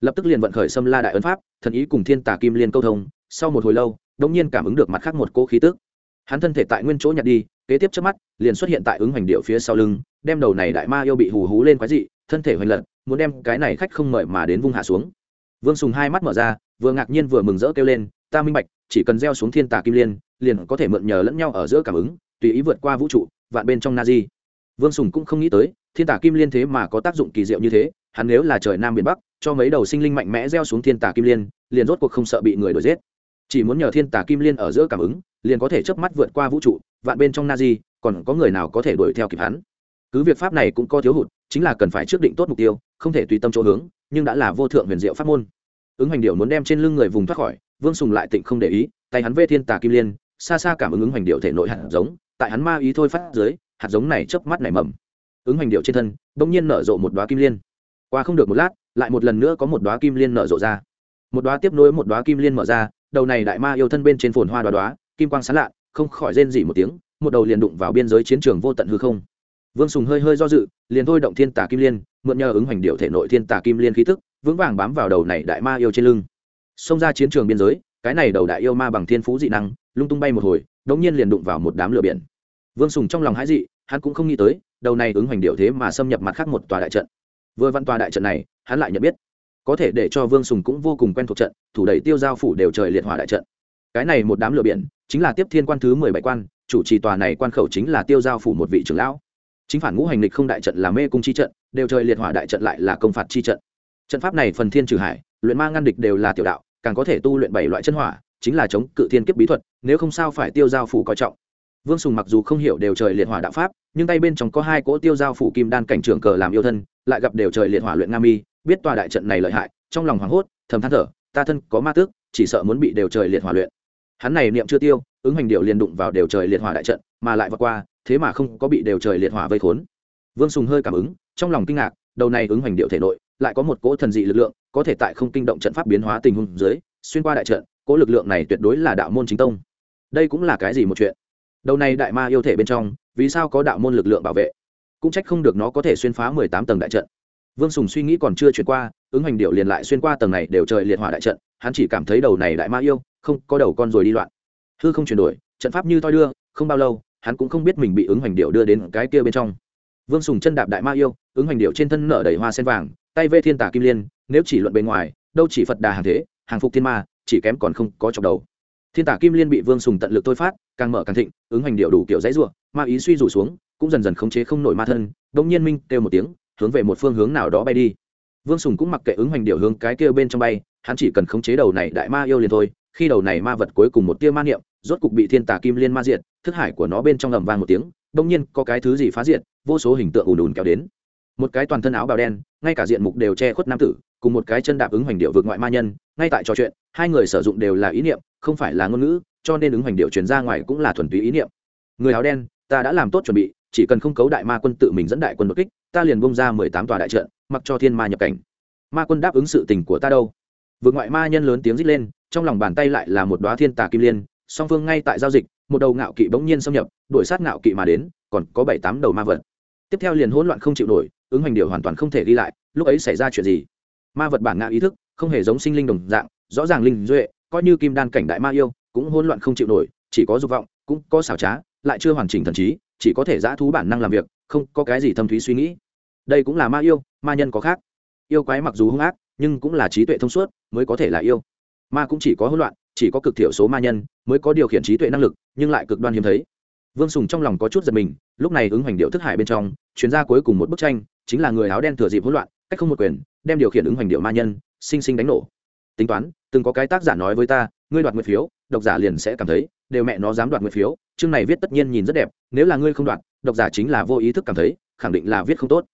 Lập tức liền vận khởi xâm la đại ấn pháp, thần ý cùng thiên tả kim liên câu thông, sau một hồi lâu đông nhiên cảm ứng được mặt khác một cỗ khí tức. Hắn thân thể tại nguyên chỗ nhặt đi, kế tiếp trước mắt, liền xuất hiện tại ứng hoành điệu phía sau lưng, đem đầu này đại ma yêu bị hù hú lên quái dị, thân thể hoành lật, muốn đem cái này khách không mời mà đến vung hạ xuống. Vương sùng hai mắt mở ra vừa ngạc nhiên vừa mừng rỡ kêu lên, ta minh bạch, chỉ cần gieo xuống thiên tà kim liên, liền có thể mượn nhờ lẫn nhau ở giữa cảm ứng, tùy ý vượt qua vũ trụ, vạn bên trong na di vương sùng cũng không nghĩ tới, thiên tà kim liên thế mà có tác dụng kỳ diệu như thế, hắn nếu là trời nam biển bắc, cho mấy đầu sinh linh mạnh mẽ gieo xuống thiên tà kim liên, liền rốt cuộc không sợ bị người đuổi giết. Chỉ muốn nhờ thiên tà kim liên ở giữa cảm ứng, liền có thể chớp mắt vượt qua vũ trụ, vạn bên trong na di còn có người nào có thể đuổi theo kịp hắn? Cứ việc pháp này cũng có thiếu hụt, chính là cần phải trước định tốt mục tiêu, không thể tùy tâm chỗ hướng, nhưng đã là vô thượng huyền diệu pháp môn ứng hoành điệu muốn đem trên lưng người vùng thoát khỏi, vương sùng lại tịnh không để ý, tay hắn vê thiên tà kim liên, xa xa cảm ứng ứng hoành điệu thể nội hạt giống, tại hắn ma ý thôi phát dưới, hạt giống này chớp mắt nảy mầm. Ứng hoành điệu trên thân bỗng nhiên nở rộ một đoá kim liên. Qua không được một lát, lại một lần nữa có một đoá kim liên nở rộ ra. Một đoá tiếp nối một đoá kim liên mở ra, đầu này đại ma yêu thân bên trên phồn hoa đoá đoá kim quang sán lạ, không khỏi rên dỉ một tiếng, một đầu liền đụng vào biên giới chiến trường vô tận hư không. Vương sùng hơi hơi do dự, liền thôi động thiên tà kim liên, mượn nhờ ứng hoành điệu thể nội thiên tà kim liên khí tức vững vàng bám vào đầu này đại ma yêu trên lưng. Xông ra chiến trường biên giới, cái này đầu đại yêu ma bằng thiên phú dị năng, lung tung bay một hồi đống nhiên liền đụng vào một đám lửa biển. Vương sùng trong lòng hãi dị, hắn cũng không nghĩ tới, đầu này ứng hoành điệu thế mà xâm nhập mặt khác một tòa đại trận. Vừa văn tòa đại trận này, hắn lại nhận biết. Có thể để cho vương sùng cũng vô cùng quen thuộc trận, thủ đẩy tiêu giao phủ đều trời liệt hỏa đại trận. Cái này một đám lửa biển, chính là tiếp thiên quan thứ mười bảy quan, chủ trì tòa này quan khẩu chính là tiêu giao phủ một vị trưởng lão. Chính phản ngũ hành lịch không đại trận là mê cung chi trận, đều trời liệt hỏa đại trận lại là công phạt chi trận trận pháp này phần thiên trừ hải, luyện ma ngăn địch đều là tiểu đạo, càng có thể tu luyện bảy loại chân hỏa, chính là chống cự thiên kiếp bí thuật, nếu không sao phải tiêu giao phủ coi trọng. Vương sùng mặc dù không hiểu đều trời liệt hỏa đạo pháp, nhưng tay bên trong có hai cỗ tiêu giao phủ kim đan cảnh trưởng cờ làm yêu thân, lại gặp đều trời liệt hỏa luyện nga mi, biết tòa đại trận này lợi hại, trong lòng hoảng hốt, thầm than thở, ta thân có ma tước, chỉ sợ muốn bị đều trời liệt hỏa luyện. Hắn này niệm chưa tiêu, ứng hành điệu liền đụng vào đều trời liệt hỏa đại trận, mà lại vượt qua, thế mà không có bị đều trời liệt hỏa vây khốn. Vương sùng hơi cảm ứng, trong lòng kinh ngạc, đầu này ứng hành điệu thể nội lại có một cỗ thần dị lực lượng, có thể tại không kinh động trận pháp biến hóa tình huống dưới, xuyên qua đại trận, cỗ lực lượng này tuyệt đối là đạo môn chính tông. Đây cũng là cái gì một chuyện? Đầu này đại ma yêu thể bên trong, vì sao có đạo môn lực lượng bảo vệ? Cũng trách không được nó có thể xuyên phá mười tám tầng đại trận. Vương sùng suy nghĩ còn chưa chuyển qua, ứng hành điệu liền lại xuyên qua tầng này đều trời liệt hỏa đại trận, hắn chỉ cảm thấy đầu này đại ma yêu, không, có đầu con rồi đi loạn. Hư không chuyển đổi, trận pháp như toi đưa, không bao lâu, hắn cũng không biết mình bị ứng hành điệu đưa đến cái kia bên trong. Vương sùng chân đạp đại ma yêu, ứng hành điệu trên thân nở đầy hoa sen vàng tay vê thiên tả kim liên, nếu chỉ luận bề ngoài, đâu chỉ phật đà hàng thế, hàng phục thiên ma, chỉ kém còn không có chọc đầu. Thiên tả kim liên bị vương sùng tận lực thôi phát, càng mở càng thịnh, ứng hành điệu đủ kiểu dãy ruộng ma ý suy rủ xuống, cũng dần dần khống chế không nổi ma thân đông nhiên minh kêu một tiếng, hướng về một phương hướng nào đó bay đi. Vương sùng cũng mặc kệ ứng hành điệu hướng cái kêu bên trong bay, hắn chỉ cần khống chế đầu này đại ma yêu liền thôi, khi đầu này ma vật cuối cùng một tia ma niệm, rốt cục bị thiên tà kim liên ma diệt, thức hải của nó bên trong ầm vang một tiếng đông nhiên có cái thứ gì phá diệt, vô số hình tượng ùn ùn kéo đến một cái toàn thân áo bào đen, ngay cả diện mục đều che khuất nam tử, cùng một cái chân đạp ứng hoành điệu vượt ngoại ma nhân, ngay tại trò chuyện, hai người sử dụng đều là ý niệm, không phải là ngôn ngữ, cho nên ứng hoành điệu truyền ra ngoài cũng là thuần túy ý niệm. Người áo đen, ta đã làm tốt chuẩn bị, chỉ cần không cấu đại ma quân tự mình dẫn đại quân đột kích, ta liền bông ra mười tám tòa đại trận, mặc cho thiên ma nhập cảnh. Ma quân đáp ứng sự tình của ta đâu? Vượt ngoại ma nhân lớn tiếng rít lên, trong lòng bàn tay lại là một đoá thiên tà kim liên, song phương ngay tại giao dịch, một đầu ngạo kỵ bỗng nhiên xâm nhập, đuổi sát ngạo kỵ mà đến, còn có bảy tám đầu ma vật. Tiếp theo liền hỗn loạn không chịu nổi ứng hành điều hoàn toàn không thể đi lại, lúc ấy xảy ra chuyện gì? Ma vật bản ngã ý thức, không hề giống sinh linh đồng dạng, rõ ràng linh duệ, coi như kim đan cảnh đại ma yêu, cũng hỗn loạn không chịu nổi, chỉ có dục vọng, cũng có xảo trá, lại chưa hoàn chỉnh thần trí, chỉ có thể giã thú bản năng làm việc, không có cái gì thâm thúy suy nghĩ. Đây cũng là ma yêu, ma nhân có khác. Yêu quái mặc dù hung ác, nhưng cũng là trí tuệ thông suốt, mới có thể là yêu. Ma cũng chỉ có hỗn loạn, chỉ có cực thiểu số ma nhân, mới có điều khiển trí tuệ năng lực, nhưng lại cực đoan hiếm thấy vương sùng trong lòng có chút giật mình, lúc này ứng hoành điệu thức hải bên trong chuyến ra cuối cùng một bức tranh, chính là người áo đen thừa dịp hỗn loạn, cách không một quyền, đem điều khiển ứng hoành điệu ma nhân, sinh sinh đánh nổ. Tính toán, từng có cái tác giả nói với ta, ngươi đoạt nguyệt phiếu, độc giả liền sẽ cảm thấy, đều mẹ nó dám đoạt nguyệt phiếu, chương này viết tất nhiên nhìn rất đẹp, nếu là ngươi không đoạt, độc giả chính là vô ý thức cảm thấy, khẳng định là viết không tốt.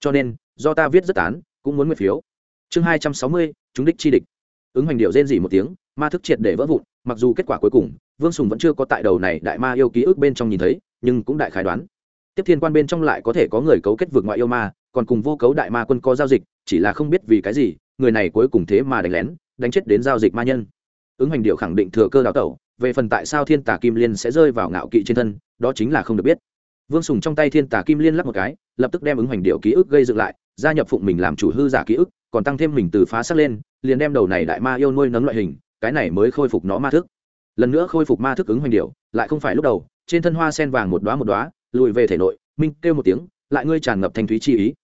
Cho nên, do ta viết rất tán, cũng muốn nguyệt phiếu. Chương hai trăm sáu mươi, chúng đích chi địch. Ứng hoành điệu rên dỉ một tiếng ma thức triệt để vỡ vụn, mặc dù kết quả cuối cùng, vương sùng vẫn chưa có tại đầu này đại ma yêu ký ức bên trong nhìn thấy, nhưng cũng đại khái đoán. Tiếp thiên quan bên trong lại có thể có người cấu kết vượt ngoại yêu ma, còn cùng vô cấu đại ma quân có giao dịch, chỉ là không biết vì cái gì, người này cuối cùng thế mà đánh lén, đánh chết đến giao dịch ma nhân. Ứng hành điệu khẳng định thừa cơ đào tẩu, về phần tại sao thiên tà kim liên sẽ rơi vào ngạo kỵ trên thân, đó chính là không được biết. Vương sùng trong tay thiên tà kim liên lắp một cái, lập tức đem ứng hành điệu ký ức gây dựng lại, gia nhập phụng mình làm chủ hư giả ký ức, còn tăng thêm mình từ phá sắc lên, liền đem đầu này đại ma yêu nuôi nấng loại hình cái này mới khôi phục nó ma thức. Lần nữa khôi phục ma thức ứng hoành điệu lại không phải lúc đầu, trên thân hoa sen vàng một đoá một đoá lùi về thể nội, minh kêu một tiếng, lại ngươi tràn ngập thanh thúy chi ý.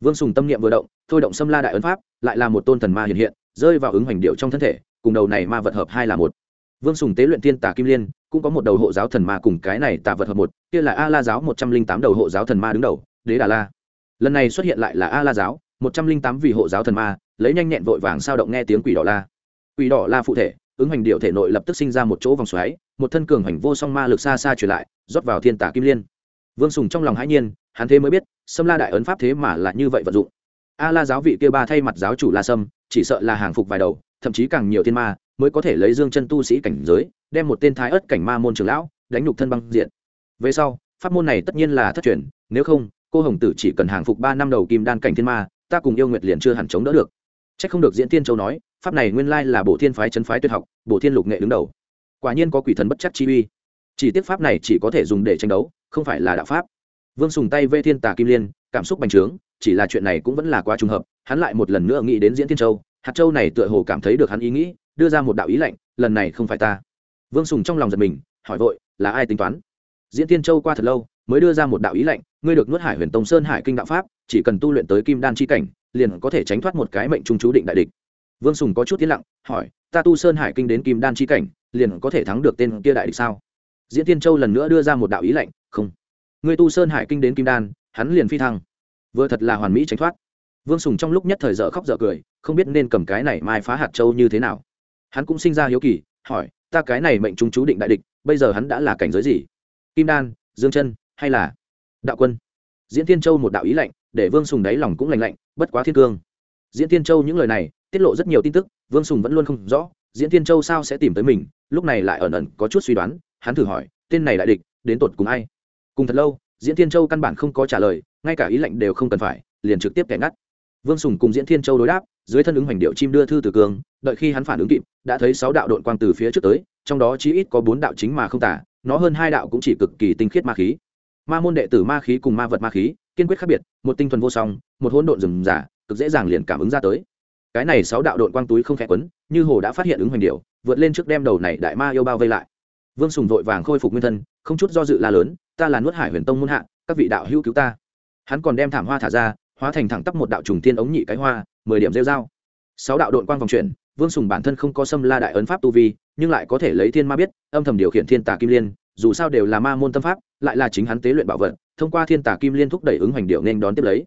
Vương sùng tâm niệm vừa động, thôi động xâm la đại ấn pháp, lại là một tôn thần ma hiện hiện, rơi vào ứng hoành điệu trong thân thể, cùng đầu này ma vật hợp hai là một. Vương sùng tế luyện tiên tà kim liên, cũng có một đầu hộ giáo thần ma cùng cái này tà vật hợp một, kia là a la giáo một trăm linh tám đầu hộ giáo thần ma đứng đầu, đế đà la. Lần này xuất hiện lại là a la giáo một trăm linh tám vị hộ giáo thần ma, lấy nhanh nhẹn vội vàng sao động nghe tiếng quỷ đỏ la quỷ đỏ la phụ thể, ứng hành điệu thể nội lập tức sinh ra một chỗ vòng xoáy, một thân cường hành vô song ma lực xa xa truyền lại, rót vào thiên tả kim liên. Vương sùng trong lòng hãi nhiên, hắn thế mới biết, sâm la đại ấn pháp thế mà lại như vậy vận dụng. A la giáo vị kia ba thay mặt giáo chủ la sâm, chỉ sợ là hàng phục vài đầu, thậm chí càng nhiều thiên ma, mới có thể lấy dương chân tu sĩ cảnh giới, đem một tên thái ớt cảnh ma môn trường lão đánh nhục thân băng diện. Về sau, pháp môn này tất nhiên là thất truyền, nếu không, cô hồng tử chỉ cần hàng phục ba năm đầu kim đan cảnh thiên ma, ta cùng yêu nguyệt liền chưa hẳn chống đỡ được. C h ắ c không được diễn tiên châu nói pháp này nguyên lai là bộ thiên phái chấn phái tuyệt học bộ thiên lục nghệ đứng đầu. Quả nhiên có quỷ thần bất chắc chi uy. Chỉ tiếc pháp này chỉ có thể dùng để tranh đấu, không phải là đạo pháp. Vương sùng tay vê thiên tà kim liên, cảm xúc bành trướng, chỉ là chuyện này cũng vẫn là quá trùng hợp, hắn lại một lần nữa nghĩ đến diễn Thiên châu, hạt châu này tựa hồ cảm thấy được hắn ý nghĩ, đưa ra một đạo ý lệnh lần này không phải ta. Vương sùng trong lòng giật mình, hỏi vội, là ai tính toán? Diễn Thiên châu qua thật lâu, mới đưa ra một đạo ý lệnh ngươi được nuốt hải huyền tông sơn hải kinh đạo pháp, chỉ cần tu luyện tới kim đan chi cảnh, liền có thể tránh thoát một cái mệnh trung chú định đại địch vương sùng có chút tiến lặng, hỏi, ta tu sơn hải kinh đến kim đan chi cảnh, liền có thể thắng được tên kia đại địch sao? Diễn tiên châu lần nữa đưa ra một đạo ý lệnh, không. Người tu sơn hải kinh đến kim đan, hắn liền phi thăng. Vừa thật là hoàn mỹ tránh thoát. Vương sùng trong lúc nhất thời dở khóc dở cười, không biết nên cầm cái này mai phá hạt châu như thế nào. Hắn cũng sinh ra hiếu kỳ, hỏi, ta cái này mệnh trung chú định đại địch, bây giờ hắn đã là cảnh giới gì? Kim đan, dương chân, hay là đạo quân? Diễn tiên châu một đạo ý lạnh để vương sùng đáy lòng cũng lành lạnh, bất quá thiên cương diễn tiên châu những lời này, tiết lộ rất nhiều tin tức, vương sùng vẫn luôn không rõ, diễn tiên châu sao sẽ tìm tới mình, lúc này lại ẩn ẩn có chút suy đoán, hắn thử hỏi, tên này đại địch, đến tột cùng ai? Cùng thật lâu, diễn tiên châu căn bản không có trả lời, ngay cả ý lệnh đều không cần phải, liền trực tiếp kẻ ngắt. Vương sùng cùng diễn thiên châu đối đáp, dưới thân ứng hoành điệu chim đưa thư từ cường, đợi khi hắn phản ứng kịp, đã thấy sáu đạo đội quang từ phía trước tới, trong đó chí ít có bốn đạo chính mà không tả, nó hơn hai đạo cũng chỉ cực kỳ tinh khiết ma khí. Ma môn đệ tử ma khí cùng ma vật ma khí, kiên quyết khác biệt, một tinh thuần vô song, một hỗn độn rừng giả cực dễ dàng liền cảm ứng ra tới. Cái này sáu đạo đội quang túi không khẽ quấn, như hồ đã phát hiện ứng hoành điệu vượt lên trước đem đầu này đại ma yêu bao vây lại. Vương sùng vội vàng khôi phục nguyên thân, không chút do dự la lớn, ta là nuốt hải huyền tông muôn hạ, các vị đạo hữu cứu ta. Hắn còn đem thảm hoa thả ra, hóa thành thẳng tắp một đạo trùng thiên ống nhị cái hoa, mười điểm rêu dao. Sáu đạo đội quang vòng chuyển, vương sùng bản thân không có xâm la đại ấn pháp tu vi, nhưng lại có thể lấy thiên ma biết, âm thầm điều khiển thiên tà kim liên, dù sao đều là ma môn tâm pháp, lại là chính hắn tế luyện bảo vật, thông qua thiên tà kim liên thúc đẩy ứng hoành điệu nên đón tiếp lấy.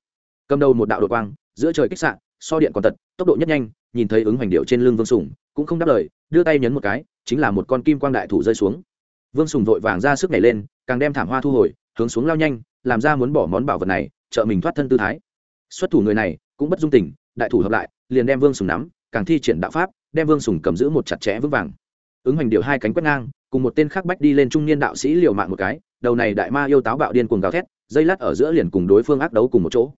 Cầm đầu một đạo đội quang giữa trời kích sạn so điện còn tật, tốc độ nhất nhanh, nhìn thấy ứng hoành điệu trên lưng vương sùng, cũng không đáp lời, đưa tay nhấn một cái, chính là một con kim quang đại thủ rơi xuống. Vương sùng vội vàng ra sức nhảy lên, càng đem thảm hoa thu hồi, hướng xuống lao nhanh, làm ra muốn bỏ món bảo vật này, trợ mình thoát thân tư thái. Xuất thủ người này, cũng bất dung tình, đại thủ hợp lại, liền đem vương sùng nắm, càng thi triển đạo pháp, đem vương sùng cầm giữ một chặt chẽ vững vàng. Ứng hoành điệu hai cánh quét ngang, cùng một tên khác bách đi lên trung niên đạo sĩ liều mạng một cái, đầu này đại ma yêu táo bạo điên cuồng gào thét, dây lát ở giữa liền cùng đối phương ác đấu cùng một chỗ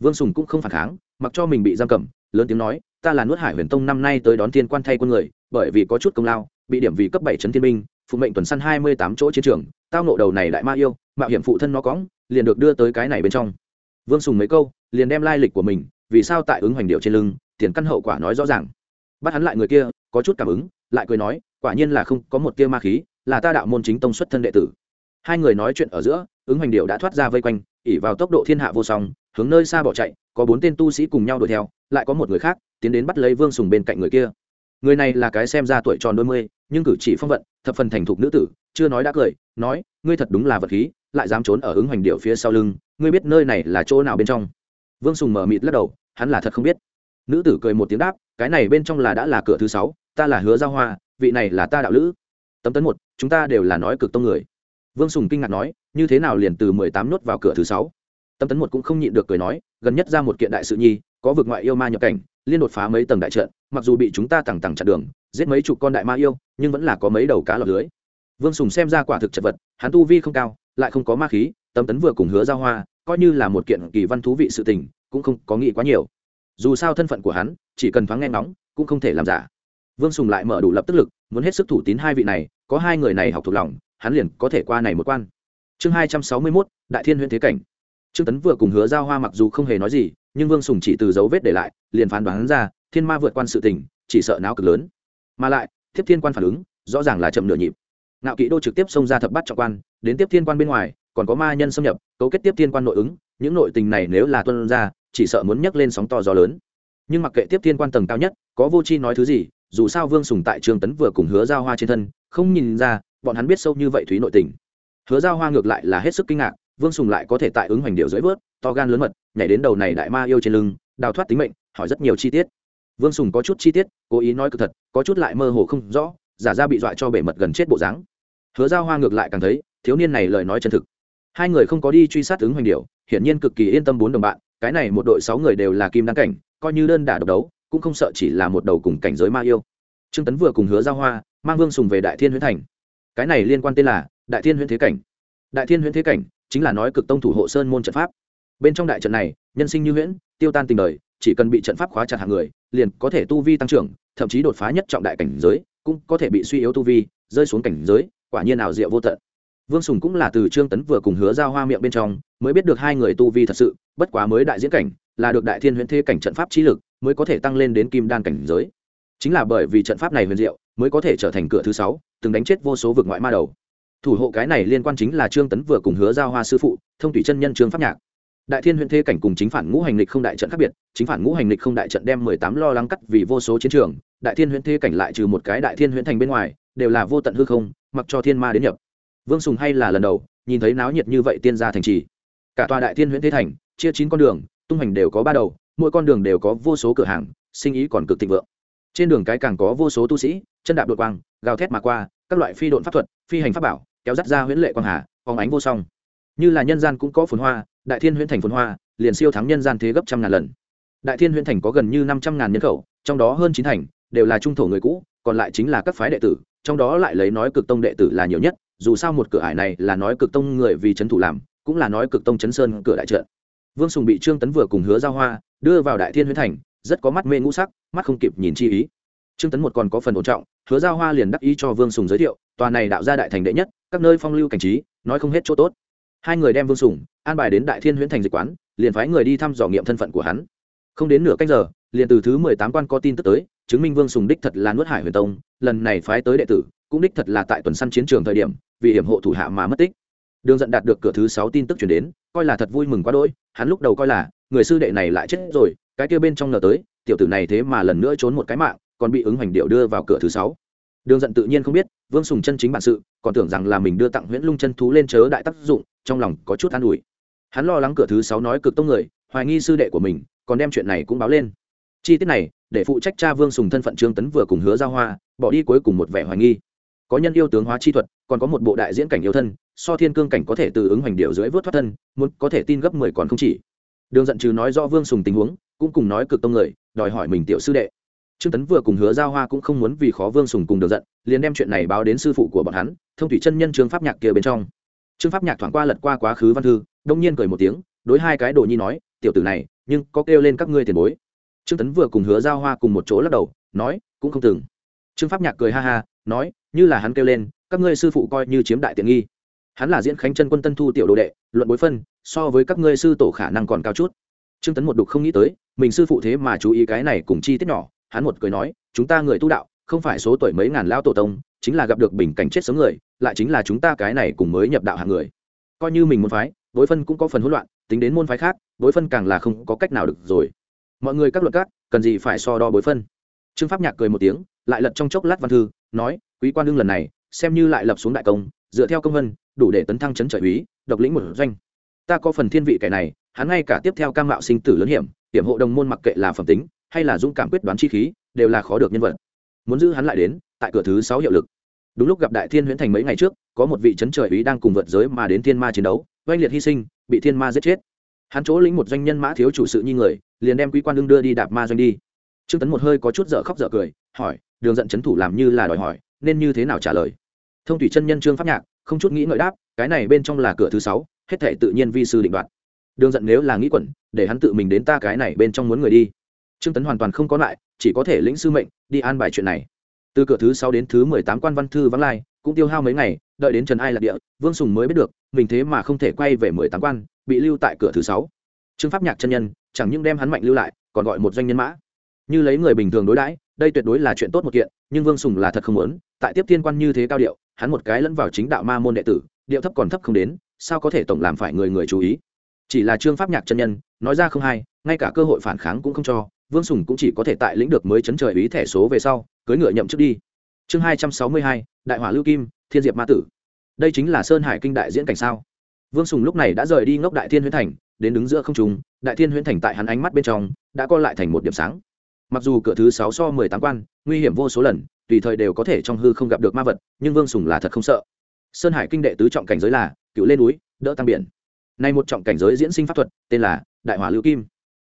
vương sùng cũng không phản kháng mặc cho mình bị giam cầm lớn tiếng nói ta là nuốt hải huyền tông năm nay tới đón Thiên quan thay quân người bởi vì có chút công lao bị điểm vì cấp bảy trấn thiên minh, phụ mệnh tuần săn hai mươi tám chỗ chiến trường tao nộ đầu này đại ma yêu mạo hiểm phụ thân nó cóng liền được đưa tới cái này bên trong. Vương sùng mấy câu liền đem lai lịch của mình vì sao tại ứng hoành điệu trên lưng tiền căn hậu quả nói rõ ràng. Bắt hắn lại người kia có chút cảm ứng lại cười nói quả nhiên là không có một tia ma khí là ta đạo môn chính tông xuất thân đệ tử. Hai người nói chuyện ở giữa ứng hoành điệu đã thoát ra vây quanh ỉ vào tốc độ thiên hạ vô song hướng nơi xa bỏ chạy, có bốn tên tu sĩ cùng nhau đuổi theo, lại có một người khác tiến đến bắt lấy vương sùng bên cạnh người kia. Người này là cái xem ra tuổi tròn đôi mươi, nhưng cử chỉ phong vận, thập phần thành thục nữ tử, chưa nói đã cười, nói, ngươi thật đúng là vật khí, lại dám trốn ở ứng hoành điệu phía sau lưng, ngươi biết nơi này là chỗ nào bên trong? Vương sùng mở mịt lắc đầu, hắn là thật không biết. Nữ tử cười một tiếng đáp, cái này bên trong là đã là cửa thứ sáu, ta là hứa giao hoa, vị này là ta đạo lữ. Tấm tấn một, chúng ta đều là nói cực tông người. Vương sùng kinh ngạc nói, như thế nào liền từ mười tám nốt vào cửa thứ sáu? Tâm tấn một cũng không nhịn được cười nói, gần nhất ra một kiện đại sự nhi, có vực ngoại yêu ma nhập cảnh, liên đột phá mấy tầng đại trận, mặc dù bị chúng ta tằng tằng chặt đường, giết mấy chục con đại ma yêu, nhưng vẫn là có mấy đầu cá lọt lưới. Vương sùng xem ra quả thực chật vật, hắn tu vi không cao, lại không có ma khí, tâm tấn vừa cùng hứa giao hoa, coi như là một kiện kỳ văn thú vị sự tình, cũng không có nghĩ quá nhiều. Dù sao thân phận của hắn, chỉ cần thoáng nghe ngóng, cũng không thể làm giả. Vương sùng lại mở đủ lập tức lực, muốn hết sức thủ tín hai vị này, có hai người này học thuộc lòng, hắn liền có thể qua này một quan. Chương hai trăm sáu mươi mốt, đại thiên huyện thế cảnh trương tấn vừa cùng hứa giao hoa mặc dù không hề nói gì, nhưng vương sùng chỉ từ dấu vết để lại, liền phán đoán ra, thiên ma vượt quan sự tình, chỉ sợ não cực lớn. Mà lại, tiếp thiên quan phản ứng, rõ ràng là chậm nửa nhịp. Ngạo kỹ đô trực tiếp xông ra thập bắt trọng quan, đến tiếp thiên quan bên ngoài, còn có ma nhân xâm nhập, cấu kết tiếp thiên quan nội ứng, những nội tình này nếu là tuân ra, chỉ sợ muốn nhấc lên sóng to gió lớn. Nhưng mặc kệ tiếp thiên quan tầng cao nhất, có vô chi nói thứ gì, dù sao vương sùng tại trương tấn vừa cùng hứa giao hoa trên thân, không nhìn ra, bọn hắn biết sâu như vậy thúy nội tình. Hứa giao hoa ngược lại là hết sức kinh ngạc vương sùng lại có thể tại ứng hoành điệu dưới vớt, to gan lớn mật, nhảy đến đầu này đại ma yêu trên lưng, đào thoát tính mệnh, hỏi rất nhiều chi tiết. Vương sùng có chút chi tiết, cố ý nói cực thật, có chút lại mơ hồ không rõ, giả ra bị dọa cho bể mật gần chết bộ dáng. Hứa giao hoa ngược lại càng thấy, thiếu niên này lời nói chân thực. Hai người không có đi truy sát ứng hoành điệu, hiển nhiên cực kỳ yên tâm bốn đồng bạn, cái này một đội sáu người đều là kim đăng cảnh, coi như đơn đả độc đấu, cũng không sợ chỉ là một đầu cùng cảnh giới ma yêu. Trương tấn vừa cùng hứa giao hoa, mang vương sùng về đại thiên huyễn thành. Cái này liên quan tên là đại thiên huyễn thế cảnh. Đại thiên huyễn thế cảnh chính là nói cực tông thủ hộ sơn môn trận pháp. Bên trong đại trận này, nhân sinh như huyễn, tiêu tan tình đời, chỉ cần bị trận pháp khóa chặt hàng người, liền có thể tu vi tăng trưởng, thậm chí đột phá nhất trọng đại cảnh giới, cũng có thể bị suy yếu tu vi, rơi xuống cảnh giới, quả nhiên ảo diệu vô tận. Vương sùng cũng là từ trương tấn vừa cùng hứa giao hoa miệng bên trong, mới biết được hai người tu vi thật sự, bất quá mới đại diễn cảnh, là được đại thiên huyễn thế cảnh trận pháp trí lực, mới có thể tăng lên đến kim đan cảnh giới. Chính là bởi vì trận pháp này huyền diệu, mới có thể trở thành cửa thứ sáu, từng đánh chết vô số vực ngoại ma đầu thủ hộ cái này liên quan chính là trương tấn vừa cùng hứa giao hoa sư phụ, thông thủy chân nhân trương pháp nhạc. Đại thiên huyện thế cảnh cùng chính phản ngũ hành lịch không đại trận khác biệt, chính phản ngũ hành lịch không đại trận đem mười tám lo lắng cắt vì vô số chiến trường, đại thiên huyện thế cảnh lại trừ một cái đại thiên huyện thành bên ngoài, đều là vô tận hư không, mặc cho thiên ma đến nhập. Vương sùng hay là lần đầu, nhìn thấy náo nhiệt như vậy tiên gia thành trì. Cả tòa đại thiên huyện thế thành, chia chín con đường, tung hành đều có ba đầu, mỗi con đường đều có vô số cửa hàng, sinh ý còn cực thịnh vượng. Trên đường cái càng có vô số tu sĩ, chân đạp đội quang, gào thét mà qua, các loại phi độn pháp thuật, phi hành pháp bảo kéo dắt ra huyễn lệ quang hà, phóng ánh vô song. Như là nhân gian cũng có phồn hoa, đại thiên huyễn thành phồn hoa, liền siêu thắng nhân gian thế gấp trăm ngàn lần. Đại thiên Huyễn thành có gần như năm trăm ngàn nhân khẩu, trong đó hơn chín thành đều là trung thổ người cũ, còn lại chính là các phái đệ tử, trong đó lại lấy nói cực tông đệ tử là nhiều nhất, dù sao một cửa ải này là nói cực tông người vì trấn thủ làm, cũng là nói cực tông chấn sơn cửa đại trận. Vương sùng bị trương tấn vừa cùng hứa giao hoa, đưa vào đại thiên huyễn thành, rất có mắt mê ngũ sắc, mắt không kịp nhìn chi ý. Trương tấn một còn có phần ổn trọng, hứa giao hoa liền đắc ý cho vương sùng giới thiệu, tòa này đạo ra đại thành đệ nhất các nơi phong lưu cảnh trí, nói không hết chỗ tốt. Hai người đem vương sùng, an bài đến đại thiên huyễn thành dịch quán, liền phái người đi thăm dò nghiệm thân phận của hắn. Không đến nửa canh giờ, liền từ thứ mười tám quan có tin tức tới, chứng minh vương sùng đích thật là nuốt hải huyền tông, lần này phái tới đệ tử, cũng đích thật là tại tuần săn chiến trường thời điểm, vì hiểm hộ thủ hạ mà mất tích. Đường dẫn đạt được cửa thứ sáu tin tức chuyển đến, coi là thật vui mừng quá đỗi, hắn lúc đầu coi là, người sư đệ này lại chết rồi, cái kia bên trong ngờ tới, tiểu tử này thế mà lần nữa trốn một cái mạng, còn bị ứng hoành điệu đưa vào cửa thứ sáu đường giận tự nhiên không biết, vương sùng chân chính bản sự, còn tưởng rằng là mình đưa tặng nguyễn lung chân thú lên chớ đại tác dụng, trong lòng có chút an ủi. Hắn lo lắng cửa thứ sáu nói cực tông người, hoài nghi sư đệ của mình, còn đem chuyện này cũng báo lên. Chi tiết này, để phụ trách cha vương sùng thân phận trương tấn vừa cùng hứa giao hoa, bỏ đi cuối cùng một vẻ hoài nghi. Có nhân yêu tướng hóa chi thuật, còn có một bộ đại diễn cảnh yêu thân, so thiên cương cảnh có thể từ ứng hoành điệu dưới vớt thoát thân, muốn có thể tin gấp mười còn không chỉ. Đường giận trừ nói rõ vương sùng tình huống, cũng cùng nói cực tông người, đòi hỏi mình tiểu sư đệ trương tấn vừa cùng hứa giao hoa cũng không muốn vì khó vương sùng cùng được giận, liền đem chuyện này báo đến sư phụ của bọn hắn, thông thủy chân nhân trương pháp nhạc kia bên trong. Trương pháp nhạc thoảng qua lật qua quá khứ văn thư, đông nhiên cười một tiếng, đối hai cái đồ nhi nói, tiểu tử này, nhưng có kêu lên các ngươi tiền bối. Trương tấn vừa cùng hứa giao hoa cùng một chỗ lắc đầu, nói, cũng không từng trương pháp nhạc cười ha ha, nói, như là hắn kêu lên, các ngươi sư phụ coi như chiếm đại tiện nghi. Hắn là diễn khánh chân quân tân thu tiểu đồ đệ, luận bối phân, so với các ngươi sư tổ khả năng còn cao chút. Trương tấn một đục không nghĩ tới, mình sư phụ thế mà chú ý cái này cùng chi tiết nhỏ hắn một cười nói, chúng ta người tu đạo, không phải số tuổi mấy ngàn lão tổ tông, chính là gặp được bình cảnh chết sớm người, lại chính là chúng ta cái này cùng mới nhập đạo hạng người. Coi như mình môn phái, đối phân cũng có phần hỗn loạn, tính đến môn phái khác, đối phân càng là không có cách nào được rồi. Mọi người các luật các, cần gì phải so đo bối phân? Trương pháp nhạc cười một tiếng, lại lật trong chốc lát văn thư, nói, quý quan đương lần này, xem như lại lập xuống đại công, dựa theo công vân, đủ để tấn thăng chấn trời úy, độc lĩnh một doanh. Ta có phần thiên vị kẻ này, hắn ngay cả tiếp theo cam mạo sinh tử lớn hiểm hiểm hộ đồng môn mặc kệ là phẩm tính hay là dũng cảm quyết đoán chi khí, đều là khó được nhân vật. Muốn giữ hắn lại đến, tại cửa thứ sáu hiệu lực. Đúng lúc gặp đại thiên huyễn thành mấy ngày trước, có một vị chấn trời ý đang cùng vượt giới mà đến thiên ma chiến đấu, oanh liệt hy sinh, bị thiên ma giết chết. Hắn chỗ lĩnh một doanh nhân mã thiếu chủ sự như người, liền đem quý quan đương đưa đi đạp ma doanh đi. Trương tấn một hơi có chút dở khóc dở cười, hỏi, đường giận chấn thủ làm như là đòi hỏi, nên như thế nào trả lời? Thông thủy chân nhân trương pháp nhạc, không chút nghĩ ngợi đáp, cái này bên trong là cửa thứ sáu, hết thể tự nhiên vi sư định đoạt. Đường giận nếu là nghĩ quẩn, để hắn tự mình đến ta cái này bên trong muốn người đi trương tấn hoàn toàn không có lại chỉ có thể lĩnh sư mệnh, đi an bài chuyện này. Từ cửa thứ sáu đến thứ mười tám quan văn thư vắng lai, cũng tiêu hao mấy ngày, đợi đến trần ai lạc địa, vương sùng mới biết được, mình thế mà không thể quay về mười tám quan, bị lưu tại cửa thứ sáu. Trương pháp nhạc chân nhân, chẳng những đem hắn mạnh lưu lại, còn gọi một doanh nhân mã. Như lấy người bình thường đối đãi, đây tuyệt đối là chuyện tốt một kiện, nhưng vương sùng là thật không muốn, tại tiếp thiên quan như thế cao điệu, hắn một cái lẫn vào chính đạo ma môn đệ tử, điệu thấp còn thấp không đến, sao có thể tổng làm phải người người chú ý? Chỉ là trương pháp nhạc chân nhân, nói ra không hay, ngay cả cơ hội phản kháng cũng không cho vương sùng cũng chỉ có thể tại lĩnh được mới chấn trời ý thẻ số về sau cưới ngựa nhậm trước đi. Chương hai trăm sáu mươi hai, đại hỏa lưu kim, thiên diệp ma tử. Đây chính là sơn hải kinh đại diễn cảnh sao? Vương sùng lúc này đã rời đi ngốc đại thiên huyễn thành, đến đứng giữa không trùng đại thiên huyễn thành tại hắn ánh mắt bên trong, đã co lại thành một điểm sáng. Mặc dù cửa thứ sáu so mười tám quan, nguy hiểm vô số lần, tùy thời đều có thể trong hư không gặp được ma vật, nhưng vương sùng là thật không sợ. Sơn hải kinh đệ tứ trọng cảnh giới là cựu lên núi, đỡ tăng biển. Nay một trọng cảnh giới diễn sinh pháp thuật, tên là đại hỏa lưu kim.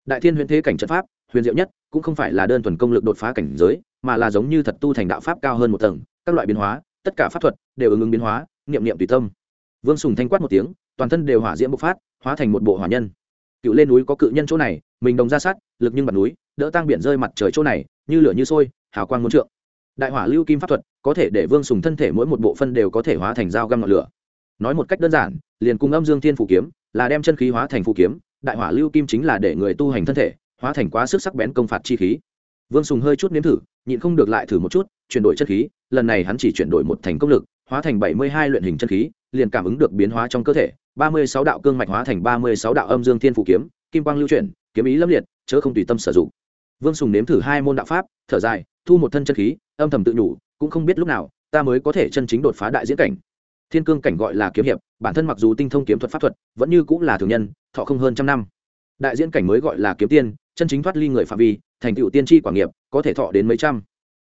Đại thiên huyền thế cảnh trận pháp huyền diệu nhất, cũng không phải là đơn thuần công lực đột phá cảnh giới, mà là giống như thật tu thành đạo pháp cao hơn một tầng, các loại biến hóa, tất cả pháp thuật đều ứng ứng biến hóa, niệm niệm tùy tâm. Vương sùng thanh quát một tiếng, toàn thân đều hỏa diễm bộc phát, hóa thành một bộ hỏa nhân. Cựu lên núi có cự nhân chỗ này, mình đồng ra sát, lực nhưng mặt núi, đỡ tăng biển rơi mặt trời chỗ này, như lửa như sôi, hào quang muốn trượng. Đại hỏa lưu kim pháp thuật, có thể để vương sùng thân thể mỗi một bộ phân đều có thể hóa thành dao găm ngọn lửa. Nói một cách đơn giản, liền cung âm dương thiên phủ kiếm, là đem chân khí hóa thành phủ kiếm, đại hỏa lưu kim chính là để người tu hành thân thể hóa thành quá sức sắc bén công phạt chi khí. Vương sùng hơi chút nếm thử, nhịn không được lại thử một chút, chuyển đổi chất khí, lần này hắn chỉ chuyển đổi một thành công lực, hóa thành bảy mươi hai luyện hình chân khí, liền cảm ứng được biến hóa trong cơ thể, ba mươi sáu đạo cương mạch hóa thành ba mươi sáu đạo âm dương thiên phủ kiếm, kim quang lưu chuyển, kiếm ý lâm liệt, chớ không tùy tâm sử dụng. Vương sùng nếm thử hai môn đạo pháp, thở dài, thu một thân chân khí, âm thầm tự nhủ, cũng không biết lúc nào, ta mới có thể chân chính đột phá đại diễn cảnh. Thiên cương cảnh gọi là kiếm hiệp, bản thân mặc dù tinh thông kiếm thuật pháp thuật, vẫn như cũng là thường nhân, thọ không hơn trăm năm đại diễn cảnh mới gọi là kiếm tiên, chân chính thoát ly người phạm vi, thành tựu tiên tri quảng nghiệp, có thể thọ đến mấy trăm.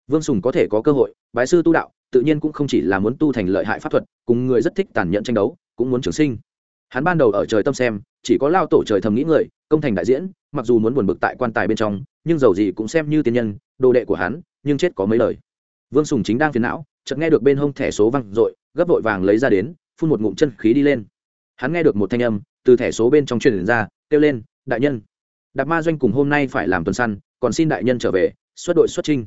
Vương sùng có thể có cơ hội, bái sư tu đạo, tự nhiên cũng không chỉ là muốn tu thành lợi hại pháp thuật, cùng người rất thích tàn nhẫn tranh đấu, cũng muốn trường sinh. Hắn ban đầu ở trời tâm xem, chỉ có lao tổ trời thầm nghĩ người, công thành đại diễn, mặc dù muốn buồn bực tại quan tài bên trong, nhưng dầu gì cũng xem như tiên nhân, đồ đệ của hắn, nhưng chết có mấy lời. Vương sùng chính đang phiền não, chợt nghe được bên hông thẻ số văng r gấp vội vàng lấy ra đến, phun một ngụm chân khí đi lên. Hắn nghe được một thanh âm, từ thẻ số bên trong truyền ra, kêu lên đại nhân. Đạp ma doanh cùng hôm nay phải làm tuần săn, còn xin đại nhân trở về, xuất đội xuất trinh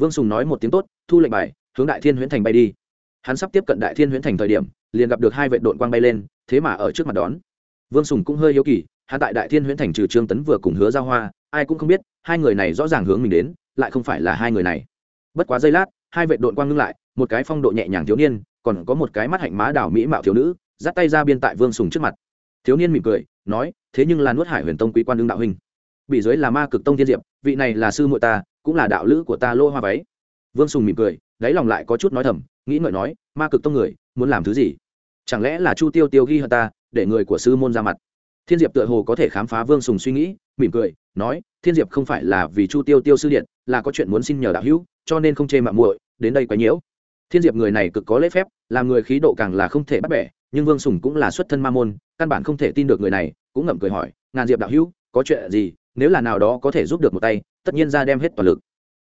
vương sùng nói một tiếng tốt, thu lệnh bài, hướng đại thiên huyễn thành bay đi. Hắn sắp tiếp cận đại thiên huyễn thành thời điểm, liền gặp được hai vệ đội quang bay lên, thế mà ở trước mặt đón. Vương sùng cũng hơi hiếu kỳ, hắn tại đại thiên huyễn thành trừ trương tấn vừa cùng hứa giao hoa, ai cũng không biết, hai người này rõ ràng hướng mình đến, lại không phải là hai người này. Bất quá giây lát, hai vệ đội quang ngưng lại, một cái phong độ nhẹ nhàng thiếu niên, còn có một cái mắt hạnh má đảo mỹ mạo thiếu nữ dắt tay ra biên tại vương sùng trước mặt thiếu niên mỉm cười, nói, thế nhưng là nuốt hải huyền tông quý quan đương đạo huynh. Bị dưới là ma cực tông thiên diệp, vị này là sư muội ta, cũng là đạo lữ của ta lô hoa váy. Vương sùng mỉm cười, đáy lòng lại có chút nói thầm, nghĩ ngợi nói, ma cực tông người, muốn làm thứ gì? Chẳng lẽ là chu tiêu tiêu ghi hận ta, để người của sư môn ra mặt? Thiên diệp tựa hồ có thể khám phá vương sùng suy nghĩ, mỉm cười, nói, thiên diệp không phải là vì chu tiêu tiêu sư điện, là có chuyện muốn xin nhờ đạo hữu, cho nên không chê mạng muội, đến đây quấy nhiễu. Thiên diệp người này cực có lễ phép, làm người khí độ càng là không thể bắt bẻ nhưng vương sùng cũng là xuất thân ma môn, căn bản không thể tin được người này, cũng ngậm cười hỏi, ngàn diệp đạo hữu, có chuyện gì? Nếu là nào đó có thể giúp được một tay, tất nhiên ra đem hết toàn lực.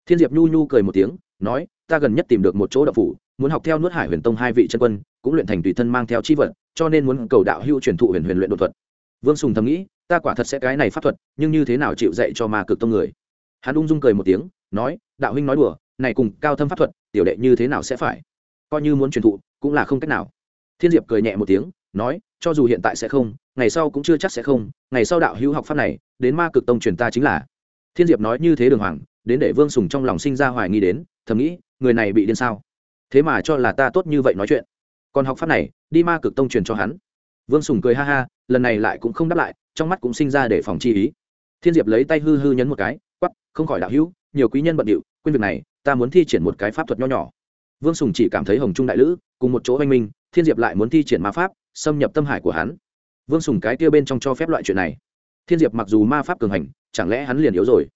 Thiên diệp nhu nhu cười một tiếng, nói, ta gần nhất tìm được một chỗ đậu phủ, muốn học theo nuốt hải huyền tông hai vị chân quân, cũng luyện thành tùy thân mang theo chi vật, cho nên muốn cầu đạo hữu truyền thụ huyền huyền luyện đột thuật. Vương sùng thầm nghĩ, ta quả thật sẽ cái này pháp thuật, nhưng như thế nào chịu dạy cho ma cực tông người? Hắn ung dung cười một tiếng, nói, đạo huynh nói đùa, này cùng cao thâm pháp thuật, tiểu đệ như thế nào sẽ phải? Coi như muốn truyền thụ, cũng là không cách nào thiên diệp cười nhẹ một tiếng, nói, cho dù hiện tại sẽ không, ngày sau cũng chưa chắc sẽ không, ngày sau đạo hữu học pháp này, đến ma cực tông truyền ta chính là. Thiên diệp nói như thế đường hoàng, đến để vương sùng trong lòng sinh ra hoài nghi đến, thầm nghĩ, người này bị điên sao? Thế mà cho là ta tốt như vậy nói chuyện. Còn học pháp này, đi ma cực tông truyền cho hắn. Vương sùng cười ha ha, lần này lại cũng không đáp lại, trong mắt cũng sinh ra để phòng chi ý. Thiên diệp lấy tay hư hư nhấn một cái quắp không khỏi đạo hữu, nhiều quý nhân bận điệu, quên việc này, ta muốn thi triển một cái pháp thuật nho nhỏ vương sùng chỉ cảm thấy hồng trung đại lữ, cùng một chỗ oanh minh, thiên diệp lại muốn thi triển ma pháp, xâm nhập tâm hải của hắn. Vương sùng cái kia bên trong cho phép loại chuyện này. Thiên diệp mặc dù ma pháp cường hành, chẳng lẽ hắn liền yếu rồi?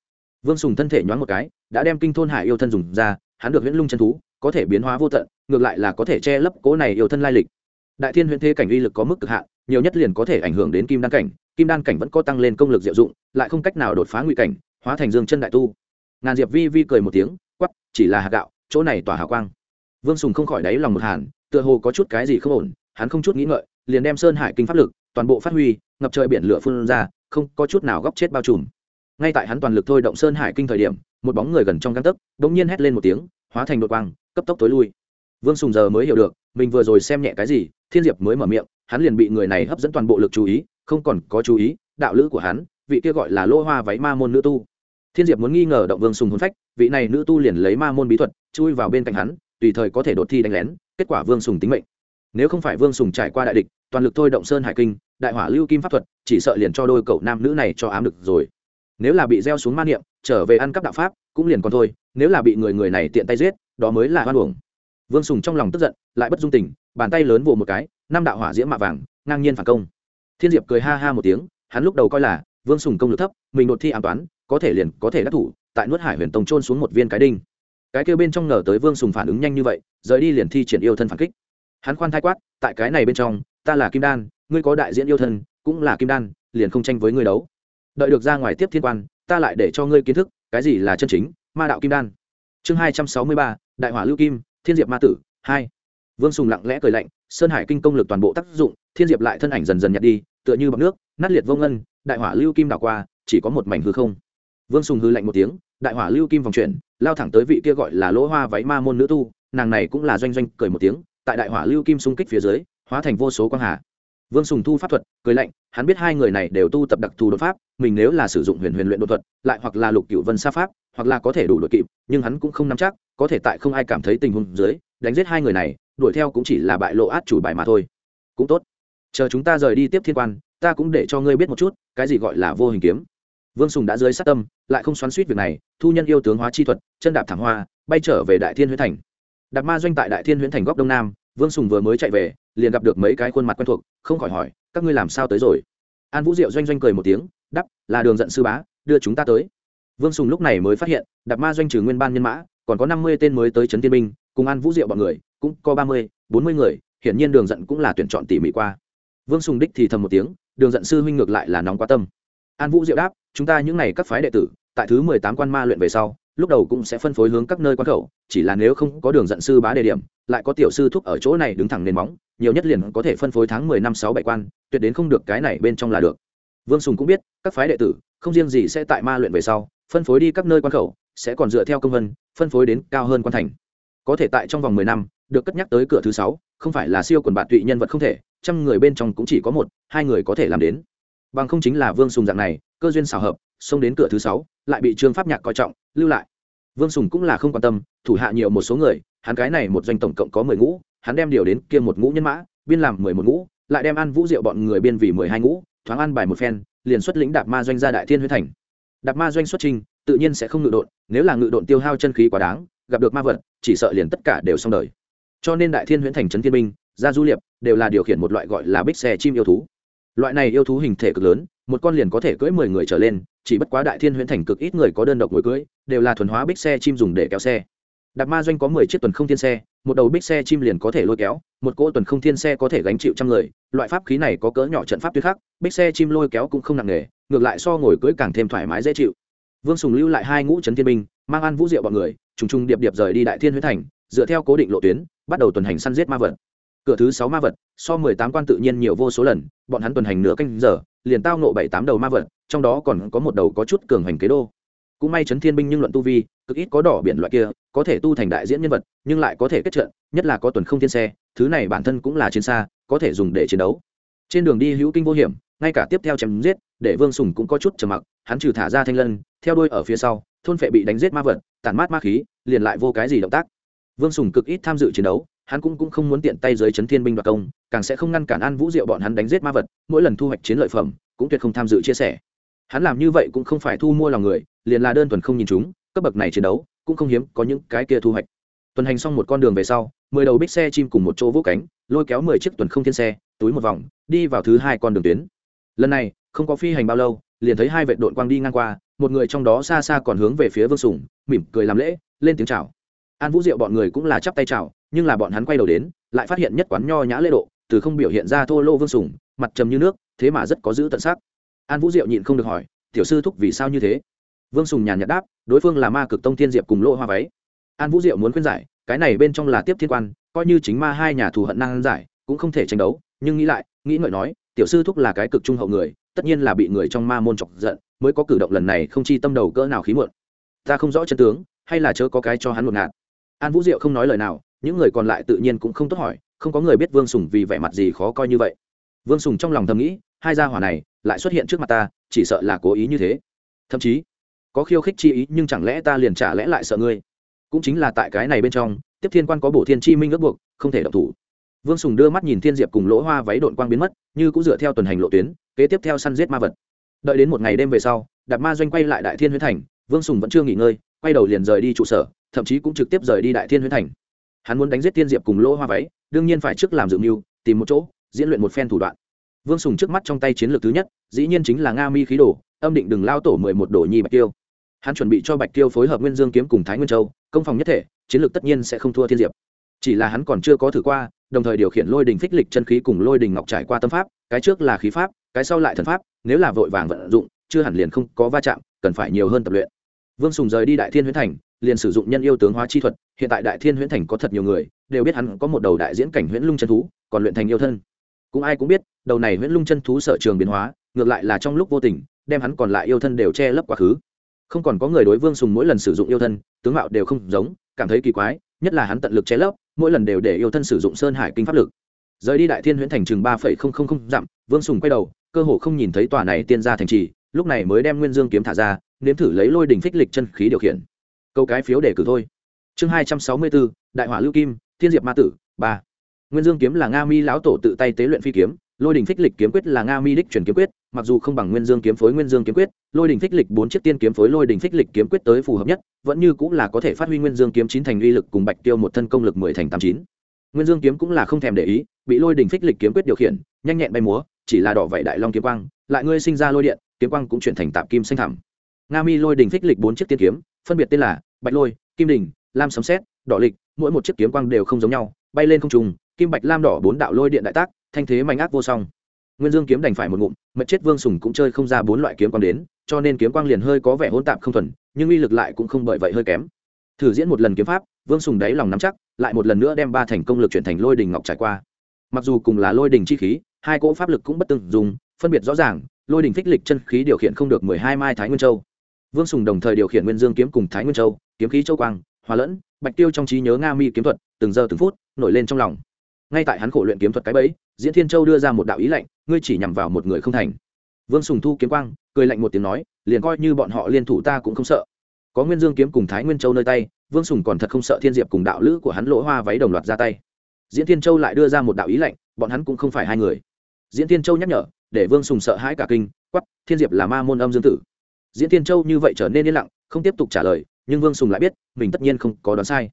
Vương sùng thân thể nhoáng một cái, đã đem kinh thôn hải yêu thân dùng ra, hắn được huyễn lung chân thú, có thể biến hóa vô tận, ngược lại là có thể che lấp cố này yêu thân lai lịch. Đại thiên huyễn thế cảnh uy lực có mức cực hạn, nhiều nhất liền có thể ảnh hưởng đến kim đan cảnh, kim đan cảnh vẫn có tăng lên công lực diệu dụng, lại không cách nào đột phá nguy cảnh, hóa thành dương chân đại tu. Ngàn diệp vi vi cười một tiếng quắp chỉ là hạt gạo, chỗ này tỏa hào quang vương sùng không khỏi đáy lòng một hàn, tựa hồ có chút cái gì không ổn, hắn không chút nghĩ ngợi, liền đem sơn hải kinh pháp lực, toàn bộ phát huy, ngập trời biển lửa phun ra, không có chút nào góc chết bao trùm. Ngay tại hắn toàn lực thôi động sơn hải kinh thời điểm, một bóng người gần trong găng tấc đ ỗ n g nhiên hét lên một tiếng, hóa thành đột quang, cấp tốc tối lui. Vương sùng giờ mới hiểu được, mình vừa rồi xem nhẹ cái gì, thiên diệp mới mở miệng, hắn liền bị người này hấp dẫn toàn bộ lực chú ý, không còn có chú ý, đạo lữ của hắn, vị kia gọi là lô hoa váy ma môn nữ tu. Thiên diệp muốn nghi ngờ động vương sùng hôn phách, vị này nữ tu liền lấy ma môn bí thuật, chui vào bên cạnh hắn tùy thời có thể đột thi đánh lén, kết quả vương sùng tính mệnh. Nếu không phải vương sùng trải qua đại địch, toàn lực thôi động sơn hải kinh, đại hỏa lưu kim pháp thuật, chỉ sợ liền cho đôi cậu nam nữ này cho ám được rồi. Nếu là bị gieo xuống man niệm, trở về ăn cắp đạo pháp, cũng liền còn thôi, nếu là bị người người này tiện tay giết, đó mới là hoan uổng. Vương sùng trong lòng tức giận, lại bất dung tình, bàn tay lớn vồ một cái, năm đạo hỏa diễm mạ vàng, ngang nhiên phản công. Thiên diệp cười ha ha một tiếng, hắn lúc đầu coi là, vương sùng công lực thấp, mình đột thi an toán, có thể liền có thể đắc thủ, tại nuốt hải huyền tông trôn xuống một viên cái đinh cái kêu bên trong ngờ tới vương sùng phản ứng nhanh như vậy, rời đi liền thi triển yêu thân phản kích. Hắn khoan thai quát, tại cái này bên trong, ta là kim đan, ngươi có đại diễn yêu thân, cũng là kim đan, liền không tranh với ngươi đấu. Đợi được ra ngoài tiếp thiên quan, ta lại để cho ngươi kiến thức, cái gì là chân chính, ma đạo kim đan. Chương hai trăm sáu mươi ba, đại hỏa lưu kim, thiên diệp ma tử, hai. Vương sùng lặng lẽ cười lạnh, sơn hải kinh công lực toàn bộ tác dụng, thiên diệp lại thân ảnh dần dần nhặt đi, tựa như bọc nước, nát liệt vô ngân, đại hỏa lưu kim đảo qua, chỉ có một mảnh hư không. Vương sùng hư lạnh một tiếng, đại hỏa lưu kim vòng chuyển lao thẳng tới vị kia gọi là lỗ hoa váy ma môn nữ tu, nàng này cũng là doanh doanh cười một tiếng, tại đại hỏa lưu kim xung kích phía dưới, hóa thành vô số quang hà. Vương sùng thu pháp thuật, cười lạnh, hắn biết hai người này đều tu tập đặc thù đột pháp, mình nếu là sử dụng huyền huyền luyện đột thuật, lại hoặc là lục cựu vân sa pháp, hoặc là có thể đủ đội kịp, nhưng hắn cũng không nắm chắc, có thể tại không ai cảm thấy tình huống dưới, đánh giết hai người này, đuổi theo cũng chỉ là bại lộ át chủ bài mà thôi. Cũng tốt. Chờ chúng ta rời đi tiếp thiên quan, ta cũng để cho ngươi biết một chút, cái gì gọi là vô hình kiếm vương sùng đã dưới sát tâm, lại không xoắn suýt việc này, thu nhân yêu tướng hóa chi thuật, chân đạp thảm hoa, bay trở về đại thiên huyễn thành. Đạp ma doanh tại đại thiên huyễn thành góc đông nam, vương sùng vừa mới chạy về, liền gặp được mấy cái khuôn mặt quen thuộc, không khỏi hỏi, các ngươi làm sao tới rồi? An vũ diệu doanh doanh cười một tiếng đắp là đường giận sư bá, đưa chúng ta tới. Vương sùng lúc này mới phát hiện, đạp ma doanh trừ nguyên ban nhân mã, còn có năm mươi tên mới tới trấn tiên minh cùng an vũ diệu bọn người, cũng có ba mươi, bốn mươi người, hiển nhiên đường giận cũng là tuyển chọn tỉ mỉ qua. Vương sùng đích thì thầm một tiếng, đường giận sư huynh ngược lại là nóng quá tâm an vũ diệu đáp, chúng ta những n à y các phái đệ tử, tại thứ mười tám quan ma luyện về sau, lúc đầu cũng sẽ phân phối hướng các nơi quan khẩu, chỉ là nếu không có đường dẫn sư bá đề điểm, lại có tiểu sư thúc ở chỗ này đứng thẳng nền móng, nhiều nhất liền có thể phân phối tháng mười năm sáu bảy quan, tuyệt đến không được cái này bên trong là được. Vương sùng cũng biết, các phái đệ tử, không riêng gì sẽ tại ma luyện về sau, phân phối đi các nơi quan khẩu, sẽ còn dựa theo công vân, phân phối đến cao hơn quan thành. Có thể tại trong vòng mười năm, được cất nhắc tới cửa thứ sáu, không phải là siêu quần bạn tụy nhân vật không thể, trăm người bên trong cũng chỉ có một, hai người có thể làm đến bằng không chính là vương sùng dạng này, cơ duyên xảo hợp, xông đến cửa thứ sáu, lại bị trương pháp nhạc coi trọng, lưu lại. Vương sùng cũng là không quan tâm, thủ hạ nhiều một số người, hắn cái này một doanh tổng cộng có mười ngũ, hắn đem điều đến kia một ngũ nhân mã, biên làm mười một ngũ, lại đem ăn vũ rượu bọn người biên vì mười hai ngũ, thoáng ăn bài một phen, liền xuất lĩnh đạp ma doanh ra đại thiên huyết thành. Đạp ma doanh xuất trình, tự nhiên sẽ không ngự độn, nếu là ngự độn tiêu hao chân khí quá đáng, gặp được ma vật, chỉ sợ liền tất cả đều xong đời. Cho nên đại thiên huyễn thành trấn thiên minh gia du liệp, đều là điều khiển một loại gọi là bích xe chim yêu thú loại này yêu thú hình thể cực lớn, một con liền có thể cưỡi mười người trở lên, chỉ bất quá đại thiên huyễn thành cực ít người có đơn độc ngồi cưỡi, đều là thuần hóa bích xe chim dùng để kéo xe. Đạp ma doanh có mười chiếc tuần không thiên xe, một đầu bích xe chim liền có thể lôi kéo, một cỗ tuần không thiên xe có thể gánh chịu trăm người. Loại pháp khí này có cỡ nhỏ trận pháp tuyết khắc, bích xe chim lôi kéo cũng không nặng nề, ngược lại so ngồi cưỡi càng thêm thoải mái dễ chịu. Vương sùng lưu lại hai ngũ trấn thiên binh, mang ăn vũ diệu bọn người, trùng trùng điệp điệp rời đi đại thiên huyễn thành, dựa theo cố định lộ tuyến, bắt đầu tuần hành săn giết ma vật cửa thứ sáu ma vật, so mười tám quan tự nhiên nhiều vô số lần, bọn hắn tuần hành nửa canh giờ, liền tao nộ bảy tám đầu ma vật, trong đó còn có một đầu có chút cường hành kế đô. Cũng may chấn thiên binh nhưng luận tu vi, cực ít có đỏ biển loại kia, có thể tu thành đại diễn nhân vật, nhưng lại có thể kết trận, nhất là có tuần không thiên xe, thứ này bản thân cũng là chiến xa, có thể dùng để chiến đấu. Trên đường đi hữu kinh vô hiểm, ngay cả tiếp theo chém giết, để vương sùng cũng có chút trầm mặc, hắn trừ thả ra thanh lân, theo đuôi ở phía sau, thôn phệ bị đánh giết ma vật, tản mát ma khí, liền lại vô cái gì động tác. Vương sùng cực ít tham dự chiến đấu hắn cũng, cũng không muốn tiện tay dưới chấn thiên binh đoạt công càng sẽ không ngăn cản an vũ diệu bọn hắn đánh giết ma vật mỗi lần thu hoạch chiến lợi phẩm cũng tuyệt không tham dự chia sẻ. Hắn làm như vậy cũng không phải thu mua lòng người liền là đơn thuần không nhìn chúng cấp bậc này chiến đấu cũng không hiếm có những cái kia thu hoạch. Tuần hành xong một con đường về sau mười đầu bích xe chim cùng một chỗ vỗ cánh lôi kéo mười chiếc tuần không thiên xe túi một vòng đi vào thứ hai con đường tuyến. Lần này không có phi hành bao lâu liền thấy hai vệ đội quang đi ngang qua một người trong đó xa xa còn hướng về phía vương sùng mỉm cười làm lễ lên tiếng chào. An vũ diệu bọn người cũng là chắp tay chào nhưng là bọn hắn quay đầu đến, lại phát hiện nhất quán nho nhã lễ độ, từ không biểu hiện ra thô lô vương sùng, mặt trầm như nước, thế mà rất có giữ tận sắc. An vũ diệu nhịn không được hỏi, tiểu sư thúc vì sao như thế? Vương sùng nhàn nhạt đáp, đối phương là ma cực tông thiên diệp cùng lỗ hoa váy. An vũ diệu muốn khuyên giải, cái này bên trong là tiếp thiên quan, coi như chính ma hai nhà thù hận năng giải, cũng không thể tranh đấu, nhưng nghĩ lại, nghĩ ngợi nói, tiểu sư thúc là cái cực trung hậu người, tất nhiên là bị người trong ma môn chọc giận, mới có cử động lần này không chi tâm đầu cỡ nào khí muộn. Ta không rõ chân tướng, hay là chớ có cái cho hắn một ngạt. An vũ diệu không nói lời nào những người còn lại tự nhiên cũng không tốt hỏi, không có người biết vương sùng vì vẻ mặt gì khó coi như vậy. Vương sùng trong lòng thầm nghĩ, hai gia hỏa này lại xuất hiện trước mặt ta, chỉ sợ là cố ý như thế. Thậm chí, có khiêu khích chi ý nhưng chẳng lẽ ta liền trả lẽ lại sợ ngươi? Cũng chính là tại cái này bên trong, tiếp thiên quan có bổ thiên chi minh ước buộc, không thể động thủ. Vương sùng đưa mắt nhìn thiên diệp cùng lỗ hoa váy đội quang biến mất, như cũng dựa theo tuần hành lộ tuyến, kế tiếp theo săn giết ma vật. Đợi đến một ngày đêm về sau, đạp ma doanh quay lại đại thiên huyết thành, vương sùng vẫn chưa nghỉ ngơi, quay đầu liền rời đi trụ sở, thậm chí cũng trực tiếp rời đi đại thiên huyết thành hắn muốn đánh giết thiên diệp cùng lỗ hoa váy, đương nhiên phải trước làm dự mưu, tìm một chỗ, diễn luyện một phen thủ đoạn. Vương sùng trước mắt trong tay chiến lược thứ nhất, dĩ nhiên chính là nga mi khí đồ, âm định đừng lao tổ mười một đồ nhi bạch tiêu hắn chuẩn bị cho bạch tiêu phối hợp nguyên dương kiếm cùng thái nguyên châu, công phòng nhất thể, chiến lược tất nhiên sẽ không thua thiên diệp. Chỉ là hắn còn chưa có thử qua, đồng thời điều khiển lôi đình phích lịch chân khí cùng lôi đình ngọc trải qua tâm pháp, cái trước là khí pháp, cái sau lại thần pháp, nếu là vội vàng vận dụng, chưa hẳn liền không có va chạm, cần phải nhiều hơn tập luyện. Vương sùng rời đi đại thiên huyễn thành liền sử dụng nhân yêu tướng hóa chi thuật, hiện tại đại thiên huyễn thành có thật nhiều người, đều biết hắn có một đầu đại diễn cảnh huyễn lung chân thú, còn luyện thành yêu thân. Cũng ai cũng biết, đầu này huyễn lung chân thú sở trường biến hóa, ngược lại là trong lúc vô tình, đem hắn còn lại yêu thân đều che lấp quá khứ. Không còn có người đối vương sùng mỗi lần sử dụng yêu thân, tướng mạo đều không giống, cảm thấy kỳ quái, nhất là hắn tận lực che lấp, mỗi lần đều để yêu thân sử dụng sơn hải kinh pháp lực. Rời đi đại thiên huyễn thành chừng ba phẩy không không không dặm, vương sùng quay đầu, cơ hồ không nhìn thấy tòa này tiên ra thành trì, lúc này mới đem nguyên dương kiếm thả ra, nếm thử lấy lôi đỉnh phích lịch chân khí điều khiển câu cái phiếu để cử thôi. Chương hai trăm sáu mươi bốn đại hỏa lưu kim, thiên diệp ma tử, ba. Nguyên dương kiếm là nga mi lão tổ tự tay tế luyện phi kiếm, lôi đình phích lịch kiếm quyết là nga mi đích truyền kiếm quyết, mặc dù không bằng nguyên dương kiếm phối nguyên dương kiếm quyết, lôi đình phích lịch bốn chiếc tiên kiếm phối lôi đình phích lịch kiếm quyết tới phù hợp nhất, vẫn như cũng là có thể phát huy nguyên dương kiếm chín thành uy lực cùng bạch tiêu một thân công lực mười thành tám chín. Nguyên dương kiếm cũng là không thèm để ý, bị lôi đình phích lịch kiếm quyết điều khiển, nhanh nhẹn bay múa, chỉ là đỏ vậy đại long kiếm quang, lại ngươi sinh ra lôi điện, kiếm quang cũng chuyển thành tạp kim xanh thẳm. Nga mi lôi đình phích lịch bốn chiếc tiên kiếm phân biệt tên là bạch lôi, kim đình, lam sấm xét đỏ lịch, mỗi một chiếc kiếm quang đều không giống nhau, bay lên không trùng kim bạch lam đỏ bốn đạo lôi điện đại tác, thanh thế mạnh ác vô song. Nguyên dương kiếm đành phải một ngụm, mật chết vương sùng cũng chơi không ra bốn loại kiếm quang đến, cho nên kiếm quang liền hơi có vẻ hỗn tạp không thuần, nhưng uy lực lại cũng không bởi vậy hơi kém. Thử diễn một lần kiếm pháp, vương sùng đáy lòng nắm chắc, lại một lần nữa đem ba thành công lực chuyển thành lôi đình ngọc trải qua. Mặc dù cùng là lôi đình chi khí, hai cỗ pháp lực cũng bất từng dùng, phân biệt rõ ràng, lôi đình phích lịch chân khí điều khiển không được mười hai mai thái nguyên châu vương sùng đồng thời điều khiển nguyên dương kiếm cùng thái nguyên châu, kiếm khí châu quang, hòa lẫn, bạch tiêu trong trí nhớ nga mi kiếm thuật, từng giờ từng phút, nổi lên trong lòng. Ngay tại hắn khổ luyện kiếm thuật cái bẫy, diễn thiên châu đưa ra một đạo ý lệnh ngươi chỉ nhằm vào một người không thành. Vương sùng thu kiếm quang, cười lạnh một tiếng nói, liền coi như bọn họ liên thủ ta cũng không sợ. Có nguyên dương kiếm cùng thái nguyên châu nơi tay, vương sùng còn thật không sợ thiên diệp cùng đạo lữ của hắn lỗ hoa váy đồng loạt ra tay. Diễn thiên châu lại đưa ra một đạo ý lệnh bọn hắn cũng không phải hai người. Diễn thiên châu nhắc nhở, để vương sùng sợ hãi cả kinh quắp thiên diệp là ma môn âm dương tử diễn tiên châu như vậy trở nên yên lặng, không tiếp tục trả lời, nhưng vương sùng lại biết, mình tất nhiên không có đoán sai.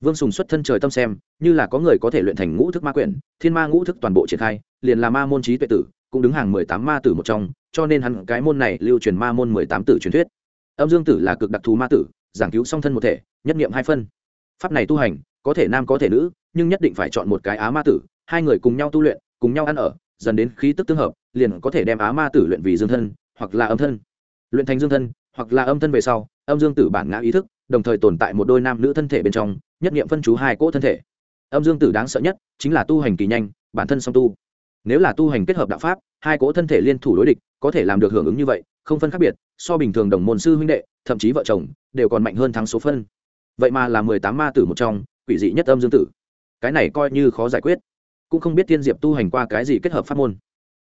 Vương sùng xuất thân trời tâm xem, như là có người có thể luyện thành ngũ thức ma quyển, thiên ma ngũ thức toàn bộ triển khai, liền là ma môn trí tuệ tử, cũng đứng hàng mười tám ma tử một trong, cho nên hắn cái môn này lưu truyền ma môn mười tám tử truyền thuyết. Âm dương tử là cực đặc thù ma tử, giảng cứu song thân một thể, nhất nghiệm hai phân. Pháp này tu hành, có thể nam có thể nữ, nhưng nhất định phải chọn một cái á ma tử, hai người cùng nhau tu luyện, cùng nhau ăn ở, dần đến khí tức tương hợp, liền có thể đem á ma tử luyện vì dương thân, hoặc là âm thân luyện thành dương thân, hoặc là âm thân về sau, âm dương tử bản ngã ý thức, đồng thời tồn tại một đôi nam nữ thân thể bên trong, nhất nghiệm phân chú hai cỗ thân thể. Âm dương tử đáng sợ nhất chính là tu hành kỳ nhanh, bản thân song tu. Nếu là tu hành kết hợp đạo pháp, hai cỗ thân thể liên thủ đối địch, có thể làm được hưởng ứng như vậy, không phân khác biệt, so bình thường đồng môn sư huynh đệ, thậm chí vợ chồng, đều còn mạnh hơn thắng số phân. Vậy mà là mười tám ma tử một trong, quỷ dị nhất âm dương tử. Cái này coi như khó giải quyết. Cũng không biết tiên diệp tu hành qua cái gì kết hợp pháp môn.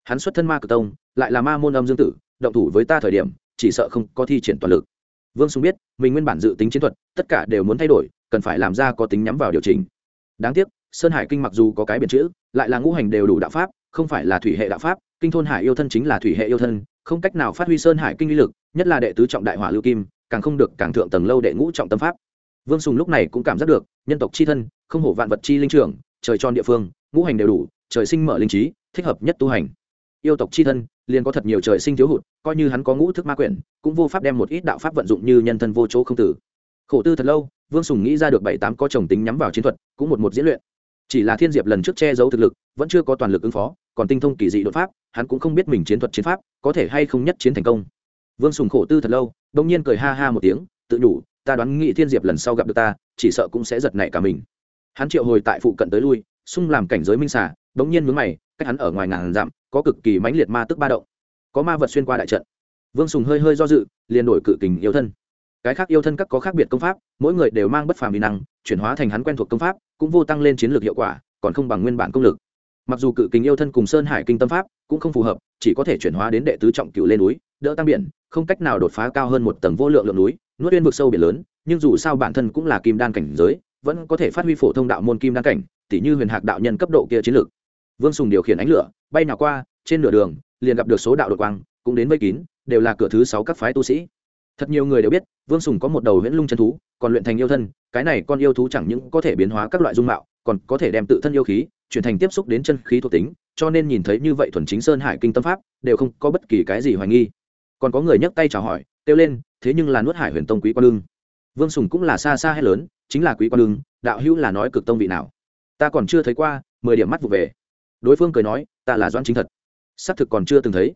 Hắn xuất thân ma cử tông, lại là ma môn âm dương tử, động thủ với ta thời điểm chỉ sợ không có thi triển toàn lực. Vương sùng biết, mình nguyên bản dự tính chiến thuật, tất cả đều muốn thay đổi, cần phải làm ra có tính nhắm vào điều chỉnh. Đáng tiếc, sơn hải kinh mặc dù có cái biển chữ, lại là ngũ hành đều đủ đạo pháp, không phải là thủy hệ đạo pháp, kinh thôn hải yêu thân chính là thủy hệ yêu thân, không cách nào phát huy sơn hải kinh uy lực, nhất là đệ tứ trọng đại hỏa lưu kim, càng không được càng thượng tầng lâu đệ ngũ trọng tâm pháp. Vương sùng lúc này cũng cảm giác được, nhân tộc c h i thân, không hổ vạn vật chi linh trưởng, trời tròn địa phương, ngũ hành đều đủ, trời sinh mở linh trí, thích hợp nhất tu hành. Yêu tộc c h i thân liền có thật nhiều trời sinh thiếu hụt, coi như hắn có ngũ thức ma quyển, cũng vô pháp đem một ít đạo pháp vận dụng như nhân thân vô chỗ không tử. Khổ tư thật lâu, vương sùng nghĩ ra được bảy tám có chồng tính nhắm vào chiến thuật, cũng một một diễn luyện. Chỉ là thiên diệp lần trước che giấu thực lực, vẫn chưa có toàn lực ứng phó, còn tinh thông kỳ dị đột pháp, hắn cũng không biết mình chiến thuật chiến pháp có thể hay không nhất chiến thành công. Vương sùng khổ tư thật lâu, đông nhiên cười ha ha một tiếng, tự nhủ, ta đoán nghị thiên diệp lần sau gặp được ta, chỉ sợ cũng sẽ giật nảy cả mình. Hắn triệu hồi tại phụ cận tới lui xung làm cảnh giới minh xả đống nhiên mướn mày cách hắn ở ngoài ngàn dặm, có cực kỳ mãnh liệt ma tức ba động. Có ma vật xuyên qua đại trận. Vương sùng hơi hơi do dự, liền đổi cự kình yêu thân. Cái khác yêu thân các có khác biệt công pháp, mỗi người đều mang bất phàm bí năng, chuyển hóa thành hắn quen thuộc công pháp, cũng vô tăng lên chiến lược hiệu quả, còn không bằng nguyên bản công lực. Mặc dù cự kình yêu thân cùng sơn hải kinh tâm pháp cũng không phù hợp, chỉ có thể chuyển hóa đến đệ tứ trọng cựu lên núi, đỡ tăng biển, không cách nào đột phá cao hơn một tầng vô lượng lượng núi, nuốt uyên vực sâu biển lớn, nhưng dù sao bản thân cũng là kim đan cảnh giới, vẫn có thể phát huy phổ thông đạo môn kim đan cảnh tỷ như huyền hạc đạo nhân cấp độ kia chiến lược vương sùng điều khiển ánh lửa, bay nào qua, trên nửa đường, liền gặp được số đạo đột quang, cũng đến vây kín, đều là cửa thứ sáu các phái tu sĩ. Thật nhiều người đều biết, vương sùng có một đầu huyễn lung chân thú, còn luyện thành yêu thân, cái này con yêu thú chẳng những có thể biến hóa các loại dung mạo, còn có thể đem tự thân yêu khí chuyển thành tiếp xúc đến chân khí thuộc tính, cho nên nhìn thấy như vậy thuần chính sơn hải kinh tâm pháp, đều không có bất kỳ cái gì hoài nghi. Còn có người nhấc tay chào hỏi, kêu lên, thế nhưng là nuốt hải huyền tông quý quan lương. Vương sùng cũng là xa xa hay lớn, chính là quý quan lương, đạo hữu là nói cực tông vị nào? Ta còn chưa thấy qua, mười điểm mắt vụ về đối phương cười nói, ta là doan chính thật. Xác thực còn chưa từng thấy.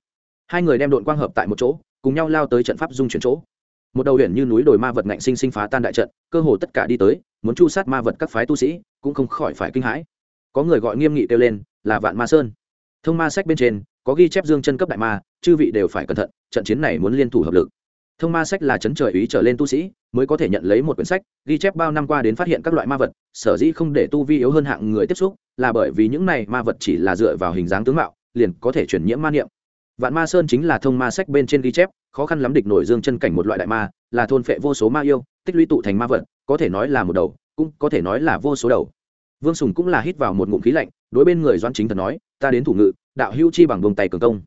Hai người đem đội quang hợp tại một chỗ, cùng nhau lao tới trận pháp dung chuyển chỗ. Một đầu huyện như núi đồi ma vật ngạnh sinh sinh phá tan đại trận, cơ hồ tất cả đi tới, muốn chu sát ma vật các phái tu sĩ, cũng không khỏi phải kinh hãi. Có người gọi nghiêm nghị kêu lên, là vạn ma sơn. Thông ma sách bên trên, có ghi chép dương chân cấp đại ma, chư vị đều phải cẩn thận, trận chiến này muốn liên thủ hợp lực. Thông ma sách là chấn trời ý trở lên tu sĩ mới có thể nhận lấy một quyển sách, ghi chép bao năm qua đến phát hiện các loại ma vật, sở dĩ không để tu vi yếu hơn hạng người tiếp xúc, là bởi vì những này ma vật chỉ là dựa vào hình dáng tướng mạo, liền có thể chuyển nhiễm ma niệm. Vạn ma sơn chính là thông ma sách bên trên ghi chép, khó khăn lắm địch nổi dương chân cảnh một loại đại ma, là thôn phệ vô số ma yêu, tích lũy tụ thành ma vật, có thể nói là một đầu, cũng có thể nói là vô số đầu. Vương sùng cũng là hít vào một ngụm khí lạnh, đối bên người doan chính thật nói, ta đến thủ ngự, đạo hữu chi bằng vùng tay cường công.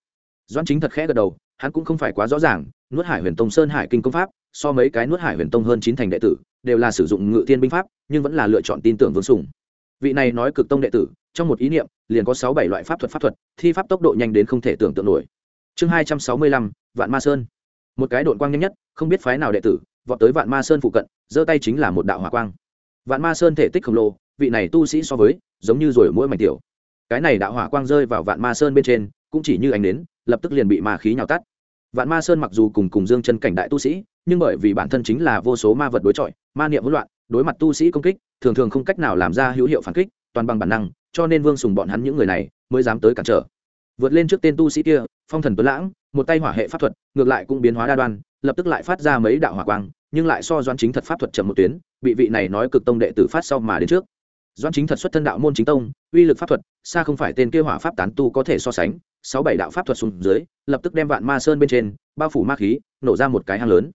Doan chính thật khẽ gật đầu hắn cũng không phải quá rõ ràng, nuốt hải huyền tông sơn hải kinh công pháp, so mấy cái nuốt hải huyền tông hơn chín thành đệ tử, đều là sử dụng ngự thiên binh pháp, nhưng vẫn là lựa chọn tin tưởng vương sùng. Vị này nói cực tông đệ tử, trong một ý niệm, liền có sáu bảy loại pháp thuật pháp thuật, thi pháp tốc độ nhanh đến không thể tưởng tượng nổi. Chương hai trăm sáu mươi lăm, vạn ma sơn. Một cái đội quang nhanh nhất, không biết phái nào đệ tử, vọt tới vạn ma sơn phụ cận, giơ tay chính là một đạo hỏa quang. Vạn ma sơn thể tích khổng lồ, vị này tu sĩ so với, giống như rồi mỗi mảnh tiểu. Cái này đạo hỏa quang rơi vào vạn ma sơn bên trên, cũng chỉ như ánh đến lập tức liền bị ma khí nhào tắt. Vạn ma sơn mặc dù cùng cùng dương chân cảnh đại tu sĩ, nhưng bởi vì bản thân chính là vô số ma vật đối chọi, ma niệm hỗn loạn, đối mặt tu sĩ công kích, thường thường không cách nào làm ra hữu hiệu phản kích, toàn bằng bản năng, cho nên vương sùng bọn hắn những người này mới dám tới cản trở. Vượt lên trước tên tu sĩ kia, phong thần tuấn lãng, một tay hỏa hệ pháp thuật, ngược lại cũng biến hóa đa đoan, lập tức lại phát ra mấy đạo hỏa quang, nhưng lại so doan chính thật pháp thuật chậm một tuyến, bị vị này nói cực tông đệ tử phát sau mà đến trước doan chính thật xuất thân đạo môn chính tông, uy lực pháp thuật, xa không phải tên kia hỏa pháp tán tu có thể so sánh, sáu bảy đạo pháp thuật xuống dưới, lập tức đem vạn ma sơn bên trên, bao phủ ma khí, nổ ra một cái hang lớn.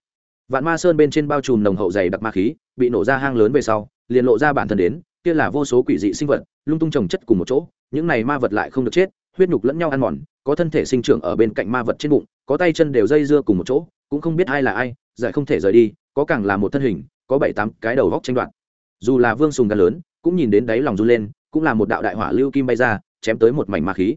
Vạn ma sơn bên trên bao trùm nồng hậu dày đặc ma khí, bị nổ ra hang lớn về sau, liền lộ ra bản thân đến, kia là vô số quỷ dị sinh vật, lung tung trồng chất cùng một chỗ, những này ma vật lại không được chết, huyết nhục lẫn nhau ăn mòn, có thân thể sinh trưởng ở bên cạnh ma vật trên bụng, có tay chân đều dây dưa cùng một chỗ, cũng không biết ai là ai, giải không thể rời đi, có càng là một thân hình, có bảy tám cái đầu góc tranh đoạt. Dù là vương sùng gan lớn cũng nhìn đến đáy lòng run lên, cũng là một đạo đại hỏa lưu kim bay ra, chém tới một mảnh ma khí.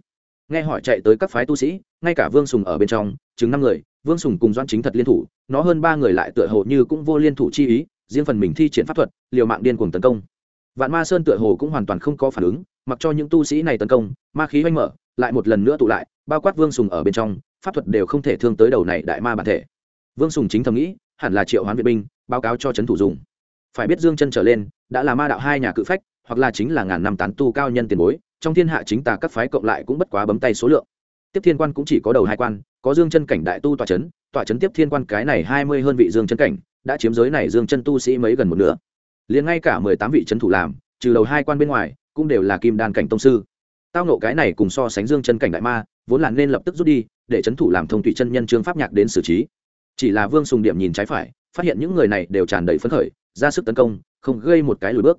Nghe hỏi chạy tới các phái tu sĩ, ngay cả vương sùng ở bên trong chứng năm người, vương sùng cùng doan chính thật liên thủ, nó hơn ba người lại tựa hồ như cũng vô liên thủ chi ý, riêng phần mình thi triển pháp thuật, liều mạng điên cuồng tấn công. Vạn ma sơn tựa hồ cũng hoàn toàn không có phản ứng, mặc cho những tu sĩ này tấn công, ma khí oanh mở, lại một lần nữa tụ lại, bao quát vương sùng ở bên trong, pháp thuật đều không thể thương tới đầu này đại ma bản thể. Vương sùng chính thầm nghĩ, hẳn là triệu hoán viện binh, báo cáo cho trấn thủ dùng phải biết dương chân trở lên, đã là ma đạo hai nhà cự phách, hoặc là chính là ngàn năm tán tu cao nhân tiền bối, trong thiên hạ chính tà các phái cộng lại cũng bất quá bấm tay số lượng. Tiếp thiên quan cũng chỉ có đầu hai quan, có dương chân cảnh đại tu tòa chấn tòa chấn tiếp thiên quan cái này hai mươi hơn vị dương chân cảnh, đã chiếm giới này dương chân tu sĩ mấy gần một nửa. Liền ngay cả mười tám vị trấn thủ làm, trừ đầu hai quan bên ngoài, cũng đều là kim đan cảnh tông sư. Tao nộ cái này cùng so sánh dương chân cảnh đại ma, vốn là nên lập tức rút đi, để trấn thủ làm thông tùy chân nhân trương pháp nhạc đến xử trí. Chỉ là vương sùng điểm nhìn trái phải, phát hiện những người này đều tràn đầy phấn khởi ra sức tấn công, không gây một cái lùi bước.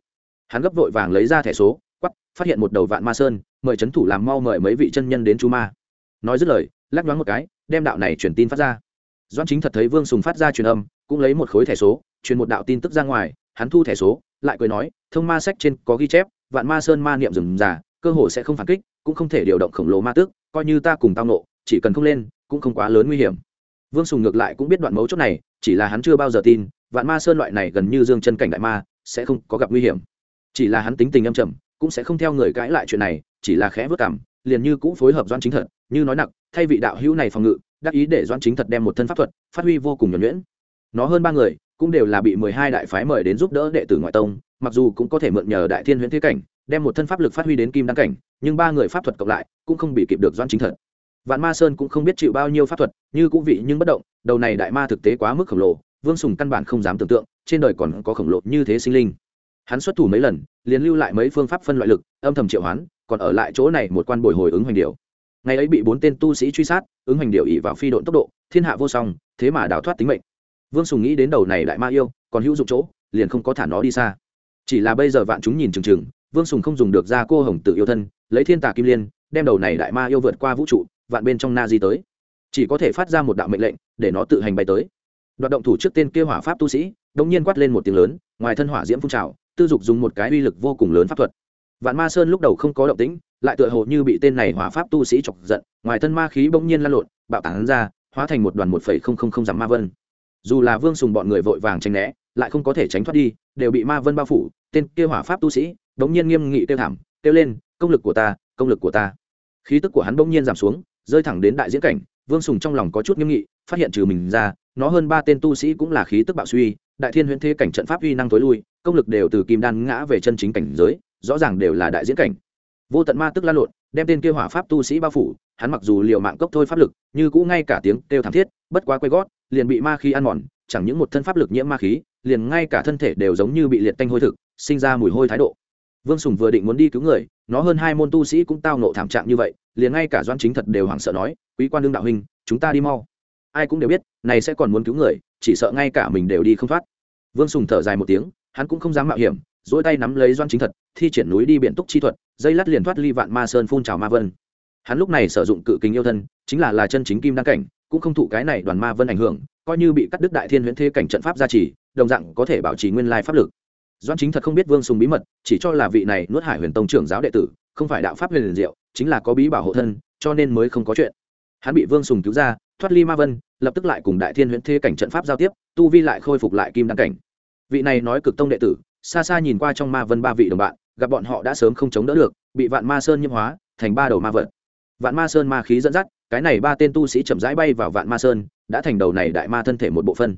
Hắn gấp vội vàng lấy ra thẻ số quắp phát hiện một đầu vạn ma sơn, mời chấn thủ làm mau mời mấy vị chân nhân đến chú ma. Nói dứt lời, lắc nhoáng một cái, đem đạo này truyền tin phát ra. Doan chính thật thấy vương sùng phát ra truyền âm, cũng lấy một khối thẻ số, truyền một đạo tin tức ra ngoài, hắn thu thẻ số, lại cười nói, thông ma sách trên có ghi chép, vạn ma sơn ma niệm rừng già, cơ hồ sẽ không phản kích, cũng không thể điều động khổng lồ ma tước, coi như ta cùng tao nộ, chỉ cần không lên, cũng không quá lớn nguy hiểm. Vương sùng ngược lại cũng biết đoạn mấu chốt này, chỉ là hắn chưa bao giờ tin vạn ma sơn loại này gần như dương chân cảnh đại ma, sẽ không có gặp nguy hiểm. Chỉ là hắn tính tình âm trầm, cũng sẽ không theo người cãi lại chuyện này, chỉ là khẽ vất cảm, liền như cũng phối hợp doan chính thật như nói nặng thay vị đạo hữu này phòng ngự, đắc ý để doan chính thật đem một thân pháp thuật, phát huy vô cùng nhuẩn nhuyễn. Nó hơn ba người, cũng đều là bị mười hai đại phái mời đến giúp đỡ đệ tử ngoại tông, mặc dù cũng có thể mượn nhờ đại thiên huyễn thế cảnh, đem một thân pháp lực phát huy đến kim đăng cảnh, nhưng ba người pháp thuật cộng lại, cũng không bị kịp được doan chính thật vạn ma sơn cũng không biết chịu bao nhiêu pháp thuật, như cũng vị nhưng bất động, đầu này đại ma thực tế quá mức khổng lồ vương sùng căn bản không dám tưởng tượng, trên đời còn có khổng lồ như thế sinh linh. Hắn xuất thủ mấy lần, liền lưu lại mấy phương pháp phân loại lực, âm thầm triệu hoán, còn ở lại chỗ này một quan bồi hồi ứng hoành điệu. Ngày ấy bị bốn tên tu sĩ truy sát, ứng hoành điệu ỉ vào phi độn tốc độ, thiên hạ vô song, thế mà đào thoát tính mệnh. Vương sùng nghĩ đến đầu này đại ma yêu, còn hữu dụng chỗ, liền không có thả nó đi xa. Chỉ là bây giờ vạn chúng nhìn chừng chừng, vương sùng không dùng được ra cô hồng tự yêu thân, lấy thiên tà kim liên, đem đầu này đại ma yêu vượt qua vũ trụ, vạn bên trong na di tới. Chỉ có thể phát ra một đạo mệnh lệnh, để nó tự hành bay tới đoạt động thủ trước tên kia hỏa pháp tu sĩ đông nhiên quát lên một tiếng lớn, ngoài thân hỏa diễm phun trào, tư dục dùng một cái uy lực vô cùng lớn pháp thuật. Vạn ma sơn lúc đầu không có động tĩnh, lại tựa hồ như bị tên này hỏa pháp tu sĩ chọc giận, ngoài thân ma khí bỗng nhiên lan lộn, bạo tán ra, hóa thành một đoàn một phẩy không không không dặm ma vân. Dù là vương sùng bọn người vội vàng tránh né, lại không có thể tránh thoát đi, đều bị ma vân bao phủ, tên kia hỏa pháp tu sĩ bỗng nhiên nghiêm nghị kêu thảm, kêu lên, công lực của ta, công lực của ta. Khí tức của hắn bỗng nhiên giảm xuống, rơi thẳng đến đại diễn cảnh, vương sùng trong lòng có chút nghiêm nghị, phát hiện trừ mình ra nó hơn ba tên tu sĩ cũng là khí tức bạo suy, đại thiên huyễn thế cảnh trận pháp uy năng tối lui, công lực đều từ kim đan ngã về chân chính cảnh giới, rõ ràng đều là đại diễn cảnh. Vô tận ma tức la lộn, đem tên kia hỏa pháp tu sĩ bao phủ, hắn mặc dù liều mạng cốc thôi pháp lực, như cũ ngay cả tiếng kêu thảm thiết, bất quá quay gót, liền bị ma khí ăn mòn, chẳng những một thân pháp lực nhiễm ma khí, liền ngay cả thân thể đều giống như bị liệt tanh hôi thực, sinh ra mùi hôi thái độ. Vương sùng vừa định muốn đi cứu người, nó hơn hai môn tu sĩ cũng tao nộ thảm trạng như vậy, liền ngay cả doan chính thật đều hoảng sợ nói, quý quan đương đạo huynh, chúng ta đi mau ai cũng đều biết, này sẽ còn muốn cứu người, chỉ sợ ngay cả mình đều đi không thoát. Vương sùng thở dài một tiếng, hắn cũng không dám mạo hiểm dỗi tay nắm lấy doan chính thật thi triển núi đi biện túc chi thuật, dây lát liền thoát ly vạn ma sơn phun trào ma vân. Hắn lúc này sử dụng cự kính yêu thân, chính là là chân chính kim đăng cảnh, cũng không thụ cái này đoàn ma vân ảnh hưởng, coi như bị cắt đứt đại thiên huyễn thế cảnh trận pháp gia trì, đồng dạng có thể bảo trì nguyên lai pháp lực. Doan chính thật không biết vương sùng bí mật, chỉ cho là vị này nuốt hải huyền tông trưởng giáo đệ tử, không phải đạo pháp huyền diệu, chính là có bí bảo hộ thân, cho nên mới không có chuyện. Hắn bị vương sùng cứu ra, thoát ly ma vân lập tức lại cùng đại thiên huyễn thế cảnh trận pháp giao tiếp, tu vi lại khôi phục lại kim đăng cảnh. Vị này nói cực tông đệ tử, xa xa nhìn qua trong ma vân ba vị đồng bạn, gặp bọn họ đã sớm không chống đỡ được, bị vạn ma sơn nhiễm hóa, thành ba đầu ma vật. Vạn ma sơn ma khí dẫn dắt, cái này ba tên tu sĩ chậm rãi bay vào vạn ma sơn, đã thành đầu này đại ma thân thể một bộ phân.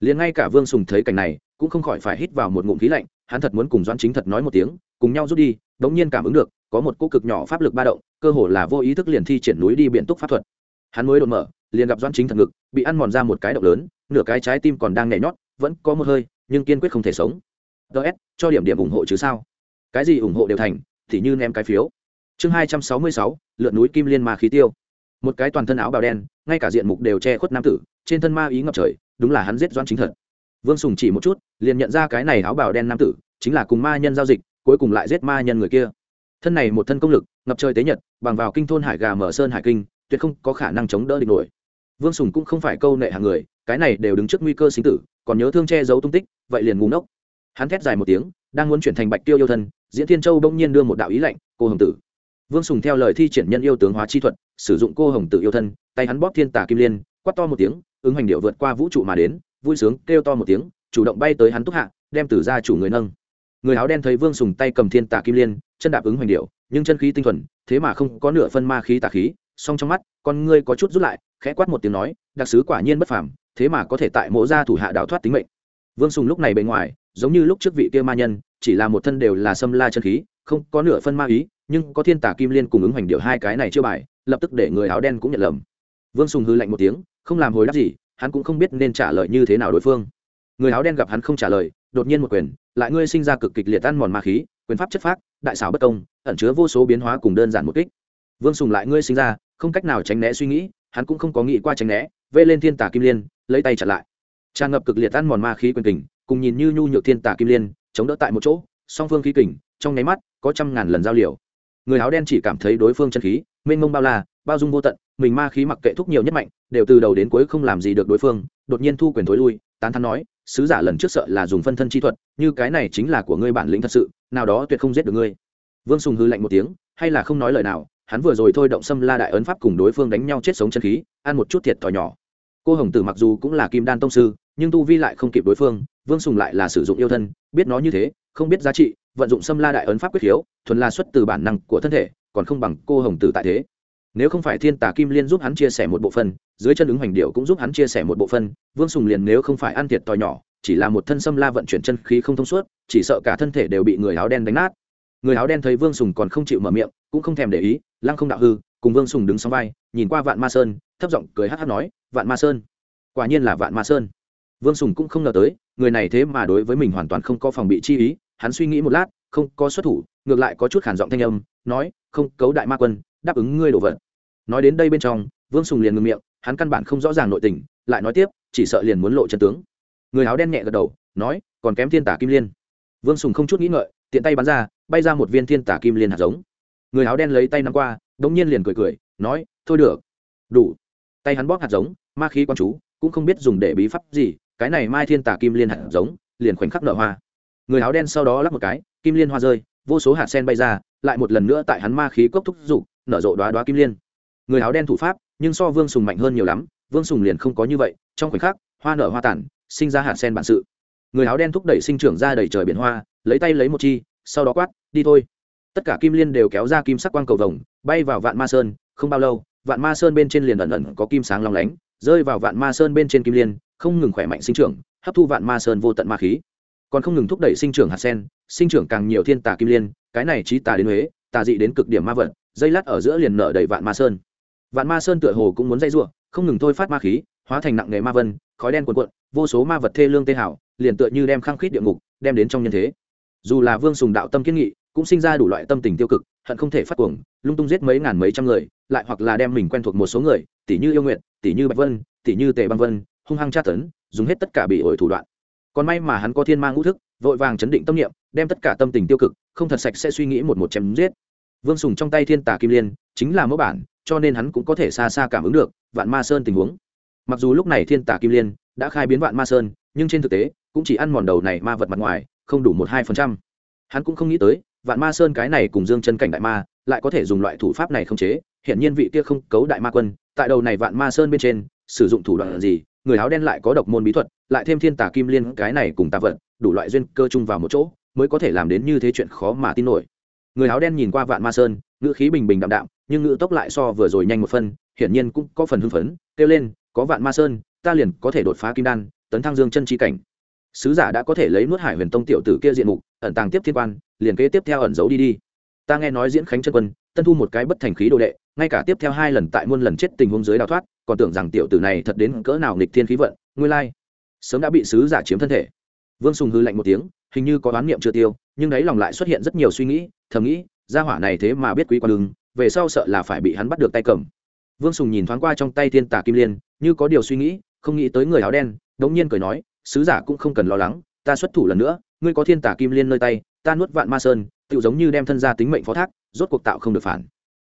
Liền ngay cả vương sùng thấy cảnh này, cũng không khỏi phải hít vào một ngụm khí lạnh, hắn thật muốn cùng doãn chính thật nói một tiếng, cùng nhau rút đi, đống nhiên cảm ứng được, có một cô cực nhỏ pháp lực ba động, cơ hồ là vô ý thức liền thi triển núi đi biện túc pháp thuật. Hắn mới đột mở liền gặp doãn chính thật ngực, bị ăn mòn ra một cái động lớn, nửa cái trái tim còn đang nhảy nhót, vẫn có một hơi, nhưng kiên quyết không thể sống. Ts cho điểm điểm ủng hộ chứ sao? Cái gì ủng hộ đều thành, thì như ném cái phiếu. Chương hai trăm sáu mươi sáu, lượn núi kim liên ma khí tiêu. Một cái toàn thân áo bào đen, ngay cả diện mục đều che khuất nam tử, trên thân ma ý ngập trời, đúng là hắn giết doãn chính thật. Vương sùng chỉ một chút, liền nhận ra cái này áo bào đen nam tử, chính là cùng ma nhân giao dịch, cuối cùng lại giết ma nhân người kia. Thân này một thân công lực, ngập trời tế nhật, bằng vào kinh thôn hải gà mở sơn hải kinh, tuyệt không có khả năng chống đỡ địch nổi vương sùng cũng không phải câu nệ hàng người, cái này đều đứng trước nguy cơ sinh tử, còn nhớ thương che giấu tung tích, vậy liền ngủ ngốc. Hắn thét dài một tiếng, đang muốn chuyển thành bạch tiêu yêu thân, diễn thiên châu bỗng nhiên đưa một đạo ý lệnh cô hồng tử. Vương sùng theo lời thi triển nhân yêu tướng hóa chi thuật, sử dụng cô hồng tử yêu thân, tay hắn bóp thiên tả kim liên, quát to một tiếng, ứng hành điệu vượt qua vũ trụ mà đến, vui sướng kêu to một tiếng, chủ động bay tới hắn túc hạ, đem tử ra chủ người nâng. Người áo đen thấy vương sùng tay cầm thiên tả kim liên, chân đạp ứng hoành điệu, nhưng chân khí tinh thuần, thế mà không có nửa phân ma khí tà khí song trong mắt, con ngươi có chút rút lại, khẽ quát một tiếng nói, đặc sứ quả nhiên bất phàm, thế mà có thể tại mộ gia thủ hạ đào thoát tính mệnh. Vương sùng lúc này bề ngoài, giống như lúc trước vị kia ma nhân, chỉ là một thân đều là xâm la chân khí, không có nửa phân ma ý, nhưng có thiên tả kim liên cùng ứng hoành điệu hai cái này chưa bài, lập tức để người áo đen cũng nhận lầm. Vương sùng hư lạnh một tiếng, không làm hồi đáp gì, hắn cũng không biết nên trả lời như thế nào đối phương. Người áo đen gặp hắn không trả lời, đột nhiên một quyền, lại ngươi sinh ra cực kịch liệt tan mòn ma khí, quyền pháp chất phác, đại xảo bất công, ẩn chứa vô số biến hóa cùng đơn giản một kích. Vương sùng lại ngươi sinh ra không cách nào tránh né suy nghĩ, hắn cũng không có nghĩ qua tránh né, vê lên thiên tả kim liên, lấy tay chặn lại. Tràn ngập cực liệt tan mòn ma khí quyền kình, cùng nhìn như nhu nhược thiên tả kim liên, chống đỡ tại một chỗ, song phương khí kình, trong nháy mắt, có trăm ngàn lần giao liều. Người áo đen chỉ cảm thấy đối phương chân khí, mênh mông bao la, bao dung vô tận, mình ma khí mặc kệ thúc nhiều nhất mạnh, đều từ đầu đến cuối không làm gì được đối phương, đột nhiên thu quyền thối lui, tán thắn nói, sứ giả lần trước sợ là dùng phân thân chi thuật, như cái này chính là của ngươi bản lĩnh thật sự, nào đó tuyệt không giết được ngươi. Vương sùng hư lạnh một tiếng, hay là không nói lời nào hắn vừa rồi thôi động xâm la đại ấn pháp cùng đối phương đánh nhau chết sống chân khí, ăn một chút thiệt thòi nhỏ. Cô hồng tử mặc dù cũng là kim đan tông sư, nhưng tu vi lại không kịp đối phương, vương sùng lại là sử dụng yêu thân, biết nó như thế, không biết giá trị, vận dụng xâm la đại ấn pháp quyết khiếu, thuần la xuất từ bản năng của thân thể, còn không bằng cô hồng tử tại thế. Nếu không phải thiên tà kim liên giúp hắn chia sẻ một bộ phân dưới chân ứng hoành điệu cũng giúp hắn chia sẻ một bộ phân vương sùng liền nếu không phải ăn thiệt to nhỏ, chỉ là một thân xâm la vận chuyển chân khí không thông suốt, chỉ sợ cả thân thể đều bị người áo đen đánh nát. Người áo đen thấy vương sùng còn không chịu mở miệng, cũng không thèm để ý lăng không đạo hư, cùng vương sùng đứng sóng vai, nhìn qua vạn ma sơn, thấp giọng cười hát hát nói, vạn ma sơn, quả nhiên là vạn ma sơn. Vương sùng cũng không ngờ tới, người này thế mà đối với mình hoàn toàn không có phòng bị chi ý, hắn suy nghĩ một lát, không có xuất thủ, ngược lại có chút khản giọng thanh âm, nói, không, cấu đại ma quân, đáp ứng ngươi đổ vật. Nói đến đây bên trong, vương sùng liền ngừng miệng, hắn căn bản không rõ ràng nội tình, lại nói tiếp, chỉ sợ liền muốn lộ chân tướng. Người áo đen nhẹ gật đầu, nói, còn kém thiên tả kim liên. Vương sùng không chút nghĩ ngợi, tiện tay bắn ra, bay ra một viên thiên tả kim liên hạt giống người áo đen lấy tay nắm qua, đống nhiên liền cười cười, nói, thôi được. Đủ. Tay hắn bóp hạt giống, ma khí quan chú, cũng không biết dùng để bí pháp gì, cái này mai thiên tà kim liên hạt giống, liền khoảnh khắc nở hoa. Người áo đen sau đó lắp một cái, kim liên hoa rơi, vô số hạt sen bay ra, lại một lần nữa tại hắn ma khí cốc thúc giục, nở rộ đoá đoá kim liên. Người áo đen thủ pháp, nhưng so vương sùng mạnh hơn nhiều lắm, vương sùng liền không có như vậy, trong khoảnh khắc, hoa nở hoa tản, sinh ra hạt sen bản sự. Người áo đen thúc đẩy sinh trưởng ra đầy trời biển hoa, lấy tay lấy một chi, sau đó quát, đi thôi tất cả kim liên đều kéo ra kim sắc quang cầu vồng, bay vào vạn ma sơn, không bao lâu, vạn ma sơn bên trên liền ẩn ẩn có kim sáng long lánh, rơi vào vạn ma sơn bên trên kim liên, không ngừng khỏe mạnh sinh trưởng, hấp thu vạn ma sơn vô tận ma khí. Còn không ngừng thúc đẩy sinh trưởng hạt sen, sinh trưởng càng nhiều thiên tà kim liên, cái này trí tà đến huế, tà dị đến cực điểm ma vật, dây lát ở giữa liền nở đầy vạn ma sơn. Vạn ma sơn tựa hồ cũng muốn dây ruộng không ngừng thôi phát ma khí, hóa thành nặng nghề ma vân, khói đen cuồn cuộn, vô số ma vật thê lương tê hảo liền tựa như đem khăng khít địa ngục, đem đến trong nhân thế. Dù là vương sùng đạo tâm kiến nghị cũng sinh ra đủ loại tâm tình tiêu cực, hận không thể phát cuồng, lung tung giết mấy ngàn mấy trăm người, lại hoặc là đem mình quen thuộc một số người, tỷ như yêu nguyện tỷ như bạch vân, tỷ như tề băng vân, hung hăng tra tấn, dùng hết tất cả bị ổi thủ đoạn. Còn may mà hắn có thiên mang ngũ thức, vội vàng chấn định tâm niệm, đem tất cả tâm tình tiêu cực, không thật sạch sẽ suy nghĩ một một chém giết. Vương sùng trong tay thiên tà kim liên, chính là mẫu bản, cho nên hắn cũng có thể xa xa cảm ứng được vạn ma sơn tình huống. Mặc dù lúc này thiên tà kim liên đã khai biến vạn ma sơn, nhưng trên thực tế, cũng chỉ ăn mòn đầu này ma vật mặt ngoài, không đủ một hai phần trăm. Hắn cũng không nghĩ tới vạn ma sơn cái này cùng dương chân cảnh đại ma, lại có thể dùng loại thủ pháp này không chế hiện nhiên vị kia không cấu đại ma quân, tại đầu này vạn ma sơn bên trên, sử dụng thủ đoạn gì, người áo đen lại có độc môn bí thuật, lại thêm thiên tà kim liên cái này cùng tà vật, đủ loại duyên cơ chung vào một chỗ, mới có thể làm đến như thế chuyện khó mà tin nổi. Người áo đen nhìn qua vạn ma sơn, ngữ khí bình bình đạm đạm, nhưng ngữ tốc lại so vừa rồi nhanh một phân hiển nhiên cũng có phần hưng phấn, kêu lên, có vạn ma sơn, ta liền có thể đột phá kim đan, tấn thăng dương chân chi cảnh. Sứ giả đã có thể lấy nuốt hải huyền tông tiểu tử kia diện mục, ẩn tàng tiếp thiên quan liền kế tiếp theo ẩn giấu đi đi. Ta nghe nói diễn khánh chân quân, tân thu một cái bất thành khí đồ đệ, ngay cả tiếp theo hai lần tại muôn lần chết tình huống dưới đào thoát, còn tưởng rằng tiểu tử này thật đến cỡ nào nghịch thiên khí vận, nguyên lai, sớm đã bị sứ giả chiếm thân thể. Vương sùng hư lạnh một tiếng, hình như có đoán niệm chưa tiêu, nhưng đấy lòng lại xuất hiện rất nhiều suy nghĩ, thầm nghĩ, gia hỏa này thế mà biết quý quan đường về sau sợ là phải bị hắn bắt được tay cầm. Vương sùng nhìn thoáng qua trong tay thiên tà kim liên, như có điều suy nghĩ, không nghĩ tới người áo đen, đống nhiên cười nói, sứ giả cũng không cần lo lắng, ta xuất thủ lần nữa, ngươi có thiên tà kim liên nơi tay ta nuốt vạn ma sơn tự giống như đem thân ra tính mệnh phó thác, rốt cuộc tạo không được phản.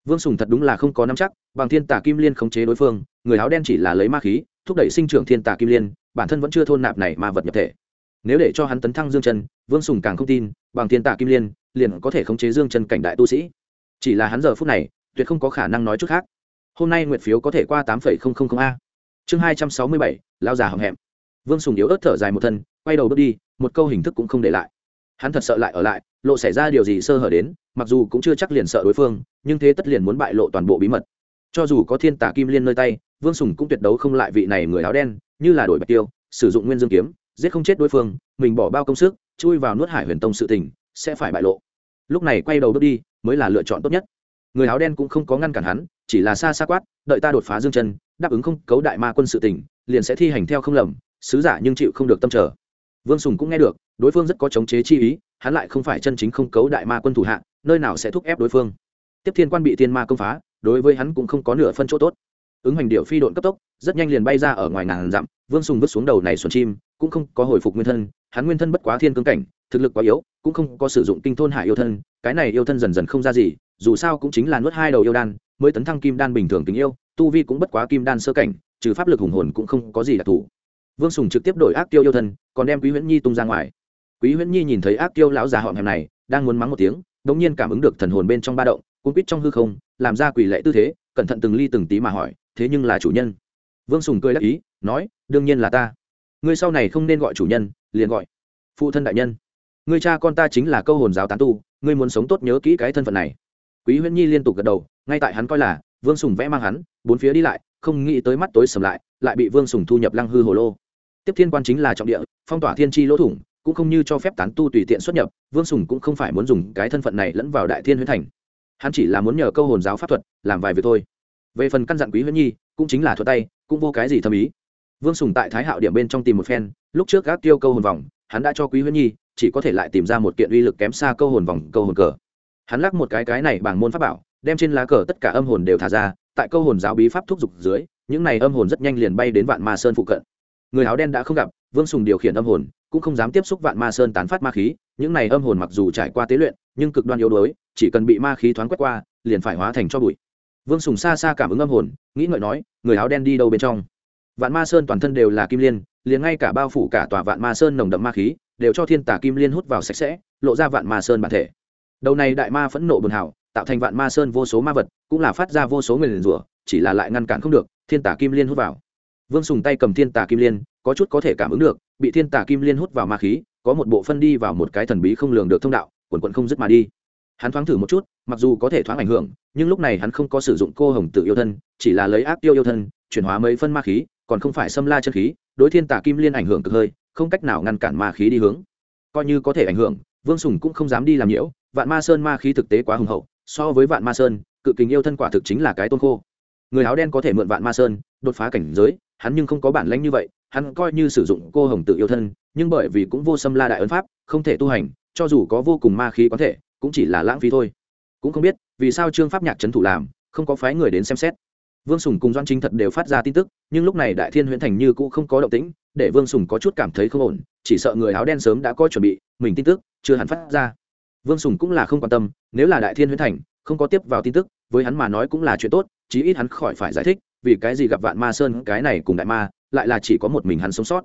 Vương sùng thật đúng là không có nắm chắc, bằng thiên tả kim liên khống chế đối phương, người áo đen chỉ là lấy ma khí, thúc đẩy sinh trưởng thiên tả kim liên, bản thân vẫn chưa thôn nạp này mà vật nhập thể. Nếu để cho hắn tấn thăng dương chân, vương sùng càng không tin, bằng thiên tả kim liên, liền có thể khống chế dương chân cảnh đại tu sĩ. Chỉ là hắn giờ phút này, tuyệt không có khả năng nói chút khác. Hôm nay nguyệt phiếu có thể qua tám a. Chương hai trăm sáu mươi bảy lao già hậm hẹm. Vương sùng yếu ớt thở dài một thân, quay đầu bước đi, một câu hình thức cũng không để lại hắn thật sợ lại ở lại, lộ xảy ra điều gì sơ hở đến, mặc dù cũng chưa chắc liền sợ đối phương, nhưng thế tất liền muốn bại lộ toàn bộ bí mật. Cho dù có thiên tả kim liên nơi tay, vương sùng cũng tuyệt đấu không lại vị này người áo đen, như là đổi bạch tiêu, sử dụng nguyên dương kiếm, giết không chết đối phương, mình bỏ bao công sức, chui vào nuốt hải huyền tông sự tình, sẽ phải bại lộ. Lúc này quay đầu bước đi, mới là lựa chọn tốt nhất. Người áo đen cũng không có ngăn cản hắn, chỉ là xa xa quát, đợi ta đột phá dương chân, đáp ứng không cấu đại ma quân sự tỉnh liền sẽ thi hành theo không lầm, sứ giả nhưng chịu không được tâm trở vương sùng cũng nghe được, đối phương rất có chống chế chi ý, hắn lại không phải chân chính không cấu đại ma quân thủ hạ, nơi nào sẽ thúc ép đối phương. Tiếp thiên quan bị thiên ma công phá, đối với hắn cũng không có nửa phân chỗ tốt. Ứng hành điệu phi độn cấp tốc, rất nhanh liền bay ra ở ngoài ngàn dặm, vương sùng vứt xuống đầu này xuân chim, cũng không có hồi phục nguyên thân, hắn nguyên thân bất quá thiên cương cảnh, thực lực quá yếu, cũng không có sử dụng kinh thôn hải yêu thân, cái này yêu thân dần dần không ra gì, dù sao cũng chính là nuốt hai đầu yêu đan, mới tấn thăng kim đan bình thường tình yêu, tu vi cũng bất quá kim đan sơ cảnh, trừ pháp lực hùng hồn cũng không có gì đặc thù vương sùng trực tiếp đổi ác tiêu yêu thân, còn đem quý huyễn nhi tung ra ngoài. Quý huyễn nhi nhìn thấy ác tiêu lão già họng hẹm này, đang muốn mắng một tiếng đ ỗ n g nhiên cảm ứng được thần hồn bên trong ba động, cuốn quýt trong hư không, làm ra quỷ lệ tư thế, cẩn thận từng ly từng tí mà hỏi, thế nhưng là chủ nhân? Vương sùng cười đắc ý, nói, đương nhiên là ta. Ngươi sau này không nên gọi chủ nhân, liền gọi phụ thân đại nhân. Ngươi cha con ta chính là câu hồn giáo tán tu, ngươi muốn sống tốt nhớ kỹ cái thân phận này. Quý huyễn nhi liên tục gật đầu, ngay tại hắn coi là, vương sùng vẽ mang hắn, bốn phía đi lại, không nghĩ tới mắt tối sầm lại lại bị vương sùng thu nhập lăng hư hồ lô tiếp thiên quan chính là trọng địa, phong tỏa thiên tri lỗ thủng, cũng không như cho phép tán tu tùy tiện xuất nhập, vương sùng cũng không phải muốn dùng cái thân phận này lẫn vào đại thiên huyễn thành. Hắn chỉ là muốn nhờ câu hồn giáo pháp thuật, làm vài việc thôi. Về phần căn dặn quý huyễn nhi, cũng chính là thuật tay, cũng vô cái gì thâm ý. Vương sùng tại thái hạo điểm bên trong tìm một phen, lúc trước gác tiêu câu hồn vòng, hắn đã cho quý huyễn nhi, chỉ có thể lại tìm ra một kiện uy lực kém xa câu hồn vòng, câu hồn cờ. Hắn lắc một cái cái này bằng môn pháp bảo, đem trên lá cờ tất cả âm hồn đều thả ra, tại câu hồn giáo bí pháp thúc giục dưới, những này âm hồn rất nhanh liền bay đến vạn ma sơn phụ cận người áo đen đã không gặp, vương sùng điều khiển âm hồn, cũng không dám tiếp xúc vạn ma sơn tán phát ma khí, những này âm hồn mặc dù trải qua tế luyện, nhưng cực đoan yếu đuối, chỉ cần bị ma khí thoáng quét qua, liền phải hóa thành cho bụi. Vương sùng xa xa cảm ứng âm hồn, nghĩ ngợi nói, người áo đen đi đâu bên trong? Vạn ma sơn toàn thân đều là kim liên, liền ngay cả bao phủ cả tòa vạn ma sơn nồng đậm ma khí, đều cho thiên tả kim liên hút vào sạch sẽ, lộ ra vạn ma sơn bản thể. Đầu này đại ma phẫn nộ buồn hảo tạo thành vạn ma sơn vô số ma vật, cũng là phát ra vô số người liền rủa, chỉ là lại ngăn cản không được, thiên tả kim liên hút vào vương sùng tay cầm thiên tả kim liên, có chút có thể cảm ứng được, bị thiên tả kim liên hút vào ma khí, có một bộ phân đi vào một cái thần bí không lường được thông đạo, quần quận không dứt mà đi. Hắn thoáng thử một chút, mặc dù có thể thoáng ảnh hưởng, nhưng lúc này hắn không có sử dụng cô hồng tự yêu thân, chỉ là lấy ác tiêu yêu thân, chuyển hóa mấy phân ma khí, còn không phải xâm la chân khí, đối thiên tả kim liên ảnh hưởng cực hơi, không cách nào ngăn cản ma khí đi hướng. Coi như có thể ảnh hưởng, vương sùng cũng không dám đi làm nhiễu, vạn ma sơn ma khí thực tế quá hùng hậu, so với vạn ma sơn, cự kình yêu thân quả thực chính là cái tôn khô. Người áo đen có thể mượn vạn ma sơn, đột phá cảnh giới hắn nhưng không có bản lãnh như vậy, hắn coi như sử dụng cô hồng tự yêu thân, nhưng bởi vì cũng vô xâm la đại ấn pháp, không thể tu hành, cho dù có vô cùng ma khí có thể, cũng chỉ là lãng phí thôi. Cũng không biết, vì sao trương pháp nhạc trấn thủ làm, không có phái người đến xem xét. Vương sùng cùng doan trinh thật đều phát ra tin tức, nhưng lúc này đại thiên Huyện thành như cũng không có động tĩnh, để vương sùng có chút cảm thấy không ổn, chỉ sợ người áo đen sớm đã có chuẩn bị, mình tin tức chưa hẳn phát ra. Vương sùng cũng là không quan tâm, nếu là đại thiên huyễn thành không có tiếp vào tin tức, với hắn mà nói cũng là chuyện tốt, chí ít hắn khỏi phải giải thích vì cái gì gặp vạn ma sơn cái này cùng đại ma, lại là chỉ có một mình hắn sống sót.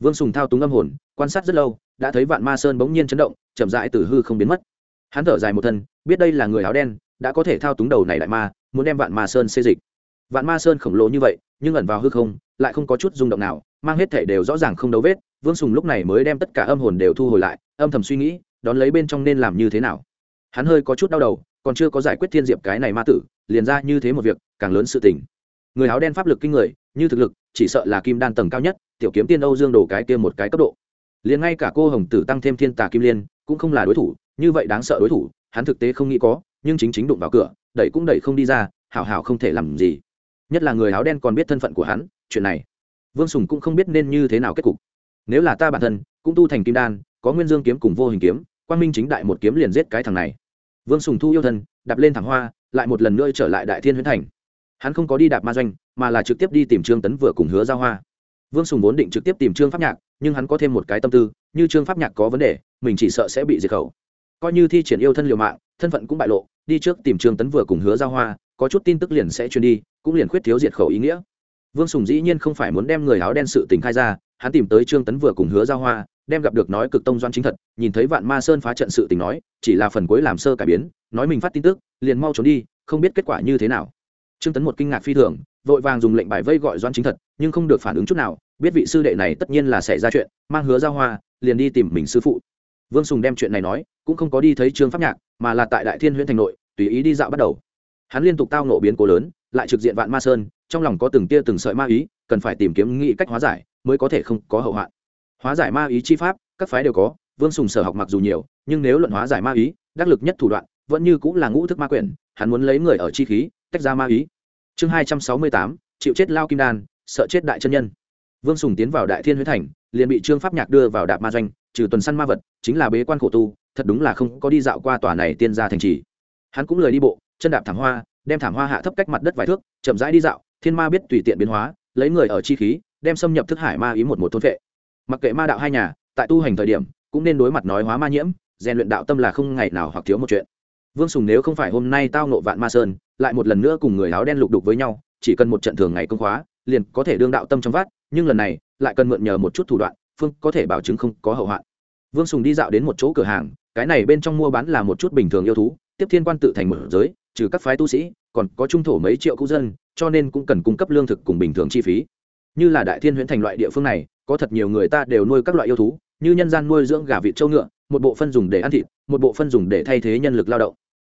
Vương sùng thao túng âm hồn, quan sát rất lâu, đã thấy vạn ma sơn bỗng nhiên chấn động, chậm rãi từ hư không biến mất. Hắn thở dài một thân, biết đây là người áo đen, đã có thể thao túng đầu này đại ma, muốn đem vạn ma sơn xê dịch. Vạn ma sơn khổng lồ như vậy, nhưng ẩn vào hư không, lại không có chút rung động nào, mang hết thể đều rõ ràng không đấu vết. Vương sùng lúc này mới đem tất cả âm hồn đều thu hồi lại, âm thầm suy nghĩ, đón lấy bên trong nên làm như thế nào. Hắn hơi có chút đau đầu, còn chưa có giải quyết thiên diệp cái này ma tử, liền ra như thế một việc, càng lớn sự tình người áo đen pháp lực kinh người, như thực lực, chỉ sợ là kim đan tầng cao nhất, tiểu kiếm tiên âu dương đổ cái kia một cái cấp độ. Liền ngay cả cô hồng tử tăng thêm thiên tà kim liên, cũng không là đối thủ, như vậy đáng sợ đối thủ, hắn thực tế không nghĩ có, nhưng chính chính đụng vào cửa, đẩy cũng đẩy không đi ra, hảo hảo không thể làm gì. Nhất là người áo đen còn biết thân phận của hắn, chuyện này, vương sùng cũng không biết nên như thế nào kết cục. Nếu là ta bản thân, cũng tu thành kim đan, có nguyên dương kiếm cùng vô hình kiếm quan minh chính đại một kiếm liền giết cái thằng này. Vương sùng thu yêu thân, đạp lên thẳng hoa, lại một lần nữa trở lại đại thiên huyễn thành hắn không có đi đạp ma doanh, mà là trực tiếp đi tìm trương tấn vừa cùng hứa giao hoa. Vương sùng vốn định trực tiếp tìm trương pháp nhạc, nhưng hắn có thêm một cái tâm tư, như trương pháp nhạc có vấn đề, mình chỉ sợ sẽ bị diệt khẩu. Coi như thi triển yêu thân liều mạng, thân phận cũng bại lộ, đi trước tìm trương tấn vừa cùng hứa giao hoa, có chút tin tức liền sẽ truyền đi, cũng liền khuyết thiếu diệt khẩu ý nghĩa. Vương sùng dĩ nhiên không phải muốn đem người áo đen sự tình khai ra, hắn tìm tới trương tấn vừa cùng hứa giao hoa, đem gặp được nói cực tông doan chính thật, nhìn thấy vạn ma sơn phá trận sự tình nói, chỉ là phần cuối làm sơ cải biến, nói mình phát tin tức, liền mau trốn đi, không biết kết quả như thế nào trương tấn một kinh ngạc phi thường, vội vàng dùng lệnh bài vây gọi doan chính thật, nhưng không được phản ứng chút nào, biết vị sư đệ này tất nhiên là xảy ra chuyện, mang hứa giao hoa, liền đi tìm mình sư phụ. Vương sùng đem chuyện này nói, cũng không có đi thấy trương pháp nhạc, mà là tại đại thiên huyện thành nội, tùy ý đi dạo bắt đầu. Hắn liên tục tao nộ biến cố lớn, lại trực diện vạn ma sơn, trong lòng có từng tia từng sợi ma ý, cần phải tìm kiếm nghĩ cách hóa giải, mới có thể không có hậu hoạn. Hóa giải ma ý chi pháp, các phái đều có, vương sùng sở học mặc dù nhiều, nhưng nếu luận hóa giải ma ý, đắc lực nhất thủ đoạn, vẫn như cũng là ngũ thức ma quyển, hắn muốn lấy người ở chi khí tách ra ma ý. Chương hai trăm sáu mươi tám, chịu chết lao kim đan, sợ chết đại chân nhân. Vương sùng tiến vào đại thiên huyết thành, liền bị trương pháp nhạc đưa vào đạp ma doanh, trừ tuần săn ma vật, chính là bế quan khổ tu, thật đúng là không có đi dạo qua tòa này tiên ra thành trì. Hắn cũng lời đi bộ, chân đạp thảm hoa, đem thảm hoa hạ thấp cách mặt đất vài thước, chậm rãi đi dạo, thiên ma biết tùy tiện biến hóa, lấy người ở chi khí, đem xâm nhập thức hải ma ý một một thôn vệ. Mặc kệ ma đạo hai nhà, tại tu hành thời điểm, cũng nên đối mặt nói hóa ma nhiễm, rèn luyện đạo tâm là không ngày nào hoặc thiếu một chuyện vương sùng nếu không phải hôm nay tao nộ vạn ma sơn, lại một lần nữa cùng người áo đen lục đục với nhau, chỉ cần một trận thường ngày công khóa, liền có thể đương đạo tâm trong vắt. nhưng lần này, lại cần mượn nhờ một chút thủ đoạn, phương có thể bảo chứng không có hậu hoạn vương sùng đi dạo đến một chỗ cửa hàng, cái này bên trong mua bán là một chút bình thường yêu thú, tiếp thiên quan tự thành một giới, trừ các phái tu sĩ, còn có trung thổ mấy triệu cư dân, cho nên cũng cần cung cấp lương thực cùng bình thường chi phí như là đại thiên huyễn thành loại địa phương này, có thật nhiều người ta đều nuôi các loại yêu thú như nhân gian nuôi dưỡng gà vịt trâu ngựa, một bộ phân dùng để ăn thịt, một bộ phân dùng để thay thế nhân lực lao động.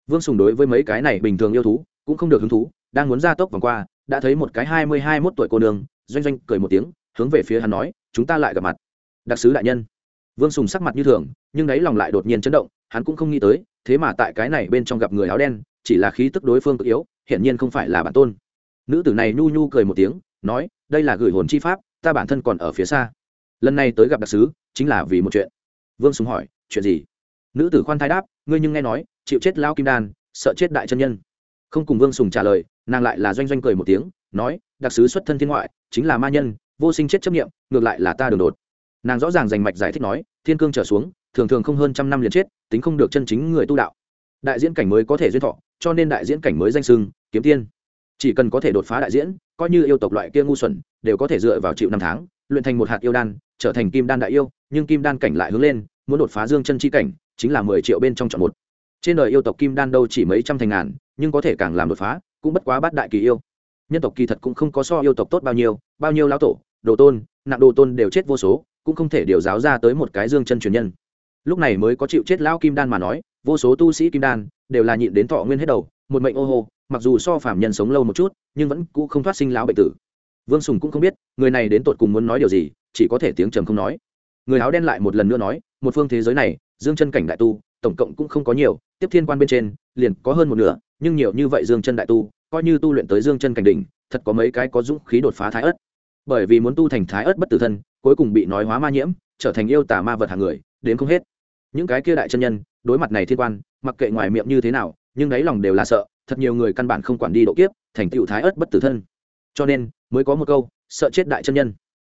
Vương sùng đối với mấy cái này bình thường yêu thú cũng không được hứng thú, đang muốn ra tốc vòng qua, đã thấy một cái hai mươi hai mốt tuổi cô nương, doanh doanh cười một tiếng, hướng về phía hắn nói, chúng ta lại gặp mặt. Đặc sứ đại nhân. Vương sùng sắc mặt như thường, nhưng đáy lòng lại đột nhiên chấn động, hắn cũng không nghĩ tới, thế mà tại cái này bên trong gặp người áo đen, chỉ là khí tức đối phương cực yếu, hiển nhiên không phải là bản tôn. Nữ tử này nhu nhu cười một tiếng, nói, đây là gửi hồn chi pháp, ta bản thân còn ở phía xa lần này tới gặp đặc sứ, chính là vì một chuyện. Vương sùng hỏi, chuyện gì? Nữ tử khoan thai đáp, ngươi nhưng nghe nói, chịu chết lao kim đan, sợ chết đại chân nhân. Không cùng vương sùng trả lời, nàng lại là doanh doanh cười một tiếng, nói, đặc sứ xuất thân thiên ngoại, chính là ma nhân, vô sinh chết chấp nghiệm ngược lại là ta đường đột. Nàng rõ ràng dành mạch giải thích nói, thiên cương trở xuống, thường thường không hơn trăm năm liền chết, tính không được chân chính người tu đạo. Đại diễn cảnh mới có thể duyên thọ, cho nên đại diễn cảnh mới danh sưng kiếm tiên. Chỉ cần có thể đột phá đại diễn, coi như yêu tộc loại kia ngu xuẩn, đều có thể dựa vào chịu năm tháng, luyện thành một hạt yêu đan trở thành kim đan đại yêu, nhưng kim đan cảnh lại hướng lên, muốn đột phá dương chân chi cảnh, chính là mười triệu bên trong chọn một. Trên đời yêu tộc kim đan đâu chỉ mấy trăm thành ngàn, nhưng có thể càng làm đột phá, cũng bất quá bát đại kỳ yêu. Nhân tộc kỳ thật cũng không có so yêu tộc tốt bao nhiêu bao nhiêu lão tổ, đồ tôn, nặng đồ tôn đều chết vô số, cũng không thể điều giáo ra tới một cái dương chân truyền nhân. Lúc này mới có chịu chết lão kim đan mà nói, vô số tu sĩ kim đan đều là nhịn đến thọ nguyên hết đầu, một mệnh ô hô, mặc dù so phạm nhân sống lâu một chút, nhưng vẫn cũ không thoát sinh lão bệnh tử vương sùng cũng không biết, người này đến tột cùng muốn nói điều gì, chỉ có thể tiếng trầm không nói. Người áo đen lại một lần nữa nói, một phương thế giới này, dương chân cảnh đại tu, tổng cộng cũng không có nhiều, tiếp thiên quan bên trên, liền có hơn một nửa, nhưng nhiều như vậy dương chân đại tu, coi như tu luyện tới dương chân cảnh đỉnh, thật có mấy cái có dũng khí đột phá thái ớt. Bởi vì muốn tu thành thái ớt bất tử thân, cuối cùng bị nói hóa ma nhiễm, trở thành yêu tà ma vật hàng người, đến không hết. Những cái kia đại chân nhân, đối mặt này thiên quan, mặc kệ ngoài miệng như thế nào, nhưng đáy lòng đều là sợ, thật nhiều người căn bản không quản đi độ kiếp, thành tựu thái ớt bất tử thân. Cho nên mới có một câu, sợ chết đại chân nhân.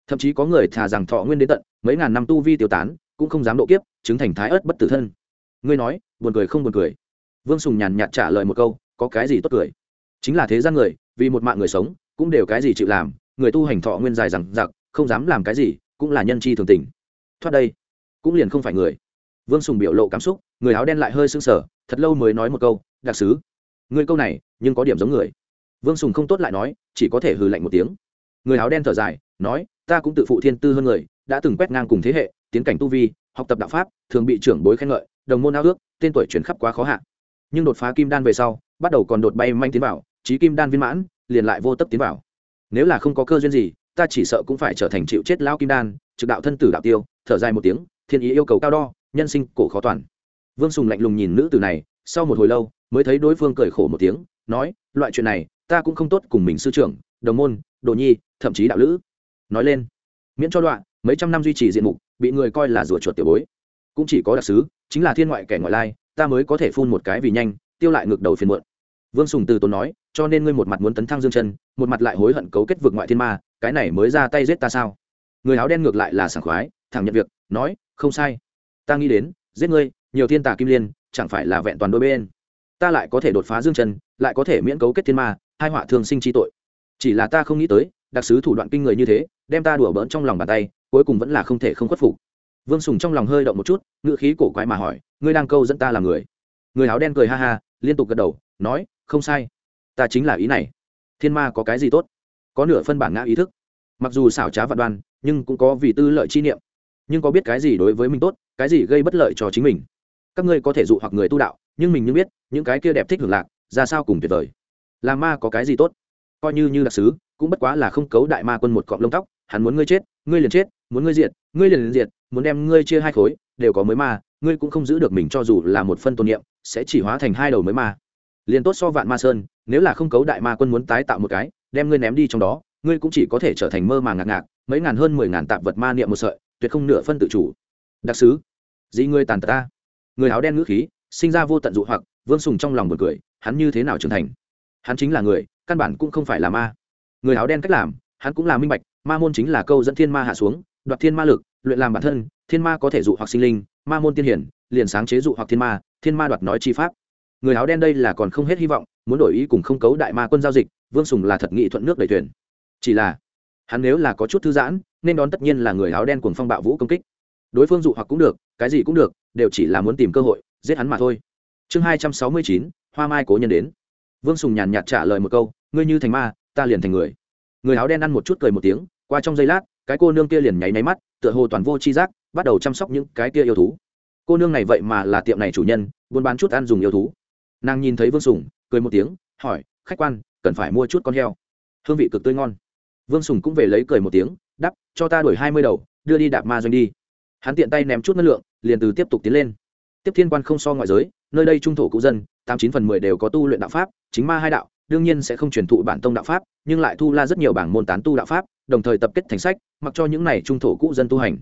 Thậm chí có người thà rằng thọ nguyên đến tận, mấy ngàn năm tu vi tiêu tán, cũng không dám độ kiếp, chứng thành thái ớt bất tử thân. Ngươi nói, buồn cười không buồn cười? Vương sùng nhàn nhạt trả lời một câu, có cái gì tốt cười? Chính là thế gian người, vì một mạng người sống, cũng đều cái gì chịu làm, người tu hành thọ nguyên dài rằng giặc không dám làm cái gì, cũng là nhân chi thường tình. Thoát đây, cũng liền không phải người. Vương sùng biểu lộ cảm xúc, người áo đen lại hơi sưng sở thật lâu mới nói một câu, đặc sứ người câu này, nhưng có điểm giống người. Vương sùng không tốt lại nói chỉ có thể hừ lạnh một tiếng. Người áo đen thở dài, nói, ta cũng tự phụ thiên tư hơn người, đã từng quét ngang cùng thế hệ, tiến cảnh tu vi, học tập đạo pháp, thường bị trưởng bối khen ngợi, đồng môn ao ước, tên tuổi chuyển khắp quá khó hạ. Nhưng đột phá kim đan về sau, bắt đầu còn đột bay manh tiến vào trí kim đan viên mãn, liền lại vô tấp tiến vào. Nếu là không có cơ duyên gì, ta chỉ sợ cũng phải trở thành chịu chết lao kim đan, trực đạo thân tử đạo tiêu. Thở dài một tiếng, thiên ý yêu cầu cao đo, nhân sinh cổ khó toàn. Vương sùng lạnh lùng nhìn nữ tử này, sau một hồi lâu, mới thấy đối phương cười khổ một tiếng, nói, loại chuyện này ta cũng không tốt cùng mình sư trưởng, đồng môn, đồ nhi, thậm chí đạo lữ. Nói lên, miễn cho đoạn, mấy trăm năm duy trì diện mục, bị người coi là rùa chuột tiểu bối. Cũng chỉ có đặc sứ, chính là thiên ngoại kẻ ngoại lai, ta mới có thể phun một cái vì nhanh, tiêu lại ngược đầu phiền muộn. Vương sùng từ tốn nói, cho nên ngươi một mặt muốn tấn thăng dương chân, một mặt lại hối hận cấu kết vực ngoại thiên ma, cái này mới ra tay giết ta sao? Người áo đen ngược lại là sảng khoái, thẳng nhận việc, nói, không sai. Ta nghĩ đến, giết ngươi, nhiều thiên tà kim liên, chẳng phải là vẹn toàn đôi bên. Ta lại có thể đột phá dương chân, lại có thể miễn cấu kết thiên ma hai họa thường sinh chi tội. Chỉ là ta không nghĩ tới, đặc sứ thủ đoạn kinh người như thế, đem ta đùa bỡn trong lòng bàn tay, cuối cùng vẫn là không thể không khuất phục. Vương sùng trong lòng hơi động một chút ngự khí cổ quái mà hỏi, ngươi đang câu dẫn ta làm người? Người áo đen cười ha ha, liên tục gật đầu, nói, không sai. Ta chính là ý này. Thiên ma có cái gì tốt? Có nửa phân bản ngã ý thức. Mặc dù xảo trá vạn đoan, nhưng cũng có vì tư lợi chi niệm. Nhưng có biết cái gì đối với mình tốt, cái gì gây bất lợi cho chính mình? Các ngươi có thể dụ hoặc người tu đạo, nhưng mình như biết, những cái kia đẹp thích hưởng lạc, ra sao cùng tuyệt vời? Là ma có cái gì tốt? Coi như như đặc sứ, cũng bất quá là không cấu đại ma quân một cọng lông tóc, hắn muốn ngươi chết, ngươi liền chết, muốn ngươi diệt, ngươi liền liền diệt, muốn đem ngươi chia hai khối, đều có mới ma, ngươi cũng không giữ được mình cho dù là một phân tôn niệm, sẽ chỉ hóa thành hai đầu mới ma. Liền tốt so vạn ma sơn, nếu là không cấu đại ma quân muốn tái tạo một cái, đem ngươi ném đi trong đó, ngươi cũng chỉ có thể trở thành mơ màng ngạc ngạc, mấy ngàn hơn mười ngàn tạp vật ma niệm một sợi, tuyệt không nửa phân tự chủ. Đặc sứ dĩ ngươi tàn tật ta. Người áo đen ngữ khí, sinh ra vô tận dụ hoặc, vương sùng trong lòng buồn cười, hắn như thế nào trưởng thành? Hắn chính là người, căn bản cũng không phải là ma. Người áo đen cách làm, hắn cũng là minh bạch, ma môn chính là câu dẫn thiên ma hạ xuống, đoạt thiên ma lực, luyện làm bản thân, thiên ma có thể dụ hoặc sinh linh, ma môn tiên hiển, liền sáng chế dụ hoặc thiên ma thiên ma đoạt nói chi pháp. Người áo đen đây là còn không hết hy vọng, muốn đổi ý cùng không cấu đại ma quân giao dịch, vương sùng là thật nghị thuận nước đầy thuyền. Chỉ là, hắn nếu là có chút thư giãn, nên đón tất nhiên là người áo đen cùng phong bạo vũ công kích. Đối phương dụ hoặc cũng được, cái gì cũng được, đều chỉ là muốn tìm cơ hội, giết hắn mà thôi. Chương hai trăm sáu mươi chín, hoa mai cố nhân đến vương sùng nhàn nhạt trả lời một câu, ngươi như thành ma, ta liền thành người. Người áo đen ăn một chút cười một tiếng, qua trong giây lát, cái cô nương kia liền nháy máy mắt, tựa hồ toàn vô chi giác, bắt đầu chăm sóc những cái kia yêu thú. Cô nương này vậy mà là tiệm này chủ nhân, buôn bán chút ăn dùng yêu thú. Nàng nhìn thấy vương sùng, cười một tiếng, hỏi, khách quan, cần phải mua chút con heo? Hương vị cực tươi ngon. Vương sùng cũng về lấy cười một tiếng đắp cho ta đổi hai mươi đầu, đưa đi đạp ma doanh đi. Hắn tiện tay ném chút năng lượng, liền từ tiếp tục tiến lên tiếp thiên quan không so ngoại giới, nơi đây trung thổ cụ dân, tám chín phần mười đều có tu luyện đạo pháp, chính ma hai đạo, đương nhiên sẽ không truyền thụ bản tông đạo pháp, nhưng lại thu la rất nhiều bảng môn tán tu đạo pháp, đồng thời tập kết thành sách, mặc cho những này trung thổ cũ dân tu hành.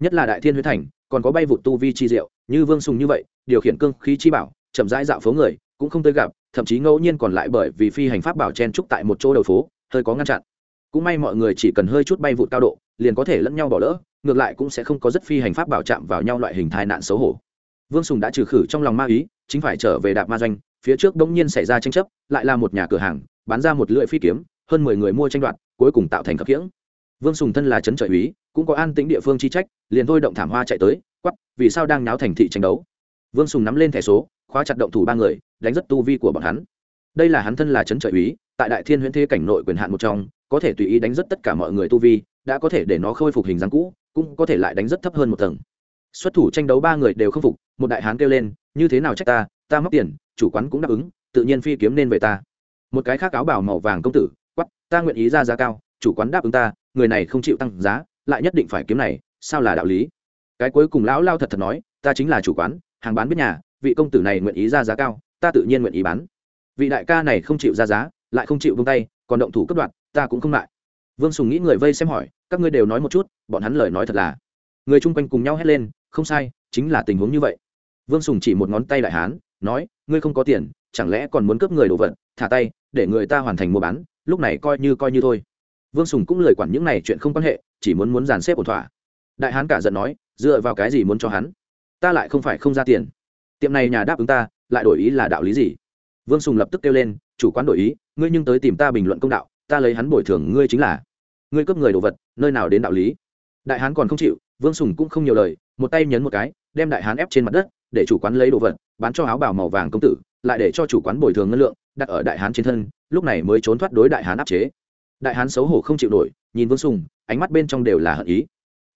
Nhất là đại thiên huyết thành, còn có bay vụ tu vi chi diệu, như vương sùng như vậy, điều khiển cương khí chi bảo, chậm rãi dạo phố người, cũng không tới gặp, thậm chí ngẫu nhiên còn lại bởi vì phi hành pháp bảo chen trúc tại một chỗ đầu phố, hơi có ngăn chặn. Cũng may mọi người chỉ cần hơi chút bay vụ cao độ, liền có thể lẫn nhau bỏ lỡ, ngược lại cũng sẽ không có rất phi hành pháp bảo chạm vào nhau loại hình tai nạn xấu hổ vương sùng đã trừ khử trong lòng ma ý, chính phải trở về đạp ma doanh, phía trước bỗng nhiên xảy ra tranh chấp, lại là một nhà cửa hàng, bán ra một lưỡi phi kiếm, hơn mười người mua tranh đoạt, cuối cùng tạo thành khập khiễng. Vương sùng thân là trấn trợ úy, cũng có an tĩnh địa phương chi trách, liền thôi động thảm hoa chạy tới quắp vì sao đang náo thành thị tranh đấu? Vương sùng nắm lên thẻ số, khóa chặt động thủ ba người, đánh rất tu vi của bọn hắn. Đây là hắn thân là trấn trợ úy, tại đại thiên huyễn thế cảnh nội quyền hạn một trong, có thể tùy ý đánh rất tất cả mọi người tu vi, đã có thể để nó khôi phục hình dáng cũ, cũng có thể lại đánh rất thấp hơn một tầng xuất thủ tranh đấu ba người đều không phục, một đại hán kêu lên, như thế nào trách ta? Ta móc tiền, chủ quán cũng đáp ứng, tự nhiên phi kiếm nên về ta. Một cái khác áo bảo màu vàng công tử quắp ta nguyện ý ra giá cao, chủ quán đáp ứng ta, người này không chịu tăng giá, lại nhất định phải kiếm này, sao là đạo lý? Cái cuối cùng lão lao thật thật nói, ta chính là chủ quán, hàng bán biết nhà, vị công tử này nguyện ý ra giá cao, ta tự nhiên nguyện ý bán. Vị đại ca này không chịu ra giá, lại không chịu vung tay, còn động thủ cấp đoạt, ta cũng không ngại. vương sùng nghĩ người vây xem hỏi, các ngươi đều nói một chút, bọn hắn lời nói thật là. Người chung quanh cùng nhau hét lên không sai, chính là tình huống như vậy. Vương sùng chỉ một ngón tay đại hán, nói, ngươi không có tiền, chẳng lẽ còn muốn cướp người đồ vật, thả tay, để người ta hoàn thành mua bán, lúc này coi như coi như thôi. Vương sùng cũng lời quản những này chuyện không quan hệ, chỉ muốn muốn dàn xếp ổn thỏa. Đại hán cả giận nói, dựa vào cái gì muốn cho hắn? Ta lại không phải không ra tiền. Tiệm này nhà đáp ứng ta, lại đổi ý là đạo lý gì? Vương sùng lập tức kêu lên, chủ quán đổi ý, ngươi nhưng tới tìm ta bình luận công đạo, ta lấy hắn bồi thường ngươi chính là. Ngươi cướp người đồ vật, nơi nào đến đạo lý? Đại hán còn không chịu, vương sùng cũng không nhiều lời một tay nhấn một cái, đem đại hán ép trên mặt đất, để chủ quán lấy đồ vật, bán cho áo bào màu vàng công tử, lại để cho chủ quán bồi thường ngân lượng, đặt ở đại hán trên thân, lúc này mới trốn thoát đối đại hán áp chế. Đại hán xấu hổ không chịu nổi, nhìn vương sùng, ánh mắt bên trong đều là hận ý.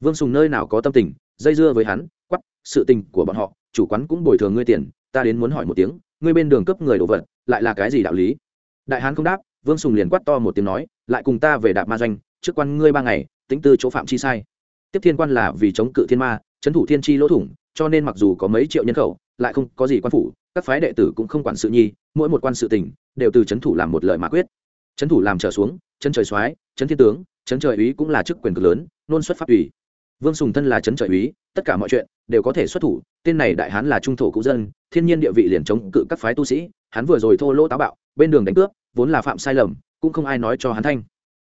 Vương sùng nơi nào có tâm tình, dây dưa với hắn quắp sự tình của bọn họ, chủ quán cũng bồi thường ngươi tiền, ta đến muốn hỏi một tiếng, ngươi bên đường cướp người đồ vật, lại là cái gì đạo lý? Đại hán không đáp, vương sùng liền quát to một tiếng nói, lại cùng ta về đạp ma doanh, trước quan ngươi ba ngày, tính tư chỗ phạm chi sai. Tiếp thiên quan là vì chống cự thiên ma trấn thủ thiên chi lỗ thủng, cho nên mặc dù có mấy triệu nhân khẩu, lại không có gì quan phủ, các phái đệ tử cũng không quản sự nhi, mỗi một quan sự tỉnh đều từ trấn thủ làm một lời mà quyết. Trấn thủ làm trở xuống, trấn trời soái, trấn thiên tướng, trấn trời úy cũng là chức quyền cực lớn, nôn xuất pháp ủy vương sùng thân là trấn trời úy, tất cả mọi chuyện đều có thể xuất thủ, tên này đại hán là trung thổ cụ dân, thiên nhiên địa vị liền chống cự các phái tu sĩ, hắn vừa rồi thô lỗ táo bạo, bên đường đánh cướp, vốn là phạm sai lầm, cũng không ai nói cho hắn thanh.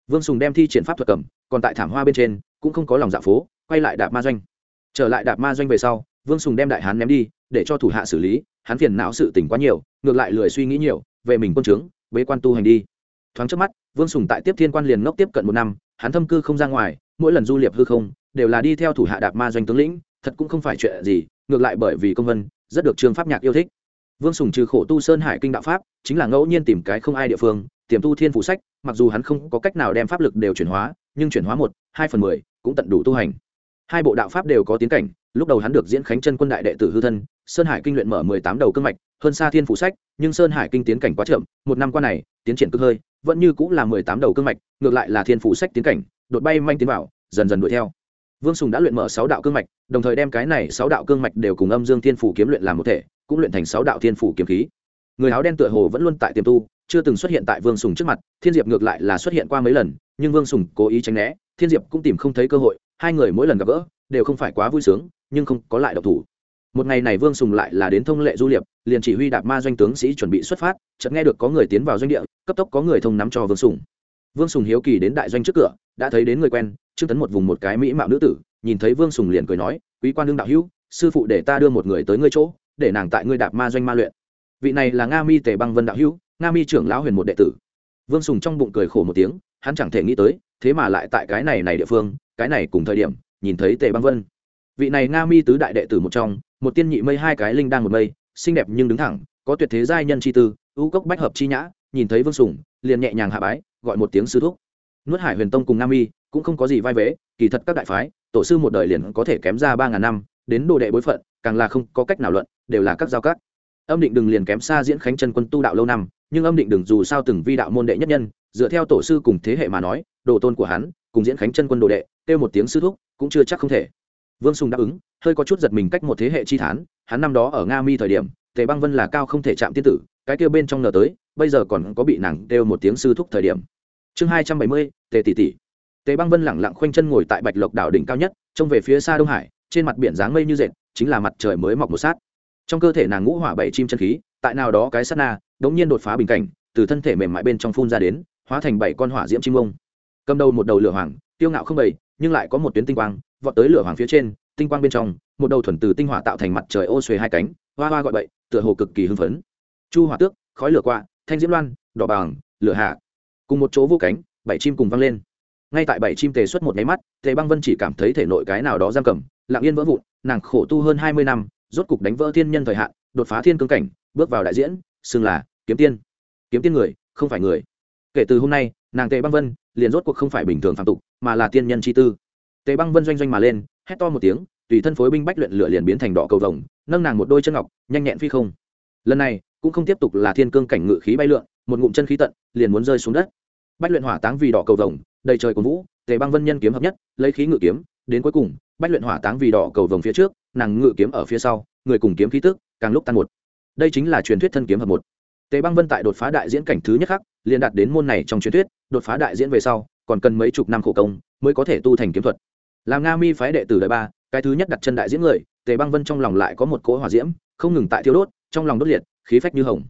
Vương sùng đem thi triển pháp thuật cầm, còn tại thảm hoa bên trên, cũng không có lòng dạ phố, quay lại đạp ma doanh trở lại đạp ma doanh về sau, vương sùng đem đại hán ném đi, để cho thủ hạ xử lý, hắn phiền não sự tỉnh quá nhiều, ngược lại lười suy nghĩ nhiều, về mình quân trướng bế quan tu hành đi. Thoáng trước mắt, vương sùng tại tiếp thiên quan liền ngốc tiếp cận một năm, hắn thâm cư không ra ngoài, mỗi lần du liệp hư không, đều là đi theo thủ hạ đạp ma doanh tướng lĩnh, thật cũng không phải chuyện gì, ngược lại bởi vì công vân, rất được trường pháp nhạc yêu thích. Vương sùng trừ khổ tu sơn hải kinh đạo pháp, chính là ngẫu nhiên tìm cái không ai địa phương, tiềm tu thiên phủ sách, mặc dù hắn không có cách nào đem pháp lực đều chuyển hóa, nhưng chuyển hóa một, hai phần mười, cũng tận đủ tu hành hai bộ đạo pháp đều có tiến cảnh, lúc đầu hắn được diễn khánh chân quân đại đệ tử hư thân, sơn hải kinh luyện mở mười tám đầu cương mạch, hơn xa thiên phủ sách, nhưng sơn hải kinh tiến cảnh quá chậm, một năm qua này, tiến triển cực hơi, vẫn như cũng là mười tám đầu cương mạch, ngược lại là thiên phủ sách tiến cảnh, đột bay manh tiến vào, dần dần đuổi theo. Vương sùng đã luyện mở sáu đạo cương mạch, đồng thời đem cái này sáu đạo cương mạch đều cùng âm dương thiên phủ kiếm luyện làm một thể, cũng luyện thành sáu đạo thiên phủ kiếm khí. Người áo đen tựa hồ vẫn luôn tại tiềm tu, chưa từng xuất hiện tại vương sùng trước mặt, thiên diệp ngược lại là xuất hiện qua mấy lần, nhưng vương sùng cố ý tránh né, thiên diệp cũng tìm không thấy cơ hội hai người mỗi lần gặp gỡ đều không phải quá vui sướng, nhưng không có lại độc thủ. Một ngày này vương sùng lại là đến thông lệ du liệp, liền chỉ huy đạp ma doanh tướng sĩ chuẩn bị xuất phát, chợt nghe được có người tiến vào doanh địa, cấp tốc có người thông nắm cho vương sùng. Vương sùng hiếu kỳ đến đại doanh trước cửa, đã thấy đến người quen, trương tấn một vùng một cái mỹ mạo nữ tử, nhìn thấy vương sùng liền cười nói, quý quan đương đạo hữu, sư phụ để ta đưa một người tới ngươi chỗ, để nàng tại ngươi đạp ma doanh ma luyện. Vị này là nga mi tề băng vân đạo hữu, nga mi trưởng lão huyền một đệ tử. Vương sùng trong bụng cười khổ một tiếng, hắn chẳng thể nghĩ tới, thế mà lại tại cái này này địa phương cái này cùng thời điểm, nhìn thấy tề băng vân. Vị này nga mi tứ đại đệ tử một trong, một tiên nhị mây, hai cái linh đang một mây, xinh đẹp nhưng đứng thẳng, có tuyệt thế giai nhân chi tư, ưu cốc bách hợp chi nhã, nhìn thấy vương sùng, liền nhẹ nhàng hạ bái, gọi một tiếng sư thúc. Nuốt hải huyền tông cùng nga mi, cũng không có gì vai vế, kỳ thật các đại phái, tổ sư một đời liền có thể kém ra ba ngàn năm, đến đồ đệ bối phận, càng là không có cách nào luận, đều là các giao cắt âm định đừng liền kém xa diễn khánh chân quân tu đạo lâu năm, nhưng âm định đừng dù sao từng vi đạo môn đệ nhất nhân, dựa theo tổ sư cùng thế hệ mà nói, đồ tôn của hắn cùng diễn khánh chân quân đồ đệ, kêu một tiếng sư thúc, cũng chưa chắc không thể. Vương sùng đáp ứng, hơi có chút giật mình cách một thế hệ chi thán, hắn năm đó ở nga mi thời điểm, tề băng vân là cao không thể chạm tiên tử, cái kêu bên trong nở tới, bây giờ còn có bị nàng kêu một tiếng sư thúc thời điểm. Chương hai trăm bảy mươi, tề tỷ tỷ. Tề băng vân lẳng lặng khoanh chân ngồi tại bạch lộc đảo đỉnh cao nhất, trông về phía xa đông hải, trên mặt biển dáng mây như dệt, chính là mặt trời mới mọc một sát. Trong cơ thể nàng ngũ hỏa bảy chim chân khí, tại nào đó cái sát na đống nhiên đột phá bình cảnh, từ thân thể mềm mại bên trong phun ra đến, hóa thành bảy con hỏa diễm chim ông cầm đầu một đầu lửa hoàng tiêu ngạo không bầy, nhưng lại có một tuyến tinh quang, vọt tới lửa hoàng phía trên, tinh quang bên trong, một đầu thuần từ tinh hỏa tạo thành mặt trời ô xuề hai cánh, hoa hoa gọi bậy, tựa hồ cực kỳ hưng phấn. Chu hỏa tước, khói lửa quạ, thanh diễm loan, đỏ bàng, lửa hạ. Cùng một chỗ vô cánh, bảy chim cùng văng lên. Ngay tại bảy chim tề xuất một nháy mắt, tề băng vân chỉ cảm thấy thể nội cái nào đó giam cầm, lặng yên vỡ vụn, nàng khổ tu hơn hai mươi năm, rốt cục đánh vỡ thiên nhân thời hạn, đột phá thiên cương cảnh, bước vào đại diễn, xưng là kiếm tiên. Kiếm tiên người, không phải người. Kể từ hôm nay, nàng tề băng vân liền rốt cuộc không phải bình thường phạm tục, mà là tiên nhân chi tư. Tề băng vân doanh doanh mà lên, hét to một tiếng, tùy thân phối binh bách luyện lửa liền biến thành đỏ cầu vồng, nâng nàng một đôi chân ngọc, nhanh nhẹn phi không. Lần này, cũng không tiếp tục là thiên cương cảnh ngự khí bay lượn, một ngụm chân khí tận, liền muốn rơi xuống đất. Bách luyện hỏa táng vì đỏ cầu vồng, đầy trời của vũ, tề băng vân nhân kiếm hợp nhất, lấy khí ngự kiếm, đến cuối cùng, bách luyện hỏa táng vì đỏ cầu vồng phía trước, nàng ngự kiếm ở phía sau, người cùng kiếm khí tức, càng lúc tan một. Đây chính là truyền thuyết thân kiếm hợp một tề băng vân tại đột phá đại diễn cảnh thứ nhất khắc, liền đạt đến môn này trong truyền thuyết, đột phá đại diễn về sau, còn cần mấy chục năm khổ công mới có thể tu thành kiếm thuật. Làm nga mi phái đệ tử đời ba, cái thứ nhất đặt chân đại diễn người tề băng vân trong lòng lại có một cỗ hỏa diễm, không ngừng tại thiêu đốt, trong lòng đốt liệt, khí phách như hồng.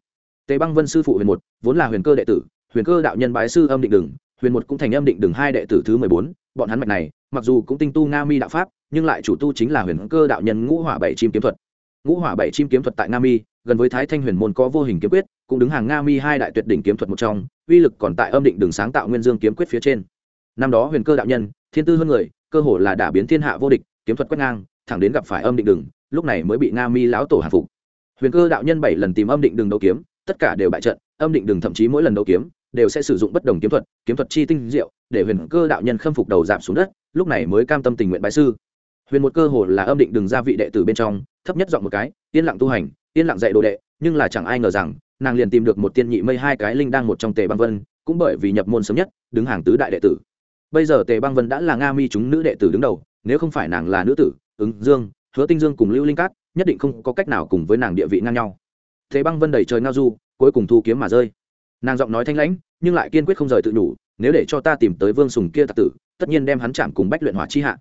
Tề băng vân sư phụ huyền một, vốn là huyền cơ đệ tử, huyền cơ đạo nhân bái sư âm định đừng, huyền một cũng thành âm định đừng hai đệ tử thứ mười bốn, bọn hắn mạch này, mặc dù cũng tinh tu nga mi đạo pháp, nhưng lại chủ tu chính là huyền cơ đạo nhân ngũ hỏa bảy chim kiếm thuật. Ngũ hỏa bảy chim kiếm thuật tại nga mi, gần với thái thanh huyền môn có vô hình kiếm quyết cũng đứng hàng nga mi hai đại tuyệt đỉnh kiếm thuật một trong, uy lực còn tại âm định đường sáng tạo nguyên dương kiếm quyết phía trên. Năm đó huyền cơ đạo nhân, thiên tư hơn người, cơ hồ là đả biến thiên hạ vô địch, kiếm thuật quét ngang, thẳng đến gặp phải âm định đường, lúc này mới bị nga mi lão tổ hàng phục. Huyền cơ đạo nhân bảy lần tìm âm định đường đấu kiếm, tất cả đều bại trận, âm định đường thậm chí mỗi lần đấu kiếm, đều sẽ sử dụng bất đồng kiếm thuật kiếm thuật chi tinh diệu, để huyền cơ đạo nhân khâm phục đầu giảm xuống đất, lúc này mới cam tâm tình nguyện bái sư. Huyền một cơ hồ là âm định đường gia vị đệ tử bên trong, thấp nhất dọn một cái, yên lặng tu hành, yên lặng dạy đồ đệ nhưng là chẳng ai ngờ rằng, nàng liền tìm được một tiên nhị mây hai cái linh đang một trong tề băng vân, cũng bởi vì nhập môn sớm nhất, đứng hàng tứ đại đệ tử. Bây giờ tề băng vân đã là nga mi chúng nữ đệ tử đứng đầu, nếu không phải nàng là nữ tử, ứng dương, hứa tinh dương cùng lưu linh cát, nhất định không có cách nào cùng với nàng địa vị ngang nhau. Thế băng vân đầy trời ngao du, cuối cùng thu kiếm mà rơi. Nàng giọng nói thanh lãnh, nhưng lại kiên quyết không rời tự đủ nếu để cho ta tìm tới vương sùng kia tạc tử, tất nhiên đem hắn chạm cùng bách luyện hỏa chi hạ.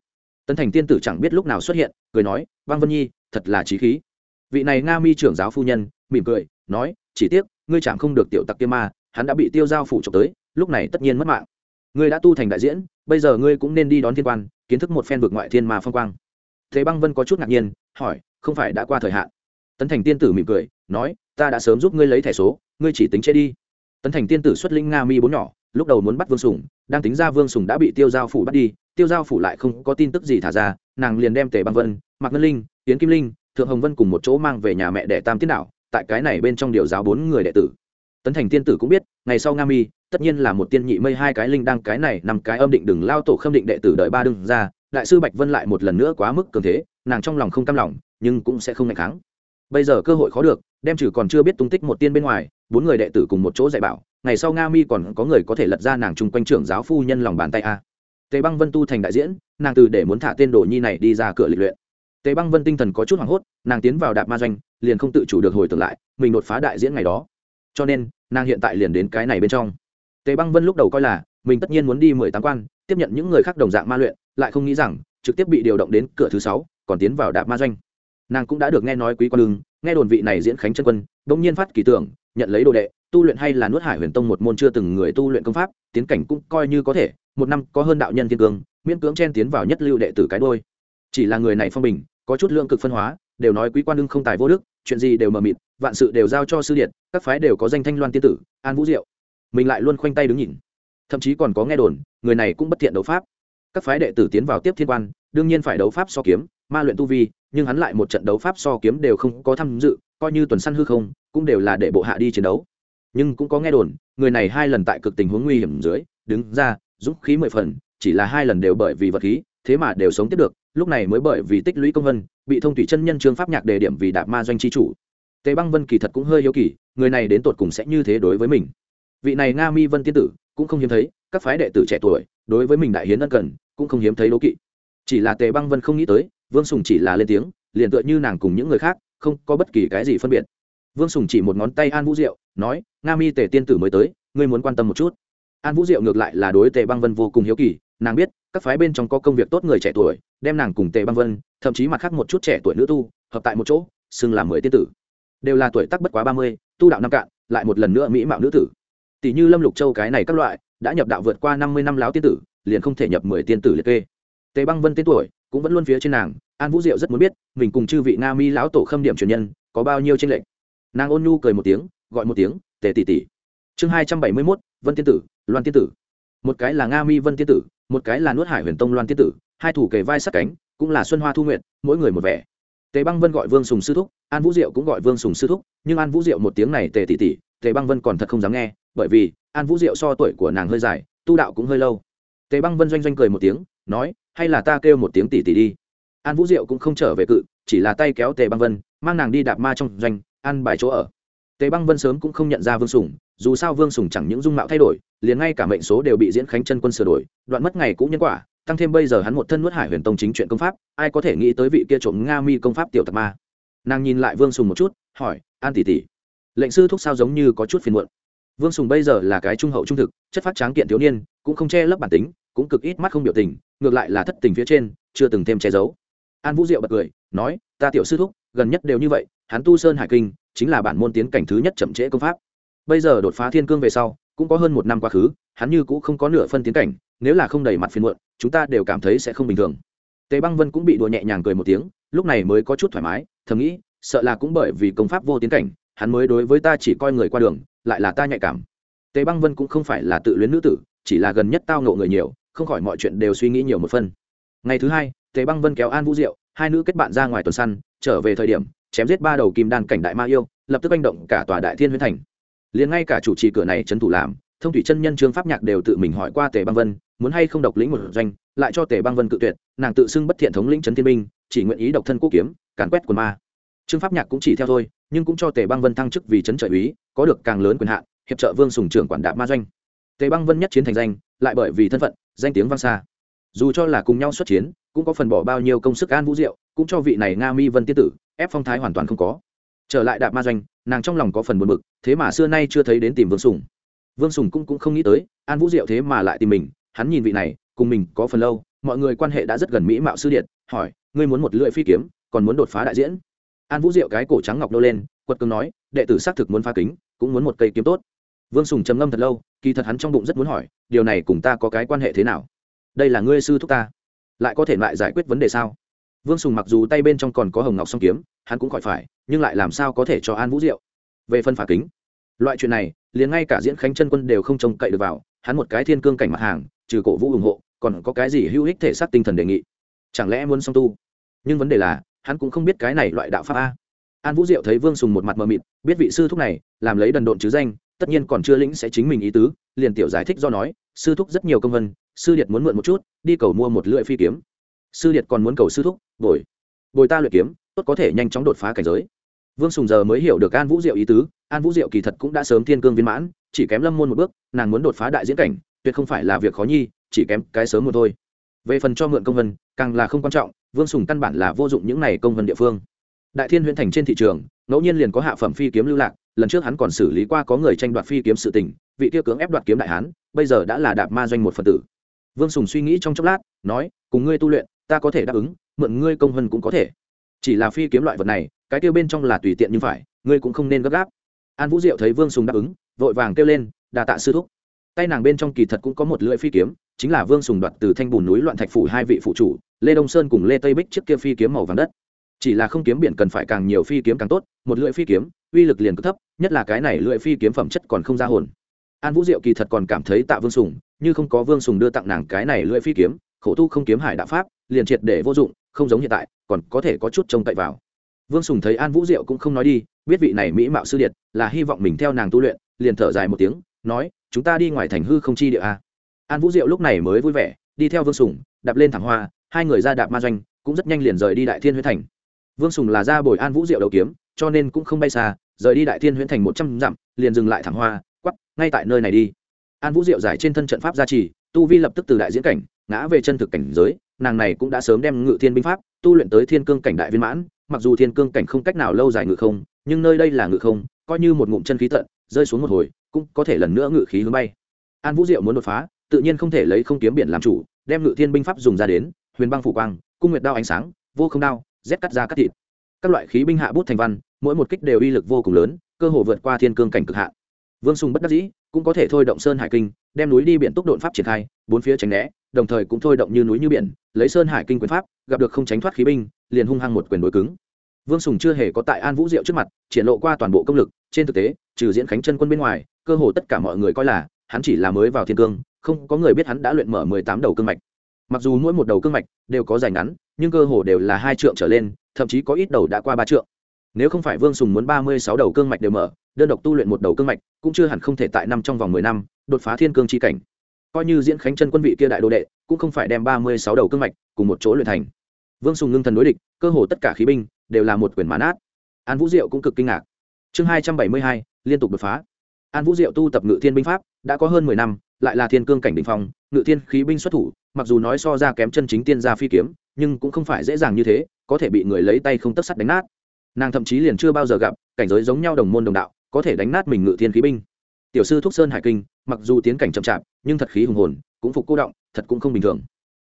Tân thành tiên tử chẳng biết lúc nào xuất hiện, cười nói, băng vân nhi, thật là trí khí. Vị này nga mi trưởng giáo phu nhân mỉm cười, nói, chỉ tiếc, ngươi chẳng không được tiểu tặc kia ma hắn đã bị tiêu giao phủ trộm tới, lúc này tất nhiên mất mạng. Ngươi đã tu thành đại diễn, bây giờ ngươi cũng nên đi đón thiên quan, kiến thức một phen vực ngoại thiên ma phong quang. Thế băng vân có chút ngạc nhiên, hỏi, không phải đã qua thời hạn? Tấn thành tiên tử mỉm cười, nói, ta đã sớm giúp ngươi lấy thẻ số, ngươi chỉ tính chế đi. Tấn thành tiên tử xuất linh nga mi bốn nhỏ, lúc đầu muốn bắt vương sùng, đang tính ra vương sùng đã bị tiêu giao phủ bắt đi, tiêu giao phủ lại không có tin tức gì thả ra, nàng liền đem tề băng vân, mạc ngân linh, yến kim linh, thượng hồng vân cùng một chỗ mang về nhà mẹ đẻ tam tiết đạo tại cái này bên trong điều giáo bốn người đệ tử. Tấn thành tiên tử cũng biết, ngày sau nga mi, tất nhiên là một tiên nhị mây hai cái linh đang cái này nằm cái âm định đừng lao tổ khâm định đệ tử đợi ba đừng ra, đại sư bạch vân lại một lần nữa quá mức cường thế, nàng trong lòng không cam lòng, nhưng cũng sẽ không ngày kháng. Bây giờ cơ hội khó được, đem trừ còn chưa biết tung tích một tiên bên ngoài, bốn người đệ tử cùng một chỗ dạy bảo, ngày sau nga mi còn có người có thể lật ra nàng chung quanh trưởng giáo phu nhân lòng bàn tay a. Tề băng vân tu thành đại diễn, nàng từ để muốn thả tên đồ nhi này đi ra cửa lịch luyện tề băng vân tinh thần có chút hoảng hốt, nàng tiến vào đạp ma doanh, liền không tự chủ được hồi tưởng lại, mình đột phá đại diễn ngày đó. Cho nên, nàng hiện tại liền đến cái này bên trong. Tề băng vân lúc đầu coi là, mình tất nhiên muốn đi mười tám quan, tiếp nhận những người khác đồng dạng ma luyện, lại không nghĩ rằng, trực tiếp bị điều động đến cửa thứ sáu, còn tiến vào đạp ma doanh. Nàng cũng đã được nghe nói quý quan lương, nghe đồn vị này diễn khánh chân quân, bỗng nhiên phát kỳ tưởng, nhận lấy đồ đệ, tu luyện hay là nuốt hải huyền tông một môn chưa từng người tu luyện công pháp, tiến cảnh cũng coi như có thể, một năm có hơn đạo nhân thiên cương, miễn cưỡng chen tiến vào nhất lưu đệ tử cái đôi. Chỉ là người này phong bình có chút lượng cực phân hóa, đều nói quý quan đương không tài vô đức, chuyện gì đều mờ mịt, vạn sự đều giao cho sư điện các phái đều có danh thanh loan tiên tử, an vũ diệu. Mình lại luôn khoanh tay đứng nhìn. Thậm chí còn có nghe đồn, người này cũng bất thiện đấu pháp. Các phái đệ tử tiến vào tiếp thiên quan, đương nhiên phải đấu pháp so kiếm, ma luyện tu vi, nhưng hắn lại một trận đấu pháp so kiếm đều không có tham dự, coi như tuần săn hư không, cũng đều là để bộ hạ đi chiến đấu. Nhưng cũng có nghe đồn, người này hai lần tại cực tình huống nguy hiểm dưới, đứng ra, dũng khí mười phần, chỉ là hai lần đều bởi vì vật khí thế mà đều sống tiếp được, lúc này mới bởi vì tích lũy công vân, bị thông thủy chân nhân trương pháp nhạc đề điểm vì đạp ma doanh chi chủ. Tề băng vân kỳ thật cũng hơi hiếu kỳ, người này đến tột cùng sẽ như thế đối với mình. Vị này nga mi vân tiên tử cũng không hiếm thấy, các phái đệ tử trẻ tuổi đối với mình đại hiến ân cần cũng không hiếm thấy đố kỵ. Chỉ là tề băng vân không nghĩ tới, vương sùng chỉ là lên tiếng, liền tựa như nàng cùng những người khác, không có bất kỳ cái gì phân biệt. Vương sùng chỉ một ngón tay an vũ diệu, nói, nga mi tề tiên tử mới tới, ngươi muốn quan tâm một chút. An vũ diệu ngược lại là đối tề băng vân vô cùng hiếu kỳ, nàng biết các phái bên trong có công việc tốt người trẻ tuổi, đem nàng cùng tề băng vân, thậm chí mặt khác một chút trẻ tuổi nữ tu, hợp tại một chỗ, xưng là mười tiên tử. Đều là tuổi tác bất quá ba mươi, tu đạo năm cạn, lại một lần nữa mỹ mạo nữ tử. Tỷ như lâm lục châu cái này các loại, đã nhập đạo vượt qua năm mươi năm láo tiên tử, liền không thể nhập mười tiên tử liệt kê. Tề băng vân tên tuổi, cũng vẫn luôn phía trên nàng, an vũ diệu rất muốn biết, mình cùng chư vị nga mi lão tổ khâm điểm truyền nhân, có bao nhiêu tranh lệch. Nàng ôn nhu cười một tiếng, gọi một tiếng, tề tỷ tỷ. Chương hai trăm bảy mươi mốt, vân tiên tử, loan tiên tử. Một cái là nga mi vân tiên tử một cái là nuốt hải huyền tông loan tiết tử, hai thủ kề vai sát cánh, cũng là xuân hoa thu nguyện mỗi người một vẻ. Tề băng vân gọi vương sùng sư thúc, an vũ diệu cũng gọi vương sùng sư thúc, nhưng an vũ diệu một tiếng này tề tỷ tỷ, tề băng vân còn thật không dám nghe, bởi vì an vũ diệu so tuổi của nàng hơi dài, tu đạo cũng hơi lâu. Tề băng vân doanh doanh cười một tiếng, nói, hay là ta kêu một tiếng tỷ tỷ đi. An vũ diệu cũng không trở về cự, chỉ là tay kéo tề băng vân, mang nàng đi đạp ma trong doanh, ăn bài chỗ ở. Tề băng vân sớm cũng không nhận ra vương sùng dù sao vương sùng chẳng những dung mạo thay đổi, liền ngay cả mệnh số đều bị diễn khánh chân quân sửa đổi, đoạn mất ngày cũng nhân quả, tăng thêm bây giờ hắn một thân nuốt hải huyền tông chính chuyện công pháp, ai có thể nghĩ tới vị kia trộm nga mi công pháp tiểu tạc ma. Nàng nhìn lại vương sùng một chút, hỏi, an tỷ tỷ, lệnh sư thúc sao giống như có chút phiền muộn? Vương sùng bây giờ là cái trung hậu trung thực, chất phát tráng kiện thiếu niên, cũng không che lấp bản tính, cũng cực ít mắt không biểu tình, ngược lại là thất tình phía trên, chưa từng thêm che giấu. An vũ diệu bật cười, nói, ta tiểu sư thúc, gần nhất đều như vậy, hắn tu sơn hải kinh, chính là bản môn tiến cảnh thứ nhất chậm trễ công pháp bây giờ đột phá thiên cương về sau, cũng có hơn một năm quá khứ, hắn như cũng không có nửa phân tiến cảnh, nếu là không đầy mặt phiền muộn, chúng ta đều cảm thấy sẽ không bình thường. Tề băng vân cũng bị đùa nhẹ nhàng cười một tiếng, lúc này mới có chút thoải mái, thầm nghĩ, sợ là cũng bởi vì công pháp vô tiến cảnh, hắn mới đối với ta chỉ coi người qua đường, lại là ta nhạy cảm. Tề băng vân cũng không phải là tự luyến nữ tử, chỉ là gần nhất tao ngộ người nhiều, không khỏi mọi chuyện đều suy nghĩ nhiều một phân ngày thứ hai, tề băng vân kéo an vũ diệu, hai nữ kết bạn ra ngoài tuần săn, trở về thời điểm, chém giết ba đầu kim đan cảnh đại ma yêu, lập tức manh động cả tòa đại thiên huyễn thành liền ngay cả chủ trì cửa này trấn thủ làm, thông thủy chân nhân trương pháp nhạc đều tự mình hỏi qua tề băng vân, muốn hay không độc lĩnh một doanh, lại cho tề băng vân cự tuyệt, nàng tự xưng bất thiện thống lĩnh trấn thiên minh chỉ nguyện ý độc thân quốc kiếm, càn quét quần ma. Trương pháp nhạc cũng chỉ theo thôi, nhưng cũng cho tề băng vân thăng chức vì trấn trợ úy, có được càng lớn quyền hạn, hiệp trợ vương sùng trưởng quản đạp ma doanh. Tề băng vân nhất chiến thành danh, lại bởi vì thân phận, danh tiếng vang xa. Dù cho là cùng nhau xuất chiến, cũng có phần bỏ bao nhiêu công sức an vũ diệu, cũng cho vị này nga mi vân tiết tử, ép phong thái hoàn toàn không có trở lại đạp ma doanh nàng trong lòng có phần buồn bực thế mà xưa nay chưa thấy đến tìm vương sùng. Vương sùng cũng, cũng không nghĩ tới an vũ diệu thế mà lại tìm mình hắn nhìn vị này cùng mình có phần lâu mọi người quan hệ đã rất gần mỹ mạo sư điện hỏi ngươi muốn một lưỡi phi kiếm còn muốn đột phá đại diễn? An vũ diệu cái cổ trắng ngọc nô lên quật cường nói đệ tử xác thực muốn phá kính cũng muốn một cây kiếm tốt. Vương sùng trầm ngâm thật lâu kỳ thật hắn trong bụng rất muốn hỏi điều này cùng ta có cái quan hệ thế nào? Đây là ngươi sư thúc ta lại có thể lại giải quyết vấn đề sao? Vương sùng mặc dù tay bên trong còn có hồng ngọc song kiếm hắn cũng khỏi phải, nhưng lại làm sao có thể cho an vũ diệu? Về phân phả kính, loại chuyện này, liền ngay cả diễn khánh chân quân đều không trông cậy được vào, hắn một cái thiên cương cảnh mặt hàng, trừ cổ vũ ủng hộ, còn có cái gì hữu ích thể xác tinh thần đề nghị? Chẳng lẽ muốn song tu? Nhưng vấn đề là, hắn cũng không biết cái này loại đạo pháp a. An vũ diệu thấy vương sùng một mặt mờ mịt, biết vị sư thúc này làm lấy đần độn chứ danh, tất nhiên còn chưa lĩnh sẽ chính mình ý tứ, liền tiểu giải thích do nói, sư thúc rất nhiều công vân, sư điệt muốn mượn một chút, đi cầu mua một lưỡi phi kiếm. Sư điệt còn muốn cầu sư thúc, bồi. Bồi ta luyện kiếm tốt có thể nhanh chóng đột phá cảnh giới. Vương sùng giờ mới hiểu được an vũ diệu ý tứ, an vũ diệu kỳ thật cũng đã sớm thiên cương viên mãn, chỉ kém lâm môn một bước, nàng muốn đột phá đại diễn cảnh, tuyệt không phải là việc khó nhi, chỉ kém cái sớm một thôi. Về phần cho mượn công vân, càng là không quan trọng, vương sùng căn bản là vô dụng những này công vân địa phương. Đại thiên huyện thành trên thị trường, ngẫu nhiên liền có hạ phẩm phi kiếm lưu lạc, lần trước hắn còn xử lý qua có người tranh đoạt phi kiếm sự tình, vị tiêu cưỡng ép đoạt kiếm đại hán, bây giờ đã là đạp ma doanh một phần tử. Vương sùng suy nghĩ trong chốc lát, nói, cùng ngươi tu luyện, ta có thể đáp ứng, mượn ngươi công vân cũng có thể chỉ là phi kiếm loại vật này, cái tiêu bên trong là tùy tiện nhưng phải, ngươi cũng không nên gấp gáp. An vũ diệu thấy vương sùng đáp ứng, vội vàng kêu lên, đà tạ sư thúc. Tay nàng bên trong kỳ thật cũng có một lưỡi phi kiếm, chính là vương sùng đoạt từ thanh bùn núi loạn thạch phủ hai vị phụ chủ, lê đông sơn cùng lê tây bích trước kia phi kiếm màu vàng đất. Chỉ là không kiếm biển cần phải càng nhiều phi kiếm càng tốt, một lưỡi phi kiếm, uy lực liền cực thấp, nhất là cái này lưỡi phi kiếm phẩm chất còn không ra hồn. An vũ diệu kỳ thật còn cảm thấy tạ vương sùng, như không có vương sùng đưa tặng nàng cái này lưỡi phi kiếm, khổ tu không kiếm hải đạo pháp, liền triệt để vô dụng, không giống hiện tại còn có thể có chút trông cậy vào. Vương sùng thấy an vũ diệu cũng không nói đi, biết vị này mỹ mạo sư điệt là hy vọng mình theo nàng tu luyện, liền thở dài một tiếng, nói, chúng ta đi ngoài thành hư không chi địa a. An vũ diệu lúc này mới vui vẻ, đi theo vương sùng, đạp lên thẳng hoa, hai người ra đạp ma doanh, cũng rất nhanh liền rời đi đại thiên huyết thành. Vương sùng là ra bồi an vũ diệu đầu kiếm, cho nên cũng không bay xa, rời đi đại thiên huyễn thành một trăm dặm, liền dừng lại thẳng hoa, quắp, ngay tại nơi này đi. An vũ diệu giải trên thân trận pháp gia trì, tu vi lập tức từ đại diễn cảnh, ngã về chân thực cảnh giới, nàng này cũng đã sớm đem ngự thiên binh pháp tu luyện tới thiên cương cảnh đại viên mãn, mặc dù thiên cương cảnh không cách nào lâu dài ngự không, nhưng nơi đây là ngự không, coi như một ngụm chân khí tận, rơi xuống một hồi, cũng có thể lần nữa ngự khí hướng bay. An vũ diệu muốn đột phá, tự nhiên không thể lấy không kiếm biển làm chủ, đem ngự thiên binh pháp dùng ra đến, huyền băng phủ quang, cung nguyệt đao ánh sáng, vô không đao, rét cắt ra cắt thịt. Các loại khí binh hạ bút thành văn, mỗi một kích đều uy lực vô cùng lớn, cơ hồ vượt qua thiên cương cảnh cực hạn. Vương sùng bất đắc dĩ, cũng có thể thôi động sơn hải kinh, đem núi đi biển tốc độn pháp triển khai, bốn phía tránh né, đồng thời cũng thôi động như núi như biển lấy sơn hải kinh quyền pháp, gặp được không tránh thoát khí binh, liền hung hăng một quyền đối cứng. Vương sùng chưa hề có tại an vũ diệu trước mặt, triển lộ qua toàn bộ công lực, trên thực tế, trừ diễn khánh chân quân bên ngoài, cơ hồ tất cả mọi người coi là, hắn chỉ là mới vào thiên cương, không có người biết hắn đã luyện mở mười tám đầu cương mạch. Mặc dù mỗi một đầu cương mạch đều có dài ngắn, nhưng cơ hồ đều là hai trượng trở lên, thậm chí có ít đầu đã qua ba trượng. Nếu không phải vương sùng muốn ba mươi sáu đầu cương mạch đều mở, đơn độc tu luyện một đầu cương mạch cũng chưa hẳn không thể tại năm trong vòng mười năm, đột phá thiên cương c cảnh coi như diễn khánh chân quân vị kia đại đồ đệ, cũng không phải đem ba mươi sáu đầu cương mạch cùng một chỗ luyện thành. Vương sùng ngưng thần đối địch, cơ hồ tất cả khí binh đều là một quyền mãn át an vũ diệu cũng cực kinh ngạc. Chương hai trăm bảy mươi hai, liên tục đột phá. An vũ diệu tu tập ngự thiên binh pháp, đã có hơn mười năm, lại là thiên cương cảnh đ ỉ n h phong, ngự thiên khí binh xuất thủ, mặc dù nói so ra kém chân chính tiên gia phi kiếm, nhưng cũng không phải dễ dàng như thế, có thể bị người lấy tay không tất sắt đánh nát. Nàng thậm chí liền chưa bao giờ gặp cảnh giới giống nhau đồng môn đồng đạo, có thể đánh nát mình ngự thiên khí binh tiểu sư thúc sơn hải kinh, mặc dù tiến cảnh chậm chạp, nhưng thật khí hùng hồn, cũng phục cô động, thật cũng không bình thường.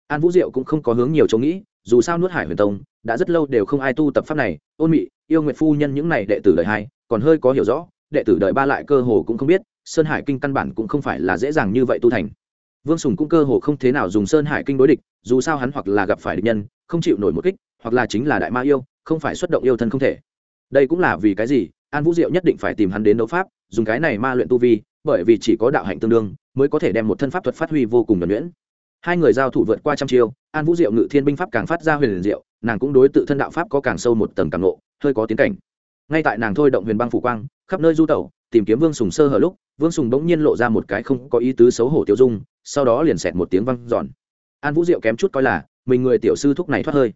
An vũ diệu cũng không có hướng nhiều chỗ nghĩ, dù sao nuốt hải huyền tông, đã rất lâu đều không ai tu tập pháp này, ôn mị, yêu nguyệt phu nhân những này đệ tử đời hai, còn hơi có hiểu rõ, đệ tử đời ba lại cơ hồ cũng không biết, sơn hải kinh căn bản cũng không phải là dễ dàng như vậy tu thành. Vương sùng cũng cơ hồ không thế nào dùng sơn hải kinh đối địch, dù sao hắn hoặc là gặp phải địch nhân, không chịu nổi một kích, hoặc là chính là đại ma yêu, không phải xuất động yêu thân không thể. Đây cũng là vì cái gì, an vũ diệu nhất định phải tìm hắn đến đấu pháp dùng cái này ma luyện tu vi, bởi vì chỉ có đạo hạnh tương đương, mới có thể đem một thân pháp thuật phát huy vô cùng nhuẩn nhuyễn. Hai người giao thủ vượt qua trăm chiêu, an vũ diệu ngự thiên binh pháp càng phát ra huyền diệu, nàng cũng đối tự thân đạo pháp có càng sâu một tầng càng lộ hơi có tiến cảnh. Ngay tại nàng thôi động huyền băng phủ quang, khắp nơi du tẩu, tìm kiếm vương sùng sơ hở lúc, vương sùng bỗng nhiên lộ ra một cái không có ý tứ xấu hổ tiêu dung, sau đó liền xẹt một tiếng văng giòn an vũ diệu kém chút coi là, mình người tiểu sư thúc này thoát hơi.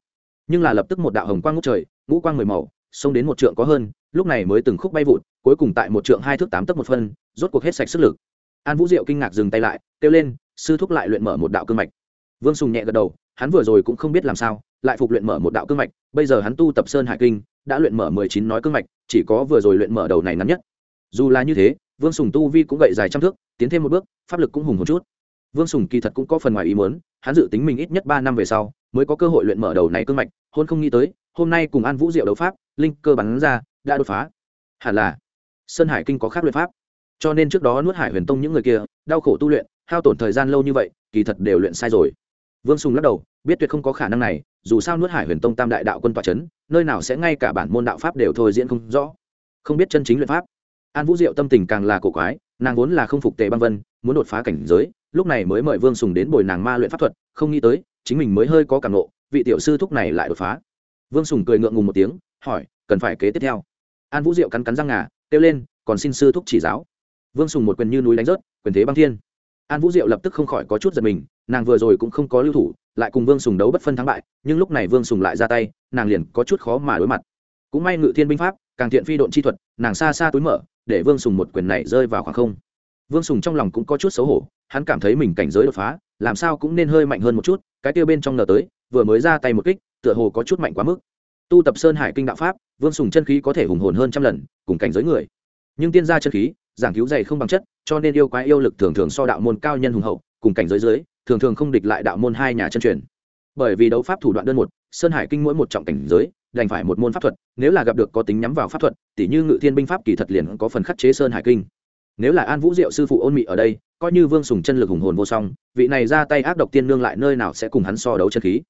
Nhưng là lập tức một đạo hồng quang ngút trời, ngũ quang mười màu, xông đến một trượng có hơn lúc này mới từng khúc bay vụt, cuối cùng tại một trượng hai thước tám tấc một phân, rốt cuộc hết sạch sức lực. An vũ diệu kinh ngạc dừng tay lại, kêu lên, sư thúc lại luyện mở một đạo cương mạch. Vương sùng nhẹ gật đầu, hắn vừa rồi cũng không biết làm sao, lại phục luyện mở một đạo cương mạch, bây giờ hắn tu tập sơn hải kinh, đã luyện mở mười chín nói cương mạch, chỉ có vừa rồi luyện mở đầu này ngắn nhất. Dù là như thế, vương sùng tu vi cũng gậy dài trăm thước, tiến thêm một bước, pháp lực cũng hùng một chút. Vương sùng kỳ thật cũng có phần ngoài ý muốn, hắn dự tính mình ít nhất ba năm về sau, mới có cơ hội luyện mở đầu này cương mạch, hôn không nghĩ tới, hôm nay cùng an vũ diệu đấu pháp linh cơ bắn ra, đã đột phá. Hẳn là, sơn hải kinh có khác luyện pháp. Cho nên trước đó nuốt hải huyền tông những người kia, đau khổ tu luyện, hao tổn thời gian lâu như vậy, kỳ thật đều luyện sai rồi. Vương sùng lắc đầu, biết tuyệt không có khả năng này, dù sao nuốt hải huyền tông tam đại đạo quân tòa c h ấ n nơi nào sẽ ngay cả bản môn đạo pháp đều thôi diễn không rõ. Không biết chân chính luyện pháp. An vũ diệu tâm tình càng là cổ quái, nàng vốn là không phục tề băng vân, muốn đột phá cảnh giới, lúc này mới mời vương sùng đến bồi nàng ma luyện pháp thuật, không nghĩ tới, chính mình mới hơi có cảm nộ vị tiểu sư thúc này lại đột phá. Vương sùng cười ngượng ngùng một tiếng hỏi, cần phải kế tiếp theo? An vũ diệu cắn cắn răng ngà, kêu lên, còn xin sư thúc chỉ giáo. Vương sùng một quyền như núi đánh rớt, quyền thế băng thiên. An vũ diệu lập tức không khỏi có chút giật mình, nàng vừa rồi cũng không có lưu thủ, lại cùng vương sùng đấu bất phân thắng bại, nhưng lúc này vương sùng lại ra tay, nàng liền có chút khó mà đối mặt. Cũng may ngự thiên binh pháp, càng thiện phi độn chi thuật, nàng xa xa túi mở, để vương sùng một quyền này rơi vào khoảng không. Vương sùng trong lòng cũng có chút xấu hổ, hắn cảm thấy mình cảnh giới đột phá, làm sao cũng nên hơi mạnh hơn một chút, cái tiêu bên trong nở tới, vừa mới ra tay một kích, tựa hồ có chút mạnh quá mức tu tập sơn hải kinh đạo pháp, vương sùng chân khí có thể hùng hồn hơn trăm lần, cùng cảnh giới người. Nhưng tiên gia chân khí, giảng cứu dày không bằng chất, cho nên yêu quái yêu lực thường thường so đạo môn cao nhân hùng hậu, cùng cảnh giới dưới, thường thường không địch lại đạo môn hai nhà chân truyền. Bởi vì đấu pháp thủ đoạn đơn một, sơn hải kinh mỗi một trọng cảnh giới, đành phải một môn pháp thuật, nếu là gặp được có tính nhắm vào pháp thuật tỷ như ngự thiên binh pháp kỳ thật liền có phần khắc chế sơn hải kinh. Nếu là an vũ diệu sư phụ ôn mị ở đây, coi như vương sùng chân lực hùng hồn vô song, vị này ra tay ác độc tiên nương lại nơi nào sẽ cùng hắn so đấu chân khí?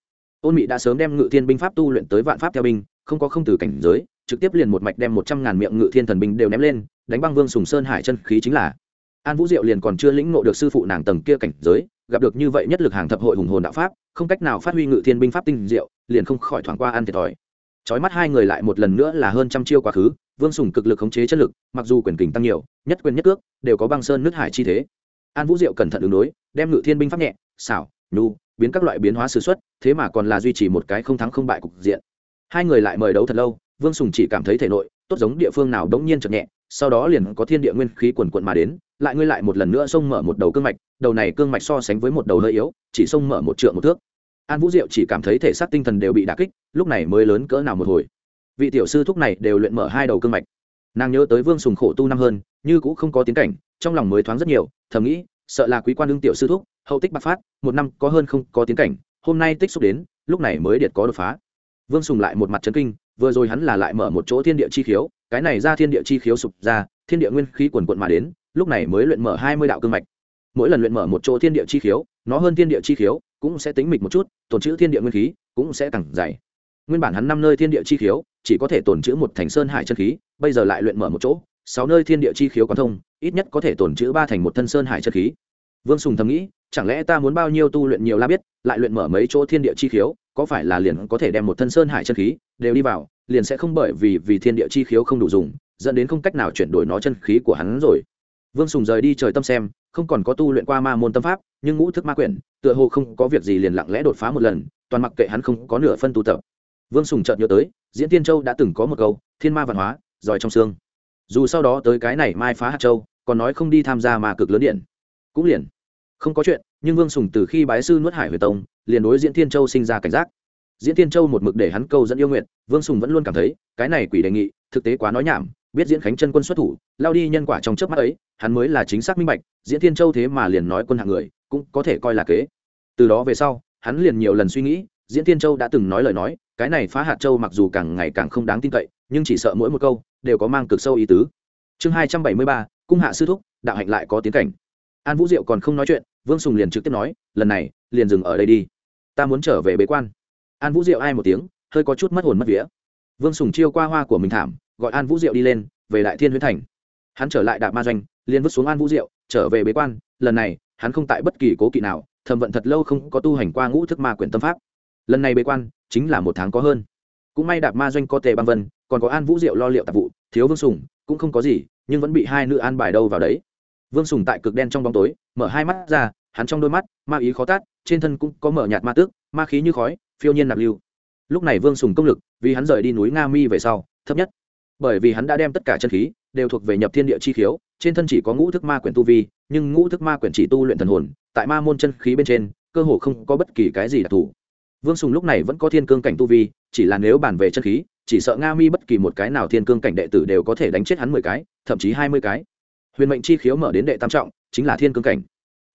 Ôn mị đã sớm đem ngự thiên binh pháp tu luyện tới vạn pháp theo binh, không có không từ cảnh giới, trực tiếp liền một mạch đem một trăm ngàn miệng ngự thiên thần binh đều ném lên, đánh băng vương sùng sơn hải chân khí chính là. An vũ diệu liền còn chưa lĩnh ngộ được sư phụ nàng tầng kia cảnh giới, gặp được như vậy nhất lực hàng thập hội hùng hồn đạo pháp, không cách nào phát huy ngự thiên binh pháp tinh diệu, liền không khỏi thoảng qua ăn thiệt thòi. Trói mắt hai người lại một lần nữa là hơn trăm chiêu quá khứ, vương sùng cực lực khống chế chất lực, mặc dù quyền kình tăng nhiều, nhất quyền nhất cước, đều có băng sơn nước hải chi thế. An vũ diệu cẩn thận ứng đối, đem ngự thiên binh pháp nhẹ, xảo, nhu, biến các loại biến hóa s ử x u ấ t thế mà còn là duy trì một cái không thắng không bại cục diện. Hai người lại mời đấu thật lâu, vương sùng chỉ cảm thấy thể nội, tốt giống địa phương nào đống nhiên chậm nhẹ, sau đó liền có thiên địa nguyên khí quần quận mà đến, lại ngươi lại một lần nữa xông mở một đầu cương mạch, đầu này cương mạch so sánh với một đầu hơi yếu, chỉ xông mở một trượng một thước. An vũ diệu chỉ cảm thấy thể xác tinh thần đều bị đà kích, lúc này mới lớn cỡ nào một hồi. Vị tiểu sư thúc này đều luyện mở hai đầu cương mạch. Nàng nhớ tới vương sùng khổ tu năm hơn, như cũng không có tiến cảnh, trong lòng mới thoáng rất nhiều, thầm nghĩ, sợ là quý quan đương tiểu sư thúc, hậu tích bạc phát, một năm có hơn không có tiến cảnh hôm nay tích xúc đến, lúc này mới điệt có đột phá. Vương sùng lại một mặt trấn kinh, vừa rồi hắn là lại mở một chỗ thiên địa chi khiếu, cái này ra thiên địa chi khiếu sụp ra, thiên địa nguyên khí quần quận mà đến, lúc này mới luyện mở hai mươi đạo cương mạch. Mỗi lần luyện mở một chỗ thiên địa chi khiếu, nó hơn thiên địa chi khiếu cũng sẽ tính mịch một chút tồn chữ thiên địa nguyên khí cũng sẽ càng dày. Nguyên bản hắn năm nơi thiên địa chi khiếu chỉ có thể tồn chữ một thành sơn hải chân khí, bây giờ lại luyện mở một chỗ, sáu nơi thiên địa chi khiếu quan thông, ít nhất có thể tồn chữ ba thành một thân sơn hải chân khí. Vương sùng thầm nghĩ chẳng lẽ ta muốn bao nhiêu tu luyện nhiều la biết, lại luyện mở mấy chỗ thiên địa chi khiếu, có phải là liền có thể đem một thân sơn hải chân khí đều đi vào, liền sẽ không bởi vì vì thiên địa chi khiếu không đủ dùng, dẫn đến không cách nào chuyển đổi nó chân khí của hắn rồi. Vương sùng rời đi trời tâm xem, không còn có tu luyện qua ma môn tâm pháp, nhưng ngũ thức ma quyển, tựa hồ không có việc gì liền lặng lẽ đột phá một lần, toàn mặc kệ hắn không có nửa phân tu tập. Vương sùng chợt nhớ tới, diễn tiên châu đã từng có một câu, thiên ma văn hóa, giỏi trong xương. Dù sau đó tới cái này mai phá hạt châu, còn nói không đi tham gia mà cực lớn điện. Cũng liền không có chuyện, nhưng vương sùng từ khi bái sư nuốt hải Huyền tông, liền đối diễn thiên châu sinh ra cảnh giác. Diễn thiên châu một mực để hắn câu dẫn yêu nguyện, vương sùng vẫn luôn cảm thấy, cái này quỷ đề nghị, thực tế quá nói nhảm, biết diễn khánh chân quân xuất thủ, lao đi nhân quả trong trước mắt ấy, hắn mới là chính xác minh bạch, diễn thiên châu thế mà liền nói quân hạng người, cũng có thể coi là kế. Từ đó về sau, hắn liền nhiều lần suy nghĩ, diễn thiên châu đã từng nói lời nói, cái này phá hạt châu mặc dù càng ngày càng không đáng tin cậy, nhưng chỉ sợ mỗi một câu, đều có mang cực sâu ý tứ. Chương hai trăm bảy mươi ba, cung hạ sư thúc, đạo hạnh lại có tiến cảnh. An vũ diệu còn không nói chuyện vương sùng liền trực tiếp nói, lần này, liền dừng ở đây đi. Ta muốn trở về bế quan. An vũ diệu ai một tiếng, hơi có chút mất hồn mất vía. Vương sùng chiêu qua hoa của mình thảm, gọi an vũ diệu đi lên, về lại thiên Huế thành. Hắn trở lại đạp ma doanh, liền vứt xuống an vũ diệu, trở về bế quan. Lần này, hắn không tại bất kỳ cố kỵ nào, thầm vận thật lâu không có tu hành qua ngũ thức ma quyển tâm pháp. Lần này bế quan, chính là một tháng có hơn. Cũng may đạp ma doanh có tề băng vân, còn có an vũ diệu lo liệu tạp vụ, thiếu vương sùng, cũng không có gì, nhưng vẫn bị hai nữ an bài đâu vào đấy vương sùng tại cực đen trong bóng tối, mở hai mắt ra, hắn trong đôi mắt, ma ý khó tát, trên thân cũng có mở nhạt ma tước, ma khí như khói, phiêu nhiên nạp lưu. Lúc này vương sùng công lực, vì hắn rời đi núi nga mi về sau, thấp nhất. Bởi vì hắn đã đem tất cả chân khí, đều thuộc về nhập thiên địa chi khiếu, trên thân chỉ có ngũ thức ma quyển tu vi, nhưng ngũ thức ma quyển chỉ tu luyện thần hồn, tại ma môn chân khí bên trên, cơ hồ không có bất kỳ cái gì đặc thù. Vương sùng lúc này vẫn có thiên cương cảnh tu vi, chỉ là nếu bàn về chân khí, chỉ sợ nga mi bất kỳ một cái nào thiên cương cảnh đệ tử đều có thể đánh chết hắn mười cái, thậm chí hai mươi cái huyền mệnh chi khiếu mở đến đệ tam trọng, chính là thiên cương cảnh.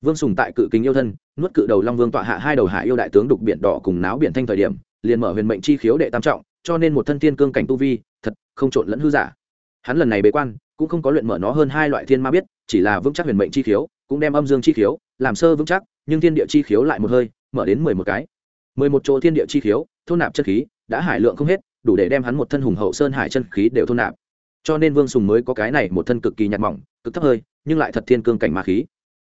Vương sùng tại cự kính yêu thân, nuốt cự đầu long vương tọa hạ hai đầu hạ yêu đại tướng đục biển đỏ cùng náo biển thanh thời điểm, liền mở huyền mệnh chi khiếu đệ tam trọng, cho nên một thân thiên cương cảnh tu vi, thật không trộn lẫn hư giả. Hắn lần này bế quan, cũng không có luyện mở nó hơn hai loại thiên ma biết, chỉ là vững chắc huyền mệnh chi khiếu, cũng đem âm dương chi khiếu làm sơ vững chắc, nhưng thiên địa chi khiếu lại một hơi, mở đến mười một cái. Mười một chỗ thiên địa chi khiếu, thôn nạp chất khí, đã hải lượng không hết, đủ để đem hắn một thân hùng hậu sơn hải chân khí đều thôn nạp. Cho nên vương sùng mới có cái này một thân cực kỳ nhạt mỏng cực thấp hơi, nhưng lại thật thiên cương cảnh ma khí.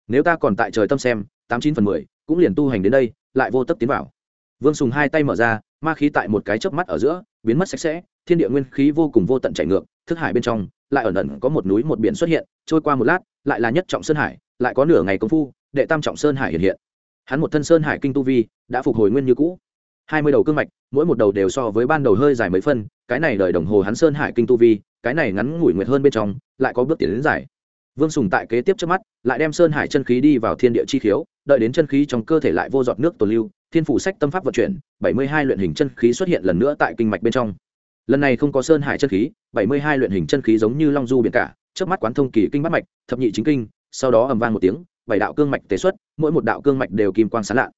Nếu ta còn tại trời tâm xem, tám chín phần mười, cũng liền tu hành đến đây, lại vô tấp tiến vào. Vương sùng hai tay mở ra, ma khí tại một cái chớp mắt ở giữa, biến mất sạch sẽ, thiên địa nguyên khí vô cùng vô tận chảy ngược, thức hải bên trong, lại ẩn ẩn có một núi một biển xuất hiện, trôi qua một lát, lại là nhất trọng sơn hải, lại có nửa ngày công phu, đệ tam trọng sơn hải hiện hiện. Hắn một thân sơn hải kinh tu vi, đã phục hồi nguyên như cũ. Hai mươi đầu cương mạch, mỗi một đầu đều so với ban đầu hơi dài mấy phân, cái này đời đồng hồ hắn sơn hải kinh tu vi, cái này ngắn ngủi nguyệt hơn bên trong, lại có bước tiến đến dài vương sùng tại kế tiếp trước mắt, lại đem sơn hải chân khí đi vào thiên địa chi khiếu, đợi đến chân khí trong cơ thể lại vô giọt nước tồn lưu, thiên phủ sách tâm pháp vận chuyển, bảy mươi hai luyện hình chân khí xuất hiện lần nữa tại kinh mạch bên trong. Lần này không có sơn hải chân khí, bảy mươi hai luyện hình chân khí giống như long du biển cả, trước mắt quán thông kỳ kinh bắt mạch, thập nhị chính kinh, sau đó ầm vang một tiếng, bảy đạo cương mạch tế xuất, mỗi một đạo cương mạch đều kim quang sán lạ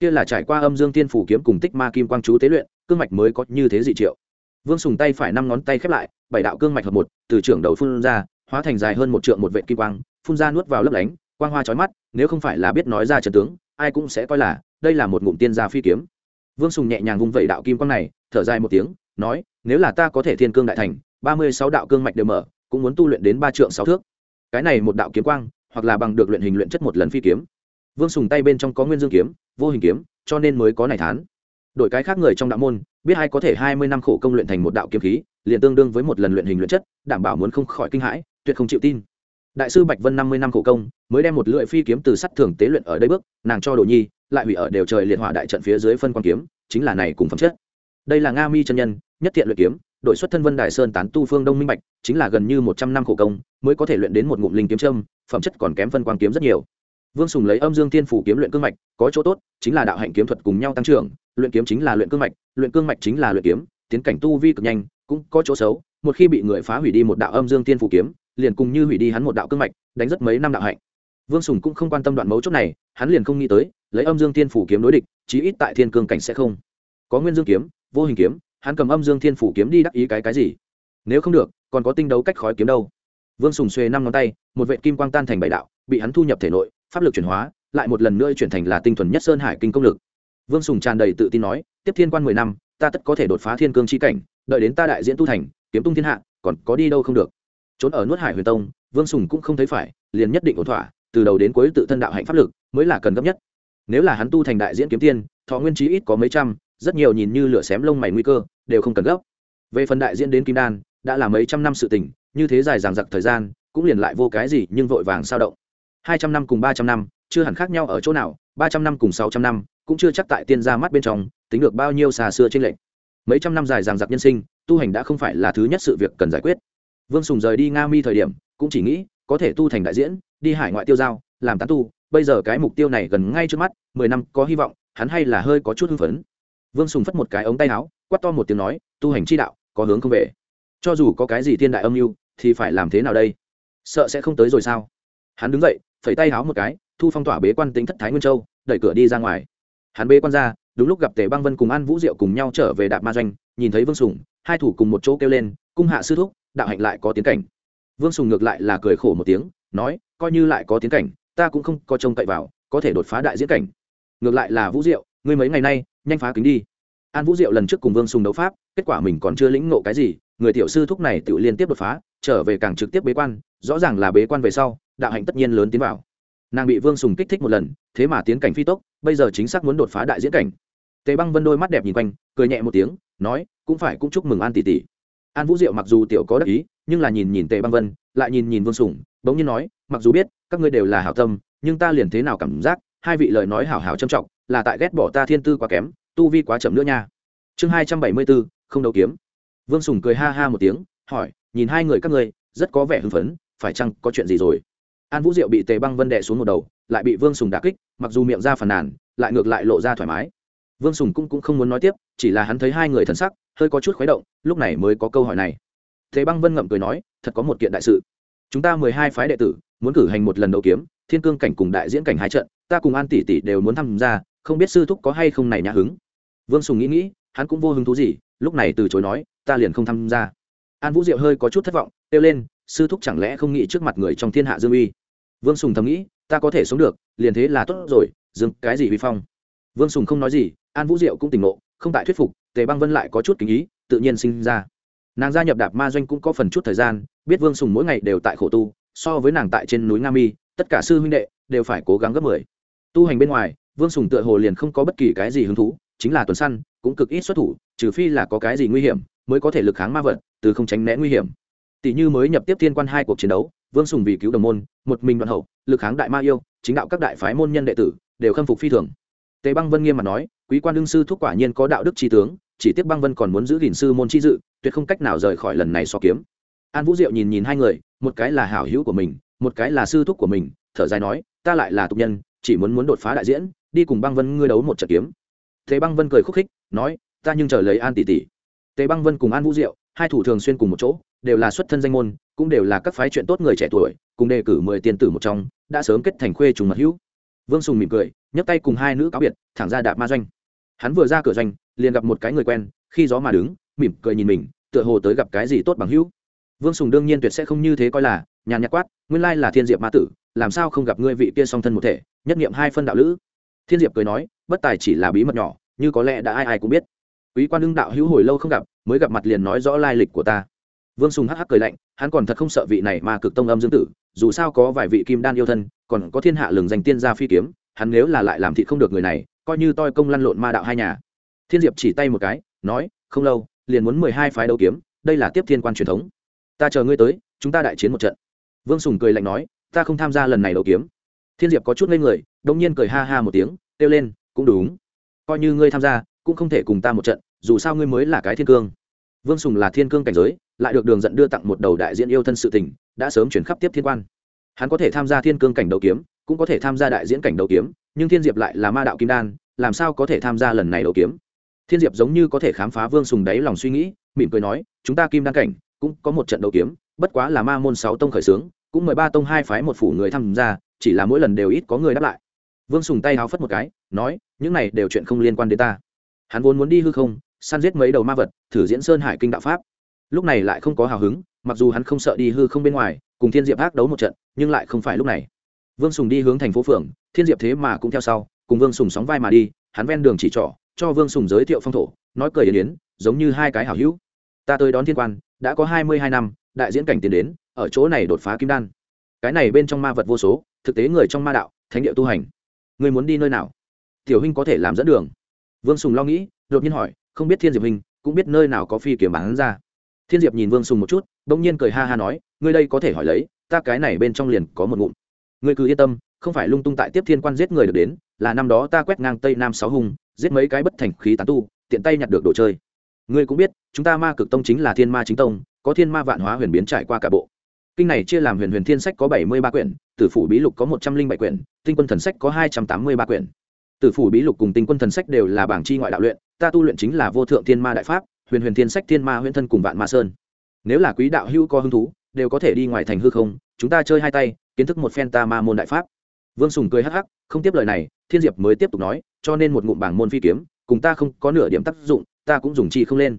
kia là trải qua âm dương tiên phủ kiếm cùng tích ma kim quang chú tế luyện, cương mạch mới có như thế dị triệu. Vương sùng tay phải năm ngón tay khép lại, bảy đạo cương mạch hợp một, từ trưởng đầu phun ra hóa thành dài hơn một trượng một vệ kim quang, phun ra nuốt vào lấp lánh, quang hoa trói mắt, nếu không phải là biết nói ra trần tướng, ai cũng sẽ coi là, đây là một ngụm tiên gia phi kiếm. Vương sùng nhẹ nhàng vung vẩy đạo kim quang này, thở dài một tiếng, nói, nếu là ta có thể thiên cương đại thành, ba mươi sáu đạo cương mạch đều mở, cũng muốn tu luyện đến ba trượng sáu thước. Cái này một đạo kiếm quang, hoặc là bằng được luyện hình luyện chất một lần phi kiếm. Vương sùng tay bên trong có nguyên dương kiếm, vô hình kiếm, cho nên mới có này thán. Đổi cái khác người trong đạo môn, biết ai có thể hai mươi năm khổ công luyện thành một đạo kiếm khí, liền tương đương với một lần luyện hình luyện chất, đảm bảo muốn không khỏi kinh hãi tuyệt không chịu tin. Đại sư bạch vân năm mươi năm khổ công, mới đem một lưỡi phi kiếm từ sắt thường tế luyện ở đây bước, nàng cho đồ nhi, lại hủy ở đều trời liệt hỏa đại trận phía dưới phân quan kiếm, chính là này cùng phẩm chất. Đây là nga mi chân nhân, nhất thiện luyện kiếm, đội xuất thân vân đài sơn tán tu phương đông minh bạch, chính là gần như một trăm năm khổ công, mới có thể luyện đến một ngụm linh kiếm trâm phẩm chất còn kém phân quan kiếm rất nhiều. Vương sùng lấy âm dương thiên phủ kiếm luyện cương mạch, có chỗ tốt, chính là đạo hạnh kiếm thuật cùng nhau tăng trưởng, luyện kiếm chính là luyện cương mạch, luyện cương mạch chính là luyện kiếm, tiến cảnh tu vi cực nhanh, cũng có chỗ xấu, một khi bị người phá hủy đi một đạo âm dương thiên phủ kiếm liền cùng như hủy đi hắn một đạo cương mạch, đánh rất mấy năm đạo hạnh. Vương sùng cũng không quan tâm đoạn mấu chốt này, hắn liền không nghĩ tới, lấy âm dương thiên phủ kiếm đối địch, chí ít tại thiên cương cảnh sẽ không. Có nguyên dương kiếm, vô hình kiếm, hắn cầm âm dương thiên phủ kiếm đi đắc ý cái cái gì? Nếu không được, còn có tinh đấu cách khói kiếm đâu? Vương sùng xuê năm ngón tay, một vệ kim quang tan thành bảy đạo, bị hắn thu nhập thể nội, pháp lực chuyển hóa, lại một lần nữa chuyển thành là tinh thuần nhất sơn hải kinh công lực. Vương sùng tràn đầy tự tin nói, tiếp thiên quan mười năm, ta tất có thể đột phá thiên cương chi cảnh, đợi đến ta đại diễn tu thành, kiếm tung thiên hạ, còn có đi đâu không được trốn ở nuốt hải huyền tông, vương sùng cũng không thấy phải, liền nhất định ổn thỏa, từ đầu đến cuối tự thân đạo hạnh pháp lực mới là cần gấp nhất. Nếu là hắn tu thành đại diễn kiếm tiên, thọ nguyên trí ít có mấy trăm, rất nhiều nhìn như lửa xém lông mày nguy cơ, đều không cần gấp. Về phần đại diễn đến kim đan, đã là mấy trăm năm sự tình, như thế dài dằng dặc thời gian, cũng liền lại vô cái gì nhưng vội vàng sao động. Hai trăm năm cùng ba trăm năm, chưa hẳn khác nhau ở chỗ nào, ba trăm năm cùng sáu trăm năm, cũng chưa chắc tại tiên gia mắt bên trong, tính được bao nhiêu xà xưa trên lệnh mấy trăm năm dài dằng dặc nhân sinh, tu hành đã không phải là thứ nhất sự việc cần giải quyết vương sùng rời đi nga mi thời điểm, cũng chỉ nghĩ có thể tu thành đại diễn, đi hải ngoại tiêu giao, làm tán tu. Bây giờ cái mục tiêu này gần ngay trước mắt, mười năm có hy vọng, hắn hay là hơi có chút hưng phấn. Vương sùng phất một cái ống tay áo quắt to một tiếng nói, tu hành chi đạo, có hướng không về. Cho dù có cái gì thiên đại âm mưu, thì phải làm thế nào đây? Sợ sẽ không tới rồi sao? Hắn đứng dậy, phẩy tay háo một cái, thu phong tỏa bế quan tính thất thái nguyên châu, đẩy cửa đi ra ngoài. Hắn bế quan ra, đúng lúc gặp tề băng vân cùng an vũ diệu cùng nhau trở về đạp ma doanh, nhìn thấy vương sùng, hai thủ cùng một chỗ kêu lên, cung hạ sư thúc đạo hạnh lại có tiến cảnh. Vương sùng ngược lại là cười khổ một tiếng, nói, coi như lại có tiến cảnh, ta cũng không có trông cậy vào, có thể đột phá đại diễn cảnh. Ngược lại là vũ diệu, ngươi mấy ngày nay, nhanh phá kính đi. An vũ diệu lần trước cùng vương sùng đấu pháp, kết quả mình còn chưa lĩnh ngộ cái gì, người tiểu sư thúc này tự liên tiếp đột phá, trở về càng trực tiếp bế quan, rõ ràng là bế quan về sau, đạo hạnh tất nhiên lớn tiến vào. Nàng bị vương sùng kích thích một lần, thế mà tiến cảnh phi tốc, bây giờ chính xác muốn đột phá đại diễn cảnh. Tề băng vân đôi mắt đẹp nhìn quanh, cười nhẹ một tiếng, nói, cũng phải cũng chúc mừng an tỷ tỷ an vũ diệu mặc dù tiểu có đắc ý nhưng là nhìn nhìn tề băng vân lại nhìn nhìn vương sùng bỗng nhiên nói mặc dù biết các ngươi đều là hảo tâm nhưng ta liền thế nào cảm giác hai vị lời nói hảo hảo trâm trọng là tại ghét bỏ ta thiên tư quá kém tu vi quá chậm nữa nha. Chương hai trăm bảy mươi bốn không đấu kiếm. Vương sùng cười ha ha một tiếng hỏi nhìn hai người các ngươi rất có vẻ hưng phấn phải chăng có chuyện gì rồi? An vũ diệu bị tề băng vân đệ xuống một đầu lại bị vương sùng đà kích mặc dù miệng ra phàn nàn lại ngược lại lộ ra thoải mái. Vương sùng cũng, cũng không muốn nói tiếp chỉ là hắn thấy hai người thần sắc hơi có chút khuấy động, lúc này mới có câu hỏi này. Thế băng vân ngậm cười nói, thật có một kiện đại sự. Chúng ta mười hai phái đệ tử, muốn cử hành một lần đấu kiếm, thiên cương cảnh cùng đại diễn cảnh hai trận, ta cùng an tỷ tỷ đều muốn tham gia, không biết sư thúc có hay không này nhã hứng? Vương sùng nghĩ nghĩ, hắn cũng vô hứng thú gì, lúc này từ chối nói, ta liền không tham gia. An vũ diệu hơi có chút thất vọng, kêu lên, sư thúc chẳng lẽ không nghĩ trước mặt người trong thiên hạ dương uy? Vương sùng thầm nghĩ, ta có thể sống được, liền thế là tốt rồi dừng cái gì vi phong? Vương sùng không nói gì, an vũ diệu cũng tỉnh ngộ không tại thuyết phục, tề băng vân lại có chút kính ý, tự nhiên sinh ra. Nàng gia nhập đạp ma doanh cũng có phần chút thời gian, biết vương sùng mỗi ngày đều tại khổ tu, so với nàng tại trên núi nga mi, tất cả sư huynh đệ đều phải cố gắng gấp mười. Tu hành bên ngoài, vương sùng tựa hồ liền không có bất kỳ cái gì hứng thú, chính là tuần săn, cũng cực ít xuất thủ, trừ phi là có cái gì nguy hiểm mới có thể lực kháng ma vật, từ không tránh né nguy hiểm. Tỷ như mới nhập tiếp thiên quan hai cuộc chiến đấu, vương sùng vì cứu đồng môn, một mình đoạn hậu, lực kháng đại ma yêu, chính đạo các đại phái môn nhân đệ tử, đều khâm phục phi thường tề băng vân nghiêm mặt nói, quý quan đương sư thúc quả nhiên có đạo đức tri tướng, chỉ tiếc băng vân còn muốn giữ gìn sư môn chi dự, tuyệt không cách nào rời khỏi lần này so kiếm. An vũ diệu nhìn nhìn hai người, một cái là hảo hữu của mình, một cái là sư thúc của mình, thở dài nói, ta lại là tục nhân, chỉ muốn muốn đột phá đại diễn, đi cùng băng vân ngươi đấu một trận kiếm. Thế băng vân cười khúc khích, nói, ta nhưng chờ lấy an tỷ tỷ. Tề băng vân cùng an vũ diệu, hai thủ thường xuyên cùng một chỗ, đều là xuất thân danh môn, cũng đều là các phái chuyện tốt người trẻ tuổi, cùng đề cử mười tiền tử một trong, đã sớm kết thành khuê trùng mật hữu vương sùng mỉm cười, nhấc tay cùng hai nữ cáo biệt, thẳng ra đạp ma doanh. Hắn vừa ra cửa doanh, liền gặp một cái người quen, khi gió mà đứng, mỉm cười nhìn mình, tựa hồ tới gặp cái gì tốt bằng hữu. Vương sùng đương nhiên tuyệt sẽ không như thế coi là, nhàn nhạc quát, nguyên lai là thiên diệp ma tử, làm sao không gặp ngươi vị kia song thân một thể, nhất nghiệm hai phân đạo lữ? Thiên diệp cười nói, bất tài chỉ là bí mật nhỏ, như có lẽ đã ai ai cũng biết. Quý quan đương đạo hữu hồi lâu không gặp, mới gặp mặt liền nói rõ lai lịch của ta vương sùng hắc hắc cười lạnh, hắn còn thật không sợ vị này mà cực tông âm dương tử, dù sao có vài vị kim đan yêu thân, còn có thiên hạ lường danh tiên gia phi kiếm, hắn nếu là lại làm thị không được người này, coi như toi công lăn lộn ma đạo hai nhà. Thiên diệp chỉ tay một cái, nói, không lâu, liền muốn mười hai phái đấu kiếm, đây là tiếp thiên quan truyền thống. Ta chờ ngươi tới, chúng ta đại chiến một trận. Vương sùng cười lạnh nói, ta không tham gia lần này đấu kiếm. Thiên diệp có chút lên người đông nhiên cười ha ha một tiếng, kêu lên, cũng đúng. Coi như ngươi tham gia, cũng không thể cùng ta một trận, dù sao ngươi mới là cái thiên cương. Vương sùng là thiên cương cảnh giới lại được đường dẫn đưa tặng một đầu đại diễn yêu thân sự tình, đã sớm chuyển khắp tiếp thiên quan. Hắn có thể tham gia thiên cương cảnh đấu kiếm, cũng có thể tham gia đại diễn cảnh đấu kiếm, nhưng thiên diệp lại là ma đạo kim đan, làm sao có thể tham gia lần này đấu kiếm? Thiên diệp giống như có thể khám phá vương sùng đáy lòng suy nghĩ, mỉm cười nói, chúng ta kim đan cảnh, cũng có một trận đấu kiếm, bất quá là ma môn sáu tông khởi xướng, cũng mười ba tông hai phái một phủ người tham gia, chỉ là mỗi lần đều ít có người đáp lại. Vương sùng tay háo phất một cái, nói, những này đều chuyện không liên quan đến ta. Hắn vốn muốn đi hư không, săn giết mấy đầu ma vật, thử diễn sơn hải kinh đạo pháp lúc này lại không có hào hứng, mặc dù hắn không sợ đi hư không bên ngoài, cùng thiên diệp ác đấu một trận, nhưng lại không phải lúc này. Vương sùng đi hướng thành phố phường, thiên diệp thế mà cũng theo sau, cùng vương sùng sóng vai mà đi, hắn ven đường chỉ trỏ, cho vương sùng giới thiệu phong thổ, nói cười yến yến, giống như hai cái hảo hữu. Ta tới đón thiên quan, đã có hai mươi hai năm, đại diễn cảnh tiến đến, ở chỗ này đột phá kim đan. Cái này bên trong ma vật vô số, thực tế người trong ma đạo, thánh địa tu hành. Người muốn đi nơi nào? Tiểu huynh có thể làm dẫn đường. Vương sùng lo nghĩ, đột nhiên hỏi, không biết thiên diệp huynh, cũng biết nơi nào có phi kiếm bán ra thiên diệp nhìn vương sùng một chút đ ỗ n g nhiên cười ha ha nói, ngươi đây có thể hỏi lấy, ta cái này bên trong liền có một ngụm. Ngươi cứ yên tâm, không phải lung tung tại tiếp thiên quan giết người được đến, là năm đó ta quét ngang tây nam sáu hùng, giết mấy cái bất thành khí tán tu, tiện tay nhặt được đồ chơi. Ngươi cũng biết, chúng ta ma cực tông chính là thiên ma chính tông, có thiên ma vạn hóa huyền biến trải qua cả bộ. Kinh này chia làm huyền huyền thiên sách có bảy mươi ba quyển, tử phủ bí lục có một trăm linh bảy quyển, tinh quân thần sách có hai trăm tám mươi ba quyển. Tử phủ bí lục cùng tinh quân thần sách đều là bảng chi ngoại đạo luyện, ta tu luyện chính là vô thượng thiên ma đại pháp huyền huyền thiên sách thiên ma huyễn thân cùng vạn ma sơn. Nếu là quý đạo hữu có hứng thú, đều có thể đi ngoài thành hư không, chúng ta chơi hai tay, kiến thức một phen ta ma môn đại pháp. Vương sùng cười hắc hắc, không tiếp lời này, thiên diệp mới tiếp tục nói, cho nên một ngụm bảng môn phi kiếm, cùng ta không có nửa điểm tác dụng, ta cũng dùng chi không lên.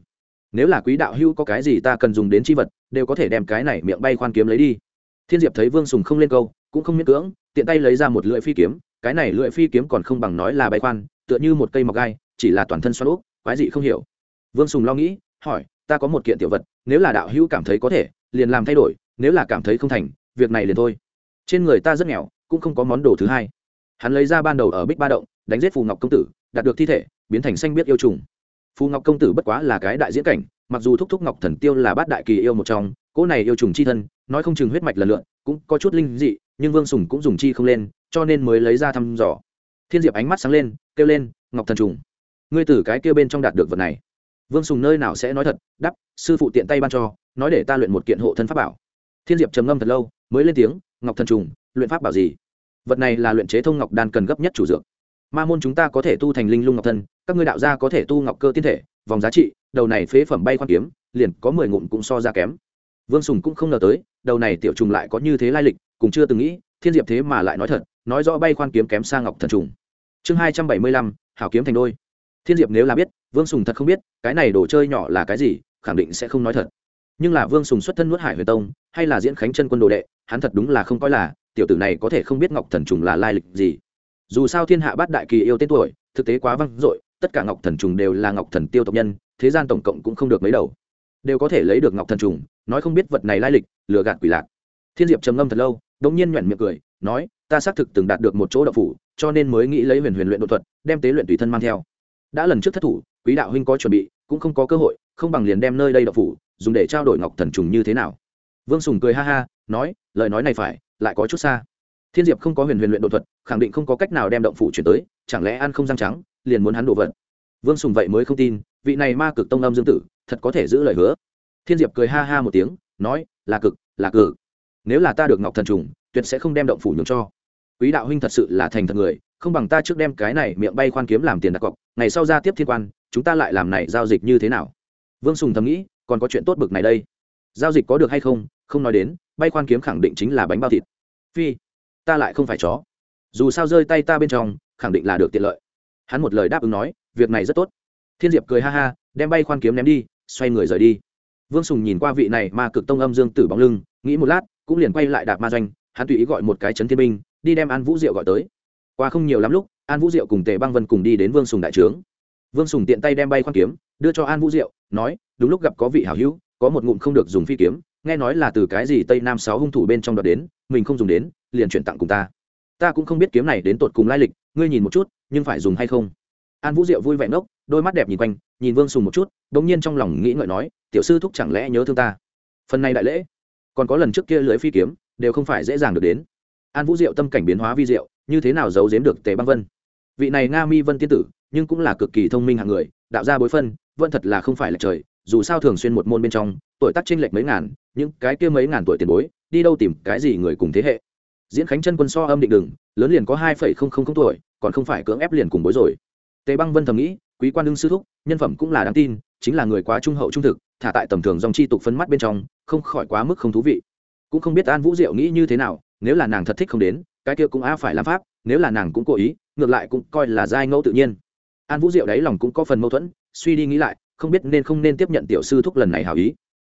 Nếu là quý đạo hữu có cái gì ta cần dùng đến chi vật, đều có thể đem cái này miệng bay khoan kiếm lấy đi. Thiên diệp thấy vương sùng không lên câu, cũng không miễn cưỡng, tiện tay lấy ra một lưỡi phi kiếm, cái này lưỡi phi kiếm còn không bằng nói là bay khoan, tựa như một cây mọc gai, chỉ là toàn thân xoắn úp, quái dị không hiểu vương sùng lo nghĩ, hỏi, ta có một kiện tiểu vật, nếu là đạo hữu cảm thấy có thể, liền làm thay đổi, nếu là cảm thấy không thành, việc này liền thôi. Trên người ta rất nghèo, cũng không có món đồ thứ hai. Hắn lấy ra ban đầu ở bích ba động, đánh giết phù ngọc công tử, đạt được thi thể, biến thành xanh biết yêu trùng. Phù ngọc công tử bất quá là cái đại diễn cảnh, mặc dù thúc thúc ngọc thần tiêu là bát đại kỳ yêu một trong, cỗ này yêu trùng chi thân, nói không chừng huyết mạch lần lượn cũng có chút linh dị, nhưng vương sùng cũng dùng chi không lên, cho nên mới lấy ra thăm dò. Thiên diệp ánh mắt sáng lên, kêu lên, ngọc thần trùng, ngươi tử cái kia bên trong đạt được vật này vương sùng nơi nào sẽ nói thật đắp sư phụ tiện tay ban cho, nói để ta luyện một kiện hộ thân pháp bảo. Thiên diệp trầm ngâm thật lâu, mới lên tiếng, ngọc thần trùng, luyện pháp bảo gì? Vật này là luyện chế thông ngọc đan cần gấp nhất chủ dược. Ma môn chúng ta có thể tu thành linh lung ngọc thân các ngươi đạo gia có thể tu ngọc cơ tiên thể, vòng giá trị, đầu này phế phẩm bay khoan kiếm, liền có mười ngụm cũng so ra kém. Vương sùng cũng không ngờ tới, đầu này tiểu trùng lại có như thế lai lịch, cũng chưa từng nghĩ, thiên diệp thế mà lại nói thật, nói rõ bay khoan kiếm kém sang ngọc thần trùng. Chương hai trăm bảy mươi lăm, hảo kiếm thành đôi. Thiên diệp nếu là biết vương sùng thật không biết, cái này đồ chơi nhỏ là cái gì, khẳng định sẽ không nói thật. Nhưng là vương sùng xuất thân nuốt hải huyền tông, hay là diễn khánh chân quân đồ đệ, hắn thật đúng là không coi là, tiểu tử này có thể không biết ngọc thần trùng là lai lịch gì. Dù sao thiên hạ bát đại kỳ yêu tên tuổi, thực tế quá văng dội, tất cả ngọc thần trùng đều là ngọc thần tiêu tộc nhân, thế gian tổng cộng cũng không được mấy đầu. Đều có thể lấy được ngọc thần trùng, nói không biết vật này lai lịch, lừa gạt quỷ lạc. Thiên diệp trầm ngâm thật lâu đ ỗ n g nhiên nhoẻn miệng cười, nói, ta xác thực từng đạt được một chỗ đậu phủ, cho nên mới nghĩ lấy huyền huyền luyện đột thuật, đem tế luyện tùy thân mang theo. Đã lần trước thất thủ quý đạo huynh có chuẩn bị, cũng không có cơ hội, không bằng liền đem nơi đây đậu phủ, dùng để trao đổi ngọc thần trùng như thế nào. Vương sùng cười ha ha, nói, lời nói này phải, lại có chút xa. Thiên diệp không có huyền huyền luyện đột thuật, khẳng định không có cách nào đem động phủ chuyển tới, chẳng lẽ ăn không răng trắng, liền muốn hắn đổ vật. Vương sùng vậy mới không tin, vị này ma cực tông âm dương tử, thật có thể giữ lời hứa. Thiên diệp cười ha ha một tiếng, nói, là cực, là cử nếu là ta được ngọc thần trùng, tuyệt sẽ không đem động phủ nhường cho. Quý đạo huynh thật sự là thành thật người, không bằng ta trước đem cái này miệng bay khoan kiếm làm tiền đặt cọc, ngày sau ra tiếp thiên quan chúng ta lại làm này giao dịch như thế nào? Vương sùng thầm nghĩ, còn có chuyện tốt bực này đây. Giao dịch có được hay không không nói đến, bay khoan kiếm khẳng định chính là bánh bao thịt. Phi, ta lại không phải chó. Dù sao rơi tay ta bên trong, khẳng định là được tiện lợi. Hắn một lời đáp ứng nói, việc này rất tốt. Thiên diệp cười ha ha, đem bay khoan kiếm ném đi, xoay người rời đi. Vương sùng nhìn qua vị này ma cực tông âm dương tử bóng lưng, nghĩ một lát, cũng liền quay lại đạp ma doanh, hắn tùy ý gọi một cái chấn thiên binh, đi đem an vũ diệu gọi tới. Qua không nhiều lắm lúc, an vũ diệu cùng tề băng vân cùng đi đến vương sùng đại trướng vương sùng tiện tay đem bay khoan kiếm, đưa cho an vũ diệu, nói, đúng lúc gặp có vị hảo hữu, có một ngụm không được dùng phi kiếm, nghe nói là từ cái gì tây nam sáu hung thủ bên trong đoạt đến, mình không dùng đến, liền chuyển tặng cùng ta. Ta cũng không biết kiếm này đến tột cùng lai lịch, ngươi nhìn một chút, nhưng phải dùng hay không? An vũ diệu vui vẻ ngốc, đôi mắt đẹp nhìn quanh, nhìn vương sùng một chút đ ỗ n g nhiên trong lòng nghĩ ngợi nói, tiểu sư thúc chẳng lẽ nhớ thương ta? Phần này đại lễ, còn có lần trước kia lưỡi phi kiếm, đều không phải dễ dàng được đến. An vũ diệu tâm cảnh biến hóa vi diệu, như thế nào giấu giếm được tề băng vân? Vị này nga mi vân tiên tử nhưng cũng là cực kỳ thông minh hạng người, đạo ra bối phân, vẫn thật là không phải là trời, dù sao thường xuyên một môn bên trong, tuổi tác chênh lệch mấy ngàn, những cái kia mấy ngàn tuổi tiền bối, đi đâu tìm cái gì người cùng thế hệ. Diễn khánh chân quân so âm định đừng lớn liền có hai phẩy không không không tuổi, còn không phải cưỡng ép liền cùng bối rồi. Tề băng vân thầm nghĩ, quý quan đương sư thúc, nhân phẩm cũng là đáng tin, chính là người quá trung hậu trung thực, thả tại tầm thường dòng chi tục phân mắt bên trong, không khỏi quá mức không thú vị. Cũng không biết an vũ diệu nghĩ như thế nào, nếu là nàng thật thích không đến, cái kia cũng a phải làm pháp, nếu là nàng cũng cố ý, ngược lại cũng coi là giai ngẫu tự nhiên an vũ diệu đáy lòng cũng có phần mâu thuẫn, suy đi nghĩ lại, không biết nên không nên tiếp nhận tiểu sư thúc lần này hảo ý.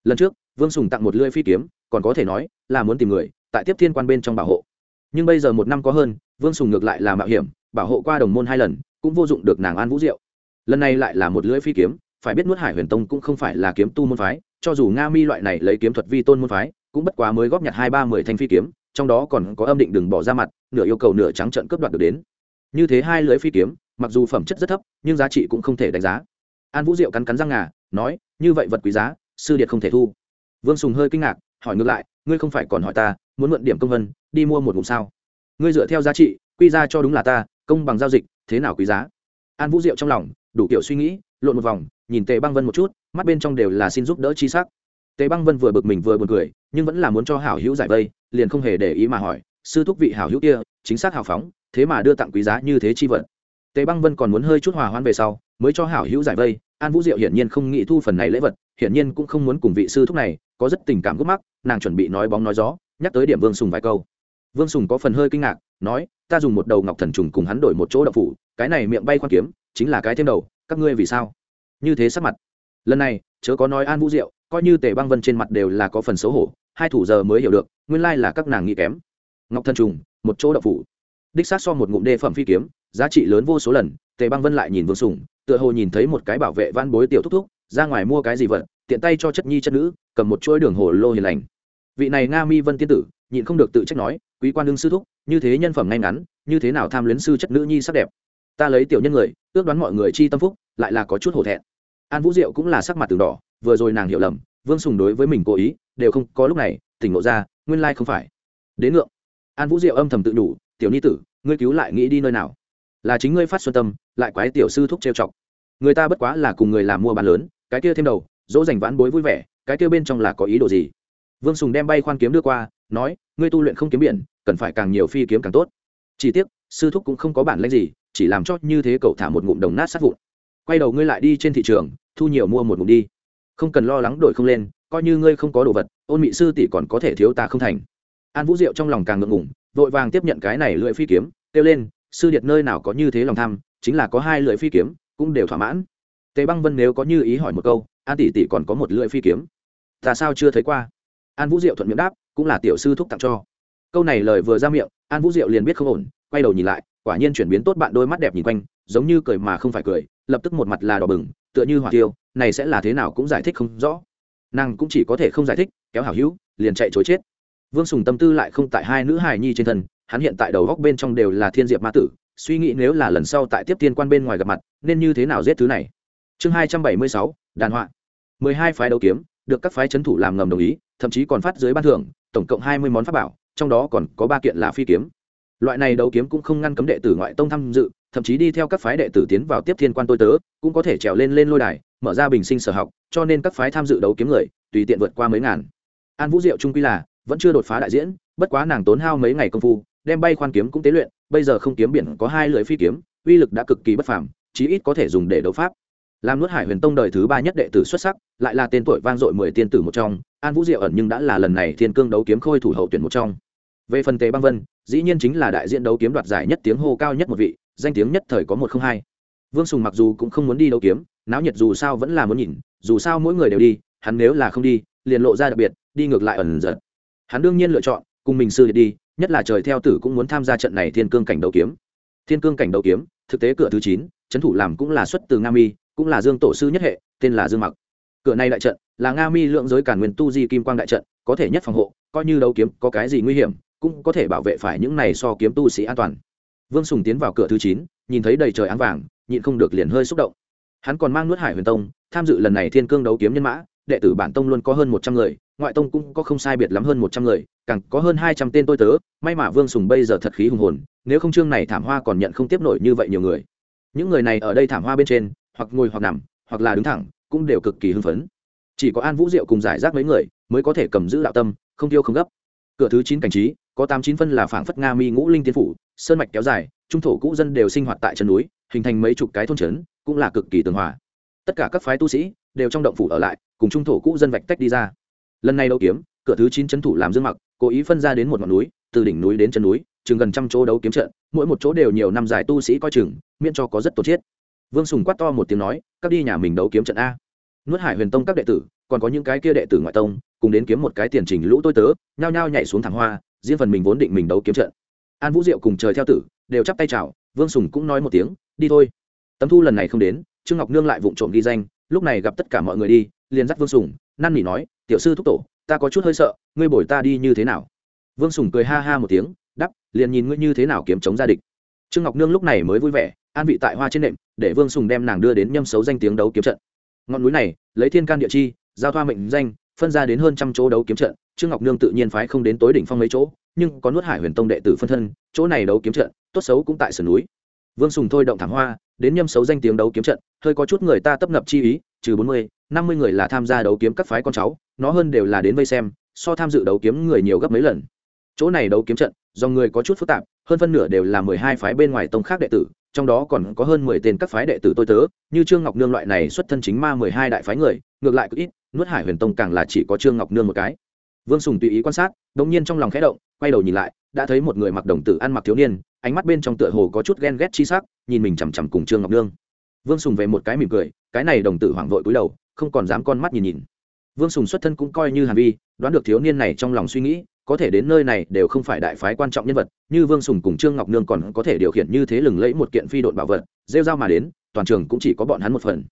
Lần trước, vương sùng tặng một lưỡi phi kiếm, còn có thể nói là muốn tìm người, tại tiếp thiên quan bên trong bảo hộ. Nhưng bây giờ một năm có hơn, vương sùng ngược lại là mạo hiểm, bảo hộ qua đồng môn hai lần, cũng vô dụng được nàng an vũ diệu. Lần này lại là một lưỡi phi kiếm, phải biết nuốt hải huyền tông cũng không phải là kiếm tu môn phái, cho dù nga mi loại này lấy kiếm thuật vi tôn môn phái, cũng bất quá mới góp nhặt hai ba mười thanh phi kiếm, trong đó còn có âm định đừng bỏ ra mặt, nửa yêu cầu nửa trắng trận cướp đoạt được đến như thế hai lưỡi phi kiếm, mặc dù phẩm chất rất thấp, nhưng giá trị cũng không thể đánh giá. An vũ diệu cắn cắn răng ngà, nói, như vậy vật quý giá, sư điệt không thể thu. Vương sùng hơi kinh ngạc, hỏi ngược lại, ngươi không phải còn hỏi ta, muốn mượn điểm công vân, đi mua một ngụm sao? Ngươi dựa theo giá trị, quy ra cho đúng là ta, công bằng giao dịch, thế nào quý giá? An vũ diệu trong lòng, đủ kiểu suy nghĩ, lộn một vòng, nhìn tề băng vân một chút, mắt bên trong đều là xin giúp đỡ chi sắc. Tề băng vân vừa bực mình vừa buồn cười, nhưng vẫn là muốn cho hảo hữu giải vây, liền không hề để ý mà hỏi, sư thúc vị hảo hữu kia, chính xác hào phóng thế mà đưa tặng quý giá như thế chi vật. Tề băng vân còn muốn hơi chút hòa hoãn về sau, mới cho hảo hữu giải vây, an vũ diệu hiển nhiên không nghĩ thu phần này lễ vật, hiển nhiên cũng không muốn cùng vị sư thúc này có rất tình cảm gốc mắc, nàng chuẩn bị nói bóng nói gió, nhắc tới điểm vương sùng vài câu. Vương sùng có phần hơi kinh ngạc, nói, ta dùng một đầu ngọc thần trùng cùng hắn đổi một chỗ đậu phủ, cái này miệng bay khoan kiếm, chính là cái thêm đầu, các ngươi vì sao? Như thế sắc mặt. Lần này, chớ có nói an vũ diệu, coi như tề băng vân trên mặt đều là có phần xấu hổ, hai thủ giờ mới hiểu được, nguyên lai là các nàng nghĩ kém. Ngọc thần trùng, một chỗ đậu phủ đích sát so một ngụm đê phẩm phi kiếm, giá trị lớn vô số lần, tề băng vân lại nhìn vương sùng, tựa hồ nhìn thấy một cái bảo vệ van bối tiểu thúc thúc, ra ngoài mua cái gì vật, tiện tay cho chất nhi chất nữ, cầm một chuỗi đường hồ lô hiền lành. Vị này nga mi vân tiên tử, nhịn không được tự trách nói, quý quan đương sư thúc, như thế nhân phẩm ngay ngắn, như thế nào tham luyến sư chất nữ nhi sắc đẹp? Ta lấy tiểu nhân người, ước đoán mọi người chi tâm phúc, lại là có chút hổ thẹn. An vũ diệu cũng là sắc mặt từng đỏ, vừa rồi nàng hiểu lầm, vương sùng đối với mình cố ý, đều không, có lúc này, tỉnh ngộ ra, nguyên lai không phải. Đến ngượng. An vũ diệu âm thầm tự đủ tiểu ni tử, ngươi cứu lại nghĩ đi nơi nào? Là chính ngươi phát xuân tâm, lại quái tiểu sư thúc trêu chọc. Người ta bất quá là cùng người làm mua bán lớn, cái kia thêm đầu, dỗ dành vãn bối vui vẻ, cái kia bên trong là có ý đồ gì? Vương sùng đem bay khoan kiếm đưa qua, nói, ngươi tu luyện không kiếm biển, cần phải càng nhiều phi kiếm càng tốt. Chỉ tiếc, sư thúc cũng không có bản lãnh gì, chỉ làm cho như thế cậu thả một ngụm đồng nát sát vụn. Quay đầu ngươi lại đi trên thị trường, thu nhiều mua một ngụm đi. Không cần lo lắng đổi không lên, coi như ngươi không có đồ vật, ôn mị sư tỷ còn có thể thiếu ta không thành. An vũ diệu trong lòng càng ngượng ngủng vội vàng tiếp nhận cái này lưỡi phi kiếm, kêu lên, sư điệt nơi nào có như thế lòng tham, chính là có hai lưỡi phi kiếm, cũng đều thỏa mãn. Tề băng vân nếu có như ý hỏi một câu, an tỷ tỷ còn có một lưỡi phi kiếm? Ta sao chưa thấy qua. An vũ diệu thuận miệng đáp, cũng là tiểu sư thúc tặng cho. Câu này lời vừa ra miệng, an vũ diệu liền biết không ổn, quay đầu nhìn lại, quả nhiên chuyển biến tốt bạn đôi mắt đẹp nhìn quanh, giống như cười mà không phải cười, lập tức một mặt là đỏ bừng, tựa như hỏa tiêu, này sẽ là thế nào cũng giải thích không rõ. Nàng cũng chỉ có thể không giải thích, kéo hảo hữu, liền chạy chối chết vương sùng tâm tư lại không tại hai nữ hài nhi trên thân, hắn hiện tại đầu góc bên trong đều là thiên diệp ma tử, suy nghĩ nếu là lần sau tại tiếp tiên quan bên ngoài gặp mặt, nên như thế nào giết thứ này. Chương hai trăm bảy mươi sáu, đàn họa. Mười hai phái đấu kiếm, được các phái c thủ làm ngầm đồng ý, thậm chí còn phát dưới ban thưởng, tổng cộng hai mươi món pháp bảo, trong đó còn có ba kiện là phi kiếm. Loại này đấu kiếm cũng không ngăn cấm đệ tử ngoại tông tham dự, thậm chí đi theo các phái đệ tử tiến vào tiếp thiên quan tôi tớ, cũng có thể trèo lên lên lôi đài, mở ra bình sinh sở học, cho nên các phái tham dự đấu kiếm người, tùy tiện vượt qua mấy ngàn. An vũ diệu trung quy là vẫn chưa đột phá đại diễn, bất quá nàng tốn hao mấy ngày công phu, đem bay khoan kiếm cũng tế luyện, bây giờ không kiếm biển có hai lưỡi phi kiếm, uy lực đã cực kỳ bất phàm, chí ít có thể dùng để đấu pháp. Làm nuốt hải huyền tông đời thứ ba nhất đệ tử xuất sắc, lại là tên tuổi vang dội mười tiên tử một trong, an vũ diệu ẩn nhưng đã là lần này thiên cương đấu kiếm khôi thủ hậu tuyển một trong. Về phần tề băng vân, dĩ nhiên chính là đại diện đấu kiếm đoạt giải nhất tiếng hô cao nhất một vị, danh tiếng nhất thời có một không hai. Vương sùng mặc dù cũng không muốn đi đấu kiếm, náo nhiệt dù sao vẫn là muốn nhìn, dù sao mỗi người đều đi, hắn nếu là không đi, liền lộ ra đặc biệt, đi ngược lại ẩn giật hắn đương nhiên lựa chọn, cùng mình sư đi, nhất là trời theo tử cũng muốn tham gia trận này thiên cương cảnh đấu kiếm. Thiên cương cảnh đấu kiếm, thực tế cửa thứ chín, trấn thủ làm cũng là xuất từ nga mi, cũng là dương tổ sư nhất hệ, tên là dương mặc. Cửa này đại trận, là nga mi lượng giới cản nguyên tu di kim quang đại trận, có thể nhất phòng hộ, coi như đấu kiếm có cái gì nguy hiểm, cũng có thể bảo vệ phải những này so kiếm tu sĩ an toàn. Vương sùng tiến vào cửa thứ chín, nhìn thấy đầy trời áng vàng, nhịn không được liền hơi xúc động. Hắn còn mang nuốt hải huyền tông, tham dự lần này thiên cương đấu kiếm nhân mã đệ tử bản tông luôn có hơn một trăm người, ngoại tông cũng có không sai biệt lắm hơn một trăm người, càng có hơn hai trăm tên tôi tớ, may mà vương sùng bây giờ thật khí hùng hồn, nếu không chương này thảm hoa còn nhận không tiếp nổi như vậy nhiều người. Những người này ở đây thảm hoa bên trên, hoặc ngồi hoặc nằm, hoặc là đứng thẳng, cũng đều cực kỳ hưng phấn. Chỉ có an vũ diệu cùng giải rác mấy người mới có thể cầm giữ đạo tâm, không tiêu không gấp. Cửa thứ chín cảnh trí, có tám chín phân là phảng phất nga mi ngũ linh tiên phủ, sơn mạch kéo dài, trung thổ cũ dân đều sinh hoạt tại chân núi, hình thành mấy chục cái thôn trấn, cũng là cực kỳ tường hòa. Tất cả các phái tu sĩ đều trong động phủ ở lại, cùng trung thổ cũ dân vạch tách đi ra. Lần này đấu kiếm, cửa thứ chín trấn thủ làm dương mặc, cố ý phân ra đến một ngọn núi, từ đỉnh núi đến chân núi, chừng gần trăm chỗ đấu kiếm trận, mỗi một chỗ đều nhiều năm giải tu sĩ coi chừng, miễn cho có rất tổ chết. Vương sùng quát to một tiếng nói, các đi nhà mình đấu kiếm trận a. Nuốt hải huyền tông các đệ tử, còn có những cái kia đệ tử ngoại tông, cùng đến kiếm một cái tiền trình lũ tôi tớ, nhao nhao nhảy xuống thẳng hoa, riêng phần mình vốn định mình đấu kiếm trận. An vũ diệu cùng trời theo tử, đều chắp tay chào, vương sùng cũng nói một tiếng, đi thôi. Tấm thu lần này không đến, trương ngọc nương lại vụng trộm ghi danh lúc này gặp tất cả mọi người đi, liền dắt vương sùng, năn nỉ nói, tiểu sư thúc tổ, ta có chút hơi sợ, ngươi bồi ta đi như thế nào? Vương sùng cười ha ha một tiếng đắp liền nhìn ngươi như thế nào kiếm chống gia địch. Trương ngọc nương lúc này mới vui vẻ, an vị tại hoa trên nệm, để vương sùng đem nàng đưa đến nhâm xấu danh tiếng đấu kiếm trận. Ngọn núi này, lấy thiên can địa chi, giao thoa mệnh danh, phân ra đến hơn trăm chỗ đấu kiếm trận, trương ngọc nương tự nhiên phái không đến tối đỉnh phong mấy chỗ, nhưng có nuốt hải huyền tông đệ tử phân thân, chỗ này đấu kiếm trận, tốt xấu cũng tại sườn núi vương sùng thôi động thảm hoa, đến nhâm xấu danh tiếng đấu kiếm trận, hơi có chút người ta tấp nập chi ý, trừ bốn mươi, năm mươi người là tham gia đấu kiếm các phái con cháu, nó hơn đều là đến vây xem, so tham dự đấu kiếm người nhiều gấp mấy lần. Chỗ này đấu kiếm trận, do người có chút phức tạp, hơn phân nửa đều là mười hai phái bên ngoài tông khác đệ tử, trong đó còn có hơn mười tên các phái đệ tử tôi tớ, như trương ngọc nương loại này xuất thân chính ma mười hai đại phái người, ngược lại cực ít, nuốt hải huyền tông càng là chỉ có trương ngọc nương một cái vương sùng tùy ý quan sát đ ỗ n g nhiên trong lòng khẽ động, quay đầu nhìn lại, đã thấy một người mặc đồng tử ăn mặc thiếu niên, ánh mắt bên trong tựa hồ có chút ghen ghét chi s ắ c nhìn mình chằm chằm cùng trương ngọc nương. Vương sùng về một cái mỉm cười, cái này đồng tử hoảng vội cúi đầu, không còn dám con mắt nhìn nhìn. Vương sùng xuất thân cũng coi như hàn vi, đoán được thiếu niên này trong lòng suy nghĩ, có thể đến nơi này đều không phải đại phái quan trọng nhân vật, như vương sùng cùng trương ngọc nương còn có thể điều khiển như thế lừng lẫy một kiện phi đội bảo vật, rêu dao mà đến, toàn trường cũng chỉ có bọn hắn một phần.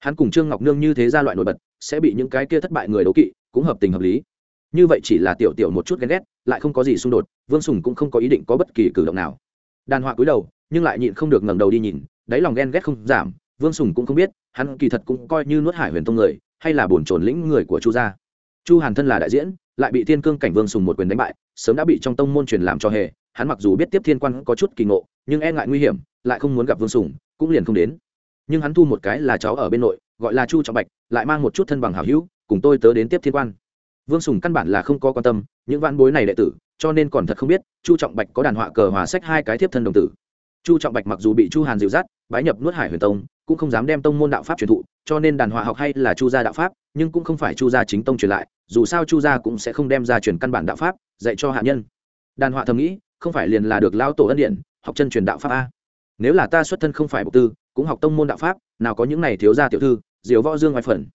Hắn cùng trương ngọc nương như thế ra loại nổi bật, sẽ bị những cái kia thất bại người đấu kỵ, cũng hợp tình hợp lý như vậy chỉ là tiểu tiểu một chút ghen ghét, lại không có gì xung đột, vương sùng cũng không có ý định có bất kỳ cử động nào. Đàn họa cúi đầu, nhưng lại nhịn không được ngẩng đầu đi nhìn, đáy lòng ghen ghét không giảm, vương sùng cũng không biết, hắn kỳ thật cũng coi như nuốt hải huyền tông người, hay là bổn trồn lĩnh người của chu gia. Chu hàn thân là đại diễn, lại bị thiên cương cảnh vương sùng một quyền đánh bại, sớm đã bị trong tông môn truyền làm cho hề, hắn mặc dù biết tiếp thiên quan có chút kỳ ngộ, nhưng e ngại nguy hiểm, lại không muốn gặp vương sùng, cũng liền không đến. Nhưng hắn thu một cái là cháu ở bên nội, gọi là chu trọng bạch, lại mang một chút thân bằng hảo hữu, cùng tôi tớ đến tiếp thiên quan vương sùng căn bản là không có quan tâm, những vãn bối này đệ tử, cho nên còn thật không biết, chu trọng bạch có đàn họa cờ hòa sách hai cái thiếp thân đồng tử. Chu trọng bạch mặc dù bị chu hàn dịu dắt, bái nhập nuốt hải huyền tông, cũng không dám đem tông môn đạo pháp truyền thụ, cho nên đàn họa học hay là chu gia đạo pháp, nhưng cũng không phải chu gia chính tông truyền lại, dù sao chu gia cũng sẽ không đem ra truyền căn bản đạo pháp, dạy cho hạ nhân. Đàn họa thầm nghĩ, không phải liền là được lao tổ ân điện học chân truyền đạo pháp a? Nếu là ta xuất thân không phải bộc tư, cũng học tông môn đạo pháp, nào có những này thiếu gia tiểu thư, diều võ dương ngoài phần.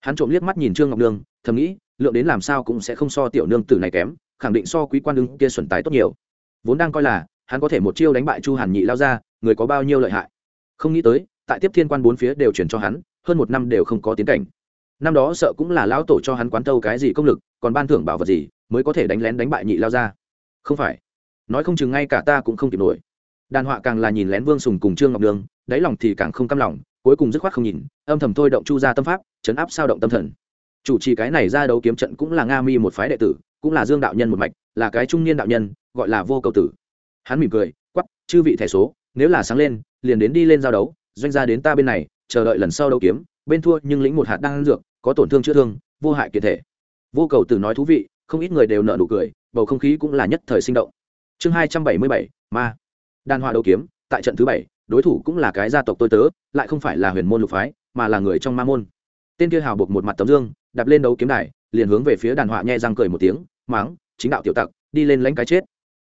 Hắn trộm liếc mắt nhìn trương ngọc nương thầm nghĩ lượng đến làm sao cũng sẽ không so tiểu nương tử này kém, khẳng định so quý quan ứng kia xuẩn tài tốt nhiều. Vốn đang coi là, hắn có thể một chiêu đánh bại chu hàn nhị lao ra, người có bao nhiêu lợi hại? Không nghĩ tới, tại tiếp thiên quan bốn phía đều chuyển cho hắn, hơn một năm đều không có tiến cảnh. Năm đó sợ cũng là lão tổ cho hắn quán tâu cái gì công lực, còn ban thưởng bảo vật gì, mới có thể đánh lén đánh bại nhị lao ra. Không phải. Nói không chừng ngay cả ta cũng không kịp nổi. Đàn họa càng là nhìn lén vương sùng cùng trương ngọc đường, đáy lòng thì càng không căm lòng, cuối cùng dứt khoát không nhìn, âm thầm thôi động chu ra tâm pháp, chấn áp sao động tâm thần chủ trì cái này ra đấu kiếm trận cũng là nga mi một phái đệ tử, cũng là dương đạo nhân một mạch, là cái trung niên đạo nhân, gọi là vô cầu tử. Hắn mỉm cười quắp chư vị thẻ số, nếu là sáng lên, liền đến đi lên giao đấu, doanh gia đến ta bên này, chờ đợi lần sau đấu kiếm, bên thua nhưng lĩnh một hạt đang dược, có tổn thương chữa thương, vô hại kiệt thể. Vô cầu tử nói thú vị, không ít người đều nợ nụ cười, bầu không khí cũng là nhất thời sinh động. Chương hai trăm bảy mươi bảy, ma. Đan hoa đấu kiếm, tại trận thứ bảy, đối thủ cũng là cái gia tộc tôi tớ, lại không phải là huyền môn lục phái, mà là người trong ma môn. Tên kia hào buộc một mặt tấm dương đạp lên đấu kiếm đài, liền hướng về phía đàn họa nhẹ răng cười một tiếng, máng, chính đạo tiểu tặc, đi lên lãnh cái chết.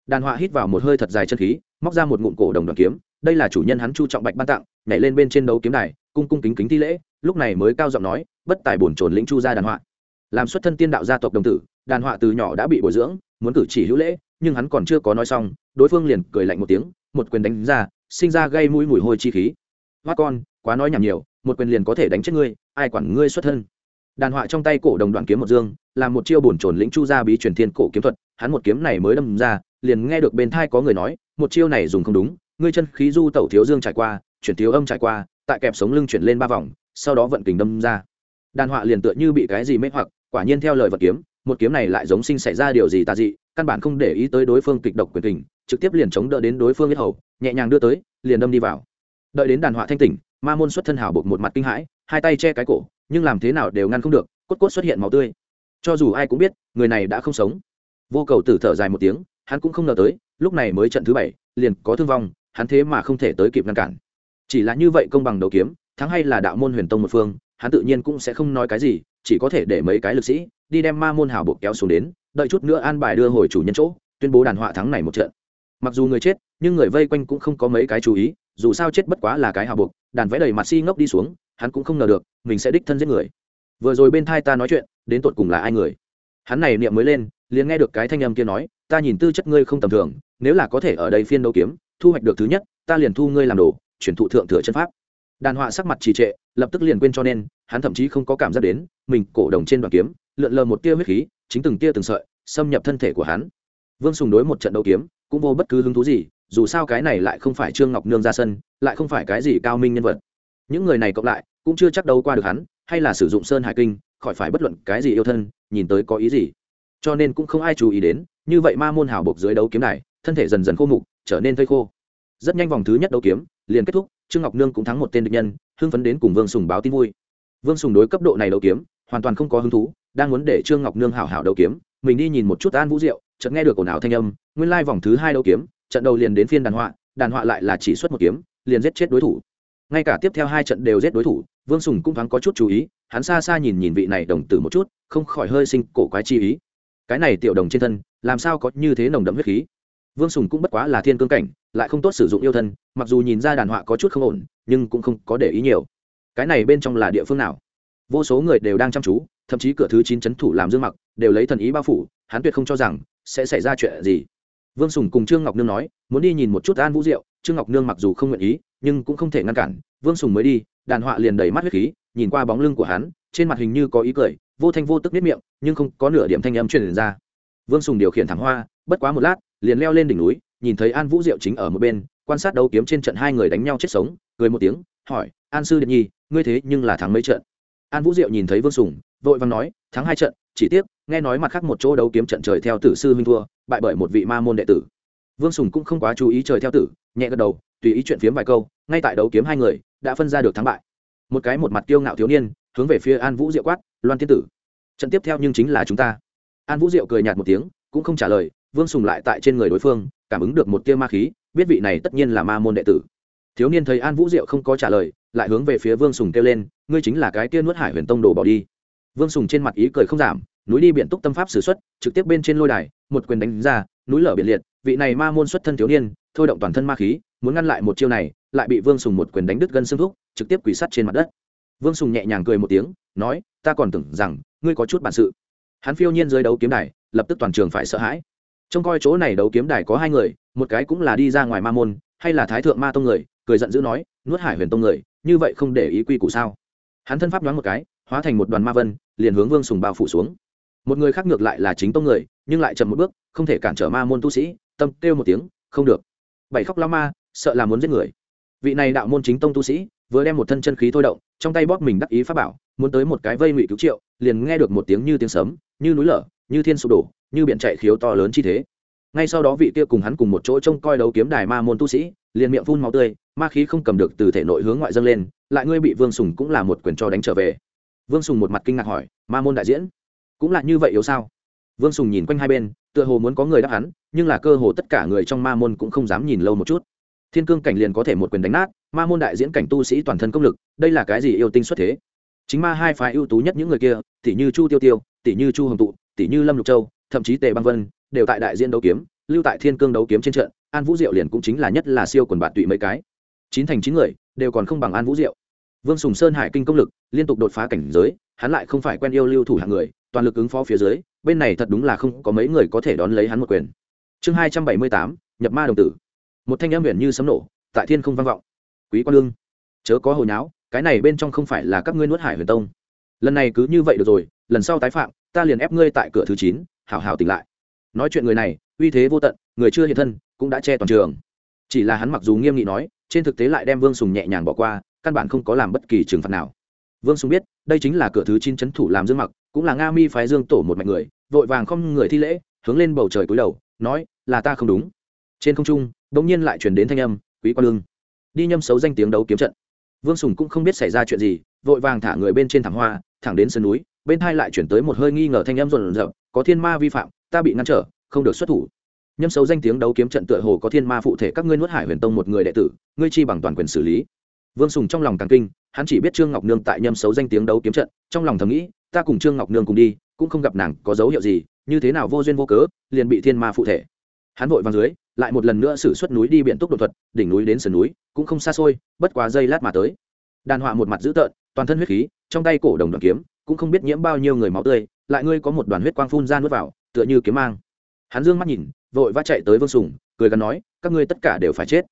Đàn họa hít vào một hơi thật dài chân khí, móc ra một ngụm cổ đồng đoàn kiếm, đây là chủ nhân hắn chu trọng bạch ban tặng, nhảy lên bên trên đấu kiếm đài, cung cung kính kính thi lễ. Lúc này mới cao giọng nói, bất tài bổn trồn lĩnh chu ra đàn họa. Làm xuất thân tiên đạo gia tộc đồng tử, đàn họa từ nhỏ đã bị bồi dưỡng, muốn cử chỉ hữu lễ, nhưng hắn còn chưa có nói xong, đối phương liền cười lạnh một tiếng, một quyền đánh ra, sinh ra gây mũi mùi hôi chi khí. Hoa con, quá nói nhảm nhiều, một quyền liền có thể đánh chết ngươi, ai quản ngươi xuất thân? Đàn họa trong tay cổ đồng đoạn kiếm một dương, là một chiêu bổn trồn lĩnh chu gia bí truyền thiên cổ kiếm thuật, hắn một kiếm này mới đâm ra, liền nghe được bên thai có người nói, một chiêu này dùng không đúng, ngươi chân khí du tẩu thiếu dương trải qua, chuyển thiếu âm trải qua, tại kẹp sống lưng chuyển lên ba vòng, sau đó vận kình đâm ra. Đàn họa liền tựa như bị cái gì mê hoặc, quả nhiên theo lời vật kiếm, một kiếm này lại giống sinh xảy ra điều gì tà dị, căn bản không để ý tới đối phương kịch độc quyền tình trực tiếp liền chống đỡ đến đối phương biết hầu, nhẹ nhàng đưa tới, liền đâm đi vào. Đợi đến đàn họa thanh tỉnh, ma môn xuất thân hào buộc một mặt kinh hãi, hai tay che cái cổ nhưng làm thế nào đều ngăn không được, cốt cốt xuất hiện máu tươi. Cho dù ai cũng biết, người này đã không sống. Vô cầu tử thở dài một tiếng, hắn cũng không ngờ tới, lúc này mới trận thứ bảy, liền có thương vong, hắn thế mà không thể tới kịp ngăn cản. Chỉ là như vậy công bằng đầu kiếm, thắng hay là đạo môn huyền tông một phương, hắn tự nhiên cũng sẽ không nói cái gì, chỉ có thể để mấy cái lực sĩ, đi đem ma môn hào buộc kéo xuống đến, đợi chút nữa an bài đưa hồi chủ nhân chỗ, tuyên bố đàn họa thắng này một trận. Mặc dù người chết, nhưng người vây quanh cũng không có mấy cái chú ý dù sao chết bất quá là cái hào buộc, đàn vẽ đầy mặt si ngốc đi xuống, hắn cũng không ngờ được, mình sẽ đích thân giết người. Vừa rồi bên thai ta nói chuyện, đến tột cùng là ai người? Hắn này niệm mới lên, liền nghe được cái thanh âm kia nói, ta nhìn tư chất ngươi không tầm thường, nếu là có thể ở đây phiên đấu kiếm, thu hoạch được thứ nhất, ta liền thu ngươi làm đồ, chuyển thụ thượng thừa chân pháp. Đàn họa sắc mặt trì trệ, lập tức liền quên cho nên, hắn thậm chí không có cảm giác đến, mình cổ đồng trên đoàn kiếm, lượn lờ một tia huyết khí, chính từng tia từng sợi, xâm nhập thân thể của hắn. Vương sùng đối một trận đấu kiếm, cũng vô bất cứ hứng thú gì dù sao cái này lại không phải trương ngọc nương ra sân, lại không phải cái gì cao minh nhân vật. Những người này cộng lại, cũng chưa chắc đâu qua được hắn, hay là sử dụng sơn hải kinh, khỏi phải bất luận cái gì yêu thân, nhìn tới có ý gì. Cho nên cũng không ai chú ý đến, như vậy ma môn hào bộc dưới đấu kiếm này, thân thể dần dần khô mục, trở nên thây khô. Rất nhanh vòng thứ nhất đấu kiếm, liền kết thúc, trương ngọc nương cũng thắng một tên địch nhân, hưng phấn đến cùng vương sùng báo tin vui. Vương sùng đối cấp độ này đấu kiếm, hoàn toàn không có hứng thú, đang muốn để trương ngọc nương hảo hảo đấu kiếm, mình đi nhìn một chút an vũ diệu, chợt nghe được ồn ào thanh âm, nguyên lai vòng thứ hai đấu kiếm trận đầu liền đến phiên đàn họa đàn họa lại là chỉ xuất một kiếm, liền giết chết đối thủ. Ngay cả tiếp theo hai trận đều giết đối thủ, vương sùng cũng thoáng có chút chú ý, hắn xa xa nhìn nhìn vị này đồng tử một chút, không khỏi hơi sinh cổ quái chi ý. Cái này tiểu đồng trên thân, làm sao có như thế nồng đậm huyết khí? Vương sùng cũng bất quá là thiên cương cảnh, lại không tốt sử dụng yêu thân, mặc dù nhìn ra đàn họa có chút không ổn, nhưng cũng không có để ý nhiều. Cái này bên trong là địa phương nào? Vô số người đều đang chăm chú, thậm chí cửa thứ chín c h ấ n thủ làm dương mặc, đều lấy thần ý bao phủ, hắn tuyệt không cho rằng sẽ xảy ra chuyện gì vương sùng cùng trương ngọc nương nói, muốn đi nhìn một chút an vũ diệu, trương ngọc nương mặc dù không nguyện ý, nhưng cũng không thể ngăn cản. Vương sùng mới đi, đàn họa liền đầy mắt huyết khí, nhìn qua bóng lưng của hắn, trên mặt hình như có ý cười, vô thanh vô tức nếp miệng, nhưng không có nửa điểm thanh âm truyền ra. Vương sùng điều khiển thẳng hoa, bất quá một lát, liền leo lên đỉnh núi, nhìn thấy an vũ diệu chính ở một bên, quan sát đấu kiếm trên trận hai người đánh nhau chết sống, cười một tiếng, hỏi, an sư điện nhi, ngươi thế nhưng là thắng mấy trận? An vũ diệu nhìn thấy vương sùng, vội vàng nói, thắng hai trận, chỉ tiếc nghe nói mặt khác một chỗ đấu kiếm trận trời theo tử sư huynh thua, bại bởi một vị ma môn đệ tử. Vương sùng cũng không quá chú ý trời theo tử, nhẹ gật đầu, tùy ý chuyện phiếm vài câu, ngay tại đấu kiếm hai người, đã phân ra được thắng bại. Một cái một mặt kiêu ngạo thiếu niên, hướng về phía an vũ diệu quát, loan tiên tử, trận tiếp theo nhưng chính là chúng ta. An vũ diệu cười nhạt một tiếng, cũng không trả lời, vương sùng lại tại trên người đối phương, cảm ứng được một tia ma khí, biết vị này tất nhiên là ma môn đệ tử. Thiếu niên thấy an vũ diệu không có trả lời, lại hướng về phía vương sùng kêu lên, ngươi chính là cái tia nuốt hải huyền tông đồ bỏ đi. Vương sùng trên mặt ý cười không giảm núi đi biển túc tâm pháp sử xuất, trực tiếp bên trên lôi đài, một quyền đánh ra, núi lở biển liệt, vị này ma môn xuất thân thiếu niên, thôi động toàn thân ma khí, muốn ngăn lại một chiêu này, lại bị vương sùng một quyền đánh đứt gân xương thúc, trực tiếp quỷ sắt trên mặt đất. Vương sùng nhẹ nhàng cười một tiếng, nói, ta còn tưởng rằng, ngươi có chút bản sự. Hắn phiêu nhiên dưới đấu kiếm đài, lập tức toàn trường phải sợ hãi. Trông coi chỗ này đấu kiếm đài có hai người, một cái cũng là đi ra ngoài ma môn, hay là thái thượng ma tông người, cười giận dữ nói, nuốt hải huyền tông người, như vậy không để ý quy củ sao? Hắn thân pháp nhoáng một cái, hóa thành một đoàn ma vân, liền hướng vương sùng bao phủ xuống một người khác ngược lại là chính tông người, nhưng lại chậm một bước, không thể cản trở ma môn tu sĩ, tâm kêu một tiếng, không được. Bảy khóc lao ma, sợ là muốn giết người. Vị này đạo môn chính tông tu sĩ, vừa đem một thân chân khí thôi động, trong tay bóp mình đắc ý pháp bảo, muốn tới một cái vây ngụy cứu triệu, liền nghe được một tiếng như tiếng sấm, như núi lở, như thiên sụp đổ, như biển chạy khiếu to lớn chi thế. Ngay sau đó vị kia cùng hắn cùng một chỗ trông coi đấu kiếm đài ma môn tu sĩ, liền miệng phun máu tươi, ma khí không cầm được từ thể nội hướng ngoại dâng lên, lại ngươi bị vương sùng cũng là một quyền cho đánh trở về. Vương sùng một mặt kinh ngạc hỏi, ma môn đại diễn? Cũng là như vậy yếu sao? Vương sùng nhìn quanh hai bên, tựa hồ muốn có người đáp hắn, nhưng là cơ hồ tất cả người trong ma môn cũng không dám nhìn lâu một chút. Thiên cương cảnh liền có thể một quyền đánh nát, ma môn đại diễn cảnh tu sĩ toàn thân công lực, đây là cái gì yêu tinh xuất thế? Chính ma hai phái ưu tú nhất những người kia, tỷ như chu tiêu tiêu, tỷ như chu hồng tụ, tỷ như lâm lục châu, thậm chí tề băng vân, đều tại đại diễn đấu kiếm, lưu tại thiên cương đấu kiếm trên trận, an vũ diệu liền cũng chính là nhất là siêu quần bạn tụy mấy cái. Chín thành chín người, đều còn không bằng an vũ diệu. Vương sùng sơn hải kinh công lực, liên tục đột phá cảnh giới, hắn lại không phải quen yêu lưu thủ hạng người toàn lực ứng phó phía dưới, bên này thật đúng là không có mấy người có thể đón lấy hắn một quyền. Chương hai trăm bảy mươi tám, nhập ma đồng tử. Một thanh âm huyền như sấm nổ, tại thiên không vang vọng. Quý quan lương, chớ có hồi nháo, cái này bên trong không phải là các ngươi nuốt hải huyền tông. Lần này cứ như vậy được rồi, lần sau tái phạm, ta liền ép ngươi tại cửa thứ chín, hảo hảo tỉnh lại. Nói chuyện người này, uy thế vô tận, người chưa hiện thân, cũng đã che toàn trường. Chỉ là hắn mặc dù nghiêm nghị nói, trên thực tế lại đem vương sùng nhẹ nhàng bỏ qua, căn bản không có làm bất kỳ trừng phạt nào. Vương sùng biết, đây chính là cửa thứ chín c thủ làm dương mặc cũng là nga mi phái dương tổ một mạnh người, vội vàng không người thi lễ, hướng lên bầu trời cúi đầu, nói, là ta không đúng. Trên không trung bỗng nhiên lại chuyển đến thanh âm, quý quan lương, đi nhâm xấu danh tiếng đấu kiếm trận. Vương sùng cũng không biết xảy ra chuyện gì, vội vàng thả người bên trên thảm hoa, thẳng đến sân núi, bên hai lại chuyển tới một hơi nghi ngờ thanh âm rộn rộn, có thiên ma vi phạm, ta bị ngăn trở, không được xuất thủ. Nhâm xấu danh tiếng đấu kiếm trận tựa hồ có thiên ma phụ thể các ngươi nuốt hải huyền tông một người đệ tử, ngươi chi bằng toàn quyền xử lý. Vương sùng trong lòng càng kinh, hắn chỉ biết trương ngọc nương tại nhâm xấu danh tiếng đấu kiếm trận, trong lòng thầm nghĩ ta cùng trương ngọc nương cùng đi, cũng không gặp nàng có dấu hiệu gì, như thế nào vô duyên vô cớ, liền bị thiên ma phụ thể. Hắn vội vàng dưới, lại một lần nữa xử suất núi đi biện túc đột thuật, đỉnh núi đến sườn núi, cũng không xa xôi, bất quá dây lát mà tới. Đàn họa một mặt dữ tợn, toàn thân huyết khí, trong tay cổ đồng đoàn kiếm, cũng không biết nhiễm bao nhiêu người máu tươi, lại ngươi có một đoàn huyết quang phun ra nuốt vào, tựa như kiếm mang. Hắn dương mắt nhìn, vội vã chạy tới vương sùng, cười gắn nói, các ngươi tất cả đều phải chết.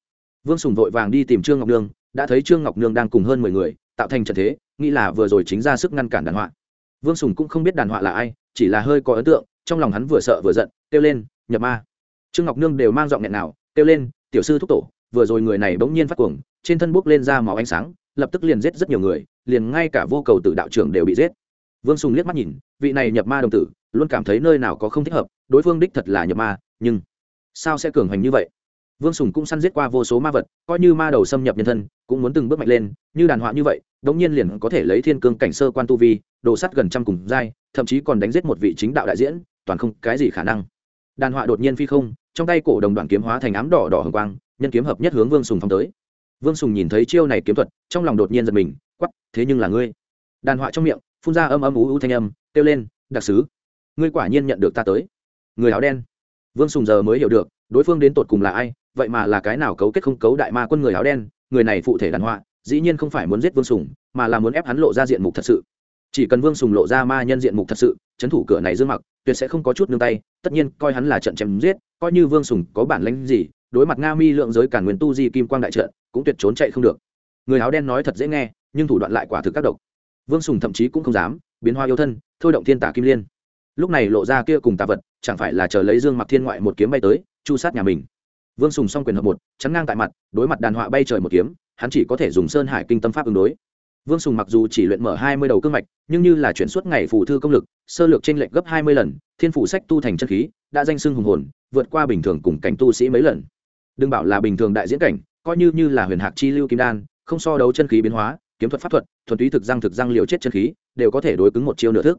Vương sùng vội vàng đi tìm trương ngọc nương, đã thấy trương ngọc nương đang cùng hơn mười người, tạo thành trận thế, nghĩ là vừa rồi chính ra sức ngăn cản đàn họa vương sùng cũng không biết đàn họa là ai, chỉ là hơi có ấn tượng, trong lòng hắn vừa sợ vừa giận, kêu lên, nhập ma. Trương ngọc nương đều mang giọng nghẹn nào, kêu lên, tiểu sư thúc tổ, vừa rồi người này bỗng nhiên phát cuồng, trên thân bốc lên ra màu ánh sáng, lập tức liền giết rất nhiều người, liền ngay cả vô cầu tử đạo trưởng đều bị giết. Vương sùng liếc mắt nhìn, vị này nhập ma đồng tử, luôn cảm thấy nơi nào có không thích hợp, đối phương đích thật là nhập ma, nhưng sao sẽ cường hành như vậy? Vương sùng cũng săn giết qua vô số ma vật, coi như ma đầu xâm nhập nhân thân, cũng muốn từng bước mạnh lên, như đàn họa như vậy, đống nhiên liền có thể lấy thiên cương cảnh sơ quan tu vi, đồ sắt gần trăm cùng giai, thậm chí còn đánh giết một vị chính đạo đại diễn, toàn không cái gì khả năng. Đàn họa đột nhiên phi không, trong tay cổ đồng đoạn kiếm hóa thành ám đỏ đỏ hồng quang, nhân kiếm hợp nhất hướng vương sùng phong tới. Vương sùng nhìn thấy chiêu này kiếm thuật, trong lòng đột nhiên giật mình quắp thế nhưng là ngươi. Đàn họa trong miệng, phun ra âm âm ú ú thanh âm, kêu lên, đặc sứ, ngươi quả nhiên nhận được ta tới. Người áo đen. Vương sùng giờ mới hiểu được, đối phương đến tột cùng là ai vậy mà là cái nào cấu kết không cấu đại ma quân người áo đen, người này phụ thể đàn họa, dĩ nhiên không phải muốn giết vương sùng, mà là muốn ép hắn lộ ra diện mục thật sự. Chỉ cần vương sùng lộ ra ma nhân diện mục thật sự trấn thủ cửa này dương mặc, tuyệt sẽ không có chút nương tay, tất nhiên coi hắn là trận chém giết, coi như vương sùng có bản lánh gì, đối mặt nga mi lượng giới cả nguyên tu di kim quang đại trận, cũng tuyệt trốn chạy không được. Người áo đen nói thật dễ nghe, nhưng thủ đoạn lại quả thực các độc. Vương sùng thậm chí cũng không dám, biến hoa yêu thân, thôi động thiên tả kim liên. Lúc này lộ ra kia cùng tà vật, chẳng phải là chờ lấy dương mặc thiên ngoại một kiếm bay tới, chu sát nhà mình vương sùng xong quyền hợp một, chắn ngang tại mặt, đối mặt đàn họa bay trời một kiếm, hắn chỉ có thể dùng sơn hải kinh tâm pháp ứng đối. Vương sùng mặc dù chỉ luyện mở hai mươi đầu cương mạch, nhưng như là chuyển suốt ngày phù thư công lực, sơ lược trên lệch gấp hai mươi lần, thiên phủ sách tu thành chân khí, đã danh sưng hùng hồn, vượt qua bình thường cùng cảnh tu sĩ mấy lần. Đừng bảo là bình thường đại diễn cảnh, coi như như là huyền hạc chi lưu kim đan, không so đấu chân khí biến hóa, kiếm thuật pháp thuật, thuần túy thực răng thực răng liều chết chân khí, đều có thể đối cứng một chiêu nửa thức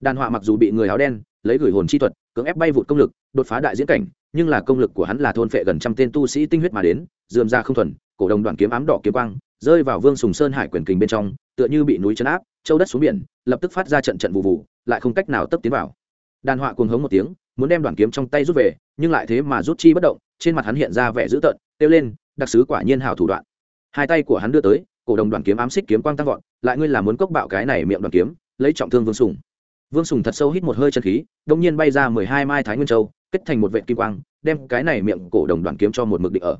đàn họa mặc dù bị người áo đen lấy gửi hồn chi thuật, cưỡng ép bay vụt công lực, đột phá đại diễn cảnh, nhưng là công lực của hắn là thôn phệ gần trăm tên tu sĩ tinh huyết mà đến, dườm ra không thuần, cổ đồng đoàn kiếm ám đỏ kiếm quang, rơi vào vương sùng sơn hải quyền kình bên trong, tựa như bị núi chấn áp, châu đất xuống biển, lập tức phát ra trận trận vụ vụ, lại không cách nào tấp tiến vào. Đàn họa cuồng hống một tiếng, muốn đem đoàn kiếm trong tay rút về, nhưng lại thế mà rút chi bất động, trên mặt hắn hiện ra vẻ dữ tợn, kêu lên, đặc sứ quả nhiên hảo thủ đoạn. Hai tay của hắn đưa tới, cổ đồng đoàn kiếm ám xích kiếm quang tăng vọt, lại ngươi là muốn cốc bạo cái này miệng đoàn kiếm, lấy trọng thương vương sùng vương sùng thật sâu hít một hơi chân khí, đông nhiên bay ra mười hai mai thái nguyên châu, kết thành một vệ kim quang, đem cái này miệng cổ đồng đoàn kiếm cho một mực định ở.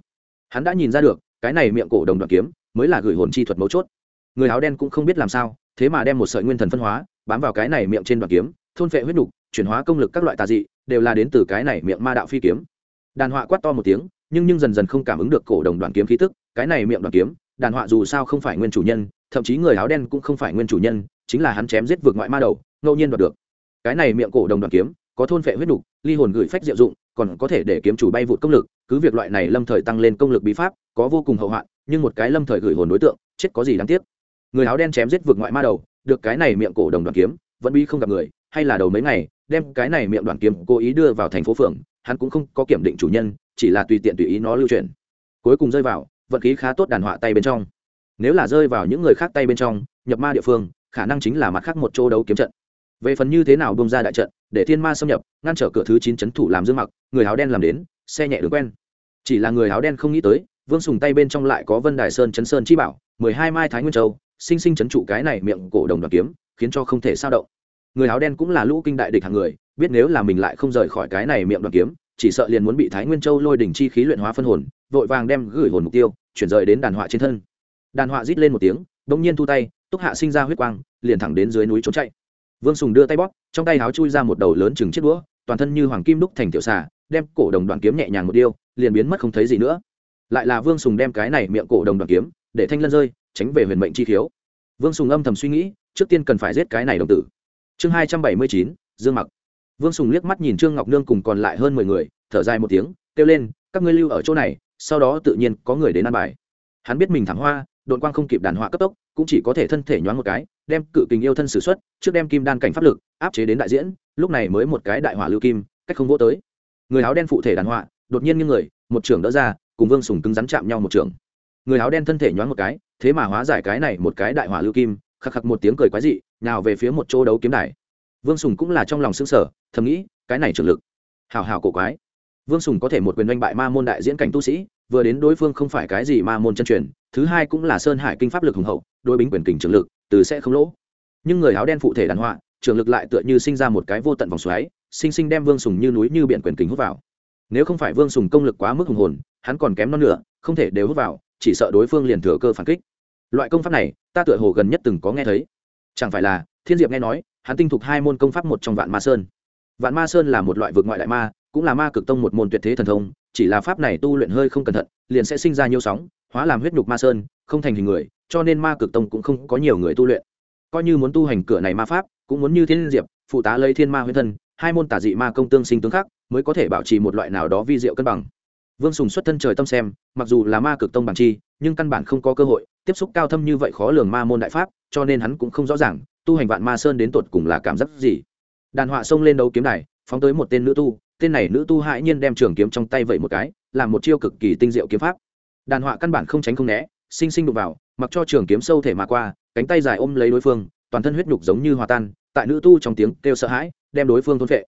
Hắn đã nhìn ra được, cái này miệng cổ đồng đoàn kiếm mới là gửi hồn chi thuật mấu chốt. Người áo đen cũng không biết làm sao, thế mà đem một sợi nguyên thần phân hóa, bám vào cái này miệng trên đoàn kiếm, thôn phệ huyết nục, chuyển hóa công lực các loại tà dị, đều là đến từ cái này miệng ma đạo phi kiếm. Đàn họa quát to một tiếng, nhưng nhưng dần dần không cảm ứng được cổ đồng đoàn kiếm khí tức, cái này miệng đoàn kiếm, đàn họa dù sao không phải nguyên chủ nhân, thậm chí người áo đen cũng không phải nguyên chủ nhân, chính là hắn chém giết vượt ngoại ma đầu ngẫu nhiên đoạt được. Cái này miệng cổ đồng đoàn kiếm, có thôn phệ huyết nục, ly hồn gửi phách diệu dụng, còn có thể để kiếm chủ bay vụt công lực, cứ việc loại này lâm thời tăng lên công lực bí pháp, có vô cùng hậu hoạn, nhưng một cái lâm thời gửi hồn đối tượng, chết có gì đáng tiếc. Người áo đen chém giết vượt ngoại ma đầu, được cái này miệng cổ đồng đoàn kiếm, vẫn bi không gặp người, hay là đầu mấy ngày, đem cái này miệng đoàn kiếm cố ý đưa vào thành phố phường, hắn cũng không có kiểm định chủ nhân, chỉ là tùy tiện tùy ý nó lưu truyền. Cuối cùng rơi vào, vận khí khá tốt đàn họa tay bên trong. Nếu là rơi vào những người khác tay bên trong, nhập ma địa phương, khả năng chính là mặt khác một chỗ đấu kiếm trận về phần như thế nào bông ra đại trận, để thiên ma xâm nhập, ngăn trở cửa thứ chín c thủ làm dương mặc, người áo đen làm đến, xe nhẹ đường quen. Chỉ là người áo đen không nghĩ tới, vương sùng tay bên trong lại có vân đài sơn chấn sơn chi bảo, mười hai mai thái nguyên châu, sinh sinh chấn trụ cái này miệng cổ đồng đoàn kiếm, khiến cho không thể sao động. Người áo đen cũng là lũ kinh đại địch hàng người, biết nếu là mình lại không rời khỏi cái này miệng đoàn kiếm, chỉ sợ liền muốn bị thái nguyên châu lôi đỉnh chi khí luyện hóa phân hồn, vội vàng đem gửi hồn mục tiêu, chuyển rời đến đàn họa trên thân. Đàn họa rít lên một tiếng đ ỗ n g nhiên thu tay, túc hạ sinh ra huyết quang, liền thẳng đến dưới núi trốn chạy vương sùng đưa tay bóp, trong tay háo chui ra một đầu lớn chừng chiếc đũa, toàn thân như hoàng kim đúc thành tiểu xà, đem cổ đồng đoàn kiếm nhẹ nhàng một điêu, liền biến mất không thấy gì nữa. Lại là vương sùng đem cái này miệng cổ đồng đoàn kiếm, để thanh lân rơi, tránh về huyền mệnh chi thiếu vương sùng âm thầm suy nghĩ, trước tiên cần phải giết cái này đồng tử. Chương hai trăm bảy mươi chín, dương mặc. Vương sùng liếc mắt nhìn trương ngọc nương cùng còn lại hơn mười người, thở dài một tiếng, kêu lên, các ngươi lưu ở chỗ này, sau đó tự nhiên có người đến ăn bài. Hắn biết mình thẳng hoa đội quang không kịp đàn họa cấp tốc, cũng chỉ có thể thân thể nhoáng một cái đem cự kình yêu thân sử xuất trước đem kim đan cảnh pháp lực áp chế đến đại diễn, lúc này mới một cái đại hỏa lưu kim, cách không vô tới. Người áo đen phụ thể đàn họa, đột nhiên như người, một trưởng đỡ ra, cùng vương sùng cứng rắn chạm nhau một trưởng. Người áo đen thân thể nhoáng một cái, thế mà hóa giải cái này một cái đại hỏa lưu kim, khắc khắc một tiếng cười quái dị, nào về phía một chỗ đấu kiếm đài. Vương sùng cũng là trong lòng xương sở thầm nghĩ, cái này trường lực. Hào hào cổ quái. Vương sùng có thể một quyền oanh bại ma môn đại diễn cảnh tu sĩ, vừa đến đối phương không phải cái gì ma môn chân truyền, thứ hai cũng là sơn hải kinh pháp lực hùng hậu đôi bính quyền kình trường lực, từ sẽ không lỗ. Nhưng người áo đen phụ thể đàn họa trường lực lại tựa như sinh ra một cái vô tận vòng xoáy, sinh sinh đem vương sùng như núi như biển quyền kình hút vào. Nếu không phải vương sùng công lực quá mức hùng hồn, hắn còn kém non nữa không thể đều hút vào, chỉ sợ đối phương liền thừa cơ phản kích. Loại công pháp này, ta tựa hồ gần nhất từng có nghe thấy. Chẳng phải là, thiên diệp nghe nói, hắn tinh thục hai môn công pháp một trong vạn ma sơn. Vạn ma sơn là một loại vực ngoại đại ma, cũng là ma cực tông một môn tuyệt thế thần thông, chỉ là pháp này tu luyện hơi không cẩn thận, liền sẽ sinh ra nhiều sóng, hóa làm huyết nhục ma sơn không thành hình người, cho nên ma cực tông cũng không có nhiều người tu luyện. Coi như muốn tu hành cửa này ma pháp, cũng muốn như thiên diệp, phụ tá lấy thiên ma huyết thân, hai môn tả dị ma công tương sinh tương khắc, mới có thể bảo trì một loại nào đó vi diệu cân bằng. Vương sùng xuất thân trời tâm xem, mặc dù là ma cực tông bằng chi, nhưng căn bản không có cơ hội, tiếp xúc cao thâm như vậy khó lường ma môn đại pháp, cho nên hắn cũng không rõ ràng, tu hành vạn ma sơn đến tột cùng là cảm giác gì. Đàn họa xông lên đấu kiếm đài, phóng tới một tên nữ tu, tên này nữ tu hãi nhiên đem trường kiếm trong tay vậy một cái, làm một chiêu cực kỳ tinh diệu kiếm pháp. Đàn họa căn bản không tránh không né sinh sinh đụng vào, mặc cho trường kiếm sâu thể mà qua, cánh tay dài ôm lấy đối phương, toàn thân huyết nhục giống như hòa tan, tại nữ tu trong tiếng kêu sợ hãi, đem đối phương thôn vệ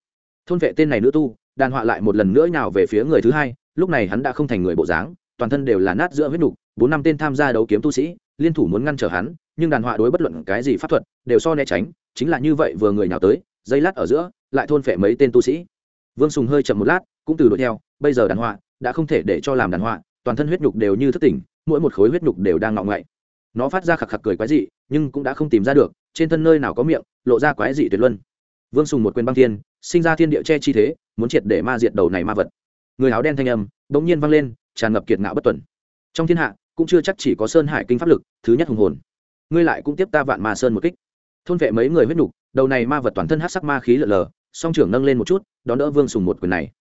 thôn vệ tên này nữ tu, đàn họa lại một lần nữa nào về phía người thứ hai, lúc này hắn đã không thành người bộ dáng, toàn thân đều là nát giữa huyết nhục, bốn năm tên tham gia đấu kiếm tu sĩ, liên thủ muốn ngăn trở hắn, nhưng đàn họa đối bất luận cái gì pháp thuật, đều so né tránh, chính là như vậy vừa người nào tới, dây lát ở giữa, lại thôn phệ mấy tên tu sĩ. Vương sùng hơi chậm một lát, cũng từ đuổi theo, bây giờ đàn họa, đã không thể để cho làm đàn họa, toàn thân huyết nhục đều như thất tỉnh mỗi một khối huyết nhục đều đang ngọng ngậy. Nó phát ra khạc khạc cười quái dị, nhưng cũng đã không tìm ra được, trên thân nơi nào có miệng, lộ ra quái dị tuyệt luân. Vương sùng một quyền băng thiên, sinh ra thiên địa che chi thế, muốn triệt để ma diệt đầu này ma vật. Người áo đen thanh âm đ ỗ n g nhiên vang lên, tràn ngập kiệt ngạo bất tuần. Trong thiên hạ, cũng chưa chắc chỉ có sơn hải kinh pháp lực, thứ nhất hùng hồn. Ngươi lại cũng tiếp ta vạn ma sơn một kích. Thôn vệ mấy người huyết nhục, đầu này ma vật toàn thân hát sắc ma khí lở lờ, song trưởng nâng lên một chút, đón đỡ vương sùng một quyền này.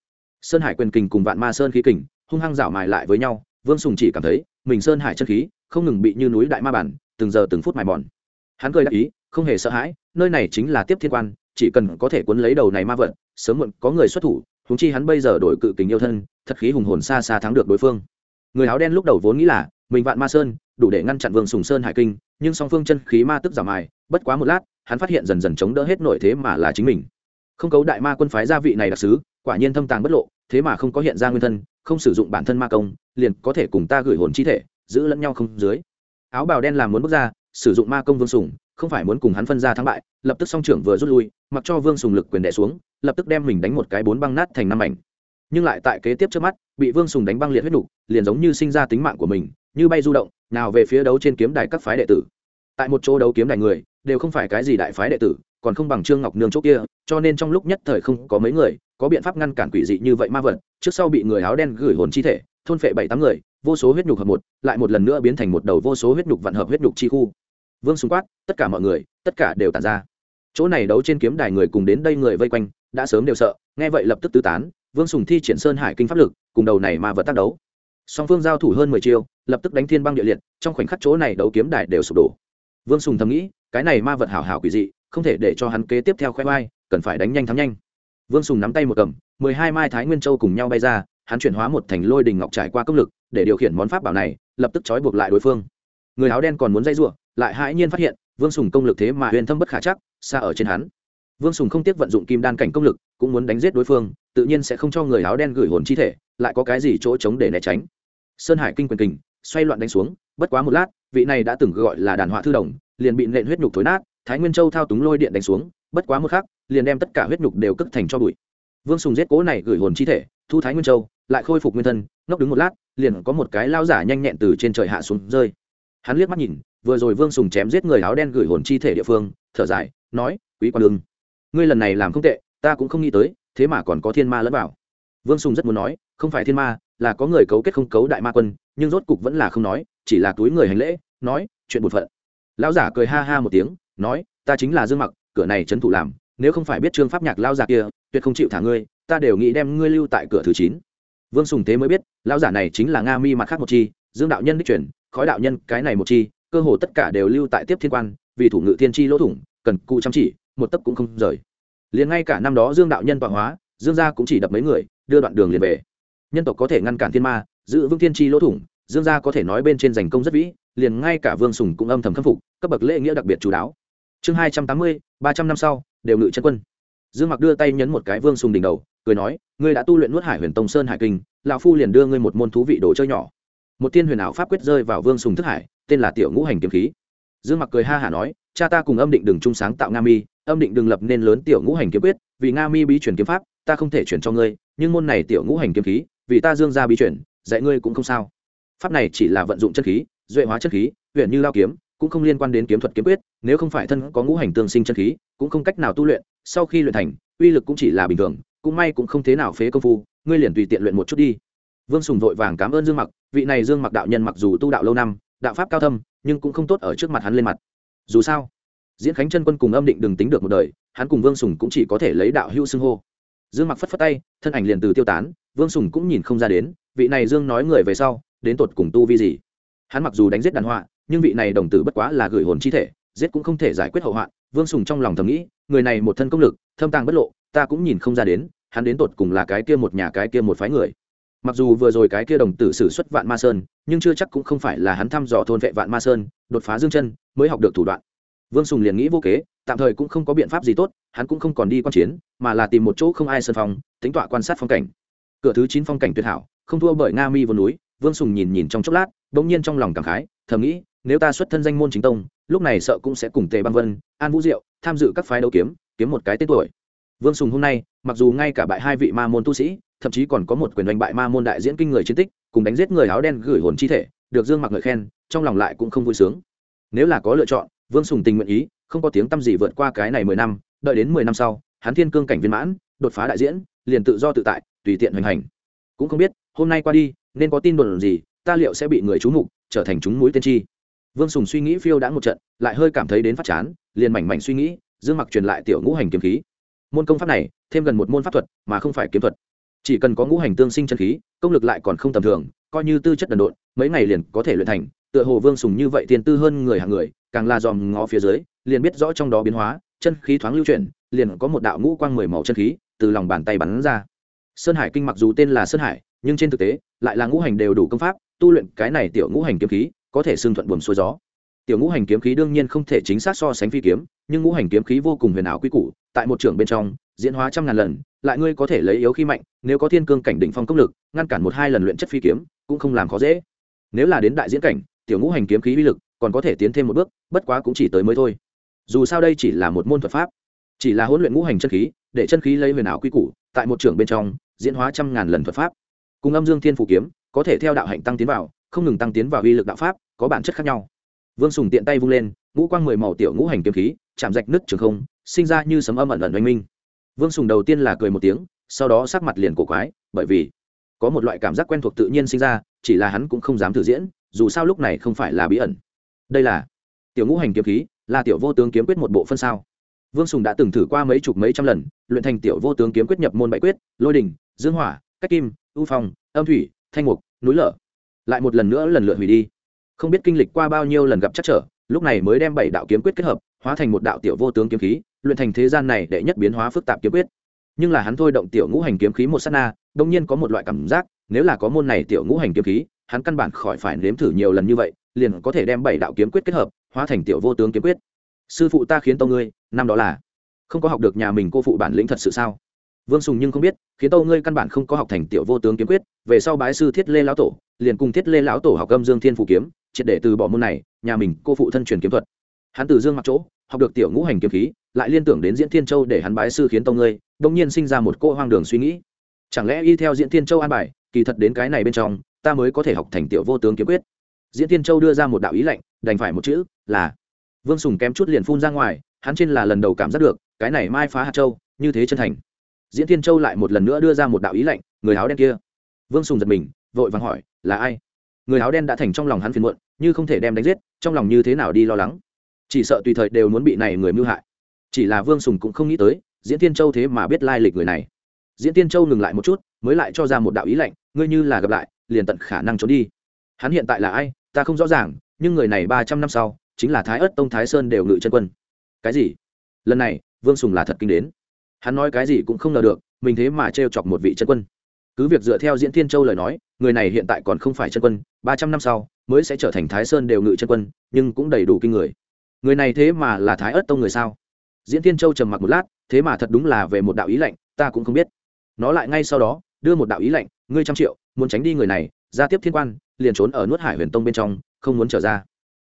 Sơn hải quyền kình cùng vạn ma sơn khí kình, hung hăng rảo mài lại với nhau, vương sùng chỉ cảm thấy mình sơn hải chân khí, không ngừng bị như núi đại ma bản, từng giờ từng phút mài mòn. Hắn cười đáp ý, không hề sợ hãi, nơi này chính là tiếp thiên quan, chỉ cần có thể cuốn lấy đầu này ma vật sớm muộn có người xuất thủ húng chi hắn bây giờ đổi cự kính yêu thân, thật khí hùng hồn xa xa thắng được đối phương. Người áo đen lúc đầu vốn nghĩ là, mình vạn ma sơn, đủ để ngăn chặn vương sùng sơn hải kinh, nhưng song phương chân khí ma tức giảm mài, bất quá một lát, hắn phát hiện dần dần chống đỡ hết nội thế mà là chính mình. Không cấu đại ma quân phái gia vị này đặc sứ quả nhiên thâm tàng bất lộ, thế mà không có hiện ra nguyên thân, không sử dụng bản thân ma công liền có thể cùng ta gửi hồn chi thể, giữ lẫn nhau không dưới. Áo bào đen làm muốn bước ra, sử dụng ma công vương sùng, không phải muốn cùng hắn phân ra thắng bại, lập tức song trưởng vừa rút lui, mặc cho vương sùng lực quyền đẻ xuống, lập tức đem mình đánh một cái bốn băng nát thành năm mảnh. Nhưng lại tại kế tiếp trước mắt, bị vương sùng đánh băng liệt huyết nục, liền giống như sinh ra tính mạng của mình, như bay du động, nào về phía đấu trên kiếm đài các phái đệ tử. Tại một chỗ đấu kiếm đài người, đều không phải cái gì đại phái đệ tử, còn không bằng trương ngọc nương chỗ kia, cho nên trong lúc nhất thời không có mấy người, có biện pháp ngăn cản quỷ dị như vậy ma vật, trước sau bị người áo đen gửi hồn chi thể thôn phệ bảy tám người, vô số huyết nhục hợp một, lại một lần nữa biến thành một đầu vô số huyết nhục vạn hợp huyết nhục chi khu. Vương xung quát, tất cả mọi người, tất cả đều tàn ra. Chỗ này đấu trên kiếm đài người cùng đến đây người vây quanh, đã sớm đều sợ, nghe vậy lập tức tứ tán, vương sùng thi triển sơn hải kinh pháp lực, cùng đầu này mà vật tác đấu. Song phương giao thủ hơn mười chiêu, lập tức đánh thiên băng địa liệt, trong khoảnh khắc chỗ này đấu kiếm đài đều sụp đổ. Vương sùng thầm nghĩ, cái này ma vật hảo hảo quỷ dị, không thể để cho hắn kế tiếp theo khoe vai, cần phải đánh nhanh thắng nhanh. Vương sùng nắm tay một cầm, mười hai mai thái nguyên châu cùng nhau bay ra hắn chuyển hóa một thành lôi đình ngọc trải qua công lực, để điều khiển món pháp bảo này, lập tức trói buộc lại đối phương. Người áo đen còn muốn dây giụa lại hãi nhiên phát hiện, vương sùng công lực thế mà huyền thâm bất khả chắc, xa ở trên hắn. Vương sùng không tiếc vận dụng kim đan cảnh công lực, cũng muốn đánh giết đối phương, tự nhiên sẽ không cho người áo đen gửi hồn chi thể, lại có cái gì chỗ trống để né tránh. Sơn hải kinh quyền kình, xoay loạn đánh xuống, bất quá một lát, vị này đã từng gọi là đàn họa thư đồng, liền bị nện huyết nhục thối nát, thái nguyên châu thao túng lôi điện đánh xuống, bất quá một khắc, liền đem tất cả huyết nhục đều cất thành cho bụi. Vương sùng giết cố này gửi hồn chi thể, thu thái nguyên châu lại khôi phục nguyên thân, ngốc đứng một lát, liền có một cái lao giả nhanh nhẹn từ trên trời hạ xuống rơi. Hắn liếc mắt nhìn, vừa rồi vương sùng chém giết người áo đen gửi hồn chi thể địa phương, thở dài, nói, quý quan lương ngươi lần này làm không tệ, ta cũng không nghĩ tới, thế mà còn có thiên ma lẫn vào. Vương sùng rất muốn nói, không phải thiên ma, là có người cấu kết không cấu đại ma quân, nhưng rốt cục vẫn là không nói, chỉ là túi người hành lễ, nói, chuyện bột phận. Lão giả cười ha ha một tiếng, nói, ta chính là dương mặc, cửa này trấn thủ làm, nếu không phải biết trương pháp nhạc lao giả kia, tuyệt không chịu thả ngươi, ta đều nghĩ đem ngươi lưu tại cửa thứ chín vương sùng thế mới biết, lão giả này chính là nga mi mặt khác một chi, dương đạo nhân đích truyền, khói đạo nhân cái này một chi, cơ hồ tất cả đều lưu tại tiếp thiên quan, vì thủ ngự thiên chi lỗ thủng, cần cụ chăm chỉ, một tấc cũng không rời. Liền ngay cả năm đó dương đạo nhân tọa hóa, dương gia cũng chỉ đập mấy người, đưa đoạn đường liền về. Nhân tộc có thể ngăn cản thiên ma, giữ vững thiên chi lỗ thủng, dương gia có thể nói bên trên giành công rất vĩ, liền ngay cả vương sùng cũng âm thầm khâm phục, cấp bậc lễ nghĩa đặc biệt chú đáo. Chương hai trăm tám mươi, ba trăm năm sau, đều ngự chân quân. Dương mặc đưa tay nhấn một cái vương sùng đỉnh đầu cười nói, ngươi đã tu luyện nuốt hải huyền tông sơn hải kinh, lão phu liền đưa ngươi một môn thú vị đồ chơi nhỏ. Một tiên huyền ảo pháp quyết rơi vào vương sùng thức hải, tên là tiểu ngũ hành kiếm khí. Dương mặc cười ha hả nói, cha ta cùng âm định đừng chung sáng tạo nga mi, âm định đừng lập nên lớn tiểu ngũ hành kiếm quyết, vì nga mi bí chuyển kiếm pháp, ta không thể chuyển cho ngươi, nhưng môn này tiểu ngũ hành kiếm khí, vì ta dương ra bí chuyển dạy ngươi cũng không sao. Pháp này chỉ là vận dụng chân khí, duệ hóa chân khí huyện như lao kiếm, cũng không liên quan đến kiếm thuật kiếm quyết, nếu không phải thân có ngũ hành tương sinh chân khí, cũng không cách nào tu luyện, sau khi luyện thành, uy lực cũng chỉ là bình thường cũng may cũng không thế nào phế công phu, ngươi liền tùy tiện luyện một chút đi. Vương sùng vội vàng cảm ơn dương mặc, vị này dương mặc đạo nhân mặc dù tu đạo lâu năm, đạo pháp cao thâm, nhưng cũng không tốt ở trước mặt hắn lên mặt. Dù sao, diễn khánh chân quân cùng âm định đừng tính được một đời, hắn cùng vương sùng cũng chỉ có thể lấy đạo hữu xưng hô. Dương mặc phất phất tay, thân ảnh liền từ tiêu tán, vương sùng cũng nhìn không ra đến, vị này dương nói người về sau, đến tột cùng tu vi gì. Hắn mặc dù đánh giết đàn họa, nhưng vị này đồng tử bất quá là gửi hồn chi thể, giết cũng không thể giải quyết hậu hoạn vương sùng trong lòng thầm nghĩ, người này một thân công lực, thâm tàng bất lộ ta cũng nhìn không ra đến, hắn đến tột cùng là cái kia một nhà cái kia một phái người. Mặc dù vừa rồi cái kia đồng tử xử xuất vạn ma sơn, nhưng chưa chắc cũng không phải là hắn thăm dò thôn vệ vạn ma sơn, đột phá dương chân, mới học được thủ đoạn. Vương sùng liền nghĩ vô kế, tạm thời cũng không có biện pháp gì tốt, hắn cũng không còn đi quan chiến, mà là tìm một chỗ không ai sân phòng, tính tọa quan sát phong cảnh. Cửa thứ chín phong cảnh tuyệt hảo, không thua bởi nga mi vô núi, vương sùng nhìn nhìn trong chốc lát, bỗng nhiên trong lòng cảm khái, thầm nghĩ, nếu ta xuất thân danh môn chính tông, lúc này sợ cũng sẽ cùng tề băng vân, an vũ diệu, tham dự các phái đấu kiếm kiếm một cái tên tuổi vương sùng hôm nay, mặc dù ngay cả bại hai vị ma môn tu sĩ, thậm chí còn có một quyền đánh bại ma môn đại diễn kinh người chiến tích, cùng đánh giết người áo đen gửi hồn chi thể, được dương mặc ngợi khen, trong lòng lại cũng không vui sướng. Nếu là có lựa chọn, vương sùng tình nguyện ý, không có tiếng t â m gì vượt qua cái này mười năm, đợi đến mười năm sau, hắn thiên cương cảnh viên mãn, đột phá đại diễn, liền tự do tự tại, tùy tiện hoành hành. Cũng không biết, hôm nay qua đi, nên có tin đồn gì, ta liệu sẽ bị người trú mục, trở thành chúng mũi tiên tri. Vương sùng suy nghĩ phiêu đã một trận, lại hơi cảm thấy đến phát chán, liền mảnh mảnh suy nghĩ, dương mặc truyền lại tiểu ngũ hành kiếm khí môn công pháp này, thêm gần một môn pháp thuật, mà không phải kiếm thuật. Chỉ cần có ngũ hành tương sinh chân khí, công lực lại còn không tầm thường, coi như tư chất đần độn, mấy ngày liền có thể luyện thành, tựa hồ vương sùng như vậy tiền tư hơn người hàng người, càng là dòm ngó phía dưới, liền biết rõ trong đó biến hóa, chân khí thoáng lưu chuyển, liền có một đạo ngũ quang mười màu chân khí từ lòng bàn tay bắn ra. Sơn hải kinh mặc dù tên là sơn hải, nhưng trên thực tế, lại là ngũ hành đều đủ công pháp, tu luyện cái này tiểu ngũ hành kiếm khí, có thể xương thuận buồm xuôi gió. Tiểu ngũ hành kiếm khí đương nhiên không thể chính xác so sánh phi kiếm, nhưng ngũ hành kiếm khí vô cùng huyền ảo quy củ tại một trường bên trong, diễn hóa trăm ngàn lần, lại ngươi có thể lấy yếu khi mạnh, nếu có thiên cương cảnh đỉnh phong công lực, ngăn cản một hai lần luyện chất phi kiếm, cũng không làm khó dễ. Nếu là đến đại diễn cảnh, tiểu ngũ hành kiếm khí uy lực còn có thể tiến thêm một bước, bất quá cũng chỉ tới mới thôi. Dù sao đây chỉ là một môn thuật pháp, chỉ là huấn luyện ngũ hành chân khí, để chân khí lấy huyền ảo quy củ, tại một trường bên trong, diễn hóa trăm ngàn lần thuật pháp. Cùng âm dương thiên phủ kiếm, có thể theo đạo hạnh tăng tiến vào, không ngừng tăng tiến vào uy lực đạo pháp, có bản chất khác nhau. Vương sùng tiện tay vung lên, ngũ quang mười màu tiểu ngũ hành kiếm khí, chạm rạch nứt trường không sinh ra như sấm âm ẩn ẩn oanh minh. Vương sùng đầu tiên là cười một tiếng, sau đó sắc mặt liền cổ quái, bởi vì có một loại cảm giác quen thuộc tự nhiên sinh ra, chỉ là hắn cũng không dám thử diễn, dù sao lúc này không phải là bí ẩn. Đây là tiểu ngũ hành kiếm khí, là tiểu vô tướng kiếm quyết một bộ phân sao. Vương sùng đã từng thử qua mấy chục mấy trăm lần, luyện thành tiểu vô tướng kiếm quyết nhập môn bại quyết, lôi đình dương hỏa, cách kim, ưu phong, âm thủy, thanh mục, núi lở. Lại một lần nữa lần lượt hủy đi. Không biết kinh lịch qua bao nhiêu lần gặp chắc trở lúc này mới đem bảy đạo kiếm quyết kết hợp, hóa thành một đạo tiểu vô tướng kiếm khí, luyện thành thế gian này để nhất biến hóa phức tạp kiếm quyết. Nhưng là hắn thôi động tiểu ngũ hành kiếm khí một s á t na, đông nhiên có một loại cảm giác, nếu là có môn này tiểu ngũ hành kiếm khí, hắn căn bản khỏi phải nếm thử nhiều lần như vậy, liền có thể đem bảy đạo kiếm quyết kết hợp, hóa thành tiểu vô tướng kiếm quyết. Sư phụ ta khiến tâu ngươi, năm đó là, không có học được nhà mình cô phụ bản lĩnh thật sự sao? Vương sùng nhưng không biết, khiến tâu ngươi căn bản không có học thành tiểu vô tướng kiếm quyết, về sau bái sư thiết lê lão tổ, liền cùng thiết lê lão tổ học âm dương thiên phụ kiếm triệt để từ bỏ môn này, nhà mình, cô phụ thân truyền kiếm thuật. Hắn từ dương mặc chỗ, học được tiểu ngũ hành kiếm khí, lại liên tưởng đến diễn thiên châu để hắn bái sư khiến tông ngươi đông nhiên sinh ra một cô hoang đường suy nghĩ. Chẳng lẽ y theo diễn thiên châu an bài, kỳ thật đến cái này bên trong, ta mới có thể học thành tiểu vô tướng kiếm quyết. Diễn thiên châu đưa ra một đạo ý lệnh, đành phải một chữ, là vương sùng kém chút liền phun ra ngoài, hắn trên là lần đầu cảm giác được, cái này mai phá hạt châu, như thế chân thành. Diễn thiên châu lại một lần nữa đưa ra một đạo ý lệnh, người áo đen kia. Vương sùng giật mình, vội vàng hỏi, là ai? Người áo đen đã thành trong lòng hắn phiền muộn, như không thể đem đánh giết, trong lòng như thế nào đi lo lắng. Chỉ sợ tùy thời đều muốn bị này người mưu hại. Chỉ là vương sùng cũng không nghĩ tới, diễn tiên châu thế mà biết lai lịch người này. Diễn tiên châu ngừng lại một chút, mới lại cho ra một đạo ý lệnh ngươi như là gặp lại, liền tận khả năng trốn đi. Hắn hiện tại là ai, ta không rõ ràng, nhưng người này ba trăm năm sau, chính là thái ất tông thái sơn đều ngự chân quân. Cái gì? Lần này, vương sùng là thật kinh đến. Hắn nói cái gì cũng không ngờ được, mình thế mà t chọc một vị chân quân cứ việc dựa theo diễn thiên châu lời nói, người này hiện tại còn không phải chân quân, ba trăm năm sau mới sẽ trở thành thái sơn đều ngự chân quân, nhưng cũng đầy đủ kinh người. Người này thế mà là thái ất tông người sao? Diễn thiên châu trầm mặc một lát, thế mà thật đúng là về một đạo ý lệnh ta cũng không biết. Nó lại ngay sau đó, đưa một đạo ý lệnh ngươi trăm triệu, muốn tránh đi người này, ra tiếp thiên quan, liền trốn ở nuốt hải huyền tông bên trong, không muốn trở ra.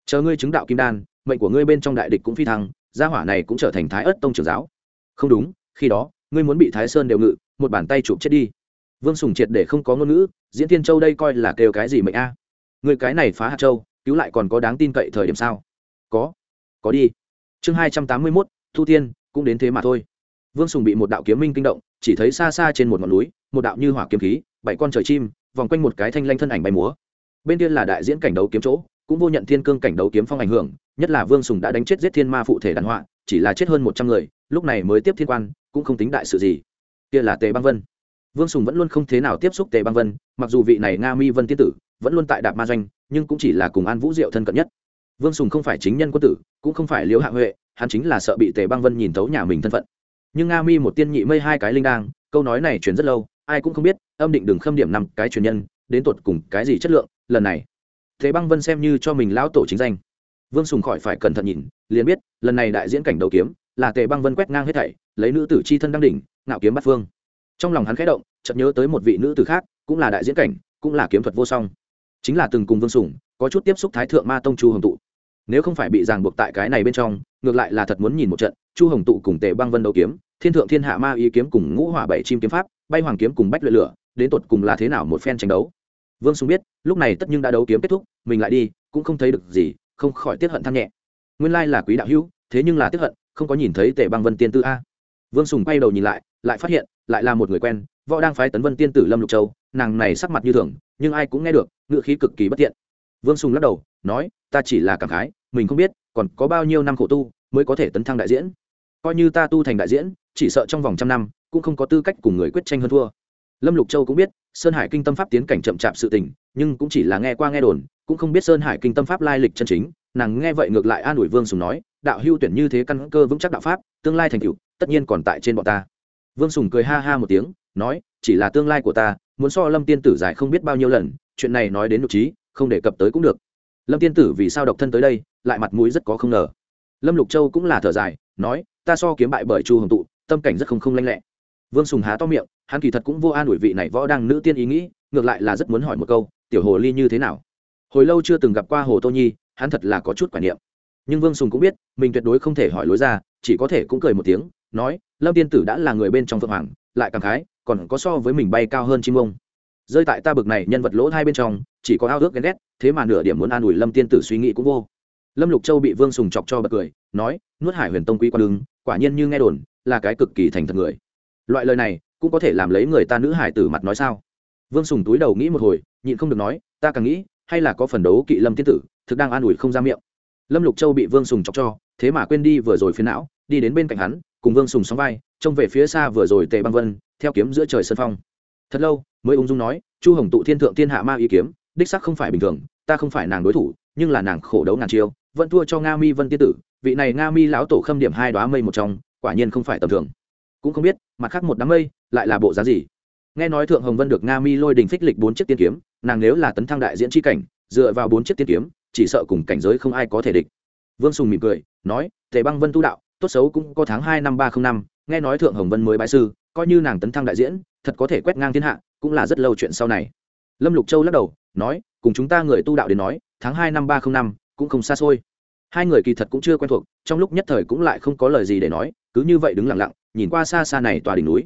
Chờ ngươi chứng đạo kim đan, mệnh của ngươi bên trong đại địch cũng phi thăng, gia hỏa này cũng trở thành thái ất tông trưởng giáo. Không đúng, khi đó, ngươi muốn bị thái sơn đều ngự, một bàn tay chụp chết đi vương sùng triệt để không có ngôn ngữ, diễn tiên châu đây coi là kêu cái gì mệnh a? À. người cái này phá hạt châu, cứu lại còn có đáng tin cậy thời điểm sao? Có có đi. Chương hai trăm tám mươi mốt, thu tiên cũng đến thế mà thôi. Vương sùng bị một đạo kiếm minh kinh động, chỉ thấy xa xa trên một ngọn núi, một đạo như hỏa kiếm khí, bảy con trời chim, vòng quanh một cái thanh lanh thân ảnh bay múa. Bên kia là đại diễn cảnh đấu kiếm chỗ, cũng vô nhận thiên cương cảnh đấu kiếm phong ảnh hưởng, nhất là vương sùng đã đánh chết giết thiên ma phụ thể đàn họa, chỉ là chết hơn một trăm người, lúc này mới tiếp thiên quan, cũng không tính đại sự gì. Kia là tề băng vân vương sùng vẫn luôn không thế nào tiếp xúc tề băng vân, mặc dù vị này nga mi vân tiên tử vẫn luôn tại đạp ma doanh, nhưng cũng chỉ là cùng an vũ diệu thân cận nhất. Vương sùng không phải chính nhân quân tử, cũng không phải liễu hạ huệ, hắn chính là sợ bị tề băng vân nhìn thấu nhà mình thân phận. Nhưng nga mi một tiên nhị mây hai cái linh đang câu nói này truyền rất lâu, ai cũng không biết, âm định đừng khâm điểm năm cái truyền nhân, đến tột cùng cái gì chất lượng, lần này. Tề băng vân xem như cho mình lão tổ chính danh. Vương sùng khỏi phải cẩn thận nhìn, liền biết, lần này đại diễn cảnh đầu kiếm, là tề băng vân quét ngang hết thảy, lấy nữ tử c h i thân đăng đỉnh, ngạo kiếm bắt phương trong lòng hắn khẽ động, chợt nhớ tới một vị nữ tử khác, cũng là đại diễn cảnh, cũng là kiếm thuật vô song. Chính là từng cùng vương sùng, có chút tiếp xúc thái thượng ma tông chu hồng tụ. Nếu không phải bị ràng buộc tại cái này bên trong, ngược lại là thật muốn nhìn một trận, chu hồng tụ cùng tề băng vân đấu kiếm, thiên thượng thiên hạ ma ý kiếm cùng ngũ hỏa bảy chim kiếm pháp, bay hoàng kiếm cùng bách luyện lửa, đến tột cùng là thế nào một phen tranh đấu? Vương sùng biết, lúc này tất nhưng đã đấu kiếm kết thúc, mình lại đi, cũng không thấy được gì, không khỏi tiết hận thăng nhẹ. Nguyên lai là quý đạo hữu, thế nhưng là tiết hận, không có nhìn thấy tề băng vân tiên tư a. Vương sùng quay đầu nhìn lại lại phát hiện lại là một người quen, võ đang phái tấn vân tiên tử lâm lục châu, nàng này sắc mặt như thường, nhưng ai cũng nghe được, ngữ khí cực kỳ bất tiện. Vương sùng lắc đầu, nói, ta chỉ là cảm khái, mình không biết, còn có bao nhiêu năm khổ tu mới có thể tấn thăng đại diễn. Coi như ta tu thành đại diễn, chỉ sợ trong vòng trăm năm, cũng không có tư cách cùng người quyết tranh hơn thua. Lâm lục châu cũng biết, sơn hải kinh tâm pháp tiến cảnh chậm chạp sự tình, nhưng cũng chỉ là nghe qua nghe đồn, cũng không biết sơn hải kinh tâm pháp lai lịch chân chính. Nàng nghe vậy ngược lại an ủi vương sùng nói, đạo hưu tuyển như thế căn cơ vững chắc đạo pháp, tương lai thành tựu, tất nhiên còn tại trên bọn ta vương sùng cười ha ha một tiếng, nói, chỉ là tương lai của ta, muốn so lâm tiên tử giải không biết bao nhiêu lần, chuyện này nói đến nội trí, không đề cập tới cũng được. Lâm tiên tử vì sao độc thân tới đây, lại mặt mũi rất có không ngờ. Lâm lục châu cũng là thở dài, nói, ta so kiếm bại bởi chu hồng tụ, tâm cảnh rất không không lanh lẹ. Vương sùng há to miệng, hắn kỳ thật cũng vô an ủi vị này võ đang nữ tiên ý nghĩ, ngược lại là rất muốn hỏi một câu, tiểu hồ ly như thế nào? Hồi lâu chưa từng gặp qua hồ tô nhi, hắn thật là có chút quả niệm. Nhưng vương sùng cũng biết, mình tuyệt đối không thể hỏi lối ra, chỉ có thể cũng cười một tiếng nói, lâm tiên tử đã là người bên trong phượng hoàng, lại cảm khái, còn có so với mình bay cao hơn chim ông. Rơi tại ta bực này nhân vật lỗ hai bên trong, chỉ có ao ước ghen ghét, thế mà nửa điểm muốn an ủi lâm tiên tử suy nghĩ cũng vô. Lâm lục châu bị vương sùng chọc cho bật cười, nói, nuốt hải huyền tông quý quan đứng, quả nhiên như nghe đồn, là cái cực kỳ thành thật người. Loại lời này, cũng có thể làm lấy người ta nữ hải tử mặt nói sao? Vương sùng túi đầu nghĩ một hồi, nhịn không được nói, ta càng nghĩ, hay là có phần đấu kỵ lâm tiên tử, thực đang an ủi không ra miệng lâm lục châu bị vương sùng chọc cho, thế mà quên đi vừa rồi phiến não, đi đến bên cạnh hắn, cùng vương sùng sóng vai, trông về phía xa vừa rồi tề băng vân, theo kiếm giữa trời sân phong. Thật lâu, mới ung dung nói, chu hồng tụ thiên thượng thiên hạ ma ý kiếm, đích sắc không phải bình thường, ta không phải nàng đối thủ, nhưng là nàng khổ đấu ngàn chiêu, vẫn thua cho nga mi vân tiên tử, vị này nga mi lão tổ khâm điểm hai đoá mây một trong, quả nhiên không phải tầm thường. Cũng không biết, mặt khác một đám mây, lại là bộ giá gì? Nghe nói thượng hồng vân được nga mi lôi đình phích lịch bốn chiếc tiên kiếm, nàng nếu là tấn thăng đại diễn tri cảnh, dựa vào bốn chiếc tiên kiếm chỉ sợ cùng cảnh giới không ai có thể địch. Vương sùng mỉm cười, nói, tề băng vân tu đạo, tốt xấu cũng có tháng hai năm ba không năm, nghe nói thượng hồng vân mới bái sư, coi như nàng tấn thăng đại diễn, thật có thể quét ngang thiên hạ, cũng là rất lâu chuyện sau này. Lâm lục châu lắc đầu, nói, cùng chúng ta người tu đạo đến nói, tháng hai năm ba không năm, cũng không xa xôi. Hai người kỳ thật cũng chưa quen thuộc, trong lúc nhất thời cũng lại không có lời gì để nói, cứ như vậy đứng lặng lặng, nhìn qua xa xa này tòa đỉnh núi.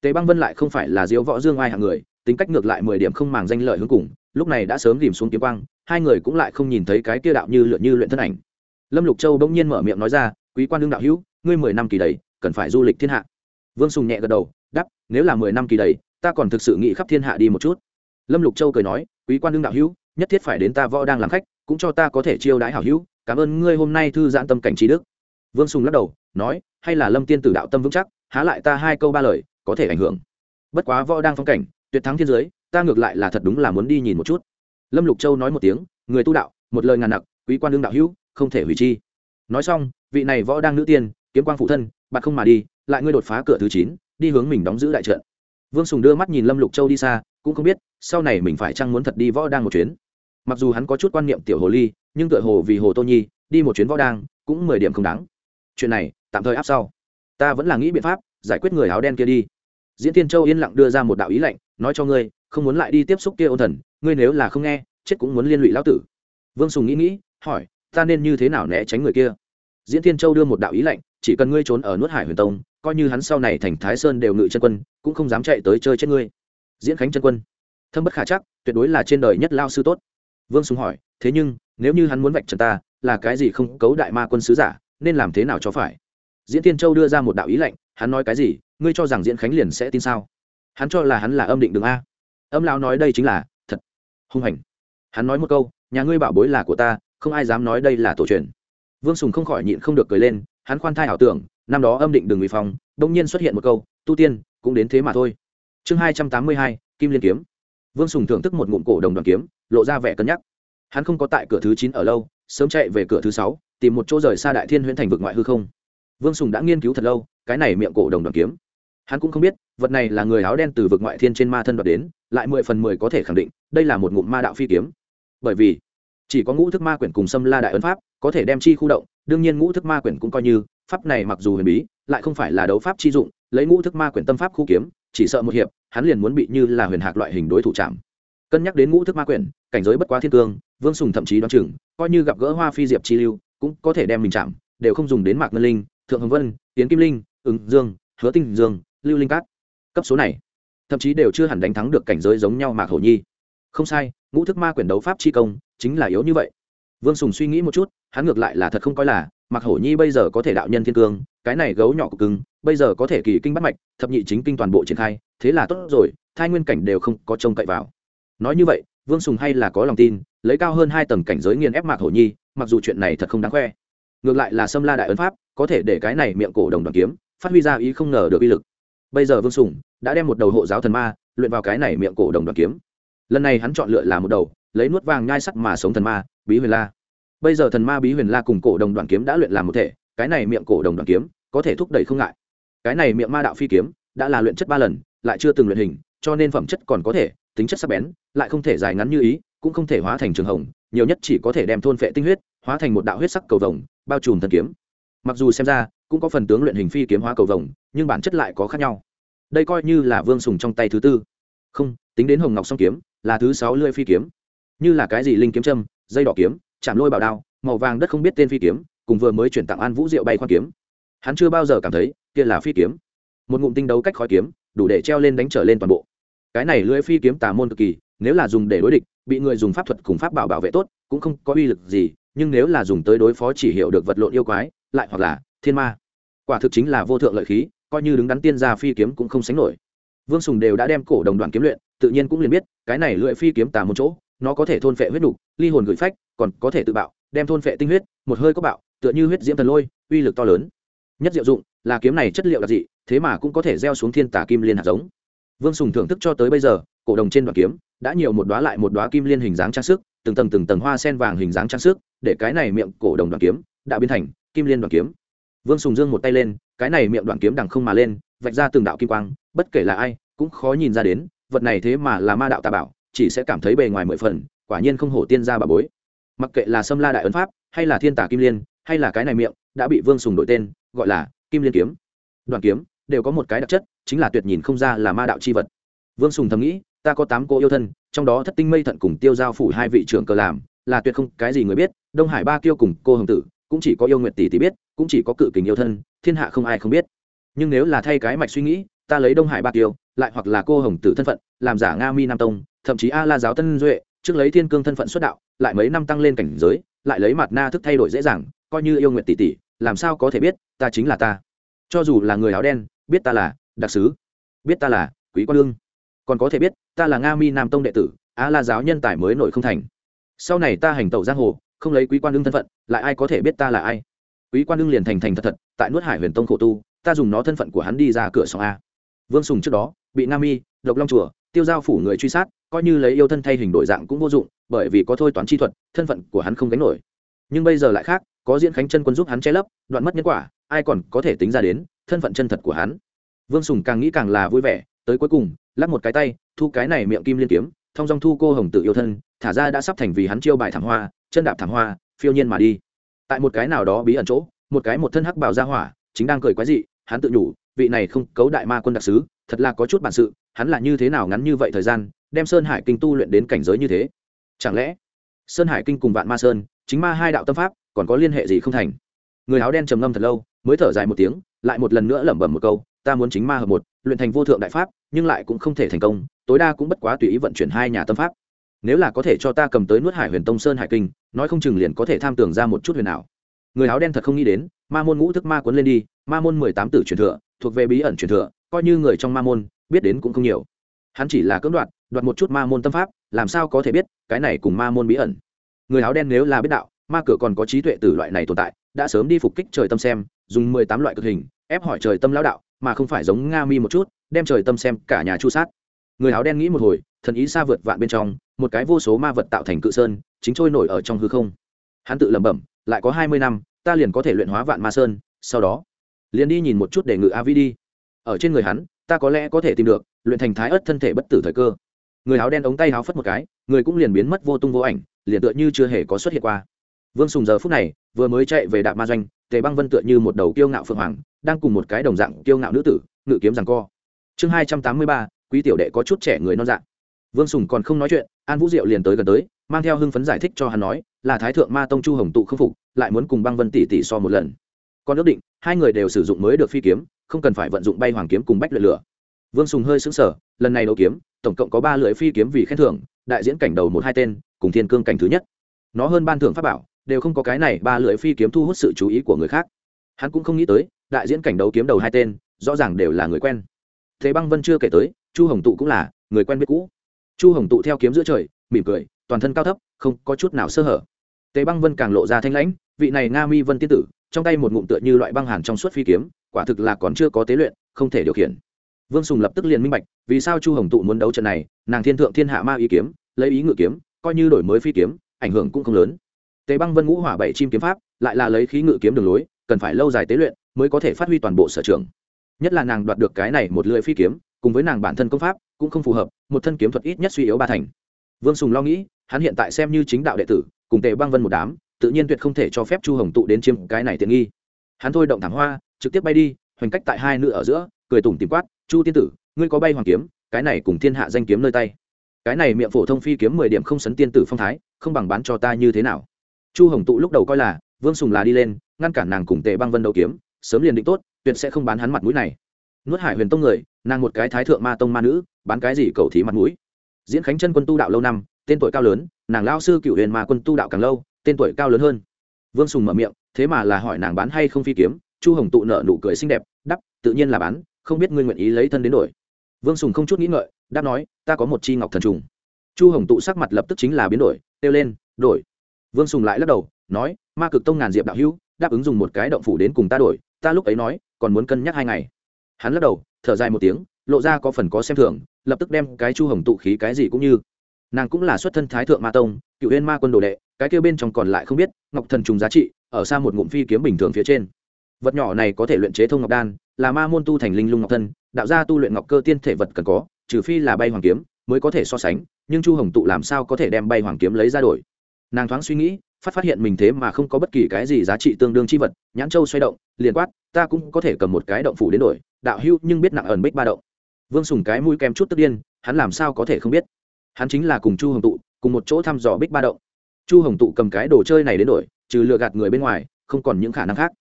Tề băng vân lại không phải là diếu võ dương ai hạng người, tính cách ngược lại mười điểm không màng danh lợi hướng cùng lúc này đã sớm tìm xuống kiếm quang, hai người cũng lại không nhìn thấy cái kia đạo như lượn như luyện thân ảnh. Lâm lục châu bỗng nhiên mở miệng nói ra, quý quan đương đạo hữu, ngươi mười năm kỳ đầy, cần phải du lịch thiên hạ. Vương sùng nhẹ gật đầu đắp nếu là mười năm kỳ đầy, ta còn thực sự nghĩ khắp thiên hạ đi một chút. Lâm lục châu cười nói, quý quan đương đạo hữu, nhất thiết phải đến ta võ đang làm khách, cũng cho ta có thể chiêu đãi hảo hữu, cảm ơn ngươi hôm nay thư giãn tâm cảnh trí đức. Vương sùng lắc đầu, nói, hay là lâm tiên tử đạo tâm vững chắc, há lại ta hai câu ba lời, có thể ảnh hưởng. Bất quá võ đang phong cảnh, tuyệt thắng thiên giới ta ngược lại là thật đúng là muốn đi nhìn một chút. Lâm lục châu nói một tiếng, người tu đạo, một lời ngàn nặc, quý quan đương đạo hữu, không thể hủy chi. Nói xong, vị này võ đang nữ tiên, kiếm quang phụ thân, bạn không mà đi, lại ngươi đột phá cửa thứ chín, đi hướng mình đóng giữ đại trận. Vương sùng đưa mắt nhìn lâm lục châu đi xa, cũng không biết, sau này mình phải chăng muốn thật đi võ đang một chuyến. Mặc dù hắn có chút quan niệm tiểu hồ ly, nhưng tựa hồ vì hồ tô nhi, đi một chuyến võ đang, cũng mười điểm không đáng. Chuyện này, tạm thời áp sau. Ta vẫn là nghĩ biện pháp, giải quyết người áo đen kia đi. Diễn tiên châu yên lặng đưa ra một đạo ý lệnh nói cho ngươi không muốn lại đi tiếp xúc kia ôn thần, ngươi nếu là không nghe, chết cũng muốn liên lụy lão tử. Vương sùng nghĩ nghĩ, hỏi, ta nên như thế nào né tránh người kia? Diễn Thiên châu đưa một đạo ý lệnh chỉ cần ngươi trốn ở nuốt hải huyền tông, coi như hắn sau này thành thái sơn đều ngự chân quân, cũng không dám chạy tới chơi chết ngươi. Diễn khánh chân quân. Thâm bất khả chắc, tuyệt đối là trên đời nhất lao sư tốt. Vương sùng hỏi, thế nhưng, nếu như hắn muốn vạch trần ta, là cái gì không cấu đại ma quân sứ giả, nên làm thế nào cho phải? Diễn tiên châu đưa ra một đạo ý lệnh hắn nói cái gì, ngươi cho rằng diễn khánh liền sẽ tin sao? Hắn cho là hắn là âm định đường a âm lão nói đây chính là thật. Hung hành. Hắn nói một câu, nhà ngươi bảo bối là của ta, không ai dám nói đây là tổ truyền. Vương sùng không khỏi nhịn không được cười lên, hắn khoan thai ảo tưởng, năm đó âm định đường uy phong đông nhiên xuất hiện một câu, tu tiên, cũng đến thế mà thôi. Chương hai trăm tám mươi hai, kim liên kiếm. Vương sùng thưởng thức một ngụm cổ đồng đoàn kiếm, lộ ra vẻ cân nhắc. Hắn không có tại cửa thứ chín ở lâu, sớm chạy về cửa thứ sáu, tìm một chỗ rời xa đại thiên huyễn thành vực ngoại hư không. Vương sùng đã nghiên cứu thật lâu, cái này miệng cổ đồng đoàn kiếm hắn cũng không biết, vật này là người áo đen từ vực ngoại thiên trên ma thân đoạt đến, lại mười phần mười có thể khẳng định, đây là một ngụm ma đạo phi kiếm. Bởi vì, chỉ có ngũ thức ma quyển cùng xâm la đại ấn pháp, có thể đem chi khu động, đương nhiên ngũ thức ma quyển cũng coi như, pháp này mặc dù huyền bí, lại không phải là đấu pháp chi dụng, lấy ngũ thức ma quyển tâm pháp khu kiếm, chỉ sợ một hiệp, hắn liền muốn bị như là huyền hạc loại hình đối thủ chạm. Cân nhắc đến ngũ thức ma quyển, cảnh giới bất quá thiên cương, vương sùng thậm chí đoán chừng, coi như gặp gỡ hoa phi diệp chi lưu, cũng có thể đem mình chạm, đều không dùng đến mạc ngân linh, thượng hồng vân, tiến kim linh, ứng dương, hứa tinh dương lưu linh cát. Cấp số này, thậm chí đều chưa hẳn đánh thắng được cảnh giới giống nhau mạc hổ nhi. Không sai, ngũ thức ma quyền đấu pháp chi công chính là yếu như vậy. Vương sùng suy nghĩ một chút, hắn ngược lại là thật không coi là mạc hổ nhi bây giờ có thể đạo nhân thiên cương, cái này gấu nhỏ của cưng, bây giờ có thể kỳ kinh bắt mạch, thập nhị chính kinh toàn bộ triển khai, thế là tốt rồi, thai nguyên cảnh đều không có trông cậy vào. Nói như vậy, vương sùng hay là có lòng tin, lấy cao hơn hai tầng cảnh giới nghiên ép mạc hổ nhi, mặc dù chuyện này thật không đáng khoe. Ngược lại là xâm la đại ấn pháp, có thể để cái này miệng cổ đồng đoàn kiếm, phát huy ra ý không ngờ được uy lực bây giờ vương sùng đã đem một đầu hộ giáo thần ma luyện vào cái này miệng cổ đồng đoàn kiếm. Lần này hắn chọn lựa là một đầu, lấy nuốt vàng nhai sắc mà sống thần ma, bí huyền la. Bây giờ thần ma bí huyền la cùng cổ đồng đoàn kiếm đã luyện làm một thể, cái này miệng cổ đồng đoàn kiếm có thể thúc đẩy không ngại. Cái này miệng ma đạo phi kiếm đã là luyện chất ba lần, lại chưa từng luyện hình, cho nên phẩm chất còn có thể, tính chất sắc bén, lại không thể dài ngắn như ý, cũng không thể hóa thành trường hồng, nhiều nhất chỉ có thể đem thôn phệ tinh huyết, hóa thành một đạo huyết sắc cầu vồng, bao trùm thần kiếm. Mặc dù xem ra cũng có phần tướng luyện hình phi kiếm hóa cầu vồng nhưng bản chất lại có khác nhau. Đây coi như là vương sùng trong tay thứ tư. Không, tính đến hồng ngọc song kiếm, là thứ sáu lưỡi phi kiếm. Như là cái gì linh kiếm châm, dây đỏ kiếm, chạm lôi bảo đao, màu vàng đất không biết tên phi kiếm, cùng vừa mới chuyển tặng an vũ diệu bay khoan kiếm. Hắn chưa bao giờ cảm thấy, kia là phi kiếm. Một ngụm tinh đấu cách khói kiếm, đủ để treo lên đánh trở lên toàn bộ. Cái này lưỡi phi kiếm tà môn cực kỳ, nếu là dùng để đối địch, bị người dùng pháp thuật cùng pháp bảo bảo vệ tốt, cũng không có uy lực gì, nhưng nếu là dùng tới đối phó chỉ hiểu được vật lộn yêu quái, lại hoặc là thiên ma. Quả thực chính là vô thượng lợi khí coi như đứng đắn tiên gia phi kiếm cũng không sánh nổi. Vương sùng đều đã đem cổ đồng đoạn kiếm luyện, tự nhiên cũng liền biết, cái này lưỡi phi kiếm tà một chỗ, nó có thể thôn phệ huyết đục ly hồn gửi phách, còn có thể tự bạo, đem thôn phệ tinh huyết, một hơi có bạo, tựa như huyết diễm thần lôi, uy lực to lớn. Nhất diệu dụng, là kiếm này chất liệu đặc dị thế mà cũng có thể gieo xuống thiên tà kim liên hạt giống. Vương sùng thưởng thức cho tới bây giờ, cổ đồng trên đoạn kiếm, đã nhiều một đoá lại một đoá kim liên hình dáng trang sức, từng tầng từng tầng hoa sen vàng hình dáng trang sức, để cái này miệng cổ đồng đoạn kiếm, đã biến thành kim liên đoạn kiếm. Vương sùng dương một tay lên cái này miệng đoạn kiếm đằng không mà lên, vạch ra từng đạo kim quang, bất kể là ai, cũng khó nhìn ra đến, vật này thế mà là ma đạo tà bảo, chỉ sẽ cảm thấy bề ngoài mười phần, quả nhiên không hổ tiên ra bà bối. Mặc kệ là sâm la đại ấn pháp, hay là thiên tả kim liên, hay là cái này miệng, đã bị vương sùng đổi tên, gọi là kim liên kiếm. Đoàn kiếm, đều có một cái đặc chất, chính là tuyệt nhìn không ra là ma đạo c h i vật. Vương sùng thầm nghĩ, ta có tám cô yêu thân, trong đó thất tinh mây thận cùng tiêu giao phủ hai vị trưởng cờ làm, là tuyệt không cái gì người biết, đông hải ba kiêu cùng cô hồng tử, cũng chỉ có yêu nguyện tỷ tỷ biết cũng chỉ có cự kình yêu thân thiên hạ không ai không biết. Nhưng nếu là thay cái mạch suy nghĩ ta lấy đông hải ba tiêu, lại hoặc là cô hồng tử thân phận làm giả nga mi nam tông thậm chí a la giáo tân duệ trước lấy thiên cương thân phận xuất đạo lại mấy năm tăng lên cảnh giới lại lấy mặt na thức thay đổi dễ dàng coi như yêu nguyện tỷ tỷ làm sao có thể biết ta chính là ta. Cho dù là người áo đen biết ta là đặc sứ biết ta là quý quan lương còn có thể biết ta là nga mi nam tông đệ tử a la giáo nhân tài mới nổi không thành. Sau này ta hành tẩu giang hồ không lấy quý quan lương thân phận lại ai có thể biết ta là ai? Quý quan đương liền thành thành thật thật, tại nuốt hải huyền tông khổ tu, ta dùng nó thân phận của hắn đi ra cửa sông a. Vương sùng trước đó, bị Nam mi, độc long chùa, tiêu giao phủ người truy sát, coi như lấy yêu thân thay hình đổi dạng cũng vô dụng, bởi vì có thôi toán chi thuật, thân phận của hắn không gánh nổi. Nhưng bây giờ lại khác, có diễn khánh chân quân giúp hắn che lấp, đoạn mất nhân quả, ai còn có thể tính ra đến thân phận chân thật của hắn. Vương sùng càng nghĩ càng là vui vẻ, tới cuối cùng lắp một cái tay, thu cái này miệng kim liên kiếm thong dong thu cô hồng tự yêu thân, thả ra đã sắp thành vì hắn chiêu bài thảm hoa, chân đạp thảm hoa, phiêu nhiên mà đi tại một cái nào đó bí ẩn chỗ, một cái một thân hắc bào ra hỏa, chính đang cười quái dị, hắn tự nhủ, vị này không cấu đại ma quân đặc sứ, thật là có chút bản sự, hắn là như thế nào ngắn như vậy thời gian, đem sơn hải kinh tu luyện đến cảnh giới như thế? Chẳng lẽ, sơn hải kinh cùng vạn ma sơn, chính ma hai đạo tâm pháp, còn có liên hệ gì không thành? Người áo đen trầm ngâm thật lâu, mới thở dài một tiếng, lại một lần nữa lẩm bẩm một câu, ta muốn chính ma hợp một, luyện thành vô thượng đại pháp, nhưng lại cũng không thể thành công, tối đa cũng bất quá tùy ý vận chuyển hai nhà tâm pháp nếu là có thể cho ta cầm tới nuốt hải huyền tông sơn hải kinh, nói không chừng liền có thể tham tưởng ra một chút huyền ảo. Người áo đen thật không nghĩ đến, ma môn ngũ thức ma cuốn lên đi, ma môn mười tám tử truyền thừa, thuộc về bí ẩn truyền thừa, coi như người trong ma môn, biết đến cũng không nhiều. Hắn chỉ là cưỡng đoạt đoạt một chút ma môn tâm pháp, làm sao có thể biết, cái này cùng ma môn bí ẩn. Người áo đen nếu là biết đạo, ma cửa còn có trí tuệ từ loại này tồn tại, đã sớm đi phục kích trời tâm xem, dùng mười tám loại cực hình, ép hỏi trời tâm lão đạo, mà không phải giống nga mi một chút, đem trời tâm xem cả nhà chu sát. Người áo đen nghĩ một hồi, thần ý xa vượt vạn bên trong một cái vô số ma vật tạo thành cự sơn, chính trôi nổi ở trong hư không. Hắn tự lẩm bẩm, lại có hai mươi năm, ta liền có thể luyện hóa vạn ma sơn, sau đó liền đi nhìn một chút để ngự a vi đi. Ở trên người hắn, ta có lẽ có thể tìm được, luyện thành thái ớt thân thể bất tử thời cơ. Người áo đen ống tay háo phất một cái, người cũng liền biến mất vô tung vô ảnh, liền tựa như chưa hề có xuất hiện qua. Vương sùng giờ phút này, vừa mới chạy về đạp ma doanh, tề băng vân tựa như một đầu kiêu ngạo phượng hoàng, đang cùng một cái đồng dạng kiêu ngạo nữ tử, ngự kiếm rằng co. Chương hai trăm tám mươi ba, quý tiểu đệ có chút trẻ người non dạng vương sùng còn không nói chuyện an vũ diệu liền tới gần tới, mang theo hưng phấn giải thích cho hắn nói, là thái thượng ma tông chu hồng tụ không phục, lại muốn cùng băng vân tỷ tỷ so một lần. Còn ước định, hai người đều sử dụng mới được phi kiếm, không cần phải vận dụng bay hoàng kiếm cùng bách luyện lửa. Vương sùng hơi xứng sở lần này đấu kiếm, tổng cộng có ba lưỡi phi kiếm vì khen thưởng, đại diễn cảnh đầu một hai tên, cùng thiên cương cảnh thứ nhất. Nó hơn ban thưởng pháp bảo, đều không có cái này ba lưỡi phi kiếm thu hút sự chú ý của người khác. Hắn cũng không nghĩ tới, đại diễn cảnh đấu kiếm đầu hai tên, rõ ràng đều là người quen. Thế băng vân chưa kể tới, chu hồng tụ cũng là người quen biết cũ chu hồng tụ theo kiếm giữa trời, mỉm cười, toàn thân cao thấp, không có chút nào sơ hở. Tế băng vân càng lộ ra thanh lãnh, vị này nga mi vân tiên tử, trong tay một ngụm tựa như loại băng hàn trong suốt phi kiếm, quả thực là còn chưa có tế luyện, không thể điều khiển. Vương sùng lập tức liền minh bạch, vì sao chu hồng tụ muốn đấu trận này, nàng thiên thượng thiên hạ ma ý kiếm, lấy ý ngự kiếm, coi như đổi mới phi kiếm, ảnh hưởng cũng không lớn. Tế băng vân ngũ hỏa bảy chim kiếm pháp, lại là lấy khí ngự kiếm đường lối, cần phải lâu dài tế luyện, mới có thể phát huy toàn bộ sở trường. Nhất là nàng đoạt được cái này một lưỡi phi kiếm cùng với nàng bản thân công pháp, cũng không phù hợp, một thân kiếm thuật ít nhất suy yếu ba thành. Vương sùng lo nghĩ, hắn hiện tại xem như chính đạo đệ tử, cùng tề băng vân một đám, tự nhiên tuyệt không thể cho phép chu hồng tụ đến chiếm cái này tiện nghi. Hắn thôi động thẳng hoa, trực tiếp bay đi, hoành cách tại hai nữ ở giữa, cười tủm tìm quát, chu tiên tử, ngươi có bay hoàng kiếm, cái này cùng thiên hạ danh kiếm nơi tay. Cái này miệng phổ thông phi kiếm mười điểm không sấn tiên tử phong thái, không bằng bán cho ta như thế nào. Chu hồng tụ lúc đầu coi là, vương sùng là đi lên, ngăn cản nàng cùng tề băng vân đấu kiếm, sớm liền định tốt, tuyệt sẽ không bán hắn mặt mũi này. Nuốt hải huyền tông người nàng một cái thái thượng ma tông ma nữ, bán cái gì cầu thí mặt mũi. Diễn khánh chân quân tu đạo lâu năm, tên tuổi cao lớn, nàng lao sư cựu huyền ma quân tu đạo càng lâu, tên tuổi cao lớn hơn. Vương sùng mở miệng, thế mà là hỏi nàng bán hay không phi kiếm, chu hồng tụ nợ nụ cười xinh đẹp đắp tự nhiên là bán, không biết ngươi nguyện ý lấy thân đến đổi. Vương sùng không chút nghĩ ngợi, đáp nói, ta có một chi ngọc thần trùng. Chu hồng tụ sắc mặt lập tức chính là biến đổi, kêu lên, đổi. Vương sùng lại lắc đầu, nói, ma cực tông ngàn diệp đạo hữu, đáp ứng dùng một cái động phủ đến cùng ta đổi, ta lúc ấy nói, còn muốn cân nhắc hai ngày hắn lắc đầu, thở dài một tiếng, lộ ra có phần có xem thường, lập tức đem cái chu hồng tụ khí cái gì cũng như. Nàng cũng là xuất thân thái thượng ma tông cựu huyên ma quân đồ đệ, cái kêu bên trong còn lại không biết, ngọc thần trùng giá trị, ở xa một ngụm phi kiếm bình thường phía trên. Vật nhỏ này có thể luyện chế thông ngọc đan, là ma môn tu thành linh lung ngọc thân, đạo gia tu luyện ngọc cơ tiên thể vật cần có, trừ phi là bay hoàng kiếm mới có thể so sánh, nhưng chu hồng tụ làm sao có thể đem bay hoàng kiếm lấy ra đổi? Nàng thoáng suy nghĩ phát phát hiện mình thế mà không có bất kỳ cái gì giá trị tương đương chi vật, nhãn châu xoay động, liền quát, ta cũng có thể cầm một cái động phủ đến đổi, đạo hưu nhưng biết nặng ẩn bích ba động. Vương sùng cái mũi kem chút tức điên, hắn làm sao có thể không biết? Hắn chính là cùng chu hồng tụ, cùng một chỗ thăm dò bích ba động. Chu hồng tụ cầm cái đồ chơi này đến đổi, trừ lừa gạt người bên ngoài, không còn những khả năng khác.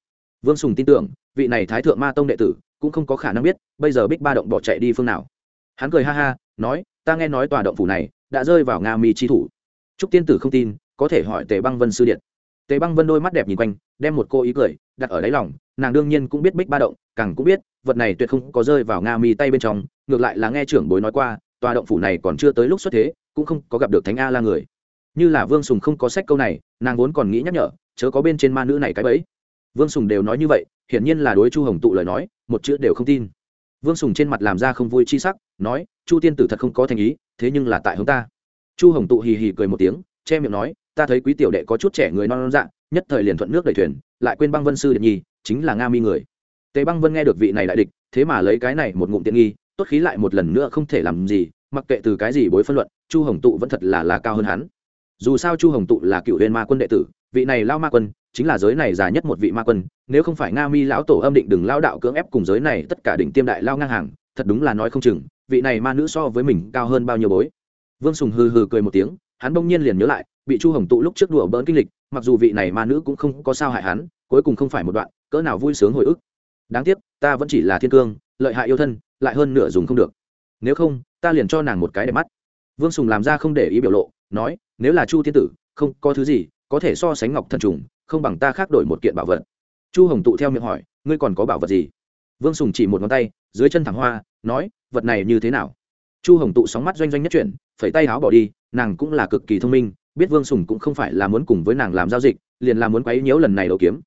Vương sùng tin tưởng, vị này thái thượng ma tông đệ tử cũng không có khả năng biết, bây giờ bích ba động bỏ chạy đi phương nào. Hắn cười ha ha, nói, ta nghe nói tòa động phủ này đã rơi vào nga mi chi thủ. Trúc tiên tử không tin có thể hỏi tề băng vân sư điện. Tề băng vân đôi mắt đẹp nhìn quanh, đem một cô ý cười đặt ở đáy lòng, nàng đương nhiên cũng biết bích ba động, càng cũng biết, vật này tuyệt không có rơi vào nga mi tay bên trong, ngược lại là nghe trưởng bối nói qua, tòa động phủ này còn chưa tới lúc xuất thế, cũng không có gặp được thánh a la người. Như là vương sùng không có sách câu này, nàng vốn còn nghĩ nhắc nhở, chớ có bên trên ma nữ này cái bẫy. Vương sùng đều nói như vậy, hiển nhiên là đối chu hồng tụ lời nói, một chữ đều không tin. Vương sùng trên mặt làm ra không vui chi sắc, nói, chu tiên tử thật không có thành ý, thế nhưng là tại hướng ta. Chu hồng tụ hì hì cười một tiếng, che miệng nói ta thấy quý tiểu đệ có chút trẻ người non non dạng nhất thời liền thuận nước đẩy thuyền, lại quên băng vân sư điện nhi, chính là nga mi người. Tề băng vân nghe được vị này đại địch, thế mà lấy cái này một ngụm tiện nghi, tốt khí lại một lần nữa không thể làm gì, mặc kệ từ cái gì bối phân luận, chu hồng tụ vẫn thật là là cao hơn hắn. Dù sao chu hồng tụ là cựu huyền ma quân đệ tử, vị này lao ma quân, chính là giới này già nhất một vị ma quân, nếu không phải nga mi lão tổ âm định đừng lao đạo cưỡng ép cùng giới này tất cả đỉnh tiêm đại lao ngang hàng, thật đúng là nói không chừng, vị này ma nữ so với mình cao hơn bao nhiêu bối. Vương sùng hừ hừ cười một tiếng, hắn bỗng nhiên liền nhớ lại bị chu hồng tụ lúc trước đùa bỡn kinh lịch, mặc dù vị này ma nữ cũng không có sao hại hắn, cuối cùng không phải một đoạn, cỡ nào vui sướng hồi ức. Đáng tiếc, ta vẫn chỉ là thiên cương, lợi hại yêu thân, lại hơn nửa dùng không được. Nếu không, ta liền cho nàng một cái đẹp mắt. Vương sùng làm ra không để ý biểu lộ, nói, nếu là chu thiên tử, không có thứ gì, có thể so sánh ngọc thần trùng, không bằng ta khác đổi một kiện bảo vật. Chu hồng tụ theo miệng hỏi, ngươi còn có bảo vật gì? Vương sùng chỉ một ngón tay, dưới chân thẳng hoa, nói, vật này như thế nào? Chu hồng tụ sóng mắt doanh doanh nhất chuyển, phẩy tay áo bỏ đi, nàng cũng là cực kỳ thông minh biết vương sùng cũng không phải là muốn cùng với nàng làm giao dịch, liền là muốn quấy nhiễu lần này đấu kiếm.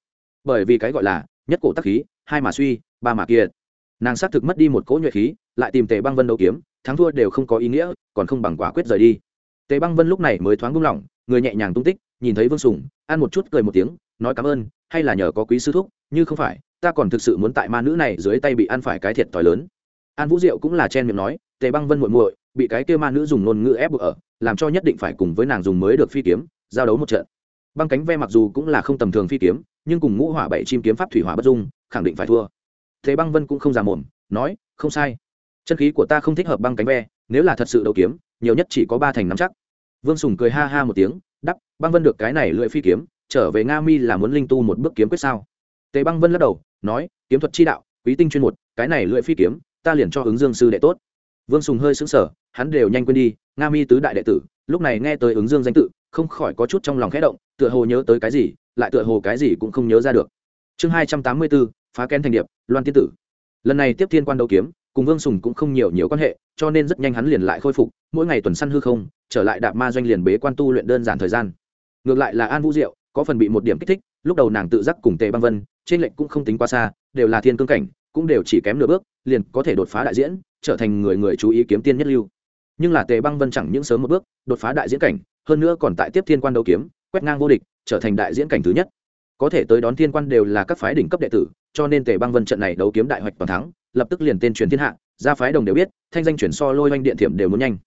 Bởi vì cái gọi là, nhất cổ tắc khí, hai mà suy, ba mà kiệt. Nàng xác thực mất đi một cỗ nhuệ khí, lại tìm tề băng vân đấu kiếm, thắng thua đều không có ý nghĩa, còn không bằng quả quyết rời đi. Tề băng vân lúc này mới thoáng buông lỏng, người nhẹ nhàng tung tích, nhìn thấy vương sùng, ăn một chút cười một tiếng, nói cảm ơn, hay là nhờ có quý sư thúc, như không phải, ta còn thực sự muốn tại ma nữ này dưới tay bị ăn phải cái thiệt t h i lớn. An vũ diệu cũng là chen miệng nói, tề băng vân muội muội, bị cái kêu ma nữ dùng ngôn ngữ ép buộc ở làm cho nhất định phải cùng với nàng dùng mới được phi kiếm, giao đấu một trận. Băng cánh ve mặc dù cũng là không tầm thường phi kiếm, nhưng cùng ngũ hỏa bảy chim kiếm pháp thủy hỏa bất dung, khẳng định phải thua. Thế băng vân cũng không già mồm, nói, không sai. Chân khí của ta không thích hợp băng cánh ve, nếu là thật sự đấu kiếm, nhiều nhất chỉ có ba thành nắm chắc. Vương sùng cười ha ha một tiếng đắp băng vân được cái này lưỡi phi kiếm, trở về nga mi là muốn linh tu một bước kiếm quyết sao? Tề băng vân lắc đầu, nói, kiếm thuật chi đạo, quý tinh chuyên một, cái này lưỡi phi kiếm, ta liền cho ứng dương sư đệ tốt vương sùng hơi sững sờ, hắn đều nhanh quên đi, nga mi tứ đại đệ tử, lúc này nghe tới ứng dương danh tự, không khỏi có chút trong lòng khẽ động, tựa hồ nhớ tới cái gì, lại tựa hồ cái gì cũng không nhớ ra được. Chương hai trăm tám mươi bốn, phá kén thành điệp, loan tiên tử. Lần này tiếp thiên quan đấu kiếm, cùng vương sùng cũng không nhiều nhiều quan hệ, cho nên rất nhanh hắn liền lại khôi phục, mỗi ngày tuần săn hư không, trở lại đạp ma doanh liền bế quan tu luyện đơn giản thời gian. Ngược lại là an vũ diệu, có phần bị một điểm kích thích, lúc đầu nàng tự giác cùng tề băng vân, trên lệnh cũng không tính quá xa, đều là thiên cương cảnh, cũng đều chỉ kém nửa bước, liền có thể đột phá đại diễn trở thành người người chú ý kiếm tiên nhất lưu. Nhưng là tề băng vân chẳng những sớm một bước đột phá đại diễn cảnh, hơn nữa còn tại tiếp thiên quan đấu kiếm, quét ngang vô địch, trở thành đại diễn cảnh thứ nhất. Có thể tới đón thiên quan đều là các phái đỉnh cấp đệ tử, cho nên tề băng vân trận này đấu kiếm đại hoạch toàn thắng, lập tức liền tên truyền thiên hạ, gia phái đồng đều biết, thanh danh chuyển so lôi oanh điện thiểm đều muốn nhanh.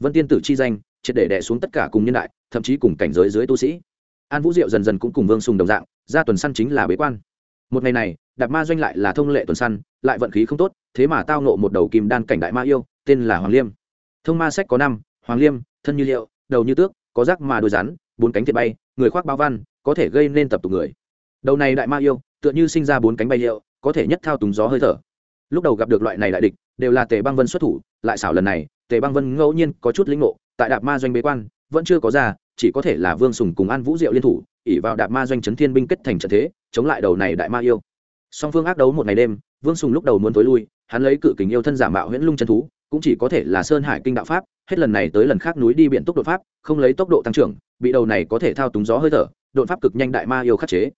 Vân tiên tử chi danh, triệt để đẻ xuống tất cả cùng nhân đại, thậm chí cùng cảnh giới dưới tu sĩ. An vũ diệu dần dần cũng cùng vương sùng đồng dạng, ra tuần săn chính là bế quan một ngày này, đạp ma doanh lại là thông lệ tuần săn, lại vận khí không tốt, thế mà tao nộ một đầu kim đan cảnh đại ma yêu, tên là hoàng liêm. Thông ma sách có năm, hoàng liêm, thân như liệu, đầu như tước, có rác mà đôi rắn, bốn cánh thiệt bay, người khoác bao văn, có thể gây nên tập tục người. Đầu này đại ma yêu, tựa như sinh ra bốn cánh bay liệu, có thể nhất thao túng gió hơi thở. Lúc đầu gặp được loại này đại địch, đều là tề băng vân xuất thủ, lại xảo lần này, tề băng vân ngẫu nhiên có chút lĩnh ngộ, tại đạp ma doanh bế quan, vẫn chưa có ra, chỉ có thể là vương sùng cùng an vũ diệu liên thủ ỉ vào đạp ma doanh chấn thiên binh kết thành trận thế, chống lại đầu này đại ma yêu. Song phương ác đấu một ngày đêm, vương sùng lúc đầu muốn tối lui, hắn lấy cự kính yêu thân giả mạo huyễn lung chân thú, cũng chỉ có thể là sơn hải kinh đạo pháp, hết lần này tới lần khác núi đi biển tốc độ pháp, không lấy tốc độ tăng trưởng, bị đầu này có thể thao túng gió hơi thở, đột pháp cực nhanh đại ma yêu khắc chế.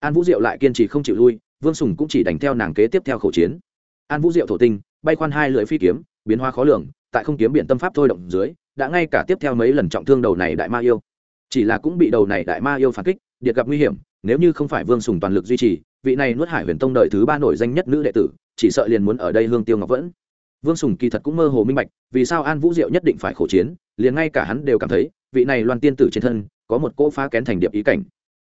An vũ diệu lại kiên trì không chịu lui, vương sùng cũng chỉ đánh theo nàng kế tiếp theo khẩu chiến. An vũ diệu thổ tinh, bay khoan hai lưỡi phi kiếm, biến hóa khó lường, tại không kiếm biển tâm pháp thôi động dưới, đã ngay cả tiếp theo mấy lần trọng thương đầu này đại ma yêu chỉ là cũng bị đầu này đại ma yêu phản kích, điệt gặp nguy hiểm, nếu như không phải vương sùng toàn lực duy trì, vị này nuốt hải huyền tông đời thứ ba nổi danh nhất nữ đệ tử, chỉ sợ liền muốn ở đây hương tiêu ngọc vẫn. Vương sùng kỳ thật cũng mơ hồ minh bạch, vì sao an vũ diệu nhất định phải khổ chiến, liền ngay cả hắn đều cảm thấy, vị này loan tiên tử trên thân, có một cỗ phá kén thành điệp ý cảnh.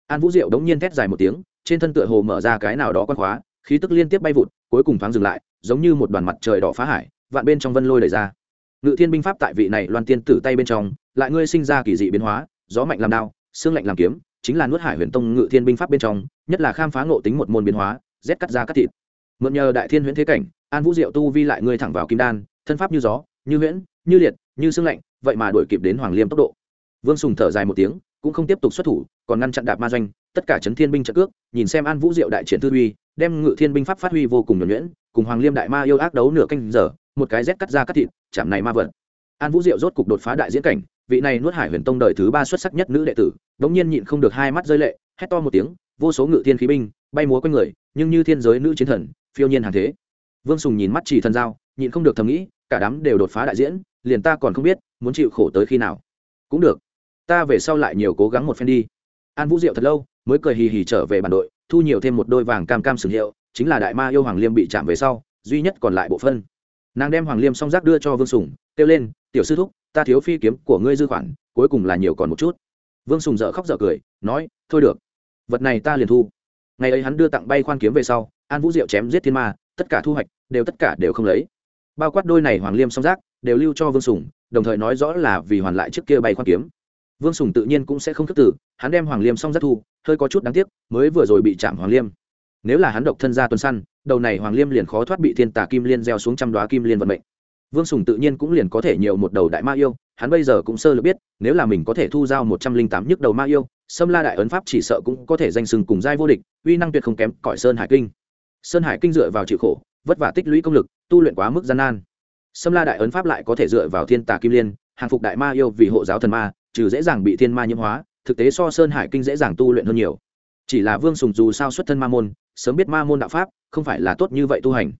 An vũ diệu đống nhiên thét dài một tiếng, trên thân tựa hồ mở ra cái nào đó quan khóa, khí tức liên tiếp bay vụt, cuối cùng thoáng dừng lại, giống như một đoàn mặt trời đỏ phá hải, vạn bên trong vân lôi đẩy ra. Ngự thiên binh pháp tại vị này loan tiên tử tay bên trong, lại ngươi sinh ra kỳ dị biến hóa gió mạnh làm đao, xương lạnh làm kiếm, chính là nuốt hải huyền tông ngự thiên binh pháp bên trong, nhất là khám phá ngộ tính một môn biến hóa, rét cắt ra cắt thịt. Mượn nhờ đại thiên huyễn thế cảnh, an vũ diệu tu vi lại ngươi thẳng vào kim đan, thân pháp như gió, như huyễn, như liệt, như xương lạnh, vậy mà đuổi kịp đến hoàng liêm tốc độ. Vương sùng thở dài một tiếng, cũng không tiếp tục xuất thủ, còn ngăn chặn đạp ma doanh, tất cả chấn thiên binh trợ cước, nhìn xem an vũ diệu đại triển tư uy, đem ngự thiên binh pháp phát huy vô cùng nhuẩn nhuyễn, cùng hoàng liêm đại ma yêu ác đấu nửa canh giờ, một cái rét cắt ra cắt thịt, chạm này ma vật. An vũ diệu rốt cục đột phá đại diễn cảnh vị này nuốt hải huyền tông đời thứ ba xuất sắc nhất nữ đệ tử đống nhiên nhịn không được hai mắt rơi lệ hét to một tiếng vô số ngự thiên khí binh bay múa quanh người nhưng như thiên giới nữ chiến thần phiêu nhiên hàng thế. Vương sùng nhìn mắt chỉ thần giao, nhịn không được thầm nghĩ cả đám đều đột phá đại diễn liền ta còn không biết muốn chịu khổ tới khi nào. Cũng được ta về sau lại nhiều cố gắng một phen đi. An vũ diệu thật lâu mới cười hì hì trở về bản đội thu nhiều thêm một đôi vàng cam cam sừng hiệu chính là đại ma yêu hoàng liêm bị chạm về sau duy nhất còn lại bộ phân. Nàng đem hoàng liêm song giác đưa cho vương sùng kêu lên tiểu sư thúc ta thiếu phi kiếm của ngươi dư khoản, cuối cùng là nhiều còn một chút. Vương sùng dợ khóc dợ cười, nói, thôi được. Vật này ta liền thu. Ngày ấy hắn đưa tặng bay khoan kiếm về sau, an vũ diệu chém giết thiên ma, tất cả thu hoạch, đều tất cả đều không lấy. Bao quát đôi này hoàng liêm song giác, đều lưu cho vương sùng, đồng thời nói rõ là vì hoàn lại trước kia bay khoan kiếm. Vương sùng tự nhiên cũng sẽ không khước tử hắn đem hoàng liêm song giác thu, hơi có chút đáng tiếc, mới vừa rồi bị chạm hoàng liêm. Nếu là hắn độc thân ra tuần săn, đầu này hoàng liêm liền khó thoát bị thiên tà kim liên gieo xuống trăm đoá kim liên vận mệnh vương sùng tự nhiên cũng liền có thể nhiều một đầu đại ma yêu, hắn bây giờ cũng sơ lược biết, nếu là mình có thể thu giao một trăm linh tám nhức đầu ma yêu, Sâm la đại ấn pháp chỉ sợ cũng có thể danh sừng cùng giai vô địch, uy năng tuyệt không kém, cõi sơn hải kinh. Sơn hải kinh dựa vào chịu khổ, vất vả tích lũy công lực, tu luyện quá mức gian nan. Sâm la đại ấn pháp lại có thể dựa vào thiên tà kim liên, hàng phục đại ma yêu vì hộ giáo thần ma, trừ dễ dàng bị thiên ma nhiễm hóa, thực tế so sơn hải kinh dễ dàng tu luyện hơn nhiều. Chỉ là vương sùng dù sao xuất thân ma môn, sớm biết ma môn đạo pháp, không phải là tốt như vậy tu hành.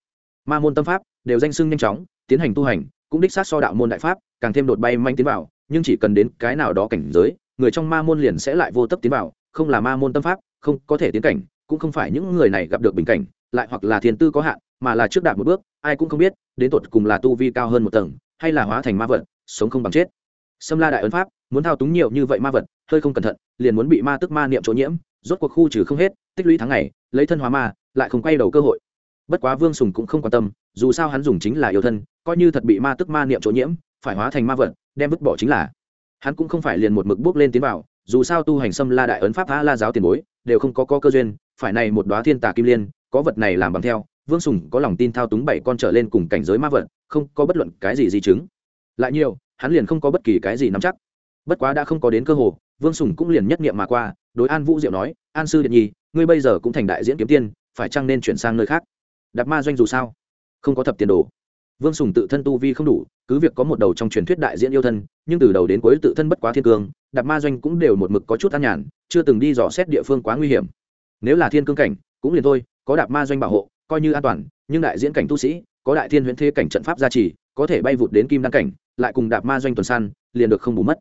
Ma môn tâm pháp, đều danh sưng nhanh chóng tiến hành tu hành, cũng đích sát so đạo môn đại pháp càng thêm đột bay manh tiến vào, nhưng chỉ cần đến cái nào đó cảnh giới, người trong ma môn liền sẽ lại vô tấp tiến vào, không là ma môn tâm pháp, không có thể tiến cảnh, cũng không phải những người này gặp được bình cảnh, lại hoặc là thiên tư có hạn, mà là trước đạt một bước, ai cũng không biết, đến tột cùng là tu vi cao hơn một tầng, hay là hóa thành ma vật, sống không bằng chết. Xâm la đại ấn pháp, muốn thao túng nhiều như vậy ma vật, hơi không cẩn thận, liền muốn bị ma tức ma niệm chỗ nhiễm, rốt cuộc khu trừ không hết, tích lũy tháng ngày, lấy thân hóa ma, lại không quay đầu cơ hội bất quá vương sùng cũng không quan tâm dù sao hắn dùng chính là yêu thân coi như thật bị ma tức ma niệm chỗ nhiễm phải hóa thành ma vật đem vứt bỏ chính là. Hắn cũng không phải liền một mực bước lên tiến vào dù sao tu hành xâm la đại ấn pháp tha la giáo tiền bối đều không có, có cơ duyên phải này một đoá thiên tà kim liên có vật này làm bằng theo vương sùng có lòng tin thao túng bảy con trở lên cùng cảnh giới ma vật không có bất luận cái gì di chứng. Lại nhiều hắn liền không có bất kỳ cái gì nắm chắc. Bất quá đã không có đến cơ hồ vương sùng cũng liền nhất nghiệm mà qua đối an vũ diệu nói an sư điện nhi ngươi bây giờ cũng thành đại diễn kiếm tiên phải chăng nên chuyển sang nơi khác? Đạp ma doanh dù sao. Không có thập tiền đồ. Vương sùng tự thân tu vi không đủ, cứ việc có một đầu trong truyền thuyết đại diễn yêu thân, nhưng từ đầu đến cuối tự thân bất quá thiên cương, đạp ma doanh cũng đều một mực có chút an nhàn, chưa từng đi dò xét địa phương quá nguy hiểm. Nếu là thiên cương cảnh, cũng liền thôi, có đạp ma doanh bảo hộ, coi như an toàn, nhưng đại diễn cảnh tu sĩ, có đại thiên huyễn thế cảnh trận pháp gia trì, có thể bay vụt đến kim đăng cảnh, lại cùng đạp ma doanh tuần săn liền được không bù mất.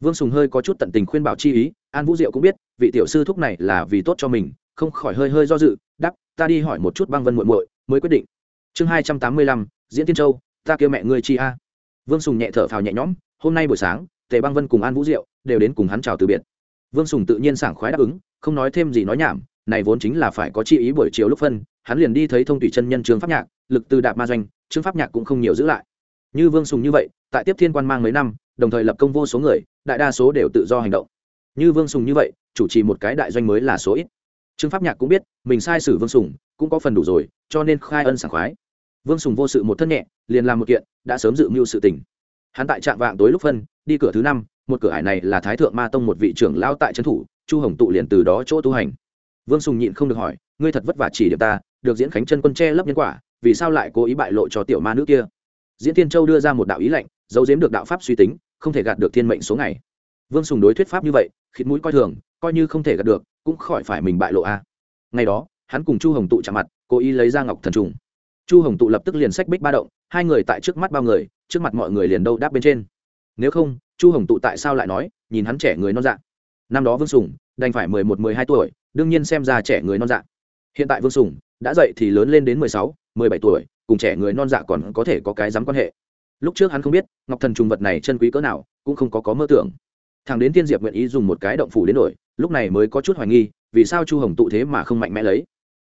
Vương sùng hơi có chút tận tình khuyên bảo chi ý, an vũ diệu cũng biết, vị tiểu sư thúc này là vì tốt cho mình, không khỏi hơi hơi do dự đắp ta đi hỏi một chút băng vân muội muội, mới quyết định. Chương hai trăm tám mươi lăm, diễn tiên châu, ta kêu mẹ ngươi chi a. Vương sùng nhẹ thở phào nhẹ nhõm, hôm nay buổi sáng, tề băng vân cùng an vũ diệu đều đến cùng hắn chào từ biệt. Vương sùng tự nhiên sảng khoái đáp ứng, không nói thêm gì nói nhảm, này vốn chính là phải có chi ý buổi chiều lúc phân, hắn liền đi thấy thông thủy chân nhân trương pháp nhạc, lực từ đạp ma doanh, trương pháp nhạc cũng không nhiều giữ lại. Như vương sùng như vậy, tại tiếp thiên quan mang mấy năm, đồng thời lập công vô số người, đại đa số đều tự do hành động. Như vương sùng như vậy, chủ trì một cái đại doanh mới là số ít trương pháp nhạc cũng biết, mình sai sử vương sùng cũng có phần đủ rồi, cho nên khai ân sảng khoái. Vương sùng vô sự một thân nhẹ, liền làm một kiện, đã sớm dự mưu sự tình. Hắn tại trạm vạng tối lúc phân, đi cửa thứ năm, một cửa hải này là thái thượng ma tông một vị trưởng lao tại trấn thủ, chu hồng tụ liền từ đó chỗ tu hành. Vương sùng nhịn không được hỏi, ngươi thật vất vả chỉ điểm ta, được diễn khánh chân quân che lấp nhân quả, vì sao lại cố ý bại lộ cho tiểu ma nữ kia? Diễn tiên châu đưa ra một đạo ý lệnh, giấu giếm được đạo pháp suy tính, không thể gạt được thiên mệnh số ngày. Vương sùng đối thuyết pháp như vậy, khịt mũi coi thường, coi như không thể gạt được cũng khỏi phải mình bại lộ a. Ngày đó, hắn cùng chu hồng tụ chạm mặt, cố ý lấy ra ngọc thần trùng. Chu hồng tụ lập tức liền sách bích ba động, hai người tại trước mắt bao người, trước mặt mọi người liền đâu đáp bên trên. Nếu không, chu hồng tụ tại sao lại nói, nhìn hắn trẻ người non dạ. năm đó vương sùng, đành phải mười một, mười hai tuổi, đương nhiên xem ra trẻ người non dạ. hiện tại vương sùng, đã dậy thì lớn lên đến mười sáu, mười bảy tuổi, cùng trẻ người non dạ còn có thể có cái dám quan hệ. Lúc trước hắn không biết, ngọc thần trùng vật này chân quý cỡ nào, cũng không có có mơ tưởng. Thằng đến tiên diệp nguyện ý dùng một cái động phủ đến đổi lúc này mới có chút hoài nghi, vì sao chu hồng tụ thế mà không mạnh mẽ lấy?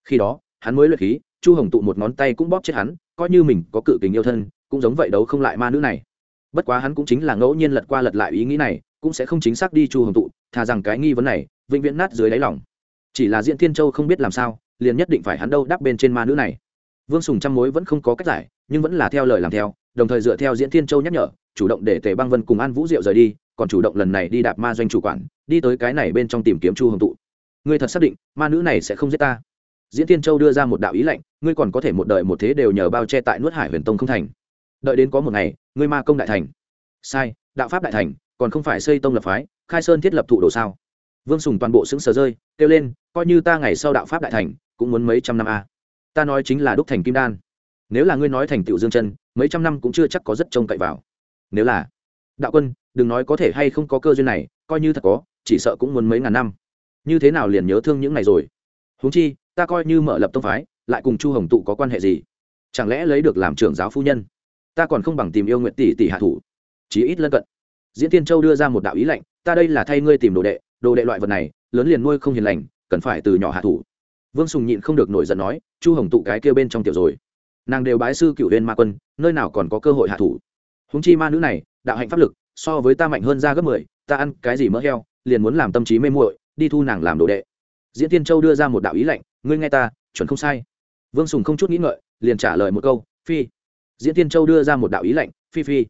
Khi đó, hắn mới luyện khí, chu hồng tụ một ngón tay cũng bóp chết hắn, coi như mình có cự tình yêu thân, cũng giống vậy đấu không lại ma nữ này. Bất quá hắn cũng chính là ngẫu nhiên lật qua lật lại ý nghĩ này, cũng sẽ không chính xác đi chu hồng tụ, thà rằng cái nghi vấn này, vĩnh viễn nát dưới đáy lòng. Chỉ là diễn thiên châu không biết làm sao, liền nhất định phải hắn đâu đáp bên trên ma nữ này. Vương sùng trăm mối vẫn không có cách giải, nhưng vẫn là theo lời làm theo, đồng thời dựa theo diễn thiên châu nhắc nhở, chủ động để tề băng vân cùng an vũ diệu rời đi còn chủ động lần này đi đạp ma doanh chủ quản, đi tới cái này bên trong tìm kiếm chu hồng tụ. Ngươi thật xác định, ma nữ này sẽ không giết ta? Diễn tiên châu đưa ra một đạo ý lệnh, ngươi còn có thể một đời một thế đều nhờ bao che tại nuốt hải huyền tông không thành. Đợi đến có một ngày, ngươi ma công đại thành. Sai, đạo pháp đại thành, còn không phải xây tông lập phái, khai sơn thiết lập thụ đồ sao? Vương sùng toàn bộ xứng sờ rơi, kêu lên, coi như ta ngày sau đạo pháp đại thành, cũng muốn mấy trăm năm a. Ta nói chính là đúc thành kim đan. Nếu là ngươi nói thành tựu dương chân, mấy trăm năm cũng chưa chắc có rất trông cậy vào. Nếu là, đạo quân đừng nói có thể hay không có cơ duyên này, coi như thật có, chỉ sợ cũng muốn mấy ngàn năm. Như thế nào liền nhớ thương những ngày rồi? Huống chi, ta coi như mở lập tông phái, lại cùng chu hồng tụ có quan hệ gì? Chẳng lẽ lấy được làm trưởng giáo phu nhân? Ta còn không bằng tìm yêu nguyện tỷ tỷ hạ thủ. Chí ít lân cận. Diễn tiên châu đưa ra một đạo ý lệnh, ta đây là thay ngươi tìm đồ đệ đồ đệ loại vật này, lớn liền nuôi không hiền lành, cần phải từ nhỏ hạ thủ. Vương sùng nhịn không được nổi giận nói, chu hồng tụ cái kêu bên trong tiểu rồi. Nàng đều bái sư cựu viên ma quân, nơi nào còn có cơ hội hạ thủ? Húng chi ma nữ này, đạo hạnh pháp lực so với ta mạnh hơn ra gấp mười, ta ăn cái gì mỡ heo, liền muốn làm tâm trí mê muội, đi thu nàng làm đồ đệ. Diễn tiên châu đưa ra một đạo ý lệnh ngươi nghe ta, chuẩn không sai. Vương sùng không chút nghĩ ngợi, liền trả lời một câu, phi. Diễn tiên châu đưa ra một đạo ý lệnh phi phi.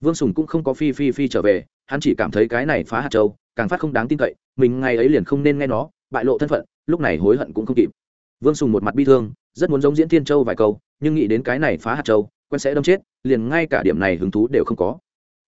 Vương sùng cũng không có phi phi phi trở về, hắn chỉ cảm thấy cái này phá hạt châu, càng phát không đáng tin cậy, mình ngày ấy liền không nên nghe nó, bại lộ thân phận, lúc này hối hận cũng không kịp. Vương sùng một mặt bi thương, rất muốn giống diễn tiên châu vài câu, nhưng nghĩ đến cái này phá hạt châu, quen sẽ đâm chết, liền ngay cả điểm này hứng thú đều không có.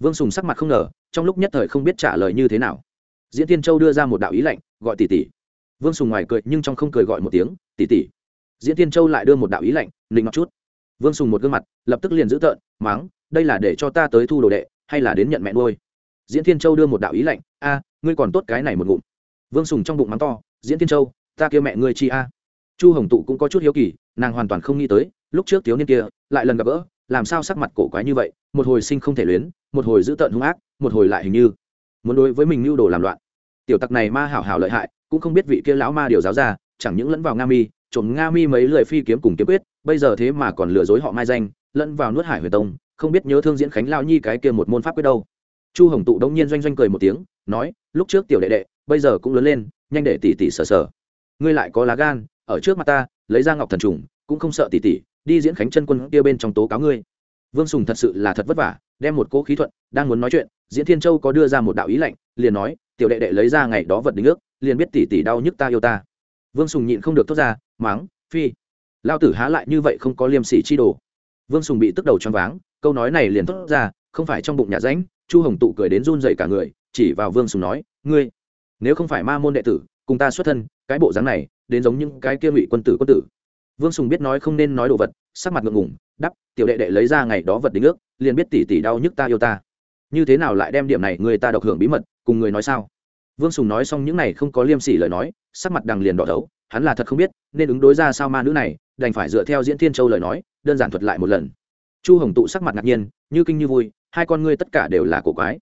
vương sùng sắc mặt không ngờ, trong lúc nhất thời không biết trả lời như thế nào. Diễn tiên châu đưa ra một đạo ý lệnh gọi tỷ tỷ. Vương sùng ngoài cười nhưng trong không cười gọi một tiếng, tỷ tỷ. Diễn tiên châu lại đưa một đạo ý lệnh nịnh mặc chút. Vương sùng một gương mặt, lập tức liền giữ tợn máng đây là để cho ta tới thu đồ đệ, hay là đến nhận mẹ nuôi. Diễn tiên châu đưa một đạo ý lệnh a, ngươi còn tốt cái này một ngụm. Vương sùng trong bụng mắng to, diễn tiên châu, ta kêu mẹ ngươi chi a. Chu hồng tụ cũng có chút hiếu kỳ, nàng hoàn toàn không nghĩ tới, lúc trước thiếu niên kia, lại lần gặp gỡ, làm sao sắc mặt cổ quái như vậy một hồi sinh không thể luyến, một hồi giữ tợn hung ác, một hồi lại hình như muốn đối với mình mưu đồ làm loạn. Tiểu tặc này ma hảo hảo lợi hại, cũng không biết vị kia lão ma điều giáo ra, chẳng những lẫn vào nga mi, trộm nga mi mấy lời phi kiếm cùng kiếm quyết, bây giờ thế mà còn lừa dối họ mai danh, lẫn vào nuốt hải huyền tông, không biết nhớ thương diễn khánh lao nhi cái kia một môn pháp quyết đâu. Chu hồng tụ đông nhiên doanh doanh cười một tiếng, nói, lúc trước tiểu đệ đệ, bây giờ cũng lớn lên, nhanh để tỷ tỷ sờ sờ. Ngươi lại có lá gan, ở trước mặt ta, lấy ra ngọc thần trùng, cũng không sợ tỷ tỷ đi diễn khánh chân quân kia bên trong tố cáo ngươi vương sùng thật sự là thật vất vả, đem một cỗ khí thuận, đang muốn nói chuyện, diễn thiên châu có đưa ra một đạo ý lệnh liền nói, tiểu đệ đệ lấy ra ngày đó vật đính ước, liền biết tỷ tỷ đau nhức ta yêu ta. Vương sùng nhịn không được thốt ra, máng, phi. Lao tử há lại như vậy không có liêm sỉ chi đồ. Vương sùng bị tức đầu choáng váng, câu nói này liền thốt ra, không phải trong bụng nhà ránh, chu hồng tụ cười đến run dậy cả người, chỉ vào vương sùng nói, ngươi, nếu không phải ma môn đệ tử, cùng ta xuất thân, cái bộ dáng này, đến giống những cái kia ngụy quân tử quân tử. Vương sùng biết nói không nên nói đồ vật, sắc mặt ngượng ngủng đắp tiểu đệ đệ lấy ra ngày đó vật đính ước, liền biết tỷ tỷ đau nhức ta yêu ta. Như thế nào lại đem điểm này người ta độc hưởng bí mật, cùng người nói sao? Vương sùng nói xong những này không có liêm sỉ lời nói, sắc mặt đằng liền đỏ thấu, hắn là thật không biết, nên ứng đối ra sao ma nữ này, đành phải dựa theo diễn thiên châu lời nói, đơn giản thuật lại một lần. Chu hồng tụ sắc mặt ngạc nhiên, như kinh như vui, hai con ngươi tất cả đều là cổ quái.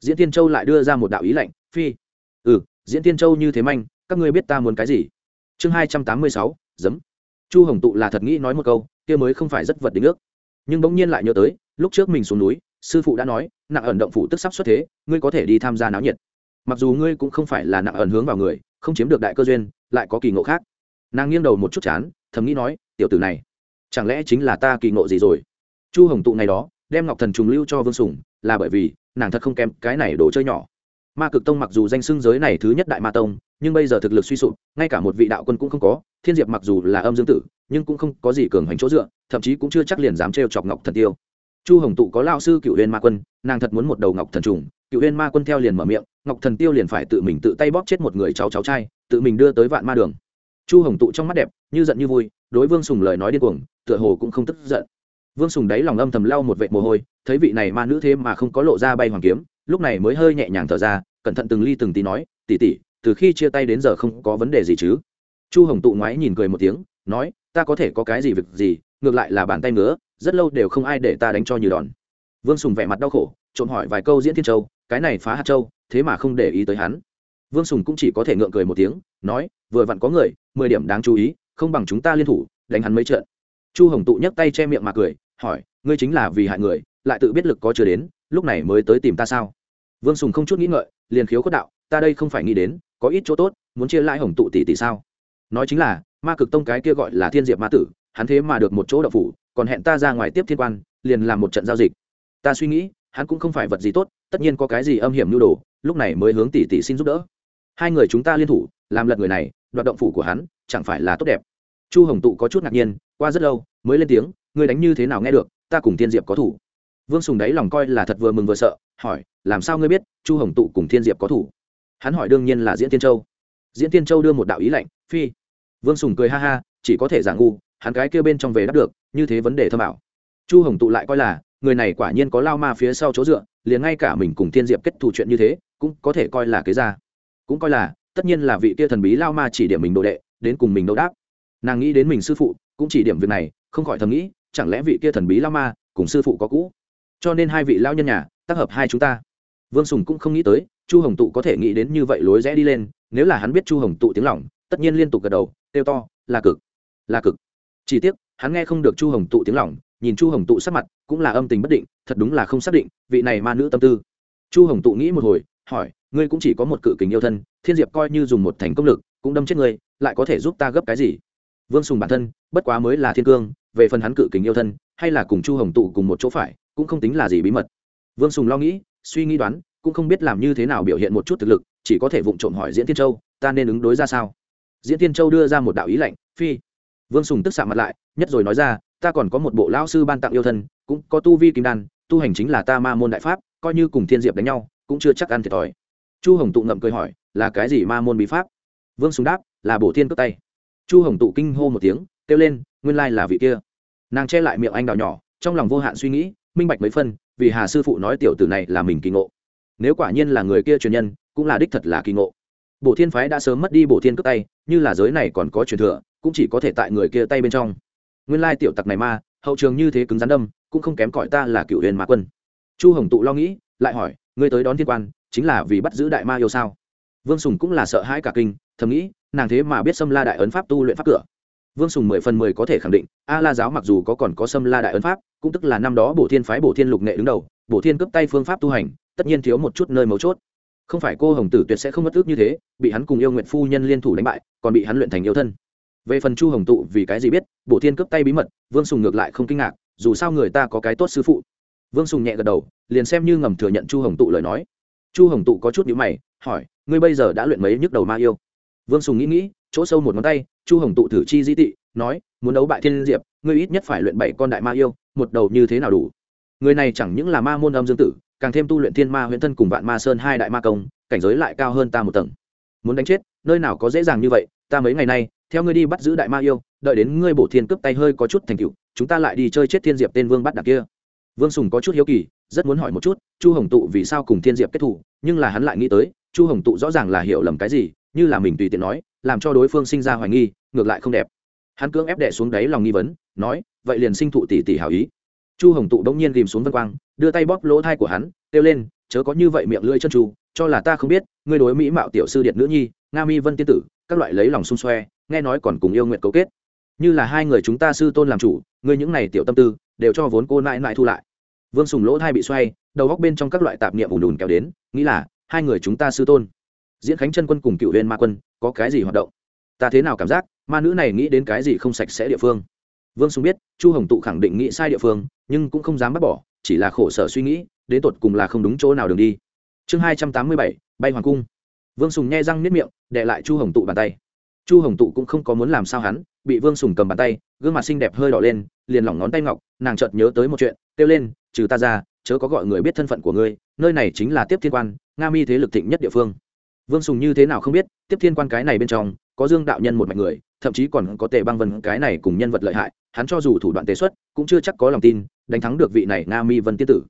Diễn thiên châu lại đưa ra một đạo ý lệnh phi. Ừ diễn thiên châu như thế manh, các ngươi biết ta muốn cái gì? Chương hai trăm tám mươi sáu, giấm. Chu hồng tụ là thật nghĩ nói một câu, kia mới không phải rất vật đính ước nhưng bỗng nhiên lại nhớ tới, lúc trước mình xuống núi, sư phụ đã nói, nặng ẩn động phủ tức sắp xuất thế, ngươi có thể đi tham gia náo nhiệt. Mặc dù ngươi cũng không phải là nặng ẩn hướng vào người, không chiếm được đại cơ duyên, lại có kỳ ngộ khác. Nàng nghiêng đầu một chút chán, thầm nghĩ nói, tiểu tử này, chẳng lẽ chính là ta kỳ ngộ gì rồi? Chu hồng tụ này đó, đem ngọc thần trùng lưu cho vương sùng, là bởi vì nàng thật không kém cái này đồ chơi nhỏ ma cực tông mặc dù danh xưng giới này thứ nhất đại ma tông, nhưng bây giờ thực lực suy sụp, ngay cả một vị đạo quân cũng không có, thiên diệp mặc dù là âm dương tử, nhưng cũng không có gì cường hành chỗ dựa, thậm chí cũng chưa chắc liền dám trêu chọc ngọc thần tiêu. Chu hồng tụ có lao sư cựu huyên ma quân, nàng thật muốn một đầu ngọc thần trùng. Cựu huyên ma quân theo liền mở miệng, ngọc thần tiêu liền phải tự mình tự tay bóp chết một người cháu cháu trai, tự mình đưa tới vạn ma đường. Chu hồng tụ trong mắt đẹp, như giận như vui, đối vương sùng lời nói điên cuồng, tựa hồ cũng không tức giận. Vương sùng đáy lòng âm thầm lau một vệ mồ hôi, thấy vị này ma nữ thế mà không có lộ ra bay hoàng kiếm lúc này mới hơi nhẹ nhàng thở ra, cẩn thận từng ly từng tí nói tỉ tỉ từ khi chia tay đến giờ không có vấn đề gì chứ? Chu hồng tụ ngoái nhìn cười một tiếng, nói, ta có thể có cái gì việc gì, ngược lại là bàn tay ngứa, rất lâu đều không ai để ta đánh cho như đòn. Vương sùng vẻ mặt đau khổ, trộm hỏi vài câu diễn thiên châu, cái này phá hạt châu, thế mà không để ý tới hắn. Vương sùng cũng chỉ có thể ngượng cười một tiếng, nói, vừa vặn có người, mười điểm đáng chú ý, không bằng chúng ta liên thủ, đánh hắn mấy trận. Chu hồng tụ nhấc tay che miệng mà cười, hỏi, ngươi chính là vì hại người, lại tự biết lực có chưa đến lúc này mới tới tìm ta sao? Vương sùng không chút nghĩ ngợi, liền khiếu cốt đạo, ta đây không phải nghĩ đến, có ít chỗ tốt, muốn chia lãi hồng tụ tỷ tỷ sao? Nói chính là, ma cực tông cái kia gọi là thiên diệp ma tử, hắn thế mà được một chỗ đậu phủ, còn hẹn ta ra ngoài tiếp thiên quan, liền làm một trận giao dịch. Ta suy nghĩ, hắn cũng không phải vật gì tốt, tất nhiên có cái gì âm hiểm nhu đồ, lúc này mới hướng tỷ tỷ xin giúp đỡ. Hai người chúng ta liên thủ, làm lật người này, đoạt động phủ của hắn, chẳng phải là tốt đẹp. Chu hồng tụ có chút ngạc nhiên, qua rất lâu, mới lên tiếng, ngươi đánh như thế nào nghe được, ta cùng thiên diệp có thủ vương sùng đáy lòng coi là thật vừa mừng vừa sợ, hỏi, làm sao ngươi biết chu hồng tụ cùng thiên diệp có thủ? Hắn hỏi đương nhiên là diễn tiên châu. Diễn tiên châu đưa một đạo ý lạnh, phi. Vương sùng cười ha ha, chỉ có thể giả ngu, hắn cái kêu bên trong về đáp được, như thế vấn đề thơ bảo chu hồng tụ lại coi là, người này quả nhiên có lao ma phía sau chỗ dựa, liền ngay cả mình cùng thiên diệp kết thù chuyện như thế, cũng có thể coi là cái ra cũng coi là, tất nhiên là vị kia thần bí lao ma chỉ điểm mình đồ đệ, đến cùng mình đấu đáp. Nàng nghĩ đến mình sư phụ, cũng chỉ điểm việc này, không khỏi thầm nghĩ, chẳng lẽ vị kia thần bí lao ma cùng sư phụ có cũ? Cho nên hai vị lao nhân nhà, tác hợp hai chúng ta. Vương sùng cũng không nghĩ tới, chu hồng tụ có thể nghĩ đến như vậy lối rẽ đi lên, nếu là hắn biết chu hồng tụ tiếng lỏng tất nhiên liên tục gật đầu têu to, là cực là cực. Chỉ tiếc, hắn nghe không được chu hồng tụ tiếng lỏng nhìn chu hồng tụ sắc mặt, cũng là âm tình bất định, thật đúng là không xác định, vị này ma nữ tâm tư. Chu hồng tụ nghĩ một hồi, hỏi, ngươi cũng chỉ có một cự kính yêu thân, thiên diệp coi như dùng một thành công lực, cũng đâm chết ngươi, lại có thể giúp ta gấp cái gì? Vương sùng bản thân, bất quá mới là thiên cương, về phần hắn cự kính yêu thân, hay là cùng chu hồng tụ cùng một chỗ phải cũng không tính là gì bí mật. Vương sùng lo nghĩ, suy nghĩ đoán, cũng không biết làm như thế nào biểu hiện một chút thực lực, chỉ có thể vụng trộm hỏi diễn tiên châu, ta nên ứng đối ra sao? Diễn tiên châu đưa ra một đạo ý lệnh, phi. Vương sùng tức xạ mặt lại, nhất rồi nói ra, ta còn có một bộ lão sư ban tặng yêu thân, cũng có tu vi kim đan, tu hành chính là ta ma môn đại pháp, coi như cùng thiên diệp đánh nhau, cũng chưa chắc ăn thiệt thòi. Chu hồng tụ ngậm cười hỏi, là cái gì ma môn bí pháp? Vương sùng đáp, là bổ thiên cướp tay. Chu hồng tụ kinh hô một tiếng, kêu lên, nguyên lai là vị kia. Nàng che lại miệng anh đào nhỏ, trong lòng vô hạn suy nghĩ minh bạch mấy phân, vì hà sư phụ nói tiểu tử này là mình kỳ ngộ. Nếu quả nhiên là người kia truyền nhân, cũng là đích thật là kỳ ngộ. Bổ thiên phái đã sớm mất đi bổ thiên cướp tay, như là giới này còn có truyền thừa, cũng chỉ có thể tại người kia tay bên trong. Nguyên lai tiểu tặc này ma, hậu trường như thế cứng rắn đâm, cũng không kém cỏi ta là cựu huyền ma quân. Chu hồng tụ lo nghĩ, lại hỏi, ngươi tới đón thiên quan, chính là vì bắt giữ đại ma yêu sao? Vương sùng cũng là sợ hãi cả kinh, thầm nghĩ, nàng thế mà biết xâm la đại ấn pháp tu luyện pháp cửa vương sùng mười phần mười có thể khẳng định a la giáo mặc dù có còn có xâm la đại ấn pháp, cũng tức là năm đó bổ thiên phái bổ thiên lục nghệ đứng đầu, bổ thiên cấp tay phương pháp tu hành, tất nhiên thiếu một chút nơi mấu chốt. Không phải cô hồng tử tuyệt sẽ không mất ước như thế, bị hắn cùng yêu nguyện phu nhân liên thủ đánh bại, còn bị hắn luyện thành yêu thân. Về phần chu hồng tụ vì cái gì biết, bổ thiên cướp tay bí mật, vương sùng ngược lại không kinh ngạc, dù sao người ta có cái tốt sư phụ. Vương sùng nhẹ gật đầu, liền xem như ngầm thừa nhận chu hồng tụ lời nói. Chu hồng tụ có chút nhữ mày, hỏi, ngươi bây giờ đã luyện mấy nhức đầu ma yêu? Vương sùng nghĩ nghĩ, chỗ sâu một ngón tay chu hồng tụ thử chi di tị, nói, muốn đấu bại thiên diệp, ngươi ít nhất phải luyện bảy con đại ma yêu, một đầu như thế nào đủ? Người này chẳng những là ma môn âm dương tử, càng thêm tu luyện thiên ma huyễn thân cùng vạn ma sơn hai đại ma công, cảnh giới lại cao hơn ta một tầng. Muốn đánh chết, nơi nào có dễ dàng như vậy, ta mấy ngày nay, theo ngươi đi bắt giữ đại ma yêu, đợi đến ngươi bổ thiên cướp tay hơi có chút thành cựu chúng ta lại đi chơi chết thiên diệp tên vương bắt đặc kia. Vương sùng có chút hiếu kỳ, rất muốn hỏi một chút, chu hồng tụ vì sao cùng thiên diệp kết thủ, nhưng là hắn lại nghĩ tới, chu hồng tụ rõ ràng là hiểu lầm cái gì, như là mình tùy tiện nói làm cho đối phương sinh ra hoài nghi, ngược lại không đẹp. Hắn cưỡng ép đệ xuống đáy lòng nghi vấn, nói, vậy liền sinh thụ tỷ tỷ hảo ý. Chu hồng tụ bỗng nhiên ghìm xuống vân quang, đưa tay bóp lỗ thai của hắn, kêu lên, chớ có như vậy miệng lưỡi chân tru, cho là ta không biết, ngươi đối mỹ mạo tiểu sư điện nữ nhi, nga mi vân tiên tử, các loại lấy lòng xung xoe, nghe nói còn cùng yêu nguyện cấu kết. Như là hai người chúng ta sư tôn làm chủ, ngươi những này tiểu tâm tư, đều cho vốn cô nại nại thu lại. Vương sùng lỗ thai bị xoay, đầu góc bên trong các loại tạp niệm ùn ùn kéo đến, nghĩ là, hai người chúng ta sư tôn. Diễn khánh chân quân cùng cựu huyền ma quân có cái gì hoạt động? Ta thế nào cảm giác, ma nữ này nghĩ đến cái gì không sạch sẽ địa phương? Vương sùng biết, chu hồng tụ khẳng định nghĩ sai địa phương, nhưng cũng không dám bác bỏ, chỉ là khổ sở suy nghĩ, đến tột cùng là không đúng chỗ nào đường đi. Chương hai trăm tám mươi bảy, bay hoàng cung. Vương sùng nghe răng nếp miệng đệ lại chu hồng tụ bàn tay. Chu hồng tụ cũng không có muốn làm sao hắn, bị vương sùng cầm bàn tay, gương mặt xinh đẹp hơi đỏ lên, liền lỏng ngón tay ngọc, nàng chợt nhớ tới một chuyện, kêu lên, trừ ta ra, chớ có gọi người biết thân phận của ngươi, nơi này chính là tiếp thiên quan, nga mi thế lực thịnh nhất địa phương vương sùng như thế nào không biết, tiếp thiên quan cái này bên trong, có dương đạo nhân một mạch người, thậm chí còn có tề băng vân cái này cùng nhân vật lợi hại, hắn cho dù thủ đoạn tế xuất, cũng chưa chắc có lòng tin, đánh thắng được vị này nga mi vân tiên tử.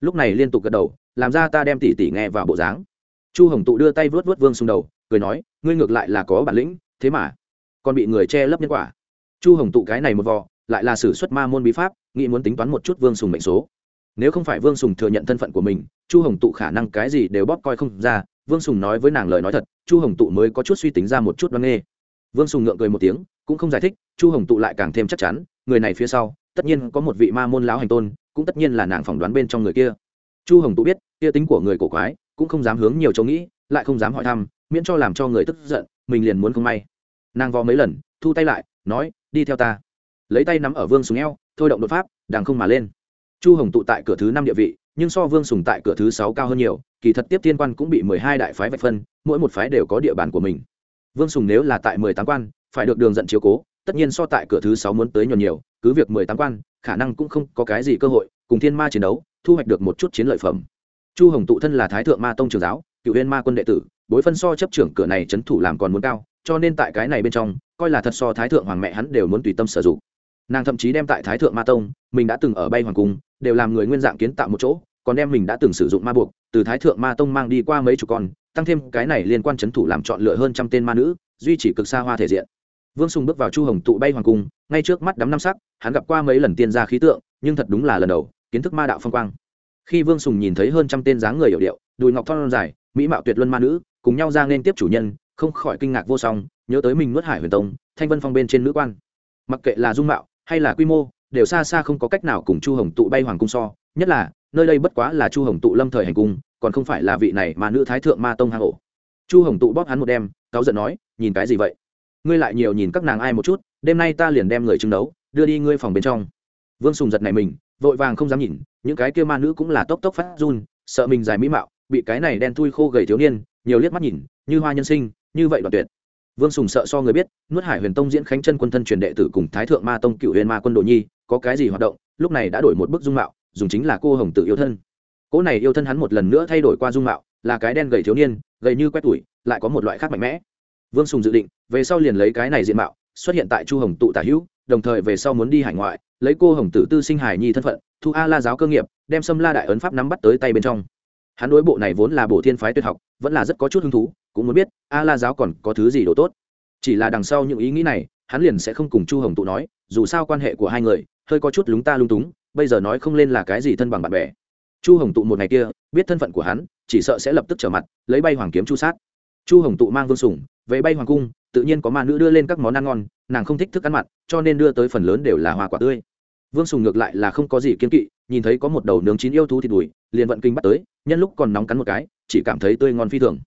Lúc này liên tục gật đầu, làm ra ta đem tỷ tỷ nghe vào bộ dáng. Chu hồng tụ đưa tay vớt vớt vương sùng đầu, cười nói, ngươi ngược lại là có bản lĩnh, thế mà còn bị người che lấp nhân quả. Chu hồng tụ cái này một vò, lại là sử xuất ma môn bí pháp, nghĩ muốn tính toán một chút vương sùng mệnh số. Nếu không phải vương sùng thừa nhận thân phận của mình, chu hồng tụ khả năng cái gì đều bóp coi không ra vương sùng nói với nàng lời nói thật, chu hồng tụ mới có chút suy tính ra một chút đoan nghê. Vương sùng ngượng cười một tiếng, cũng không giải thích, chu hồng tụ lại càng thêm chắc chắn, người này phía sau, tất nhiên có một vị ma môn lão hành tôn, cũng tất nhiên là nàng phỏng đoán bên trong người kia. Chu hồng tụ biết, kia tính của người cổ quái, cũng không dám hướng nhiều chỗ nghĩ, lại không dám hỏi thăm, miễn cho làm cho người tức giận, mình liền muốn không may. Nàng vò mấy lần, thu tay lại, nói, đi theo ta. Lấy tay nắm ở vương sùng eo, thôi động đột pháp đàng không mà lên. Chu hồng tụ tại cửa thứ năm địa vị nhưng so vương sùng tại cửa thứ sáu cao hơn nhiều, kỳ thật tiếp thiên quan cũng bị mười hai đại phái vạch phân, mỗi một phái đều có địa bàn của mình. Vương sùng nếu là tại mười tám quan, phải được đường dẫn chiếu cố, tất nhiên so tại cửa thứ sáu muốn tới nhiều nhiều, cứ việc mười tám quan, khả năng cũng không có cái gì cơ hội, cùng thiên ma chiến đấu, thu hoạch được một chút chiến lợi phẩm. Chu hồng tụ thân là thái thượng ma tông trường giáo, cựu huyên ma quân đệ tử, bối phân so chấp trưởng cửa này c thủ làm còn muốn cao, cho nên tại cái này bên trong, coi là thật so thái thượng hoàng mẹ hắn đều muốn tùy tâm sử dụng. Nàng thậm chí đem tại thái thượng ma tông, mình đã từng ở bay hoàng cung đều làm người nguyên dạng kiến tạo một chỗ, còn đem mình đã từng sử dụng ma buộc, từ thái thượng ma tông mang đi qua mấy chục con, tăng thêm cái này liên quan c h ấ n thủ làm chọn lựa hơn trăm tên ma nữ, duy chỉ cực xa hoa thể diện. Vương sùng bước vào chu hồng tụ bay hoàng cung, ngay trước mắt đắm năm sắc, hắn gặp qua mấy lần tiên gia khí tượng, nhưng thật đúng là lần đầu, kiến thức ma đạo phong quang. Khi vương sùng nhìn thấy hơn trăm tên dáng người hiệu điệu, đùi ngọc thon dài, mỹ mạo tuyệt luân ma nữ, cùng nhau ra nên tiếp chủ nhân, không khỏi kinh ngạc vô song, nhớ tới mình nuốt hải huyền tông, thanh vân phong bên trên nữ quan. Mặc kệ là dung mạo hay là quy mô đều xa xa không có cách nào cùng chu hồng tụ bay hoàng cung so, nhất là, nơi đây bất quá là chu hồng tụ lâm thời hành cung, còn không phải là vị này mà nữ thái thượng ma tông hang ổ chu hồng tụ bóp hắn một đêm cáu giận nói, nhìn cái gì vậy? Ngươi lại nhiều nhìn các nàng ai một chút, đêm nay ta liền đem người chứng đấu, đưa đi ngươi phòng bên trong. Vương sùng giật này mình, vội vàng không dám nhìn, những cái kia ma nữ cũng là tốc tốc phát run, sợ mình dài mỹ mạo, bị cái này đen thui khô gầy thiếu niên, nhiều liếc mắt nhìn, như hoa nhân sinh, như vậy đoạn tuyệt. Vương sùng sợ so người biết, nuốt hải huyền tông diễn khánh chân quân thân truyền đệ tử cùng thái thượng ma tông cựu huyền ma quân đồ nhi có cái gì hoạt động, lúc này đã đổi một bức dung mạo, dùng chính là cô hồng tự yêu thân. Cỗ này yêu thân hắn một lần nữa thay đổi qua dung mạo, là cái đen gầy thiếu niên, gầy như quét tủi lại có một loại khác mạnh mẽ. Vương sùng dự định, về sau liền lấy cái này diện mạo, xuất hiện tại chu hồng tụ tả hữu, đồng thời về sau muốn đi hải ngoại, lấy cô hồng tử tư sinh hải nhi thân phận, thu a la giáo cơ nghiệp, đem xâm la đại ấn pháp nắm bắt tới tay bên trong. Hắn đối bộ này vốn là bộ thiên phái tuyệt học, vẫn là rất có chút hứng thú, cũng muốn biết, a la giáo còn có thứ gì đồ tốt. Chỉ là đằng sau những ý nghĩ này, hắn liền sẽ không cùng chu hồng tụ nói, dù sao quan hệ của hai người hơi có chút lúng ta lung túng, bây giờ nói không lên là cái gì thân bằng bạn bè. Chu hồng tụ một ngày kia, biết thân phận của hắn, chỉ sợ sẽ lập tức trở mặt, lấy bay hoàng kiếm chu sát. Chu hồng tụ mang vương sủng, về bay hoàng cung, tự nhiên có ma nữ đưa lên các món ăn ngon, nàng không thích thức ăn mặn, cho nên đưa tới phần lớn đều là hoa quả tươi. Vương sùng ngược lại là không có gì kiên kỵ, nhìn thấy có một đầu nướng chín yêu thú thịt đùi, liền vận kinh bắt tới, nhân lúc còn nóng cắn một cái, chỉ cảm thấy tươi ngon phi thường.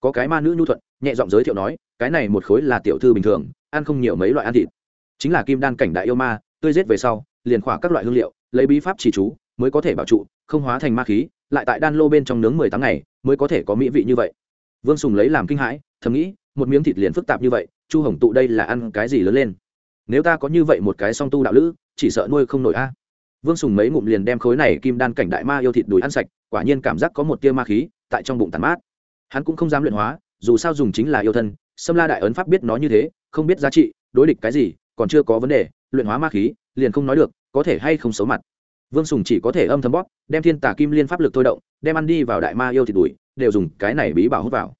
Có cái ma nữ nhu thuận, nhẹ giọng giới thiệu nói, cái này một khối là tiểu thư bình thường, ăn không nhiều mấy loại ăn thịt. Chính là kim đan cảnh đại yêu ma tươi rết về sau, liền khỏa các loại hương liệu, lấy bí pháp chỉ chú, mới có thể bảo trụ, không hóa thành ma khí, lại tại đan lô bên trong nướng mười tháng ngày, mới có thể có mỹ vị như vậy. Vương sùng lấy làm kinh hãi, thầm nghĩ, một miếng thịt liền phức tạp như vậy, chu hồng tụ đây là ăn cái gì lớn lên? Nếu ta có như vậy một cái song tu đạo lữ, chỉ sợ nuôi không nổi a. Vương sùng mấy ngụm liền đem khối này kim đan cảnh đại ma yêu thịt đùi ăn sạch, quả nhiên cảm giác có một tia ma khí tại trong bụng tàn mát. Hắn cũng không dám luyện hóa, dù sao dùng chính là yêu thân xâm la đại ấn pháp biết nó như thế, không biết giá trị, đối địch cái gì, còn chưa có vấn đề luyện hóa ma khí, liền không nói được, có thể hay không xấu mặt. Vương sùng chỉ có thể âm thầm bóp, đem thiên tà kim liên pháp lực thôi động, đem ăn đi vào đại ma yêu thịt đùi, đều dùng cái này bí bảo hút vào.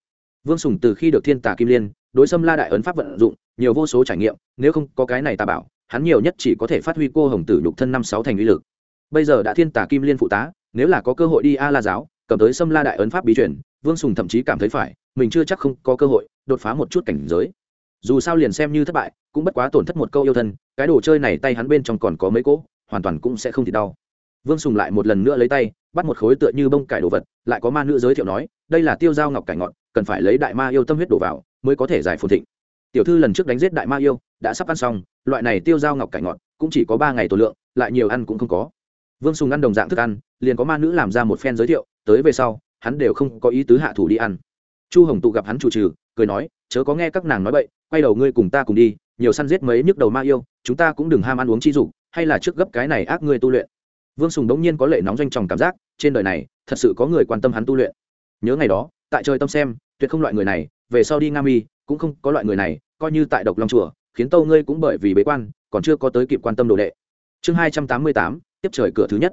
Vương sùng từ khi được thiên tà kim liên, đối xâm la đại ấn pháp vận dụng, nhiều vô số trải nghiệm, nếu không có cái này tà bảo, hắn nhiều nhất chỉ có thể phát huy cô hồng tử nhục thân năm sáu thành uy lực. Bây giờ đã thiên tà kim liên phụ tá, nếu là có cơ hội đi a la giáo, cầm tới xâm la đại ấn pháp bí truyền, vương sùng thậm chí cảm thấy phải, mình chưa chắc không có cơ hội đột phá một chút cảnh giới. Dù sao liền xem như thất bại cũng bất quá tổn thất một câu yêu thân, cái đồ chơi này tay hắn bên trong còn có mấy cỗ, hoàn toàn cũng sẽ không thì đau. Vương sùng lại một lần nữa lấy tay, bắt một khối tựa như bông cải đồ vật, lại có ma nữ giới thiệu nói, đây là tiêu dao ngọc cải ngọn, cần phải lấy đại ma yêu tâm huyết đổ vào, mới có thể giải phồn thịnh. Tiểu thư lần trước đánh giết đại ma yêu, đã sắp ăn xong, loại này tiêu dao ngọc cải ngọt cũng chỉ có ba ngày tổ lượng, lại nhiều ăn cũng không có. Vương sùng ăn đồng dạng thức ăn, liền có ma nữ làm ra một phen giới thiệu, tới về sau, hắn đều không có ý tứ hạ thủ đi ăn. Chu hồng tụ gặp hắn chủ trừ, cười nói, chớ có nghe các nàng nói bậy, quay đầu ngươi cùng ta cùng đi nhiều săn giết mấy nhức đầu ma yêu, chúng ta cũng đừng ham ăn uống chi dục, hay là trước gấp cái này ác ngươi tu luyện. Vương sùng đống nhiên có lệ nóng doanh tròng cảm giác, trên đời này, thật sự có người quan tâm hắn tu luyện. Nhớ ngày đó, tại trời tâm xem, tuyệt không loại người này, về sau đi nga mi, cũng không có loại người này, coi như tại độc long chùa, khiến tâu ngươi cũng bởi vì bế quan, còn chưa có tới kịp quan tâm đồ đệ. Chương hai trăm tám mươi tám, tiếp trời cửa thứ nhất.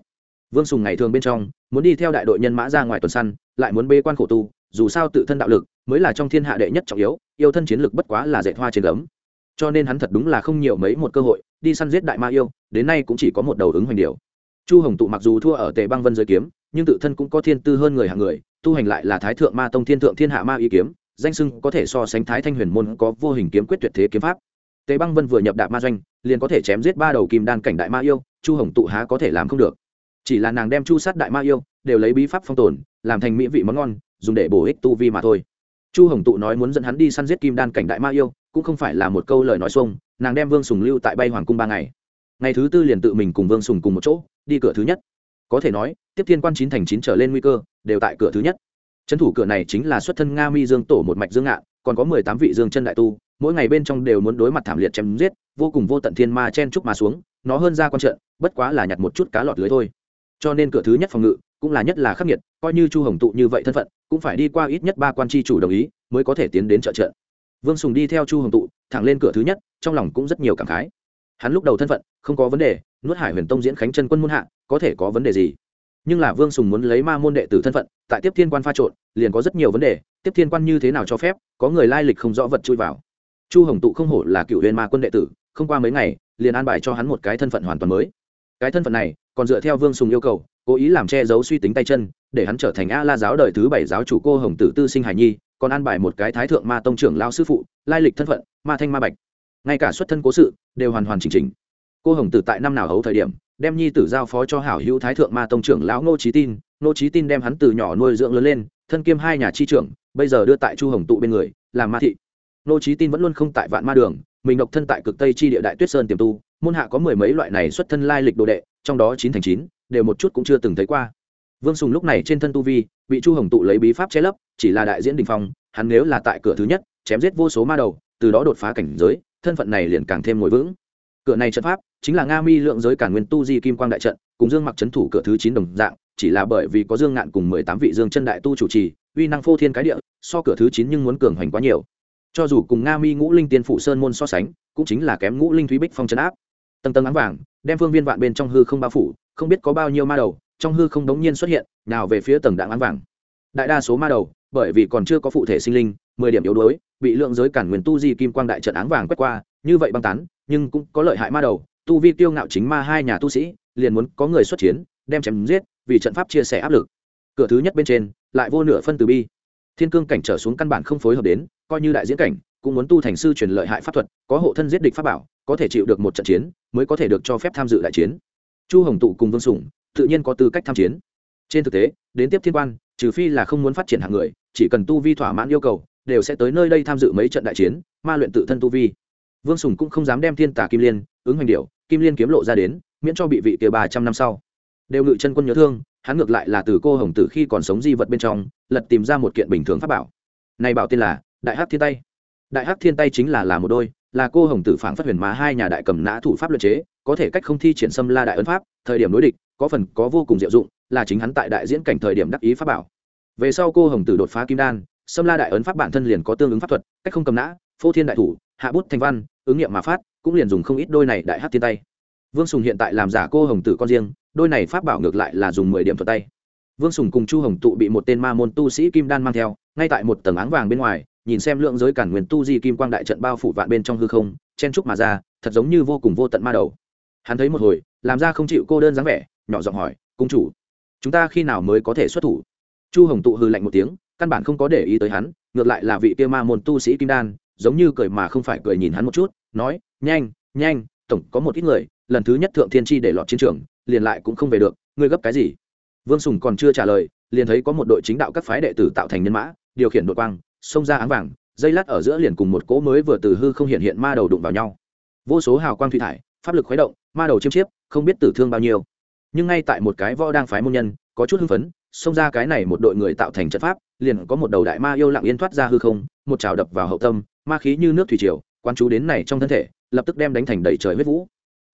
Vương sùng ngày thường bên trong, muốn đi theo đại đội nhân mã ra ngoài tuần săn, lại muốn bế quan khổ tu, dù sao tự thân đạo lực mới là trong thiên hạ đệ nhất trọng yếu, yêu thân chiến lực bất quá là dạy hoa trên gấm cho nên hắn thật đúng là không nhiều mấy một cơ hội, đi săn giết đại ma yêu, đến nay cũng chỉ có một đầu ứng hoành điều chu hồng tụ mặc dù thua ở tề băng vân giới kiếm, nhưng tự thân cũng có thiên tư hơn người hạng người, tu hành lại là thái thượng ma tông thiên thượng thiên hạ ma y kiếm, danh sưng có thể so sánh thái thanh huyền môn có vô hình kiếm quyết tuyệt thế kiếm pháp. Tề băng vân vừa nhập đạp ma doanh, liền có thể chém giết ba đầu kim đan cảnh đại ma yêu, chu hồng tụ há có thể làm không được. Chỉ là nàng đem chu sát đại ma yêu, đều lấy bí pháp phong tồn, làm thành mỹ vị món ngon, dùng để bổ ích tu vi mà thôi chu hồng tụ nói muốn dẫn hắn đi săn giết kim đan cảnh đại ma yêu, cũng không phải là một câu lời nói xuông, nàng đem vương sùng lưu tại bay hoàng cung ba ngày. Ngày thứ tư liền tự mình cùng vương sùng cùng một chỗ, đi cửa thứ nhất. Có thể nói, tiếp thiên quan chín thành chín trở lên nguy cơ, đều tại cửa thứ nhất. Trấn thủ cửa này chính là xuất thân nga mi dương tổ một mạch dương ngạn, còn có mười tám vị dương chân đại tu, mỗi ngày bên trong đều muốn đối mặt thảm liệt chém giết, vô cùng vô tận thiên ma chen trúc mà xuống, nó hơn ra quan trận, bất quá là nhặt một chút cá lọt lưới thôi cho nên cửa thứ nhất phòng ngự cũng là nhất là khắc nghiệt, coi như chu hồng tụ như vậy thân phận, cũng phải đi qua ít nhất ba quan tri chủ đồng ý mới có thể tiến đến trợ trận. Vương sùng đi theo chu hồng tụ, thẳng lên cửa thứ nhất, trong lòng cũng rất nhiều cảm khái. Hắn lúc đầu thân phận, không có vấn đề, nuốt hải huyền tông diễn khánh chân quân muôn hạ, có thể có vấn đề gì? Nhưng là vương sùng muốn lấy ma môn đệ tử thân phận, tại tiếp thiên quan pha trộn, liền có rất nhiều vấn đề, tiếp thiên quan như thế nào cho phép, có người lai lịch không rõ vật chui vào. Chu hồng tụ không hổ là cựu huyền ma quân đệ tử, không qua mấy ngày, liền an bài cho hắn một cái thân phận hoàn toàn mới cái thân phận này, còn dựa theo vương sùng yêu cầu, cố ý làm che giấu suy tính tay chân, để hắn trở thành a la giáo đời thứ bảy giáo chủ cô hồng tử tư sinh hải nhi, còn an bài một cái thái thượng ma tông trưởng lao sư phụ, lai lịch thân phận, ma thanh ma bạch. Ngay cả xuất thân cố sự, đều hoàn hoàn chỉnh chỉnh. Cô hồng tử tại năm nào hấu thời điểm, đem nhi tử giao phó cho hảo hữu thái thượng ma tông trưởng lão ngô trí tin, ngô trí tin đem hắn từ nhỏ nuôi dưỡng lớn lên, thân kiêm hai nhà chi trưởng, bây giờ đưa tại chu hồng tụ bên người, làm ma thị. Ngô trí tin vẫn luôn không tại vạn ma đường, mình độc thân tại cực tây chi địa đại tuyết sơn tiềm tu môn hạ có mười mấy loại này xuất thân lai lịch đồ đệ, trong đó chín thành chín đều một chút cũng chưa từng thấy qua. Vương sùng lúc này trên thân tu vi, bị chu hồng tụ lấy bí pháp che lấp, chỉ là đại diễn đình phong, hắn nếu là tại cửa thứ nhất, chém giết vô số ma đầu, từ đó đột phá cảnh giới, thân phận này liền càng thêm ngồi vững. Cửa này trận pháp chính là nga mi lượng giới cản nguyên tu di kim quang đại trận, cùng dương mặc trấn thủ cửa thứ chín đồng dạng, chỉ là bởi vì có dương ngạn cùng mười tám vị dương chân đại tu chủ trì, uy năng phô thiên cái địa, so cửa thứ chín nhưng muốn cường hoành quá nhiều. Cho dù cùng nga mi ngũ linh tiên phủ sơn môn so sánh, cũng chính là kém ngũ linh thúy bích phong trấn áp tầng tầng ánh vàng, đem phương viên vạn bên trong hư không bao phủ, không biết có bao nhiêu ma đầu, trong hư không đống nhiên xuất hiện, nào về phía tầng đạn ánh vàng. Đại đa số ma đầu, bởi vì còn chưa có phụ thể sinh linh, mười điểm yếu đuối, bị lượng giới cản nguyên tu di kim quang đại trận áng vàng quét qua, như vậy băng tán, nhưng cũng có lợi hại ma đầu, tu vi tiêu ngạo chính ma hai nhà tu sĩ, liền muốn có người xuất chiến, đem chém giết, vì trận pháp chia sẻ áp lực. Cửa thứ nhất bên trên, lại vô nửa phân từ bi. Thiên cương cảnh trở xuống căn bản không phối hợp đến, coi như đại diễn cảnh cũng muốn tu thành sư truyền lợi hại pháp thuật, có hộ thân giết địch pháp bảo, có thể chịu được một trận chiến, mới có thể được cho phép tham dự đại chiến. Chu hồng tụ cùng vương sủng tự nhiên có tư cách tham chiến. Trên thực tế, đến tiếp thiên quan, trừ phi là không muốn phát triển hạng người, chỉ cần tu vi thỏa mãn yêu cầu, đều sẽ tới nơi đây tham dự mấy trận đại chiến, ma luyện tự thân tu vi. Vương sùng cũng không dám đem thiên Tả kim liên, ứng hoành điệu, kim liên kiếm lộ ra đến, miễn cho bị vị kia ba trăm năm sau. Đều ngự chân quân nhớ thương, hắn ngược lại là từ cô hồng tử khi còn sống di vật bên trong, lật tìm ra một kiện bình thường pháp bảo. Này bảo tên là đại hắc thiên tay đại hắc thiên tay chính là là một đôi, là cô hồng tử phảng phát huyền má hai nhà đại cầm nã thủ pháp luật chế, có thể cách không thi triển xâm la đại ấn pháp, thời điểm đối địch, có phần có vô cùng diệu dụng, là chính hắn tại đại diễn cảnh thời điểm đắc ý pháp bảo. Về sau cô hồng tử đột phá kim đan, xâm la đại ấn pháp bản thân liền có tương ứng pháp thuật, cách không cầm nã, phô thiên đại thủ, hạ bút thành văn, ứng nghiệm mà phát, cũng liền dùng không ít đôi này đại hát thiên tay. Vương sùng hiện tại làm giả cô hồng tử con riêng, đôi này pháp bảo ngược lại là dùng mười điểm thuật tay. Vương sùng cùng chu hồng tụ bị một tên ma môn tu sĩ kim đan mang theo, ngay tại một tầng áng vàng bên ngoài nhìn xem lượng giới cản nguyên tu di kim quang đại trận bao phủ vạn bên trong hư không, chen trúc mà ra, thật giống như vô cùng vô tận ma đầu. Hắn thấy một hồi, làm ra không chịu cô đơn dáng vẻ, nhỏ giọng hỏi, cung chủ, chúng ta khi nào mới có thể xuất thủ? Chu hồng tụ hư lạnh một tiếng, căn bản không có để ý tới hắn, ngược lại là vị kia ma môn tu sĩ kim đan, giống như cười mà không phải cười nhìn hắn một chút, nói, nhanh nhanh, tổng có một ít người, lần thứ nhất thượng thiên tri để lọt chiến trường, liền lại cũng không về được, ngươi gấp cái gì? Vương sùng còn chưa trả lời, liền thấy có một đội chính đạo các phái đệ tử tạo thành nhân mã, điều khiển đội quang xông ra áng vàng, dây lát ở giữa liền cùng một cỗ mới vừa từ hư không hiện hiện ma đầu đụng vào nhau. Vô số hào quang thủy thải, pháp lực khuấy động, ma đầu chiêm chiếp, không biết tử thương bao nhiêu. Nhưng ngay tại một cái võ đang phái môn nhân, có chút hưng phấn, xông ra cái này một đội người tạo thành trận pháp, liền có một đầu đại ma yêu lặng yên thoát ra hư không, một trào đập vào hậu tâm, ma khí như nước thủy triều quan chú đến này trong thân thể, lập tức đem đánh thành đầy trời huyết vũ.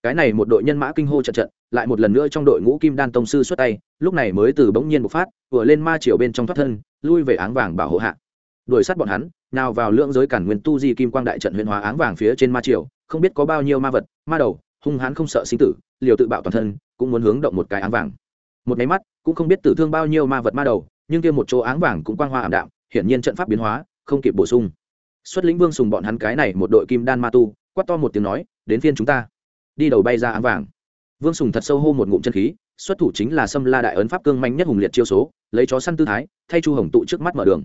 Cái này một đội nhân mã kinh hô trận trận, lại một lần nữa trong đội ngũ kim đan tông sư xuất tay, lúc này mới từ bỗng nhiên bộc phát, vừa lên ma triều bên trong thoát thân, lui về áng vàng bảo hộ hạ đuổi sát bọn hắn, nào vào lượng giới cản nguyên tu di kim quang đại trận huyện hóa áng vàng phía trên ma triều, không biết có bao nhiêu ma vật, ma đầu, hung hãn không sợ sinh tử, liều tự bạo toàn thân, cũng muốn hướng động một cái áng vàng. Một máy mắt, cũng không biết tử thương bao nhiêu ma vật ma đầu, nhưng kia một chỗ áng vàng cũng quang hoa ảm đạm, hiển nhiên trận pháp biến hóa, không kịp bổ sung. Xuất lĩnh vương sùng bọn hắn cái này một đội kim đan ma tu, quát to một tiếng nói, đến phiên chúng ta. Đi đầu bay ra áng vàng. Vương sùng thật sâu hô một ngụm chân khí, xuất thủ chính là xâm la đại ấn pháp cương manh nhất hùng liệt chiêu số, lấy chó săn tư thái, thay chu hồng tụ trước mắt mở đường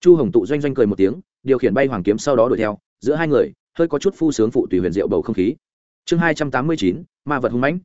chu hồng tụ doanh doanh cười một tiếng, điều khiển bay hoàng kiếm sau đó đuổi theo, giữa hai người, hơi có chút phu sướng phụ tùy huyền diệu bầu không khí. Chương hai trăm tám mươi chín, ma vật hung mãnh.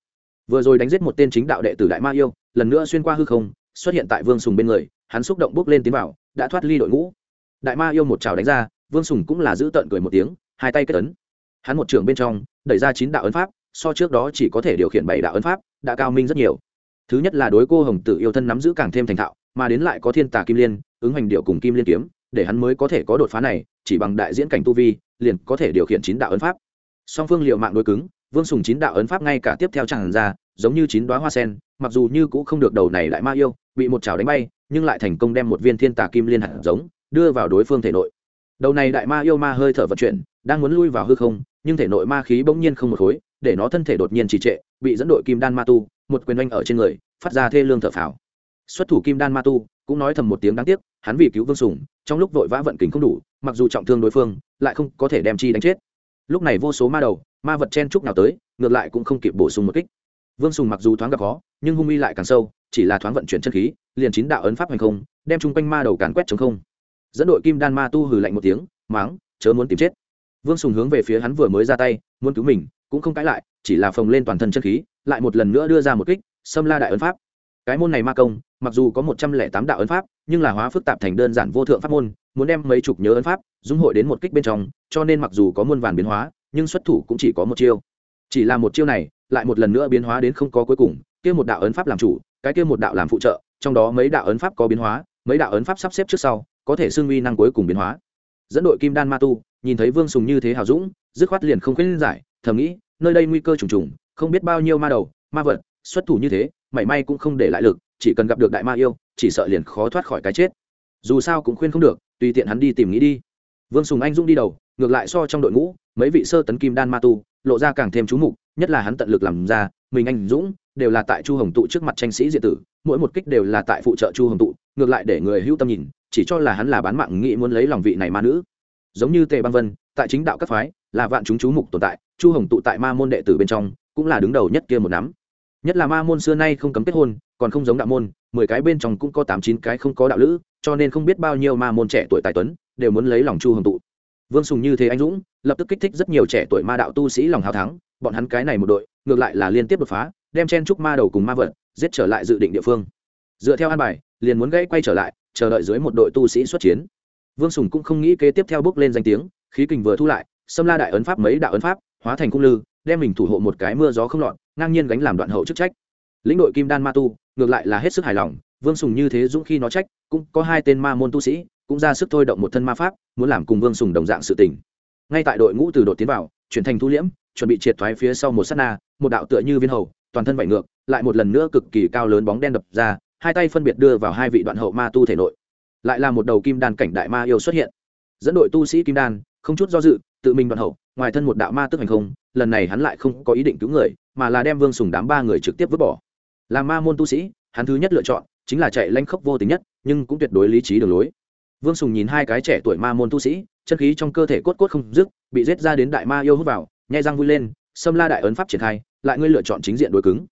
Vừa rồi đánh giết một tên chính đạo đệ tử đại ma yêu, lần nữa xuyên qua hư không, xuất hiện tại vương sùng bên người, hắn xúc động bước lên tiến vào, đã thoát ly đội ngũ. Đại ma yêu một trào đánh ra, vương sùng cũng là giữ tợn cười một tiếng, hai tay kết ấn. Hắn một trường bên trong, đẩy ra chín đạo ấn pháp, so trước đó chỉ có thể điều khiển bảy đạo ấn pháp, đã cao minh rất nhiều. Thứ nhất là đối cô hồng tử yêu thân nắm giữ càng thêm thành thạo mà đến lại có thiên tà kim liên, ứng hành điệu cùng kim liên kiếm, để hắn mới có thể có đột phá này, chỉ bằng đại diễn cảnh tu vi, liền có thể điều khiển chín đạo ấn pháp. Song phương liệu mạng đối cứng, vương sùng chín đạo ấn pháp ngay cả tiếp theo chẳng ra, giống như chín đoá hoa sen, mặc dù như cũng không được đầu này lại ma yêu, bị một chảo đánh bay, nhưng lại thành công đem một viên thiên tà kim liên hạt giống, đưa vào đối phương thể nội. Đầu này đại ma yêu ma hơi thở vận chuyển, đang muốn lui vào hư không, nhưng thể nội ma khí bỗng nhiên không một khối, để nó thân thể đột nhiên trì trệ, bị dẫn đội kim đan ma tu, một quyền oanh ở trên người, phát ra thê lương thở phào xuất thủ kim đan ma tu cũng nói thầm một tiếng đáng tiếc, hắn vì cứu vương sùng, trong lúc vội vã vận kình không đủ, mặc dù trọng thương đối phương, lại không có thể đem chi đánh chết. Lúc này vô số ma đầu, ma vật chen chúc nào tới, ngược lại cũng không kịp bổ sung một kích. Vương sùng mặc dù thoáng gặp khó, nhưng hung uy lại càng sâu, chỉ là thoáng vận chuyển chân khí, liền chín đạo ấn pháp hành không, đem chung quanh ma đầu càn quét chống không. Dẫn đội kim đan ma tu hừ lạnh một tiếng, máng, chớ muốn tìm chết. Vương sùng hướng về phía hắn vừa mới ra tay, muốn cứu mình, cũng không cãi lại, chỉ là phồng lên toàn thân chân khí, lại một lần nữa đưa ra một kích, xâm la đại ấn pháp cái môn này ma công, mặc dù có một trăm lẻ tám đạo ấn pháp, nhưng là hóa phức tạp thành đơn giản vô thượng pháp môn, muốn đem mấy chục nhớ ấn pháp, dung hội đến một kích bên trong, cho nên mặc dù có muôn vàn biến hóa, nhưng xuất thủ cũng chỉ có một chiêu. Chỉ là một chiêu này, lại một lần nữa biến hóa đến không có cuối cùng, kia một đạo ấn pháp làm chủ, cái kia một đạo làm phụ trợ, trong đó mấy đạo ấn pháp có biến hóa, mấy đạo ấn pháp sắp xếp trước sau, có thể xương uy năng cuối cùng biến hóa. Dẫn đội kim đan ma tu, nhìn thấy vương sùng như thế hào dũng, dứt khoát liền không khuyên giải, thầm nghĩ, nơi đây nguy cơ trùng trùng, không biết bao nhiêu ma đầu, ma vật xuất thủ như thế, mảy may cũng không để lại lực, chỉ cần gặp được đại ma yêu, chỉ sợ liền khó thoát khỏi cái chết. Dù sao cũng khuyên không được, tùy tiện hắn đi tìm nghĩ đi. Vương sùng anh dũng đi đầu, ngược lại so trong đội ngũ, mấy vị sơ tấn kim đan ma tu, lộ ra càng thêm chú mục, nhất là hắn tận lực làm ra, mình anh dũng, đều là tại chu hồng tụ trước mặt tranh sĩ diện tử, mỗi một kích đều là tại phụ trợ chu hồng tụ, ngược lại để người hưu tâm nhìn, chỉ cho là hắn là bán mạng nghĩ muốn lấy lòng vị này ma nữ. Giống như tề băng vân, tại chính đạo các phái, là vạn chúng chú mục tồn tại, chu hồng tụ tại ma môn đệ tử bên trong, cũng là đứng đầu nhất kia một nắm nhất là ma môn xưa nay không cấm kết hôn, còn không giống đạo môn, mười cái bên trong cũng có tám chín cái không có đạo lữ, cho nên không biết bao nhiêu ma môn trẻ tuổi tài tuấn, đều muốn lấy lòng chu hồng tụ. Vương sùng như thế anh dũng, lập tức kích thích rất nhiều trẻ tuổi ma đạo tu sĩ lòng hào thắng, bọn hắn cái này một đội, ngược lại là liên tiếp đột phá, đem chen trúc ma đầu cùng ma vật, giết trở lại dự định địa phương. Dựa theo an bài, liền muốn gãy quay trở lại, chờ đợi dưới một đội tu sĩ xuất chiến. Vương sùng cũng không nghĩ kế tiếp theo bước lên danh tiếng, khí kình vừa thu lại, xâm la đại ấn pháp mấy đạo ấn pháp, hóa thành cung lư đem mình thủ hộ một cái mưa gió không lọt, ngang nhiên gánh làm đoạn hậu chức trách. Lĩnh đội kim đan ma tu, ngược lại là hết sức hài lòng, vương sùng như thế dũng khi nó trách, cũng có hai tên ma môn tu sĩ, cũng ra sức thôi động một thân ma pháp, muốn làm cùng vương sùng đồng dạng sự tình. Ngay tại đội ngũ từ đội tiến vào, chuyển thành thu liễm, chuẩn bị triệt thoái phía sau một s á t na, một đạo tựa như viên hầu, toàn thân vải ngược, lại một lần nữa cực kỳ cao lớn bóng đen đập ra, hai tay phân biệt đưa vào hai vị đoạn hậu ma tu thể nội. Lại là một đầu kim đan cảnh đại ma yêu xuất hiện. Dẫn đội tu sĩ kim đan, không chút do dự, tự mình đoạn hậu ngoài thân một đạo ma tức hành không, lần này hắn lại không có ý định cứu người, mà là đem vương sùng đám ba người trực tiếp vứt bỏ. Là ma môn tu sĩ, hắn thứ nhất lựa chọn chính là chạy lanh khốc vô tính nhất, nhưng cũng tuyệt đối lý trí đường lối. Vương sùng nhìn hai cái trẻ tuổi ma môn tu sĩ, chân khí trong cơ thể cốt cốt không dứt, bị giết ra đến đại ma yêu hút vào, nhai răng vui lên, xâm la đại ấn pháp triển khai, lại ngươi lựa chọn chính diện đối cứng.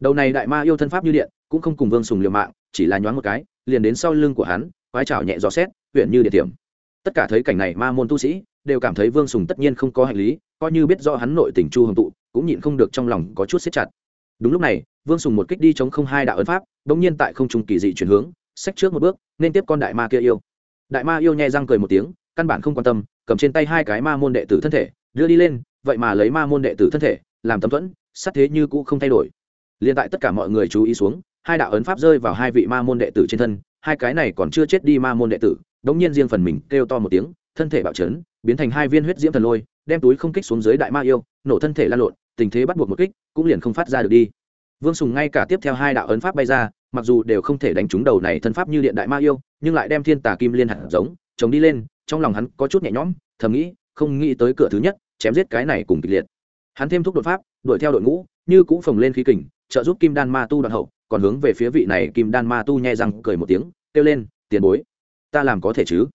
Đầu này đại ma yêu thân pháp như điện, cũng không cùng vương sùng liều mạng, chỉ là nhoáng một cái, liền đến sau lưng của hắn, quái trào nhẹ gió xét huyện như địa điểm tất cả thấy cảnh này, ma môn tu sĩ đều cảm thấy vương sùng tất nhiên không có hành lý, coi như biết do hắn nội tình chu hồng tụ, cũng nhịn không được trong lòng có chút xếp chặt. Đúng lúc này, vương sùng một kích đi chống không hai đạo ấn pháp đ ỗ n g nhiên tại không trung kỳ dị chuyển hướng, xách trước một bước, nên tiếp con đại ma kia yêu. Đại ma yêu nhẹ răng cười một tiếng, căn bản không quan tâm, cầm trên tay hai cái ma môn đệ tử thân thể, đưa đi lên, vậy mà lấy ma môn đệ tử thân thể, làm tấm thuẫn, sắt thế như cũ không thay đổi. L i ê n tại tất cả mọi người chú ý xuống, hai đạo ấn pháp rơi vào hai vị ma môn đệ tử trên thân, hai cái này còn chưa chết đi ma môn đệ tử đống nhiên riêng phần mình kêu to một tiếng, thân thể bạo trấn biến thành hai viên huyết diễm thần lôi, đem túi không kích xuống dưới đại ma yêu, nổ thân thể lan lộn, tình thế bắt buộc một kích, cũng liền không phát ra được đi. Vương sùng ngay cả tiếp theo hai đạo ấn pháp bay ra, mặc dù đều không thể đánh trúng đầu này thân pháp như điện đại ma yêu, nhưng lại đem thiên tà kim liên hạt giống, chống đi lên, trong lòng hắn có chút nhẹ nhõm, thầm nghĩ, không nghĩ tới cửa thứ nhất, chém giết cái này cùng kịch liệt. Hắn thêm thúc đột pháp, đuổi theo đội ngũ, như cũng phồng lên khí kình, trợ giúp kim đan ma tu đoạn hậu, còn hướng về phía vị này kim đan ma tu nhẹ răng cười một tiếng, kêu lên, tiền bối ta làm có thể chứ?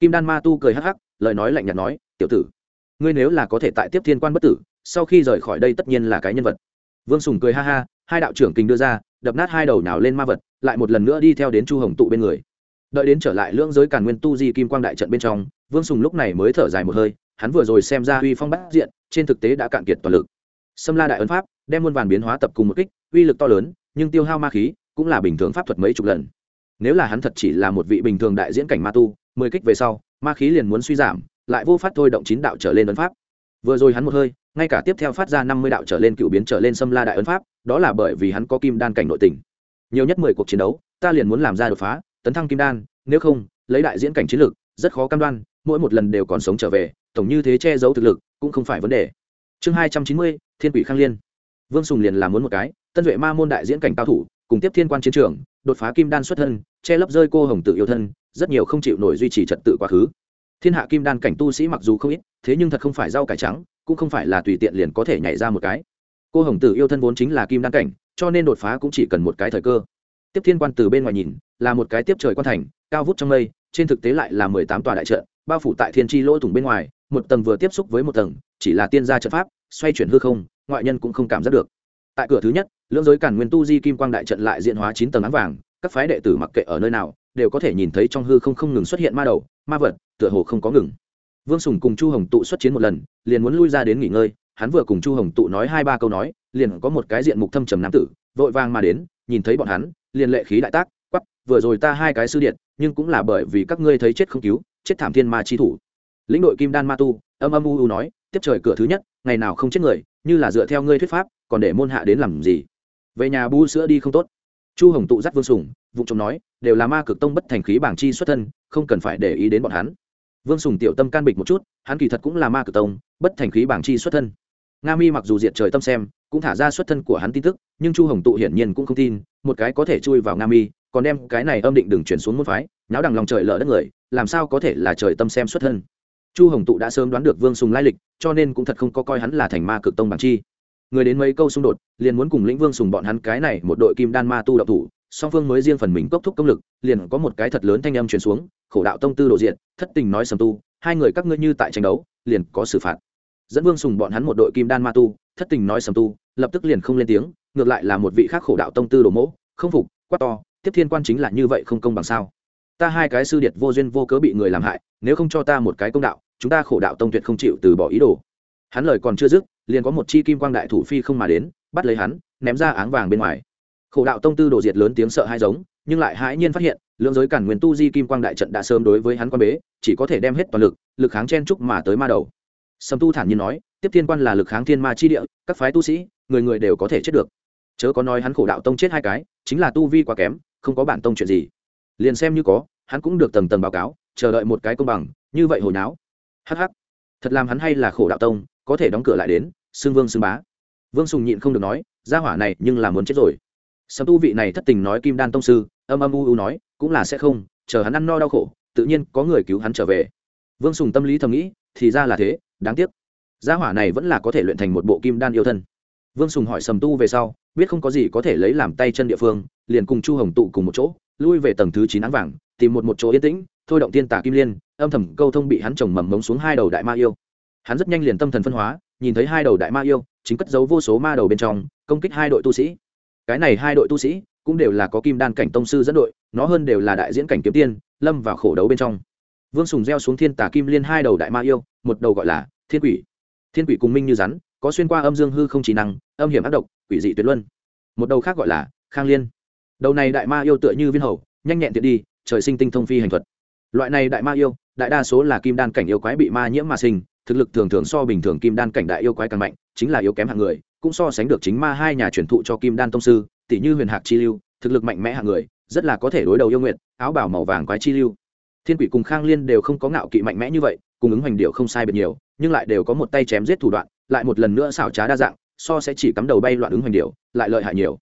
Kim đan ma tu cười hắc hắc, lời nói lạnh nhạt nói, tiểu tử, ngươi nếu là có thể tại tiếp thiên quan bất tử, sau khi rời khỏi đây tất nhiên là cái nhân vật. Vương sùng cười ha ha, hai đạo trưởng kình đưa ra, đập nát hai đầu nào lên ma vật, lại một lần nữa đi theo đến chu hồng tụ bên người. Đợi đến trở lại lưỡng giới càn nguyên tu di kim quang đại trận bên trong, vương sùng lúc này mới thở dài một hơi, hắn vừa rồi xem ra uy phong bắt diện, trên thực tế đã cạn kiệt toàn lực. Xâm la đại ấn pháp đem muôn vàn biến hóa tập cùng một kích, uy lực to lớn, nhưng tiêu hao ma khí cũng là bình thường pháp thuật mấy chục lần nếu là hắn thật chỉ là một vị bình thường đại diễn cảnh ma tu, mười kích về sau, ma khí liền muốn suy giảm, lại vô phát thôi động chín đạo trở lên ấn pháp. Vừa rồi hắn một hơi, ngay cả tiếp theo phát ra năm mươi đạo trở lên cựu biến trở lên xâm la đại ấn pháp, đó là bởi vì hắn có kim đan cảnh nội tình. Nhiều nhất mười cuộc chiến đấu, ta liền muốn làm ra đột phá, tấn thăng kim đan, nếu không, lấy đại diễn cảnh chiến lược rất khó cam đoan, mỗi một lần đều còn sống trở về, tổng như thế che giấu thực lực, cũng không phải vấn đề. Chương hai trăm chín mươi, thiên quỷ khang liên. Vương sùng liền làm muốn một cái, tân duệ ma môn đại diễn cảnh cao thủ cùng tiếp thiên quan chiến trường, đột phá kim đan xuất thân, che lấp rơi cô hồng tự yêu thân, rất nhiều không chịu nổi duy trì trật tự quá khứ. Thiên hạ kim đan cảnh tu sĩ mặc dù không ít, thế nhưng thật không phải rau cải trắng, cũng không phải là tùy tiện liền có thể nhảy ra một cái. Cô hồng tử yêu thân vốn chính là kim đan cảnh, cho nên đột phá cũng chỉ cần một cái thời cơ. Tiếp thiên quan từ bên ngoài nhìn, là một cái tiếp trời quan thành, cao vút trong mây, trên thực tế lại là mười tám tòa đại trận, bao phủ tại thiên tri lỗ thủng bên ngoài, một tầng vừa tiếp xúc với một tầng, chỉ là tiên gia trận pháp, xoay chuyển hư không, ngoại nhân cũng không cảm giác được tại cửa thứ nhất, lưỡng giới cản nguyên tu di kim quang đại trận lại diện hóa chín tầng áng vàng, các phái đệ tử mặc kệ ở nơi nào, đều có thể nhìn thấy trong hư không không ngừng xuất hiện ma đầu, ma vật, tựa hồ không có ngừng. Vương sùng cùng chu hồng tụ xuất chiến một lần, liền muốn lui ra đến nghỉ ngơi, hắn vừa cùng chu hồng tụ nói hai ba câu nói, liền có một cái diện mục thâm trầm nam tử, vội vàng mà đến, nhìn thấy bọn hắn, liền lệ khí đại tác quắp vừa rồi ta hai cái sư điện, nhưng cũng là bởi vì các ngươi thấy chết không cứu, chết thảm thiên ma chi thủ. Lĩnh đội kim đan ma tu, âm âm u u nói, tiếp trời cửa thứ nhất, ngày nào không chết người, như là dựa theo ngươi thuyết pháp còn để môn hạ đến làm gì? Về nhà bu sữa đi không tốt. Chu hồng tụ dắt vương sùng vụ trộm nói, đều là ma cực tông bất thành khí bảng chi xuất thân, không cần phải để ý đến bọn hắn. Vương sùng tiểu tâm can bịch một chút, hắn kỳ thật cũng là ma cực tông, bất thành khí bảng chi xuất thân. Nga mi mặc dù diệt trời tâm xem, cũng thả ra xuất thân của hắn tin tức, nhưng chu hồng tụ hiển nhiên cũng không tin, một cái có thể chui vào nga mi, còn đem cái này âm định đừng chuyển xuống môn phái nháo đằng lòng trời lỡ đất người, làm sao có thể là trời tâm xem xuất thân? Chu hồng tụ đã sớm đoán được vương sùng lai lịch, cho nên cũng thật không có coi hắn là thành ma cực tông bằng chi người đến mấy câu xung đột, liền muốn cùng lĩnh vương sùng bọn hắn cái này một đội kim đan ma tu đậu thủ, song phương mới riêng phần mình cốc thúc công lực, liền có một cái thật lớn thanh âm truyền xuống, khổ đạo tông tư đồ diện thất tình nói sầm tu, hai người các ngươi như tại tranh đấu, liền có xử phạt. Dẫn vương sùng bọn hắn một đội kim đan ma tu, thất tình nói sầm tu, lập tức liền không lên tiếng, ngược lại là một vị khác khổ đạo tông tư đồ mỗ, không phục, quát to, tiếp thiên quan chính là như vậy không công bằng sao? Ta hai cái sư điệt vô duyên vô cớ bị người làm hại, nếu không cho ta một cái công đạo, chúng ta khổ đạo tông tuyệt không chịu từ bỏ ý đồ hắn lời còn chưa dứt, liền có một chi kim quang đại thủ phi không mà đến, bắt lấy hắn, ném ra áng vàng bên ngoài. Khổ đạo tông tư đồ diệt lớn tiếng sợ hai giống, nhưng lại hãi nhiên phát hiện lượng giới cản nguyên tu di kim quang đại trận đã sớm đối với hắn quan bế, chỉ có thể đem hết toàn lực lực kháng chen trúc mà tới ma đầu. Sầm tu thản nhiên nói, tiếp thiên quan là lực kháng thiên ma chi địa, các phái tu sĩ, người người đều có thể chết được. Chớ có nói hắn khổ đạo tông chết hai cái, chính là tu vi quá kém, không có bản tông chuyện gì. Liền xem như có, hắn cũng được tầng tầng báo cáo, chờ đợi một cái công bằng, như vậy hồi náo. Hh thật làm hắn hay là khổ đạo tông có thể đóng cửa lại đến, xưng vương xưng bá. Vương sùng nhịn không được nói ra hỏa này nhưng là muốn chết rồi. Sầm tu vị này thất tình nói kim đan tông sư, âm âm u u nói, cũng là sẽ không, chờ hắn ăn no đau khổ, tự nhiên có người cứu hắn trở về. Vương sùng tâm lý thầm nghĩ, thì ra là thế, đáng tiếc. Gia hỏa này vẫn là có thể luyện thành một bộ kim đan yêu thân. Vương sùng hỏi sầm tu về sau, biết không có gì có thể lấy làm tay chân địa phương, liền cùng chu hồng tụ cùng một chỗ, lui về tầng thứ chín áng vàng, tìm một một chỗ yên tĩnh, thôi động tiên tả kim liên, âm thầm câu thông bị hắn trồng mầm mống xuống hai đầu đại ma yêu hắn rất nhanh liền tâm thần phân hóa, nhìn thấy hai đầu đại ma yêu, chính cất giấu vô số ma đầu bên trong, công kích hai đội tu sĩ. Cái này hai đội tu sĩ cũng đều là có kim đan cảnh tông sư dẫn đội, nó hơn đều là đại diễn cảnh kiếm tiên, lâm vào khổ đấu bên trong. Vương sùng gieo xuống thiên tả kim liên hai đầu đại ma yêu, một đầu gọi là thiên quỷ. Thiên quỷ cùng minh như rắn, có xuyên qua âm dương hư không trí năng, âm hiểm ác độc, quỷ dị tuyệt luân. Một đầu khác gọi là khang liên. Đầu này đại ma yêu tựa như viên hầu, nhanh nhẹn tiện đi, trời sinh tinh thông phi hành thuật. Loại này đại ma yêu, đại đa số là kim đan cảnh yêu quái bị ma nhiễm mà sinh thực lực thường thường so bình thường kim đan cảnh đại yêu quái càng mạnh, chính là yếu kém hạng người, cũng so sánh được chính ma hai nhà truyền thụ cho kim đan tông sư, tỷ như huyền hạc chi lưu, thực lực mạnh mẽ hạng người, rất là có thể đối đầu yêu nguyện áo bảo màu vàng quái chi lưu. Thiên quỷ cùng khang liên đều không có ngạo kỵ mạnh mẽ như vậy, cùng ứng hoành điệu không sai biệt nhiều, nhưng lại đều có một tay chém giết thủ đoạn, lại một lần nữa xảo trá đa dạng, so sẽ chỉ cắm đầu bay loạn ứng hoành điệu, lại lợi hại nhiều.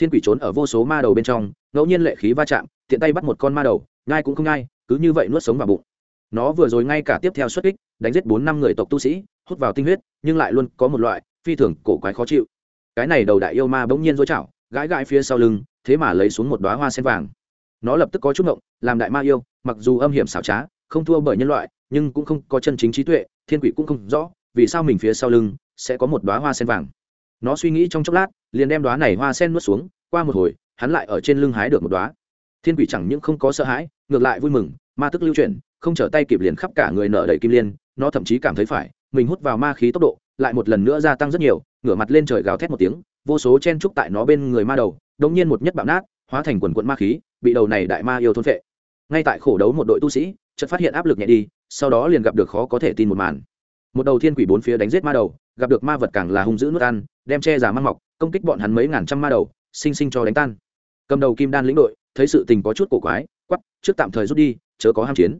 Thiên quỷ trốn ở vô số ma đầu bên trong, ngẫu nhiên lệ khí va chạm, tiện tay bắt một con ma đầu ngai cũng không ngai cứ như vậy nuốt sống vào bụng nó vừa rồi ngay cả tiếp theo xuất kích, đánh giết bốn năm người tộc tu sĩ, hút vào tinh huyết, nhưng lại luôn có một loại phi thường cổ quái khó chịu. Cái này đầu đại yêu ma bỗng nhiên dối chảo gãi gãi phía sau lưng, thế mà lấy xuống một đoá hoa sen vàng. Nó lập tức có chút ngộng, làm đại ma yêu, mặc dù âm hiểm xảo trá, không thua bởi nhân loại, nhưng cũng không có chân chính trí tuệ, thiên quỷ cũng không rõ, vì sao mình phía sau lưng sẽ có một đoá hoa sen vàng. Nó suy nghĩ trong chốc lát, liền đem đoá này hoa sen nuốt xuống, qua một hồi, hắn lại ở trên lưng hái được một đoá thiên quỷ chẳng những không có sợ hãi, ngược lại vui mừng, ma tức lưu chuyển không trở tay kịp liền khắp cả người nở đầy kim liên, nó thậm chí cảm thấy phải, mình hút vào ma khí tốc độ, lại một lần nữa gia tăng rất nhiều, ngửa mặt lên trời gào thét một tiếng, vô số chen trúc tại nó bên người ma đầu đống nhiên một nhất bạo nát, hóa thành quần quận ma khí, bị đầu này đại ma yêu thôn phệ. Ngay tại khổ đấu một đội tu sĩ, chợt phát hiện áp lực nhẹ đi, sau đó liền gặp được khó có thể tin một màn. Một đầu thiên quỷ bốn phía đánh giết ma đầu, gặp được ma vật càng là hung dữ nuốt ăn, đem che giả mang mọc, công kích bọn hắn mấy ngàn trăm ma đầu, sinh sinh cho đánh tan. Cầm đầu kim đan lĩnh đội, thấy sự tình có chút cổ quái quắp trước tạm thời rút đi, chớ có ham chiến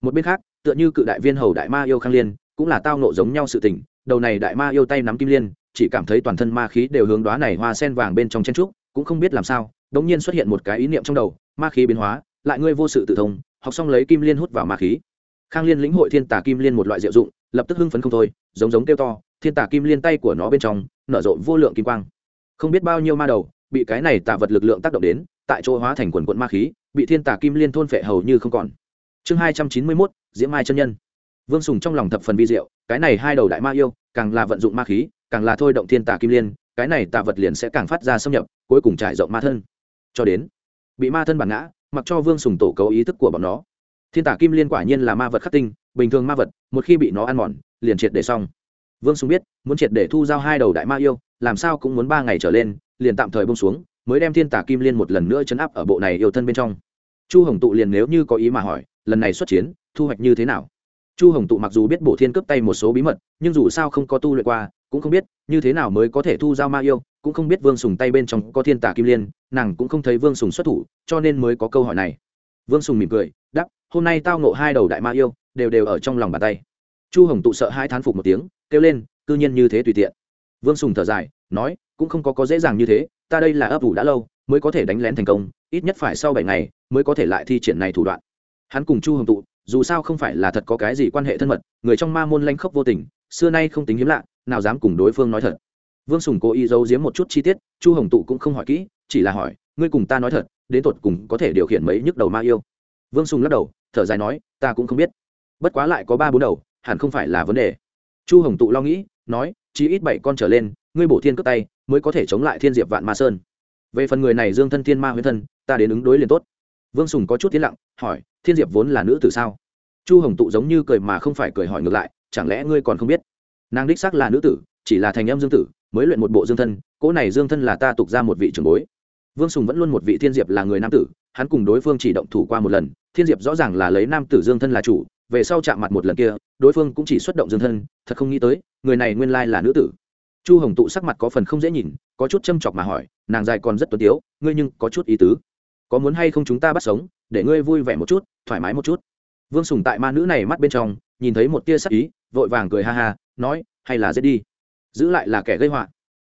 một bên khác, tựa như cự đại viên hầu đại ma yêu khang liên, cũng là tao nộ giống nhau sự tình, đầu này đại ma yêu tay nắm kim liên, chỉ cảm thấy toàn thân ma khí đều hướng đoá này hoa sen vàng bên trong chen trúc, cũng không biết làm sao đống nhiên xuất hiện một cái ý niệm trong đầu, ma khí biến hóa, lại ngươi vô sự tự thông, học xong lấy kim liên hút vào ma khí. Khang liên lĩnh hội thiên tả kim liên một loại diệu dụng, lập tức hưng phấn không thôi, giống giống kêu to, thiên tả kim liên tay của nó bên trong, nở rộ vô lượng kim quang. Không biết bao nhiêu ma đầu, bị cái này tạ vật lực lượng tác động đến, tại chỗ hóa thành quần quận ma khí, bị thiên tả kim liên thôn phệ hầu như không còn chương hai trăm chín mươi mốt, diễm mai chân nhân. Vương sùng trong lòng thập phần vi diệu, cái này hai đầu đại ma yêu, càng là vận dụng ma khí, càng là thôi động thiên tà kim liên, cái này tà vật liền sẽ càng phát ra xâm nhập, cuối cùng trải rộng ma thân. Cho đến, bị ma thân bản ngã, mặc cho vương sùng tổ cấu ý thức của bọn nó. Thiên tả kim liên quả nhiên là ma vật khắc tinh, bình thường ma vật, một khi bị nó ăn mòn, liền triệt để xong. Vương sùng biết, muốn triệt để thu giao hai đầu đại ma yêu, làm sao cũng muốn ba ngày trở lên, liền tạm thời bông xuống, mới đem thiên tả kim liên một lần nữa chấn áp ở bộ này yêu thân bên trong. Chu hồng tụ liền nếu như có ý mà hỏi lần này xuất chiến, thu hoạch như thế nào? Chu hồng tụ mặc dù biết bổ thiên cướp tay một số bí mật, nhưng dù sao không có tu luyện qua, cũng không biết như thế nào mới có thể thu giao ma yêu, cũng không biết vương sùng tay bên trong có thiên tả kim liên, nàng cũng không thấy vương sùng xuất thủ, cho nên mới có câu hỏi này. Vương sùng mỉm cười đắp hôm nay tao ngộ hai đầu đại ma yêu, đều đều ở trong lòng bàn tay. Chu hồng tụ sợ hai thán phục một tiếng, kêu lên, cư nhiên như thế tùy tiện. Vương sùng thở dài, nói, cũng không có có dễ dàng như thế, ta đây là ấp ủ đã lâu, mới có thể đánh lén thành công, ít nhất phải sau bảy ngày, mới có thể lại thi triển này thủ đoạn hắn cùng chu hồng tụ, dù sao không phải là thật có cái gì quan hệ thân mật, người trong ma môn lanh khốc vô tình, xưa nay không tính hiếm lạ, nào dám cùng đối phương nói thật. Vương sùng cố ý giấu giếm một chút chi tiết, chu hồng tụ cũng không hỏi kỹ, chỉ là hỏi, ngươi cùng ta nói thật, đến tột cùng có thể điều khiển mấy nhức đầu ma yêu? Vương sùng lắc đầu, thở dài nói, ta cũng không biết. Bất quá lại có ba bốn đầu, hẳn không phải là vấn đề. Chu hồng tụ lo nghĩ, nói chỉ ít bảy con trở lên, ngươi bổ thiên cướp tay, mới có thể chống lại thiên diệp vạn ma sơn. Về phần người này dương thân thiên ma huyết thân, ta đến ứng đối liền tốt vương sùng có chút tiến lặng, hỏi, thiên diệp vốn là nữ tử sao? Chu hồng tụ giống như cười mà không phải cười hỏi ngược lại, chẳng lẽ ngươi còn không biết? Nàng đích xác là nữ tử, chỉ là thành em dương tử, mới luyện một bộ dương thân, cỗ này dương thân là ta tục ra một vị trưởng bối. Vương sùng vẫn luôn một vị thiên diệp là người nam tử, hắn cùng đối phương chỉ động thủ qua một lần, thiên diệp rõ ràng là lấy nam tử dương thân là chủ, về sau chạm mặt một lần kia, đối phương cũng chỉ xuất động dương thân, thật không nghĩ tới, người này nguyên lai là nữ tử. Chu hồng tụ sắc mặt có phần không dễ nhìn, có chút châm chọc mà hỏi, nàng dài còn rất tuấn tiếu, ngươi nhưng có chút ý tứ có muốn hay không chúng ta bắt sống, để ngươi vui vẻ một chút, thoải mái một chút. Vương sùng tại ma nữ này mắt bên trong, nhìn thấy một tia sắc ý, vội vàng cười ha ha, nói, hay là giết đi. Giữ lại là kẻ gây họa.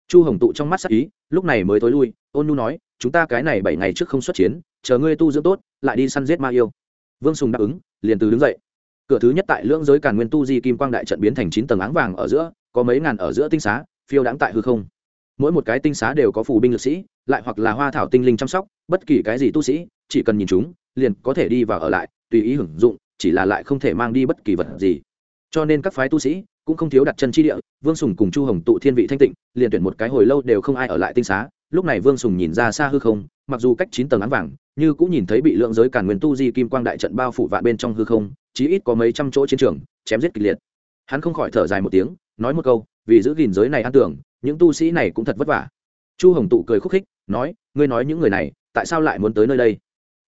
Chu hồng tụ trong mắt sắc ý, lúc này mới tối lui, ôn nhu nói, chúng ta cái này bảy ngày trước không xuất chiến, chờ ngươi tu dưỡng tốt, lại đi săn giết ma yêu. Vương sùng đáp ứng, liền từ đứng dậy. Cửa thứ nhất tại lưỡng giới càn nguyên tu di kim quang đại trận biến thành chín tầng áng vàng ở giữa, có mấy ngàn ở giữa tinh xá, phiêu đãng tại hư không mỗi một cái tinh xá đều có phù binh lực sĩ, lại hoặc là hoa thảo tinh linh chăm sóc, bất kỳ cái gì tu sĩ, chỉ cần nhìn chúng, liền có thể đi và ở lại, tùy ý hưởng dụng, chỉ là lại không thể mang đi bất kỳ vật gì. Cho nên các phái tu sĩ cũng không thiếu đặt chân chi địa, vương sùng cùng chu hồng tụ thiên vị thanh tịnh, liền tuyển một cái hồi lâu đều không ai ở lại tinh xá. Lúc này vương sùng nhìn ra xa hư không, mặc dù cách chín tầng án vàng, như cũng nhìn thấy bị lượng giới cản nguyên tu di kim quang đại trận bao phủ vạn bên trong hư không, chí ít có mấy trăm chỗ chiến trường, chém giết kịch liệt. Hắn không khỏi thở dài một tiếng, nói một câu, vì giữ gìn giới này an tưởng những tu sĩ này cũng thật vất vả. Chu hồng tụ cười khúc khích, nói, ngươi nói những người này, tại sao lại muốn tới nơi đây?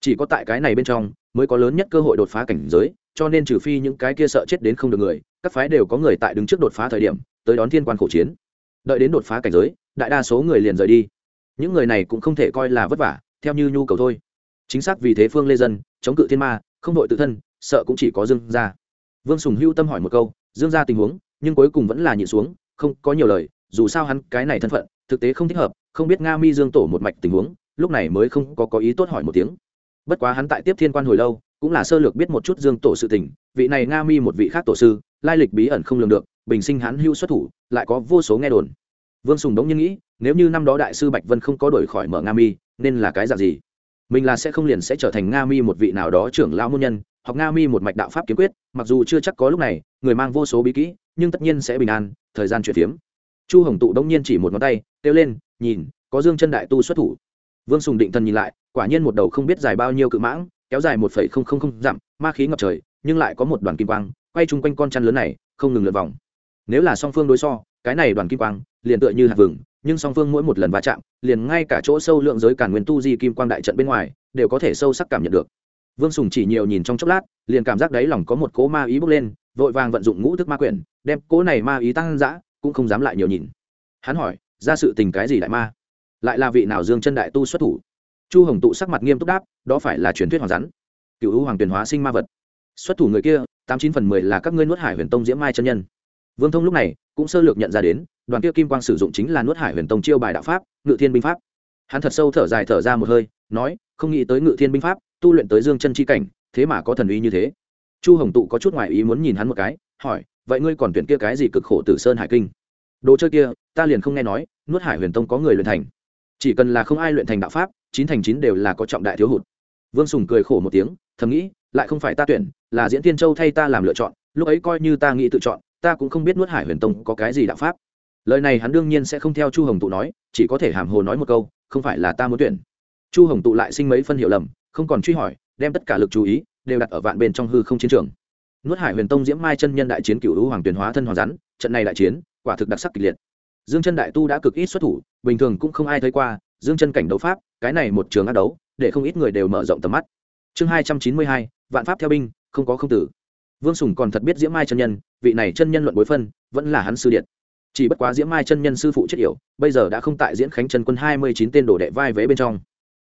Chỉ có tại cái này bên trong mới có lớn nhất cơ hội đột phá cảnh giới, cho nên trừ phi những cái kia sợ chết đến không được người, các phái đều có người tại đứng trước đột phá thời điểm, tới đón thiên quan khổ chiến. Đợi đến đột phá cảnh giới, đại đa số người liền rời đi. Những người này cũng không thể coi là vất vả, theo như nhu cầu thôi. Chính xác vì thế phương lê dân, chống cự thiên ma, không đội tự thân, sợ cũng chỉ có dương gia. Vương sùng hưu tâm hỏi một câu, dương gia tình huống, nhưng cuối cùng vẫn là nhịn xuống, không có nhiều lời dù sao hắn cái này thân phận, thực tế không thích hợp, không biết nga mi dương tổ một mạch tình huống, lúc này mới không có có ý tốt hỏi một tiếng. Bất quá hắn tại tiếp thiên quan hồi lâu, cũng là sơ lược biết một chút dương tổ sự tình, vị này nga mi một vị khác tổ sư, lai lịch bí ẩn không lường được, bình sinh hắn hưu xuất thủ, lại có vô số nghe đồn. Vương sùng đống nhiên nghĩ, nếu như năm đó đại sư bạch vân không có đổi khỏi mở nga mi, nên là cái dạng gì? Mình là sẽ không liền sẽ trở thành nga mi một vị nào đó trưởng lao môn nhân, hoặc nga mi một mạch đạo pháp kiếm quyết, mặc dù chưa chắc có lúc này, người mang vô số bí kỹ, nhưng tất nhiên sẽ bình an, thời gian chuyển phiếm chu hồng tụ đông nhiên chỉ một ngón tay, kêu lên, nhìn, có dương chân đại tu xuất thủ. Vương sùng định thần nhìn lại, quả nhiên một đầu không biết dài bao nhiêu cự mãng, kéo dài một phẩy không không không dặm, ma khí ngập trời, nhưng lại có một đoàn kim quang, quay chung quanh con chăn lớn này, không ngừng lượt vòng. Nếu là song phương đối so, cái này đoàn kim quang liền tựa như hạt vừng, nhưng song phương mỗi một lần va chạm, liền ngay cả chỗ sâu lượng giới cản nguyên tu di kim quang đại trận bên ngoài, đều có thể sâu sắc cảm nhận được. Vương sùng chỉ nhiều nhìn trong chốc lát, liền cảm giác đáy lòng có một cỗ ma ý bốc lên, vội vàng vận dụng ngũ thức ma quyển, đem cỗ này ma ý tăng dã cũng không dám lại nhiều nhìn. Hắn hỏi, ra sự tình cái gì đại ma? Lại là vị nào dương chân đại tu xuất thủ? Chu hồng tụ sắc mặt nghiêm túc đáp, đó phải là truyền thuyết hoàng rắn. Cựu hữu hoàng tuyển hóa sinh ma vật. Xuất thủ người kia, tám chín phần mười là các ngươi nuốt hải huyền tông diễm mai chân nhân. Vương thông lúc này cũng sơ lược nhận ra đến, đoàn kia kim quang sử dụng chính là nuốt hải huyền tông chiêu bài đạo pháp, ngự thiên binh pháp. Hắn thật sâu thở dài thở ra một hơi, nói, không nghĩ tới ngự thiên binh pháp, tu luyện tới dương chân chi cảnh, thế mà có thần uy như thế. Chu hồng tụ có chút ngoại ý muốn nhìn hắn một cái, hỏi vậy ngươi còn tuyển kia cái gì cực khổ tử sơn hải kinh? Đồ chơi kia, ta liền không nghe nói, nuốt hải huyền tông có người luyện thành. Chỉ cần là không ai luyện thành đạo pháp, chín thành chín đều là có trọng đại thiếu hụt. Vương sùng cười khổ một tiếng, thầm nghĩ, lại không phải ta tuyển, là diễn tiên châu thay ta làm lựa chọn, lúc ấy coi như ta nghĩ tự chọn, ta cũng không biết nuốt hải huyền tông có cái gì đạo pháp. Lời này hắn đương nhiên sẽ không theo chu hồng tụ nói, chỉ có thể hàm hồ nói một câu, không phải là ta muốn tuyển. Chu hồng tụ lại sinh mấy phân hiểu lầm, không còn truy hỏi, đem tất cả lực chú ý, đều đặt ở vạn bên trong hư không chiến trường nuốt hải huyền tông diễm mai chân nhân đại chiến cựu hữu hoàng tuyển hóa thân hoàng rắn, trận này đại chiến, quả thực đặc sắc kịch liệt. Dương chân đại tu đã cực ít xuất thủ, bình thường cũng không ai thấy qua, dương chân cảnh đấu pháp, cái này một trường ác đấu, để không ít người đều mở rộng tầm mắt. Chương hai trăm chín mươi hai, vạn pháp theo binh, không có không tử. Vương sùng còn thật biết diễm mai chân nhân, vị này chân nhân luận bối phân, vẫn là hắn sư điện. Chỉ bất quá diễm mai chân nhân sư phụ chết yểu, bây giờ đã không tại diễn khánh chân quân hai mươi chín tên đồ đệ vai vế bên trong.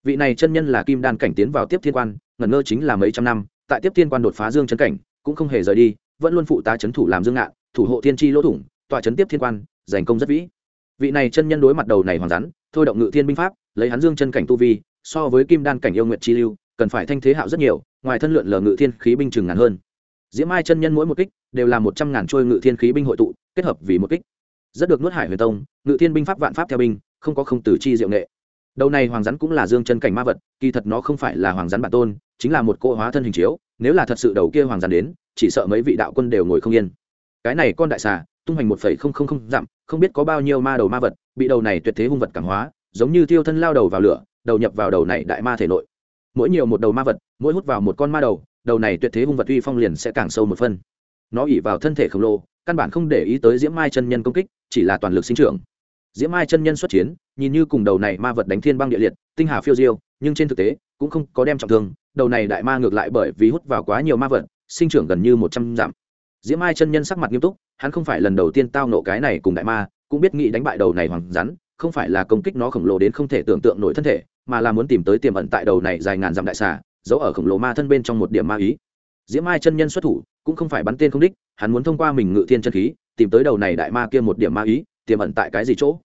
Vị này chân nhân là kim đan cảnh tiến vào tiếp thiên quan, ngẩn ngơ chính là mấy trăm năm, tại tiếp thiên quan đột phá dương chân cảnh cũng không hề rời đi, vẫn luôn phụ tá c thủ làm dương ngạn, thủ hộ thiên tri lỗ thủng, tòa c tiếp thiên quan, giành công rất vĩ. Vị này chân nhân đối mặt đầu này hoàn rắn, thôi động ngự thiên binh pháp, lấy hắn dương chân cảnh tu vi, so với kim đan cảnh yêu nguyện chi lưu, cần phải thanh thế hạo rất nhiều, ngoài thân lượn lờ ngự thiên khí binh chừng ngàn hơn. Diễm mai chân nhân mỗi một kích, đều là một trăm ngàn trôi ngự thiên khí binh hội tụ, kết hợp vì một kích. Rất được nuốt hải huyền tông, ngự thiên binh pháp vạn pháp theo binh, không có không tử chi diệu nghệ đầu này hoàng rắn cũng là dương chân cảnh ma vật, kỳ thật nó không phải là hoàng rắn bản tôn, chính là một cỗ hóa thân hình chiếu, nếu là thật sự đầu kia hoàng rắn đến, chỉ sợ mấy vị đạo quân đều ngồi không yên. Cái này con đại xà, tung hành một phẩy không không không dặm, không biết có bao nhiêu ma đầu ma vật, bị đầu này tuyệt thế hung vật cảm hóa, giống như thiêu thân lao đầu vào lửa, đầu nhập vào đầu này đại ma thể nội. Mỗi nhiều một đầu ma vật, mỗi hút vào một con ma đầu đầu này tuyệt thế hung vật uy phong liền sẽ càng sâu một phân. Nó ỉ vào thân thể khổng lồ, căn bản không để ý tới diễm mai chân nhân công kích, chỉ là toàn lực sinh trưởng diễm mai chân nhân xuất chiến, nhìn như cùng đầu này ma vật đánh thiên băng địa liệt, tinh hà phiêu diêu, nhưng trên thực tế, cũng không có đem trọng thương, đầu này đại ma ngược lại bởi vì hút vào quá nhiều ma vật, sinh trưởng gần như một trăm dặm. Diễm mai chân nhân sắc mặt nghiêm túc, hắn không phải lần đầu tiên tao nộ cái này cùng đại ma, cũng biết nghĩ đánh bại đầu này hoàng rắn, không phải là công kích nó khổng lồ đến không thể tưởng tượng nổi thân thể, mà là muốn tìm tới tiềm ẩn tại đầu này dài ngàn dặm đại xà, giấu ở khổng lồ ma thân bên trong một điểm ma ý. Diễm mai chân nhân xuất thủ, cũng không phải bắn tên không đích, hắn muốn thông qua mình ngự thiên chân khí, tìm tới đầu này đại ma kia một điểm ma ý tiềm ẩn tại cái gì chỗ?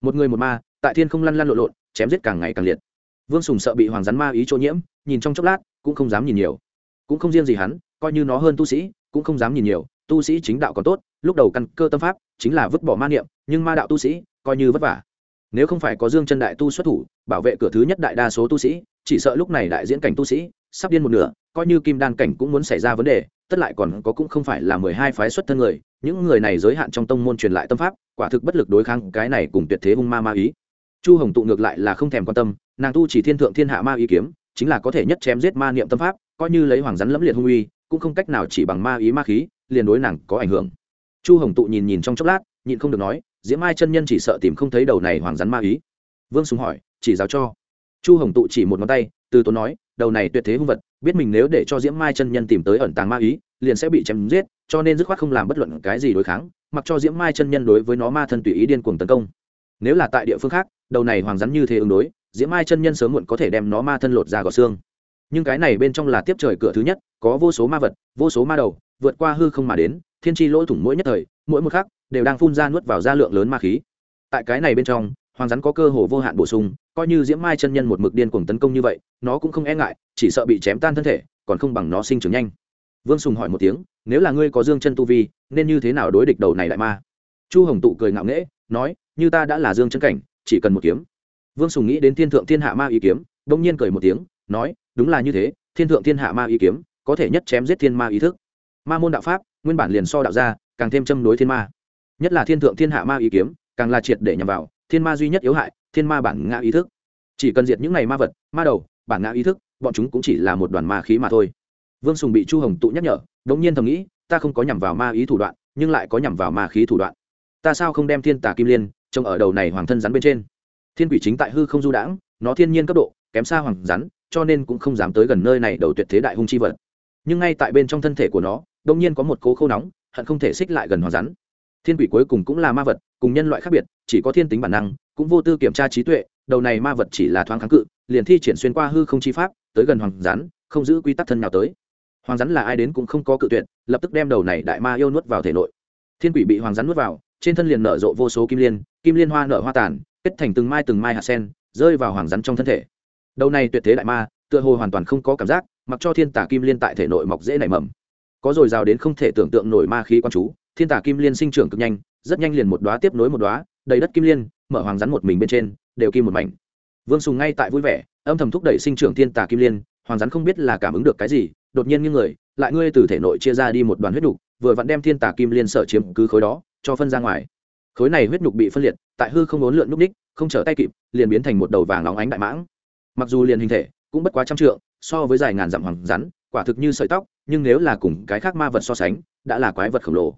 Một người một ma, tại thiên không lăn lăn lộn lộn, chém giết càng ngày càng liệt. Vương sùng sợ bị hoàng rắn ma ý chỗ nhiễm, nhìn trong chốc lát, cũng không dám nhìn nhiều. Cũng không riêng gì hắn, coi như nó hơn tu sĩ, cũng không dám nhìn nhiều. Tu sĩ chính đạo còn tốt, lúc đầu căn cơ tâm pháp, chính là vứt bỏ ma niệm, nhưng ma đạo tu sĩ, coi như vất vả. Nếu không phải có dương chân đại tu xuất thủ, bảo vệ cửa thứ nhất đại đa số tu sĩ, chỉ sợ lúc này đại diễn cảnh tu sĩ, sắp điên một nửa, coi như kim đan cảnh cũng muốn xảy ra vấn đề, tất lại còn có cũng không phải là mười hai phái xuất thân người, những người này giới hạn trong tông môn truyền lại tâm pháp quả thực bất lực đối kháng cái này cùng tuyệt thế hung ma ma ý. Chu hồng tụ ngược lại là không thèm quan tâm, nàng tu chỉ thiên thượng thiên hạ ma ý kiếm, chính là có thể nhất chém giết ma niệm tâm pháp, coi như lấy hoàng rắn lẫm liệt hung uy, cũng không cách nào chỉ bằng ma ý ma khí, liền đối nàng có ảnh hưởng. Chu hồng tụ nhìn nhìn trong chốc lát, nhịn không được nói, diễm mai chân nhân chỉ sợ tìm không thấy đầu này hoàng rắn ma ý. Vương sùng hỏi, chỉ giáo cho. Chu hồng tụ chỉ một ngón tay, từ tốn nói, đầu này tuyệt thế hung vật, biết mình nếu để cho diễm mai chân nhân tìm tới ẩn tàng ma ý, liền sẽ bị chém giết, cho nên dứt khoát không làm bất luận cái gì đối kháng mặc cho diễm mai chân nhân đối với nó ma thân tùy ý điên cuồng tấn công. Nếu là tại địa phương khác, đầu này hoàng rắn như thế ứng đối, diễm mai chân nhân sớm muộn có thể đem nó ma thân lột ra gò xương. Nhưng cái này bên trong là tiếp trời cửa thứ nhất, có vô số ma vật, vô số ma đầu, vượt qua hư không mà đến, thiên tri lỗ thủng mỗi nhất thời, mỗi một khắc, đều đang phun ra nuốt vào ra lượng lớn ma khí. Tại cái này bên trong, hoàng rắn có cơ hồ vô hạn bổ sung, coi như diễm mai chân nhân một mực điên cuồng tấn công như vậy, nó cũng không e ngại, chỉ sợ bị chém tan thân thể, còn không bằng nó sinh trưởng nhanh. Vương sùng hỏi một tiếng nếu là ngươi có dương chân tu vi, nên như thế nào đối địch đầu này lại ma? Chu hồng tụ cười ngạo nghễ, nói, như ta đã là dương chân cảnh, chỉ cần một kiếm. Vương sùng nghĩ đến thiên thượng thiên hạ ma ý kiếm đông nhiên cười một tiếng, nói, đúng là như thế, thiên thượng thiên hạ ma ý kiếm, có thể nhất chém giết thiên ma ý thức. Ma môn đạo pháp, nguyên bản liền so đạo ra, càng thêm châm đối thiên ma. Nhất là thiên thượng thiên hạ ma ý kiếm, càng là triệt để nhằm vào, thiên ma duy nhất yếu hại, thiên ma bản ngã ý thức. Chỉ cần diệt những này ma vật, ma đầu, bản ngã ý thức, bọn chúng cũng chỉ là một đoàn ma khí mà thôi vương sùng bị chu hồng tụ nhắc nhở, đống nhiên thầm nghĩ, ta không có nhằm vào ma ý thủ đoạn, nhưng lại có nhằm vào ma khí thủ đoạn. Ta sao không đem thiên tà kim liên trông ở đầu này hoàng thân rắn bên trên? Thiên quỷ chính tại hư không du đãng, nó thiên nhiên cấp độ, kém xa hoàng rắn, cho nên cũng không dám tới gần nơi này đầu tuyệt thế đại hung chi vật. Nhưng ngay tại bên trong thân thể của nó đông nhiên có một cố khô nóng, hận không thể xích lại gần hoàng rắn. Thiên quỷ cuối cùng cũng là ma vật, cùng nhân loại khác biệt, chỉ có thiên tính bản năng, cũng vô tư kiểm tra trí tuệ, đầu này ma vật chỉ là thoáng kháng cự, liền thi triển xuyên qua hư không chi pháp, tới gần hoàng rắn, không giữ quy tắc thân nào tới hoàng rắn là ai đến cũng không có cự tuyệt, lập tức đem đầu này đại ma yêu nuốt vào thể nội. Thiên quỷ bị hoàng rắn nuốt vào, trên thân liền nở rộ vô số kim liên kim liên hoa nở hoa tàn, kết thành từng mai từng mai hạt sen, rơi vào hoàng rắn trong thân thể. Đầu này tuyệt thế đại ma, tựa hồ hoàn toàn không có cảm giác, mặc cho thiên tả kim liên tại thể nội mọc dễ nảy mầm. Có dồi dào đến không thể tưởng tượng nổi ma khí quan chú, thiên tả kim liên sinh trưởng cực nhanh, rất nhanh liền một đoá tiếp nối một đoá đầy đất kim liên, mở hoàng rắn một mình bên trên, đều kim một mảnh. Vương sùng ngay tại vui vẻ, âm thầm thúc đẩy sinh trưởng thiên tả kim liên, hoàng rắn không biết là cảm ứng được cái gì đột nhiên như người, lại ngươi từ thể nội chia ra đi một đoàn huyết nhục, vừa vặn đem thiên tà kim liên sở chiếm cứ khối đó, cho phân ra ngoài. Khối này huyết nhục bị phân liệt, tại hư không ốn lượn núp ních không trở tay kịp, liền biến thành một đầu vàng óng ánh đại mãng. Mặc dù liền hình thể cũng bất quá trăm trượng, so với dài ngàn dặm hoàng rắn, quả thực như sợi tóc, nhưng nếu là cùng cái khác ma vật so sánh, đã là quái vật khổng lồ.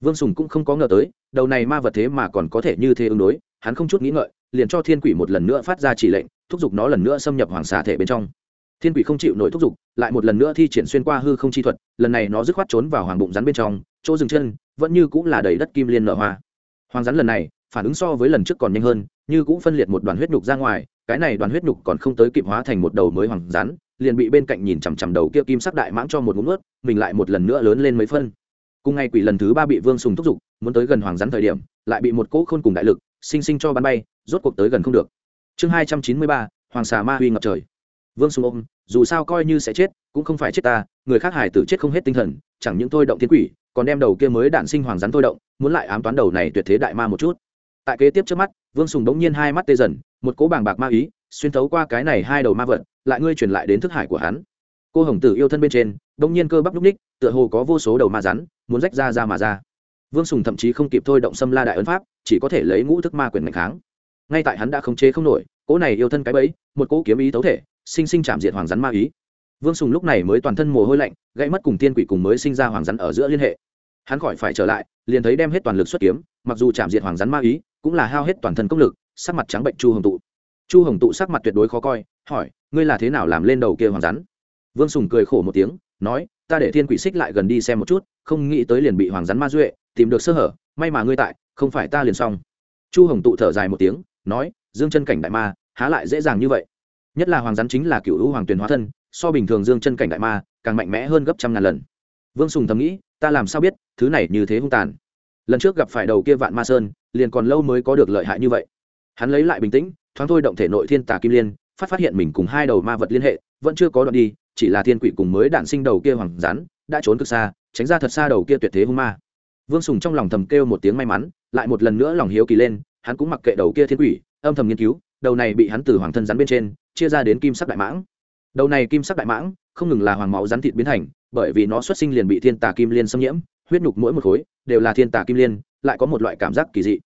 Vương sùng cũng không có ngờ tới, đầu này ma vật thế mà còn có thể như thế ứng đối, hắn không chút nghĩ ngợi, liền cho thiên quỷ một lần nữa phát ra chỉ lệnh, thúc giục nó lần nữa xâm nhập hoàng xà thể bên trong thiên quỷ không chịu nổi thúc giục, lại một lần nữa thi triển xuyên qua hư không chi thuật, lần này nó dứt khoát trốn vào hoàng bụng rắn bên trong, chỗ dừng chân, vẫn như cũng là đầy đất kim liên nở hoa. Hoàng rắn lần này, phản ứng so với lần trước còn nhanh hơn, như cũng phân liệt một đoàn huyết nhục ra ngoài, cái này đoàn huyết nhục còn không tới kịp hóa thành một đầu mới hoàng rắn, liền bị bên cạnh nhìn chằm chằm đầu kia kim sắc đại mãng cho một ngụm ướt mình lại một lần nữa lớn lên mấy phân. Cùng ngày quỷ lần thứ ba bị vương sùng thúc giục, muốn tới gần hoàng rắn thời điểm, lại bị một cỗ khôn cùng đại lực, sinh sinh cho bắn bay, rốt cuộc tới gần không được. Chương hai trăm chín mươi ba, hoàng xà ma huy ngập trời vương sùng ôm, dù sao coi như sẽ chết, cũng không phải chết ta, người khác hải tử chết không hết tinh thần, chẳng những thôi động tiến quỷ, còn đem đầu kia mới đạn sinh hoàng rắn thôi động, muốn lại ám toán đầu này tuyệt thế đại ma một chút. Tại kế tiếp trước mắt, vương sùng đống nhiên hai mắt tê dần, một cỗ bàng bạc ma ý, xuyên thấu qua cái này hai đầu ma vật, lại ngươi truyền lại đến thức hải của hắn. Cô hồng tử yêu thân bên trên, đống nhiên cơ bắp núc ních tựa hồ có vô số đầu ma rắn, muốn rách ra ra mà ra. Vương sùng thậm chí không kịp thôi động xâm la đại ấn pháp, chỉ có thể lấy ngũ thức ma quyền mạnh kháng. Ngay tại hắn đã không chế không nổi, cỗ này yêu thân cái bẫy, một cỗ kiếm ý tấu thể sinh sinh chạm diệt hoàng rắn ma ý. Vương sùng lúc này mới toàn thân mồ hôi lạnh, gãy mất cùng tiên quỷ cùng mới sinh ra hoàng rắn ở giữa liên hệ. Hắn khỏi phải trở lại, liền thấy đem hết toàn lực xuất kiếm, mặc dù chạm diệt hoàng rắn ma ý, cũng là hao hết toàn thân công lực, sắc mặt trắng bệnh chu hồng tụ. Chu hồng tụ sắc mặt tuyệt đối khó coi, hỏi, ngươi là thế nào làm lên đầu kia hoàng rắn? Vương sùng cười khổ một tiếng, nói, ta để thiên quỷ xích lại gần đi xem một chút, không nghĩ tới liền bị hoàng rắn ma duệ, tìm được sơ hở, may mà ngươi tại, không phải ta liền xong. Chu hồng tụ thở dài một tiếng, nói, dương chân cảnh đại ma, há lại dễ dàng như vậy? Nhất là hoàng rắn chính là cựu hữu hoàng tuyền hóa thân, so bình thường dương chân cảnh đại ma, càng mạnh mẽ hơn gấp trăm ngàn lần. Vương sùng thầm nghĩ, ta làm sao biết, thứ này như thế hung tàn. Lần trước gặp phải đầu kia vạn ma sơn, liền còn lâu mới có được lợi hại như vậy. Hắn lấy lại bình tĩnh, thoáng thôi động thể nội thiên tà kim liên, phát phát hiện mình cùng hai đầu ma vật liên hệ, vẫn chưa có đoạn đi, chỉ là thiên quỷ cùng mới đạn sinh đầu kia hoàng rắn, đã trốn cực xa, tránh ra thật xa đầu kia tuyệt thế hung ma. Vương sùng trong lòng thầm kêu một tiếng may mắn, lại một lần nữa lòng hiếu kỳ lên, hắn cũng mặc kệ đầu kia thiên quỷ, âm thầm nghiên cứu, đầu này bị hắn từ hoàng thân rắn bên trên chia ra đến kim sắc đại mãng. Đầu này kim sắc đại mãng không ngừng là hoàng máu rắn thịt biến thành, bởi vì nó xuất sinh liền bị thiên tà kim liên xâm nhiễm, huyết nhục mỗi một khối đều là thiên tà kim liên, lại có một loại cảm giác kỳ dị.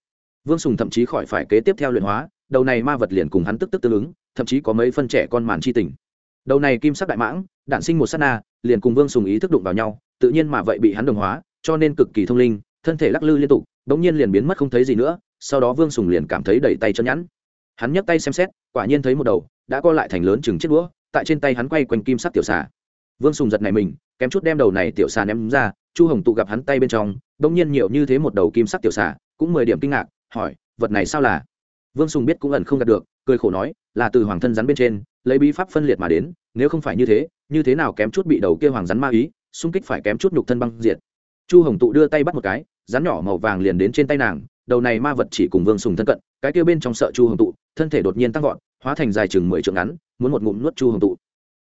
Vương sùng thậm chí khỏi phải kế tiếp theo luyện hóa, đầu này ma vật liền cùng hắn tức tức tương ứng, thậm chí có mấy phân trẻ con màn chi tình. Đầu này kim sắc đại mãng, đản sinh một s á t na, liền cùng vương sùng ý thức đụng vào nhau, tự nhiên mà vậy bị hắn đồng hóa, cho nên cực kỳ thông linh, thân thể lắc lư liên tục đ ỗ n g nhiên liền biến mất không thấy gì nữa, sau đó vương sùng liền cảm thấy đẩy tay chân nhẵn. Hắn nhấc tay xem xét, quả nhiên thấy một đầu đã co lại thành lớn chừng chiếc đũa, tại trên tay hắn quay quanh kim sắc tiểu xà. Vương sùng giật này mình, kém chút đem đầu này tiểu xà ném ra, chu hồng tụ gặp hắn tay bên trong đ ỗ n g nhiên nhiều như thế một đầu kim sắc tiểu xà, cũng mười điểm kinh ngạc, hỏi, vật này sao là? Vương sùng biết cũng ẩn không đạt được, cười khổ nói, là từ hoàng thân rắn bên trên, lấy bí pháp phân liệt mà đến, nếu không phải như thế như thế nào kém chút bị đầu kia hoàng rắn ma ý, xung kích phải kém chút nhục thân băng diệt. Chu hồng tụ đưa tay bắt một cái, rắn nhỏ màu vàng liền đến trên tay nàng, đầu này ma vật chỉ cùng vương sùng thân cận, cái kia bên trong sợ chu hồng tụ thân thể đột nhiên tăng vọt, hóa thành dài chừng mười trượng ngắn, muốn một ngụm nuốt chu hồng tụ.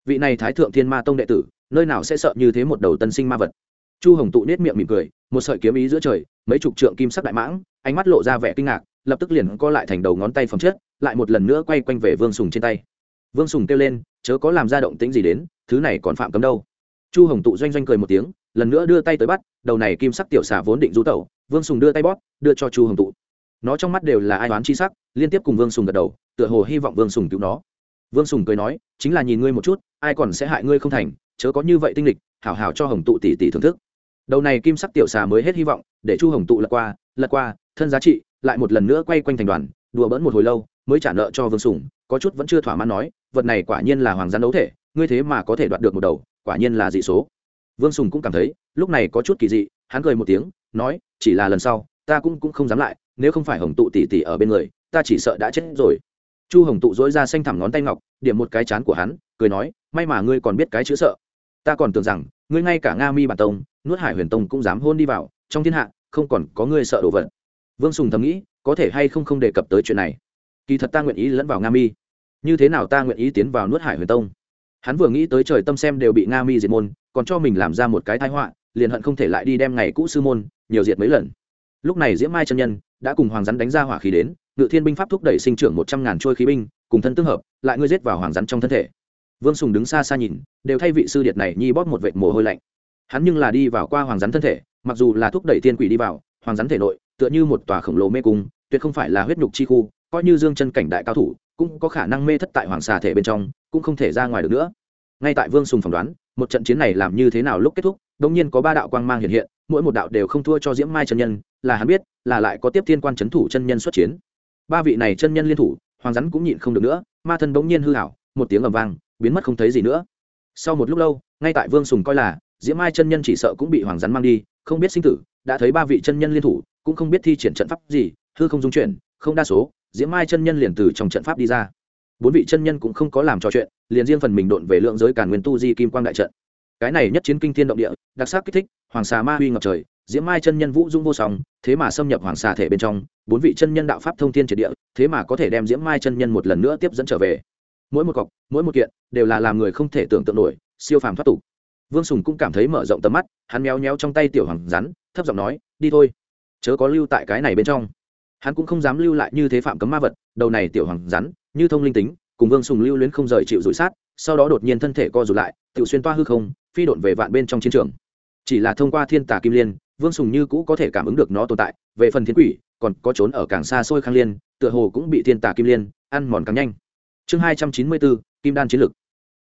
Vị này thái thượng thiên ma tông đệ tử, nơi nào sẽ sợ như thế một đầu tân sinh ma vật? Chu hồng tụ nết miệng mỉm cười, một sợi kiếm ý giữa trời, mấy chục trượng kim sắc đại mãng, ánh mắt lộ ra vẻ kinh ngạc, lập tức liền co lại thành đầu ngón tay phẩm chất, lại một lần nữa quay quanh về vương sùng trên tay. Vương sùng kêu lên, chớ có làm ra động tính gì đến, thứ này còn phạm cấm đâu. Chu hồng tụ doanh doanh cười một tiếng, lần nữa đưa tay tới bắt, đầu này kim sắc tiểu xà vốn định rú tẩu, vương sùng đưa tay bóp, đưa cho chu hồng tụ nó trong mắt đều là ai đoán chi sắc, liên tiếp cùng vương sùng gật đầu, tựa hồ hy vọng vương sùng cứu nó. Vương sùng cười nói, chính là nhìn ngươi một chút, ai còn sẽ hại ngươi không thành, chớ có như vậy tinh lịch hảo hảo cho hồng tụ tỷ tỷ thưởng thức. Đầu này kim sắc tiểu xà mới hết hy vọng, để chu hồng tụ lật qua lật qua, thân giá trị lại một lần nữa quay quanh thành đoàn, đùa bỡn một hồi lâu, mới trả nợ cho vương sùng, có chút vẫn chưa thỏa mãn nói, vật này quả nhiên là hoàng gian đấu thể, ngươi thế mà có thể đoạt được một đầu, quả nhiên là dị số. Vương sùng cũng cảm thấy, lúc này có chút kỳ dị, hắn cười một tiếng, nói, chỉ là lần sau, ta cũng cũng không dám lại nếu không phải hồng tụ tỉ tỉ ở bên người, ta chỉ sợ đã chết rồi. Chu hồng tụ dối ra xanh thẳm ngón tay ngọc, điểm một cái chán của hắn, cười nói, may mà ngươi còn biết cái chữ sợ. Ta còn tưởng rằng, ngươi ngay cả nga mi bản tông, nuốt hải huyền tông cũng dám hôn đi vào, trong thiên hạ, không còn có ngươi sợ đồ vật. Vương sùng thầm nghĩ, có thể hay không không đề cập tới chuyện này. Kỳ thật ta nguyện ý lẫn vào nga mi. Như thế nào ta nguyện ý tiến vào nuốt hải huyền tông? Hắn vừa nghĩ tới trời tâm xem đều bị nga mi diệt môn, còn cho mình làm ra một cái thái họa, liền hận không thể lại đi đem ngày cũ sư môn nhiều diệt mấy lần lúc này diễm mai chân nhân đã cùng hoàng rắn đánh ra hỏa khí đến, ngự thiên binh pháp thúc đẩy sinh trưởng một trăm ngàn trôi khí binh, cùng thân tương hợp, lại ngươi giết vào hoàng rắn trong thân thể. Vương sùng đứng xa xa nhìn, đều thay vị sư điệt này nhi bóp một vệt mồ hôi lạnh. Hắn nhưng là đi vào qua hoàng rắn thân thể, mặc dù là thúc đẩy tiên quỷ đi vào, hoàng rắn thể nội tựa như một tòa khổng lồ mê cung, tuyệt không phải là huyết nhục chi khu, coi như dương chân cảnh đại cao thủ, cũng có khả năng mê thất tại hoàng xà thể bên trong, cũng không thể ra ngoài được nữa. Ngay tại vương sùng phỏng đoán, một trận chiến này làm như thế nào lúc kết thúc đông nhiên có ba đạo quang mang hiện hiện, mỗi một đạo đều không thua cho diễm mai chân nhân là hắn biết, là lại có tiếp thiên quan c h ấ n thủ chân nhân xuất chiến. Ba vị này chân nhân liên thủ, hoàng rắn cũng nhịn không được nữa, ma thân bỗng nhiên hư hảo một tiếng ầm vang, biến mất không thấy gì nữa. Sau một lúc lâu, ngay tại vương sùng coi là, diễm mai chân nhân chỉ sợ cũng bị hoàng rắn mang đi, không biết sinh tử, đã thấy ba vị chân nhân liên thủ, cũng không biết thi triển trận pháp gì, hư không dung chuyển, không đa số, diễm mai chân nhân liền từ trong trận pháp đi ra. Bốn vị chân nhân cũng không có làm trò chuyện, liền riêng phần mình độn về lượng giới càn nguyên tu di kim quang đại trận. Cái này nhất chiến kinh thiên động địa, đặc sắc kích thích, hoàng xà ma huy ngập trời diễm mai chân nhân vũ dung vô song, thế mà xâm nhập hoàng xà thể bên trong, bốn vị chân nhân đạo pháp thông thiên triệt địa, thế mà có thể đem diễm mai chân nhân một lần nữa tiếp dẫn trở về. Mỗi một cọc, mỗi một kiện, đều là làm người không thể tưởng tượng nổi, siêu phàm thoát tục. Vương sùng cũng cảm thấy mở rộng tầm mắt, hắn méo méo trong tay tiểu hoàng rắn, thấp giọng nói, đi thôi. Chớ có lưu tại cái này bên trong. Hắn cũng không dám lưu lại như thế phạm cấm ma vật, đầu này tiểu hoàng rắn, như thông linh tính, cùng vương sùng lưu luyến không rời chịu rủi sát, sau đó đột nhiên thân thể co rụt lại, tự xuyên toa hư không, phi độn về vạn bên trong chiến trường. Chỉ là thông qua thiên tà kim liên vương sùng như cũ có thể cảm ứng được nó tồn tại, về phần thiên quỷ, còn có trốn ở càng xa xôi khang liên, tựa hồ cũng bị thiên tà kim liên ăn mòn càng nhanh. Chương hai trăm chín mươi bốn, kim đan chiến lực